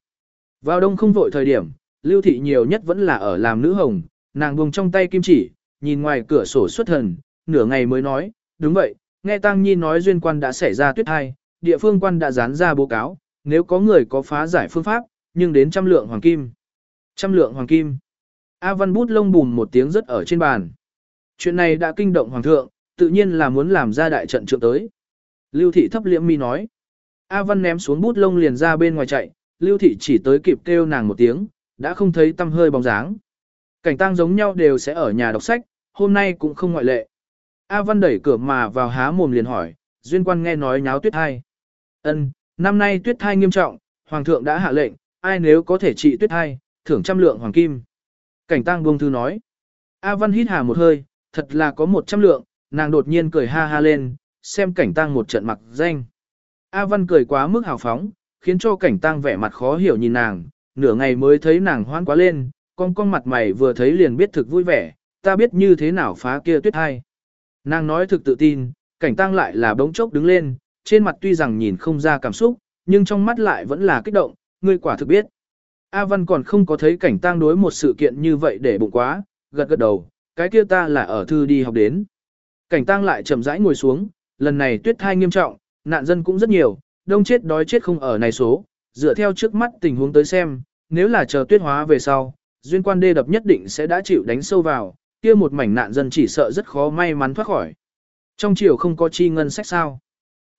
A: Vào đông không vội thời điểm, lưu thị nhiều nhất vẫn là ở làm nữ hồng, nàng buông trong tay kim chỉ, nhìn ngoài cửa sổ xuất thần, nửa ngày mới nói, đúng vậy, nghe Tăng Nhi nói duyên quan đã xảy ra tuyết hai, địa phương quan đã dán ra báo cáo, nếu có người có phá giải phương pháp, nhưng đến trăm lượng hoàng kim. Trăm lượng hoàng kim. A Văn bút lông bùm một tiếng rất ở trên bàn. Chuyện này đã kinh động hoàng thượng, tự nhiên là muốn làm ra đại trận trượng tới. Lưu thị thấp liễm mi nói. A Văn ném xuống bút lông liền ra bên ngoài chạy, Lưu thị chỉ tới kịp kêu nàng một tiếng, đã không thấy tâm hơi bóng dáng. Cảnh tang giống nhau đều sẽ ở nhà đọc sách, hôm nay cũng không ngoại lệ. A Văn đẩy cửa mà vào há mồm liền hỏi, duyên quan nghe nói nháo tuyết thai. Ân, năm nay tuyết thai nghiêm trọng, hoàng thượng đã hạ lệnh, ai nếu có thể trị tuyết hai, thưởng trăm lượng hoàng kim. Cảnh tang buông thư nói. A Văn hít hà một hơi, thật là có một trăm lượng, nàng đột nhiên cười ha ha lên, xem cảnh tang một trận mặc danh. A Văn cười quá mức hào phóng, khiến cho cảnh tang vẻ mặt khó hiểu nhìn nàng, nửa ngày mới thấy nàng hoan quá lên, con con mặt mày vừa thấy liền biết thực vui vẻ, ta biết như thế nào phá kia tuyết hai. Nàng nói thực tự tin, cảnh tang lại là bỗng chốc đứng lên, trên mặt tuy rằng nhìn không ra cảm xúc, nhưng trong mắt lại vẫn là kích động, ngươi quả thực biết. A Văn còn không có thấy cảnh tang đối một sự kiện như vậy để bụng quá, gật gật đầu, cái kia ta là ở thư đi học đến. Cảnh tang lại chậm rãi ngồi xuống, lần này tuyết thai nghiêm trọng, nạn dân cũng rất nhiều, đông chết đói chết không ở này số, dựa theo trước mắt tình huống tới xem, nếu là chờ tuyết hóa về sau, duyên quan đê đập nhất định sẽ đã chịu đánh sâu vào, kia một mảnh nạn dân chỉ sợ rất khó may mắn thoát khỏi. Trong chiều không có chi ngân sách sao.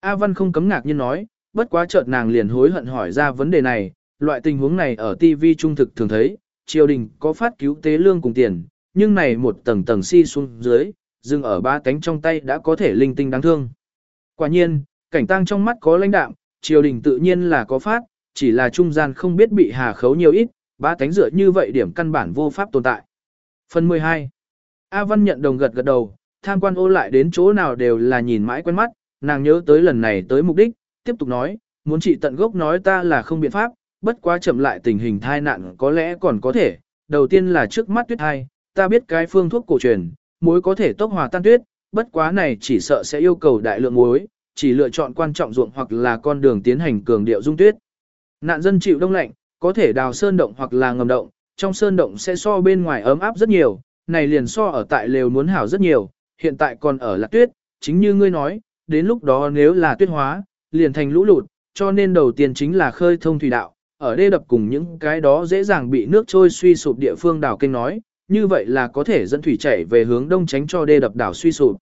A: A Văn không cấm ngạc nhiên nói, bất quá chợt nàng liền hối hận hỏi ra vấn đề này, loại tình huống này ở TV trung thực thường thấy, triều đình có phát cứu tế lương cùng tiền, nhưng này một tầng tầng si xuống dưới, dừng ở ba cánh trong tay đã có thể linh tinh đáng thương. Quả nhiên, cảnh tăng trong mắt có lãnh đạm, triều đình tự nhiên là có phát, chỉ là trung gian không biết bị hà khấu nhiều ít, ba cánh dựa như vậy điểm căn bản vô pháp tồn tại. Phần 12 A Văn nhận đồng gật gật đầu, tham quan ô lại đến chỗ nào đều là nhìn mãi quen mắt, nàng nhớ tới lần này tới mục đích, tiếp tục nói, muốn trị tận gốc nói ta là không biện pháp, bất quá chậm lại tình hình thai nạn có lẽ còn có thể, đầu tiên là trước mắt tuyết thai, ta biết cái phương thuốc cổ truyền, muối có thể tốc hòa tan tuyết, bất quá này chỉ sợ sẽ yêu cầu đại lượng muối, chỉ lựa chọn quan trọng ruộng hoặc là con đường tiến hành cường điệu dung tuyết. Nạn dân chịu đông lạnh, có thể đào sơn động hoặc là ngầm động, trong sơn động sẽ so bên ngoài ấm áp rất nhiều, này liền so ở tại lều muốn hảo rất nhiều, hiện tại còn ở lạc tuyết, chính như ngươi nói, đến lúc đó nếu là tuyết hóa, liền thành lũ lụt, cho nên đầu tiên chính là khơi thông thủy đạo, ở đê đập cùng những cái đó dễ dàng bị nước trôi suy sụp địa phương đảo kênh nói, như vậy là có thể dẫn thủy chảy về hướng đông tránh cho đê đập đảo suy sụp.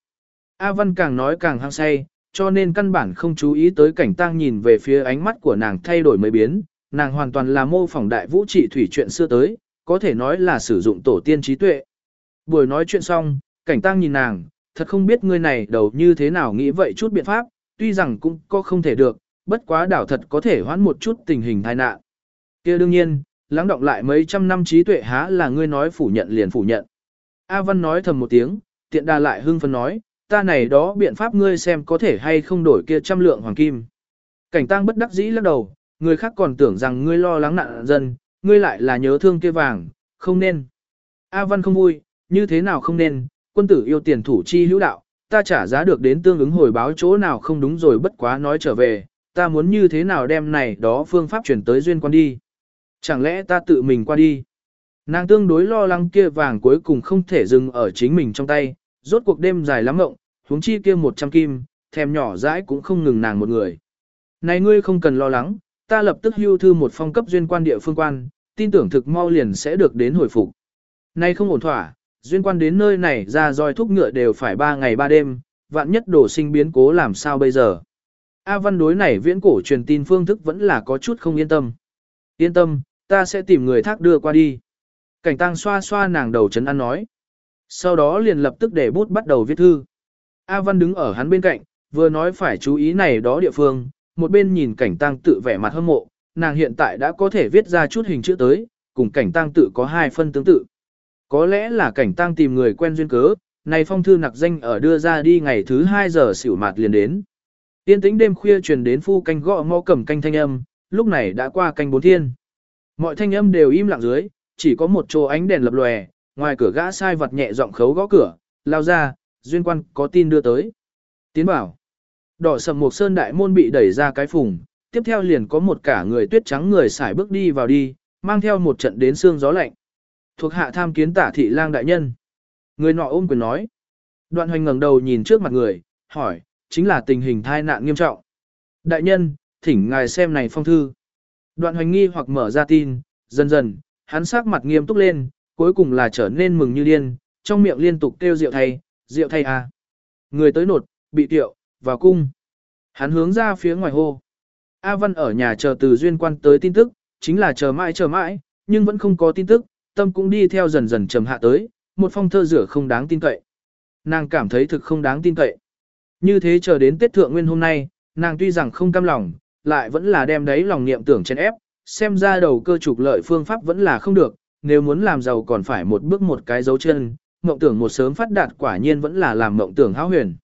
A: A Văn càng nói càng hăng say, cho nên căn bản không chú ý tới cảnh tang nhìn về phía ánh mắt của nàng thay đổi mấy biến, nàng hoàn toàn là mô phỏng đại vũ trị thủy chuyện xưa tới, có thể nói là sử dụng tổ tiên trí tuệ. Buổi nói chuyện xong, cảnh tang nhìn nàng, thật không biết ngươi này đầu như thế nào nghĩ vậy chút biện pháp, tuy rằng cũng có không thể được, bất quá đảo thật có thể hoãn một chút tình hình tai nạn. kia đương nhiên, lắng động lại mấy trăm năm trí tuệ há là ngươi nói phủ nhận liền phủ nhận. A Văn nói thầm một tiếng, tiện đà lại hưng phấn nói, ta này đó biện pháp ngươi xem có thể hay không đổi kia trăm lượng hoàng kim. Cảnh tang bất đắc dĩ lắc đầu, người khác còn tưởng rằng ngươi lo lắng nạn dân, ngươi lại là nhớ thương kia vàng, không nên. A Văn không vui, như thế nào không nên, quân tử yêu tiền thủ chi hữu đạo, ta trả giá được đến tương ứng hồi báo chỗ nào không đúng rồi bất quá nói trở về, ta muốn như thế nào đem này đó phương pháp chuyển tới duyên quan đi. Chẳng lẽ ta tự mình qua đi? Nàng tương đối lo lắng kia vàng cuối cùng không thể dừng ở chính mình trong tay, rốt cuộc đêm dài lắm mộng, huống chi kia 100 kim, thèm nhỏ dãi cũng không ngừng nàng một người. Này ngươi không cần lo lắng, ta lập tức hưu thư một phong cấp duyên quan địa phương quan, tin tưởng thực mau liền sẽ được đến hồi phục. Này không ổn thỏa, duyên quan đến nơi này ra roi thúc ngựa đều phải ba ngày ba đêm, vạn nhất đổ sinh biến cố làm sao bây giờ. A văn đối này viễn cổ truyền tin phương thức vẫn là có chút không yên tâm. Yên tâm, ta sẽ tìm người thác đưa qua đi. Cảnh tăng xoa xoa nàng đầu chấn ăn nói. Sau đó liền lập tức để bút bắt đầu viết thư. A Văn đứng ở hắn bên cạnh, vừa nói phải chú ý này đó địa phương, một bên nhìn cảnh tăng tự vẻ mặt hâm mộ, nàng hiện tại đã có thể viết ra chút hình chữ tới, cùng cảnh tăng tự có hai phân tương tự. Có lẽ là cảnh tăng tìm người quen duyên cớ, này phong thư nặc danh ở đưa ra đi ngày thứ 2 giờ xỉu mạt liền đến. Tiên tĩnh đêm khuya truyền đến phu canh gõ mõ cầm canh thanh âm, lúc này đã qua canh bốn thiên. Mọi thanh âm đều im lặng dưới, chỉ có một chỗ ánh đèn lập lòe, ngoài cửa gã sai vật nhẹ giọng khấu gõ cửa, lao ra, duyên quan có tin đưa tới. Tiến bảo, đỏ sầm một sơn đại môn bị đẩy ra cái phùng, tiếp theo liền có một cả người tuyết trắng người xải bước đi vào đi, mang theo một trận đến xương gió lạnh. Thuộc hạ tham kiến tả thị lang đại nhân. Người nọ ôm quyền nói. Đoạn hoành ngẩng đầu nhìn trước mặt người, hỏi, chính là tình hình thai nạn nghiêm trọng. Đại nhân, thỉnh ngài xem này phong thư. Đoạn hoành nghi hoặc mở ra tin, dần dần, hắn sắc mặt nghiêm túc lên, cuối cùng là trở nên mừng như điên, trong miệng liên tục kêu rượu thay, rượu thay à. Người tới nột, bị tiệu, vào cung. Hắn hướng ra phía ngoài hô. A Văn ở nhà chờ từ duyên quan tới tin tức, chính là chờ mãi chờ mãi, nhưng vẫn không có tin tức, tâm cũng đi theo dần dần trầm hạ tới, một phong thơ rửa không đáng tin cậy. Nàng cảm thấy thực không đáng tin cậy. Như thế chờ đến Tết Thượng Nguyên hôm nay, nàng tuy rằng không cam lòng, lại vẫn là đem đấy lòng niệm tưởng trên ép, xem ra đầu cơ trục lợi phương pháp vẫn là không được, nếu muốn làm giàu còn phải một bước một cái dấu chân, mộng tưởng một sớm phát đạt quả nhiên vẫn là làm mộng tưởng hão huyền.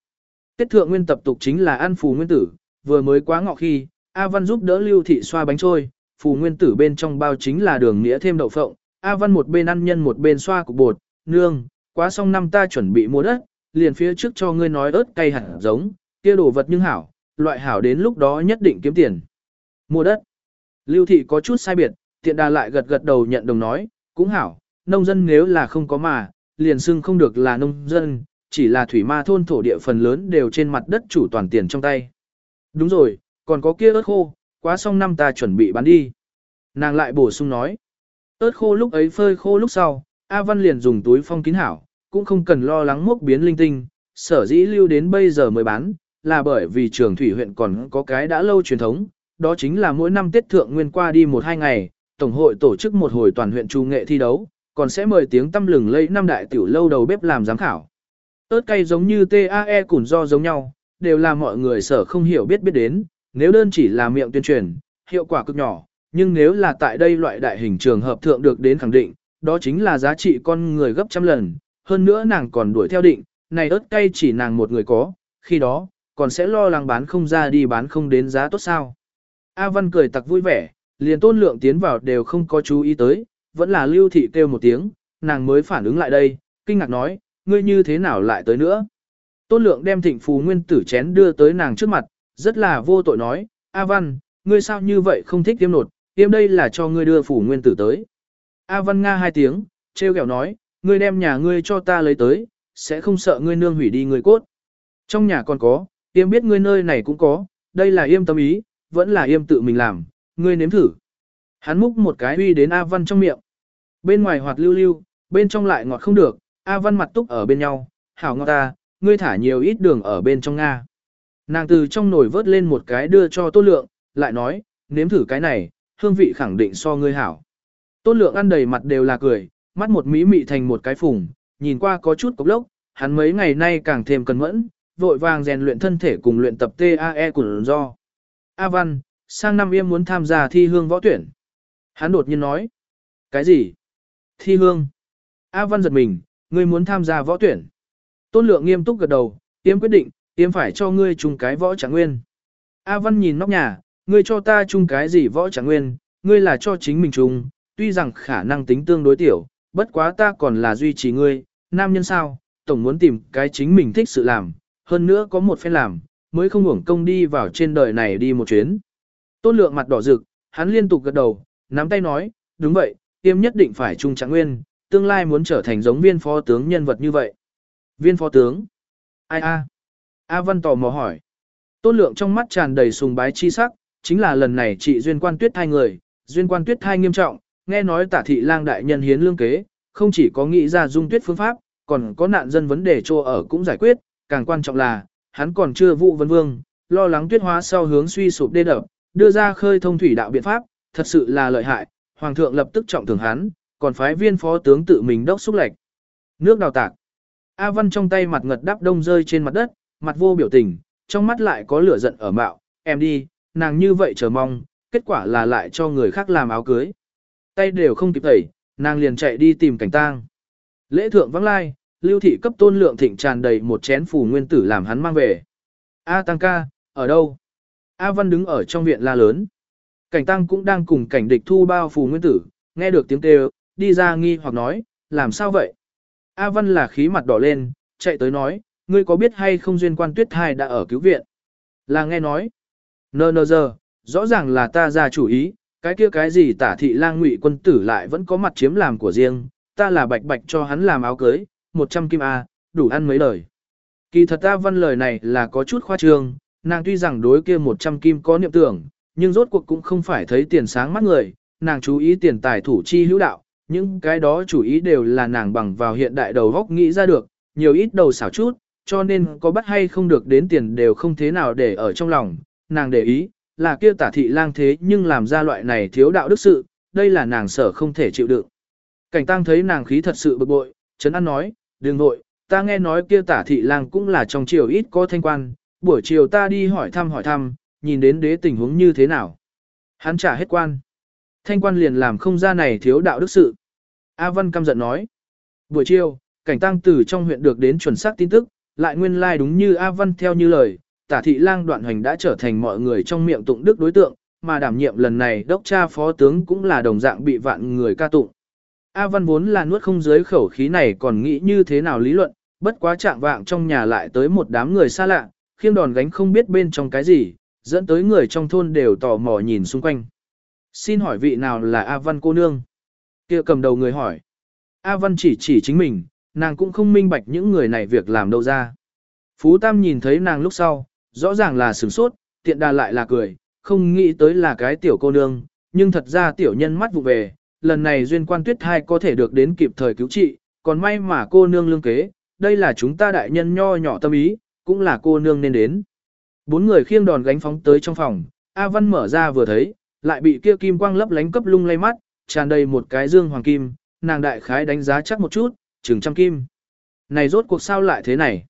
A: Tết Thượng Nguyên tập tục chính là ăn phù nguyên tử, vừa mới quá ngọ khi, A Văn giúp đỡ Lưu Thị xoa bánh trôi, phù nguyên tử bên trong bao chính là đường nghĩa thêm đậu phộng, A Văn một bên ăn nhân một bên xoa cục bột, nương, quá xong năm ta chuẩn bị mua đất, liền phía trước cho ngươi nói ớt cay hẳn giống, kia đồ vật nhưng hảo, loại hảo đến lúc đó nhất định kiếm tiền. Mua đất. Lưu Thị có chút sai biệt, tiện đà lại gật gật đầu nhận đồng nói, cũng hảo, nông dân nếu là không có mà, liền xưng không được là nông dân, chỉ là thủy ma thôn thổ địa phần lớn đều trên mặt đất chủ toàn tiền trong tay. Đúng rồi, còn có kia ớt khô, quá xong năm ta chuẩn bị bán đi. Nàng lại bổ sung nói ớt khô lúc ấy phơi khô lúc sau, A Văn liền dùng túi phong kín hảo, cũng không cần lo lắng mốc biến linh tinh, sở dĩ lưu đến bây giờ mới bán, là bởi vì trường thủy huyện còn có cái đã lâu truyền thống, đó chính là mỗi năm Tết Thượng Nguyên qua đi một hai ngày, Tổng hội tổ chức một hồi toàn huyện trung nghệ thi đấu, còn sẽ mời tiếng tâm lừng lây năm đại tiểu lâu đầu bếp làm giám khảo. ớt cay giống như TAE củn do giống nhau, đều là mọi người sở không hiểu biết biết đến, nếu đơn chỉ là miệng tuyên truyền, hiệu quả cực nhỏ, nhưng nếu là tại đây loại đại hình trường hợp thượng được đến khẳng định, đó chính là giá trị con người gấp trăm lần, hơn nữa nàng còn đuổi theo định, này ớt cay chỉ nàng một người có, khi đó, còn sẽ lo lắng bán không ra đi bán không đến giá tốt sao. A Văn cười tặc vui vẻ, liền tôn lượng tiến vào đều không có chú ý tới, vẫn là lưu thị kêu một tiếng, nàng mới phản ứng lại đây, kinh ngạc nói, ngươi như thế nào lại tới nữa. Tôn lượng đem thịnh phù nguyên tử chén đưa tới nàng trước mặt, rất là vô tội nói, A Văn, ngươi sao như vậy không thích tiêm nột, tiêm đây là cho ngươi đưa phủ nguyên tử tới. A Văn Nga hai tiếng, treo kẹo nói, ngươi đem nhà ngươi cho ta lấy tới, sẽ không sợ ngươi nương hủy đi người cốt. Trong nhà còn có, tiêm biết ngươi nơi này cũng có, đây là yêm tâm ý, vẫn là yêm tự mình làm, ngươi nếm thử. Hắn múc một cái uy đến A Văn trong miệng. Bên ngoài hoạt lưu lưu, bên trong lại ngọt không được, A Văn mặt túc ở bên nhau, hảo ngọt ta, ngươi thả nhiều ít đường ở bên trong Nga. Nàng từ trong nồi vớt lên một cái đưa cho Tô Lượng, lại nói, nếm thử cái này, hương vị khẳng định so ngươi hảo. Tôn Lượng ăn đầy mặt đều là cười, mắt một mí mị thành một cái phùng, nhìn qua có chút cốc lốc, hắn mấy ngày nay càng thêm cẩn mẫn, vội vàng rèn luyện thân thể cùng luyện tập TAE của do. A Văn, sang năm yêm muốn tham gia thi hương võ tuyển. Hắn đột nhiên nói. Cái gì? Thi hương. A Văn giật mình, ngươi muốn tham gia võ tuyển. Tôn Lượng nghiêm túc gật đầu, yêm quyết định, yêm phải cho ngươi trùng cái võ trạng nguyên. A Văn nhìn nóc nhà, ngươi cho ta chung cái gì võ trạng nguyên, ngươi là cho chính mình chung, tuy rằng khả năng tính tương đối tiểu, bất quá ta còn là duy trì ngươi, nam nhân sao, tổng muốn tìm cái chính mình thích sự làm, hơn nữa có một phen làm, mới không hưởng công đi vào trên đời này đi một chuyến. Tôn lượng mặt đỏ rực, hắn liên tục gật đầu, nắm tay nói, đúng vậy, tiêm nhất định phải trung trạng nguyên, tương lai muốn trở thành giống viên phó tướng nhân vật như vậy. Viên phó tướng? Ai a? A Văn tò mò hỏi. Tôn lượng trong mắt tràn đầy sùng bái chi sắc, chính là lần này chị duyên quan tuyết thai người, duyên quan tuyết thai nghiêm trọng, nghe nói tả thị lang đại nhân hiến lương kế, không chỉ có nghĩ ra dung tuyết phương pháp, còn có nạn dân vấn đề cho ở cũng giải quyết, càng quan trọng là, hắn còn chưa vụ vân vương, lo lắng tuyết hóa sau hướng suy sụp đê đập, đưa ra khơi thông thủy đạo biện pháp, thật sự là lợi hại, hoàng thượng lập tức trọng thưởng hắn, còn phái viên phó tướng tự mình đốc xúc lệch. Nước đào tạc. A Văn trong tay mặt ngật đắp đông rơi trên mặt đất, mặt vô biểu tình, trong mắt lại có lửa giận ở mạo, em đi, nàng như vậy chờ mong, kết quả là lại cho người khác làm áo cưới. Tay đều không kịp tẩy, nàng liền chạy đi tìm cảnh tang. Lễ thượng vắng lai, lưu thị cấp tôn lượng thịnh tràn đầy một chén phù nguyên tử làm hắn mang về. A tăng ca, ở đâu? A văn đứng ở trong viện la lớn. Cảnh tăng cũng đang cùng cảnh địch thu bao phù nguyên tử, nghe được tiếng kêu, đi ra nghi hoặc nói, làm sao vậy? A văn là khí mặt đỏ lên, chạy tới nói, ngươi có biết hay không duyên quan tuyết thai đã ở cứu viện? Là nghe nói. Nơ nơ giờ, Rõ ràng là ta ra chủ ý, cái kia cái gì tả thị lang ngụy quân tử lại vẫn có mặt chiếm làm của riêng, ta là bạch bạch cho hắn làm áo cưới, 100 kim A, đủ ăn mấy lời. Kỳ thật ta văn lời này là có chút khoa trương, nàng tuy rằng đối kia 100 kim có niệm tưởng, nhưng rốt cuộc cũng không phải thấy tiền sáng mắt người, nàng chú ý tiền tài thủ chi hữu đạo, những cái đó chủ ý đều là nàng bằng vào hiện đại đầu góc nghĩ ra được, nhiều ít đầu xảo chút, cho nên có bắt hay không được đến tiền đều không thế nào để ở trong lòng, nàng để ý, là kia tả thị lang thế nhưng làm ra loại này thiếu đạo đức sự, đây là nàng sở không thể chịu đựng. Cảnh tăng thấy nàng khí thật sự bực bội, chấn an nói, đừng nội, ta nghe nói kia tả thị lang cũng là trong triều ít có thanh quan, buổi chiều ta đi hỏi thăm hỏi thăm, nhìn đến đế tình huống như thế nào. Hắn trả hết quan. Thanh quan liền làm không ra này thiếu đạo đức sự. A Văn căm giận nói. Buổi chiều, cảnh tăng từ trong huyện được đến chuẩn xác tin tức, lại nguyên lai like đúng như A Văn theo như lời, tả thị lang đoạn hoành đã trở thành mọi người trong miệng tụng đức đối tượng, mà đảm nhiệm lần này đốc cha phó tướng cũng là đồng dạng bị vạn người ca tụng. A Văn vốn là nuốt không dưới khẩu khí này còn nghĩ như thế nào lý luận, bất quá trạng vạng trong nhà lại tới một đám người xa lạ, khiêng đòn gánh không biết bên trong cái gì, dẫn tới người trong thôn đều tò mò nhìn xung quanh. Xin hỏi vị nào là A Văn cô nương? kia cầm đầu người hỏi. A Văn chỉ chỉ chính mình, nàng cũng không minh bạch những người này việc làm đâu ra. Phú Tam nhìn thấy nàng lúc sau, rõ ràng là sửng sốt, tiện đà lại là cười, không nghĩ tới là cái tiểu cô nương, nhưng thật ra tiểu nhân mắt vụ về, lần này duyên quan tuyết thai có thể được đến kịp thời cứu trị, còn may mà cô nương lương kế, đây là chúng ta đại nhân nho nhỏ tâm ý, cũng là cô nương nên đến. Bốn người khiêng đòn gánh phóng tới trong phòng, A Văn mở ra vừa thấy, lại bị kia kim quang lấp lánh cấp lung lay mắt, tràn đầy một cái dương hoàng kim, nàng đại khái đánh giá chắc một chút, chừng trăm kim. Này rốt cuộc sao lại thế này?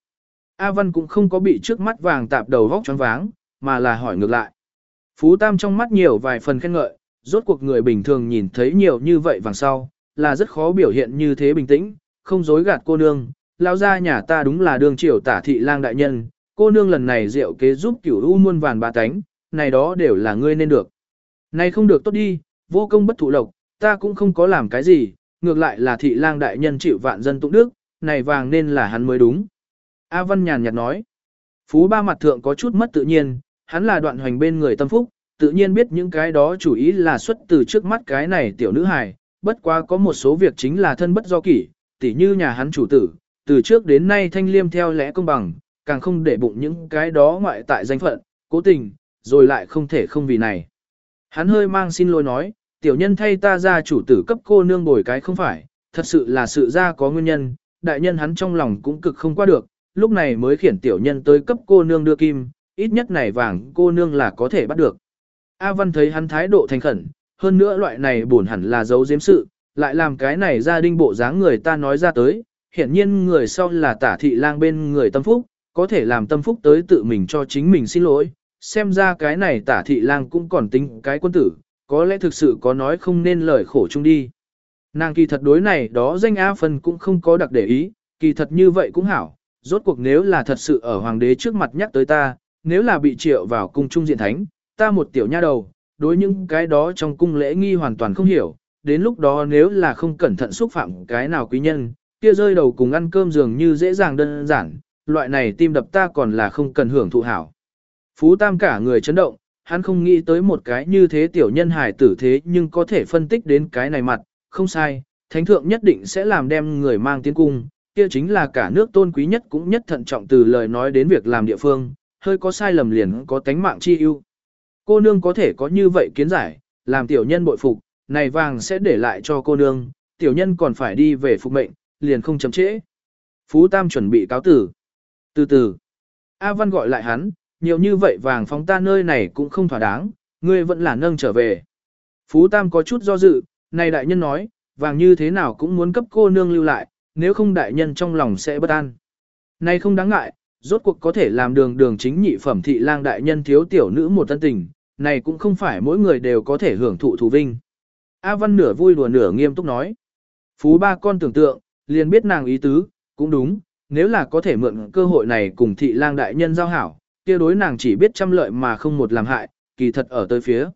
A: A Văn cũng không có bị trước mắt vàng tạp đầu vóc choáng váng, mà là hỏi ngược lại. Phú Tam trong mắt nhiều vài phần khen ngợi, rốt cuộc người bình thường nhìn thấy nhiều như vậy vàng sau, là rất khó biểu hiện như thế bình tĩnh, không dối gạt cô nương. Lao ra nhà ta đúng là đường triều tả thị lang đại nhân, cô nương lần này rượu kế giúp cửu u muôn vàn ba tánh, này đó đều là ngươi nên được. Này không được tốt đi, vô công bất thụ lộc, ta cũng không có làm cái gì, ngược lại là thị lang đại nhân chịu vạn dân tụng đức, này vàng nên là hắn mới đúng. A Văn nhàn nhạt nói, Phú ba mặt thượng có chút mất tự nhiên, hắn là đoạn hoành bên người tâm phúc, tự nhiên biết những cái đó chủ ý là xuất từ trước mắt cái này tiểu nữ hài, bất quá có một số việc chính là thân bất do kỷ, tỉ như nhà hắn chủ tử, từ trước đến nay thanh liêm theo lẽ công bằng, càng không để bụng những cái đó ngoại tại danh phận, cố tình, rồi lại không thể không vì này. Hắn hơi mang xin lỗi nói, tiểu nhân thay ta ra chủ tử cấp cô nương bồi cái không phải, thật sự là sự ra có nguyên nhân, đại nhân hắn trong lòng cũng cực không qua được, lúc này mới khiển tiểu nhân tới cấp cô nương đưa kim, ít nhất này vàng cô nương là có thể bắt được. A Văn thấy hắn thái độ thành khẩn, hơn nữa loại này buồn hẳn là giấu giếm sự, lại làm cái này gia đình bộ dáng người ta nói ra tới, hiển nhiên người sau là tả thị lang bên người tâm phúc, có thể làm tâm phúc tới tự mình cho chính mình xin lỗi, xem ra cái này tả thị lang cũng còn tính cái quân tử, có lẽ thực sự có nói không nên lời khổ chung đi. Nàng kỳ thật đối này đó danh A phân cũng không có đặc để ý, kỳ thật như vậy cũng hảo, rốt cuộc nếu là thật sự ở hoàng đế trước mặt nhắc tới ta, nếu là bị triệu vào cung trung diện thánh, ta một tiểu nha đầu, đối những cái đó trong cung lễ nghi hoàn toàn không hiểu, đến lúc đó nếu là không cẩn thận xúc phạm cái nào quý nhân, kia rơi đầu cùng ăn cơm dường như dễ dàng đơn giản, loại này tim đập ta còn là không cần hưởng thụ hảo. Phú Tam cả người chấn động, hắn không nghĩ tới một cái như thế tiểu nhân hài tử thế nhưng có thể phân tích đến cái này mặt, không sai, thánh thượng nhất định sẽ làm đem người mang tiến cung, kia chính là cả nước tôn quý nhất cũng nhất thận trọng từ lời nói đến việc làm địa phương, hơi có sai lầm liền có tánh mạng chi ưu. Cô nương có thể có như vậy kiến giải, làm tiểu nhân bội phục, này vàng sẽ để lại cho cô nương, tiểu nhân còn phải đi về phục mệnh, liền không chậm trễ. Phú Tam chuẩn bị cáo tử. Từ từ, A Văn gọi lại hắn, nhiều như vậy vàng phóng ta nơi này cũng không thỏa đáng, ngươi vẫn là nâng trở về. Phú Tam có chút do dự, này đại nhân nói, vàng như thế nào cũng muốn cấp cô nương lưu lại, nếu không đại nhân trong lòng sẽ bất an. Này không đáng ngại, rốt cuộc có thể làm đường đường chính nhị phẩm thị lang đại nhân thiếu tiểu nữ một tân tình, này cũng không phải mỗi người đều có thể hưởng thụ thù vinh. A Văn nửa vui đùa nửa nghiêm túc nói. Phú ba con tưởng tượng, liền biết nàng ý tứ, cũng đúng, nếu là có thể mượn cơ hội này cùng thị lang đại nhân giao hảo, kia đối nàng chỉ biết trăm lợi mà không một làm hại, kỳ thật ở tới phía.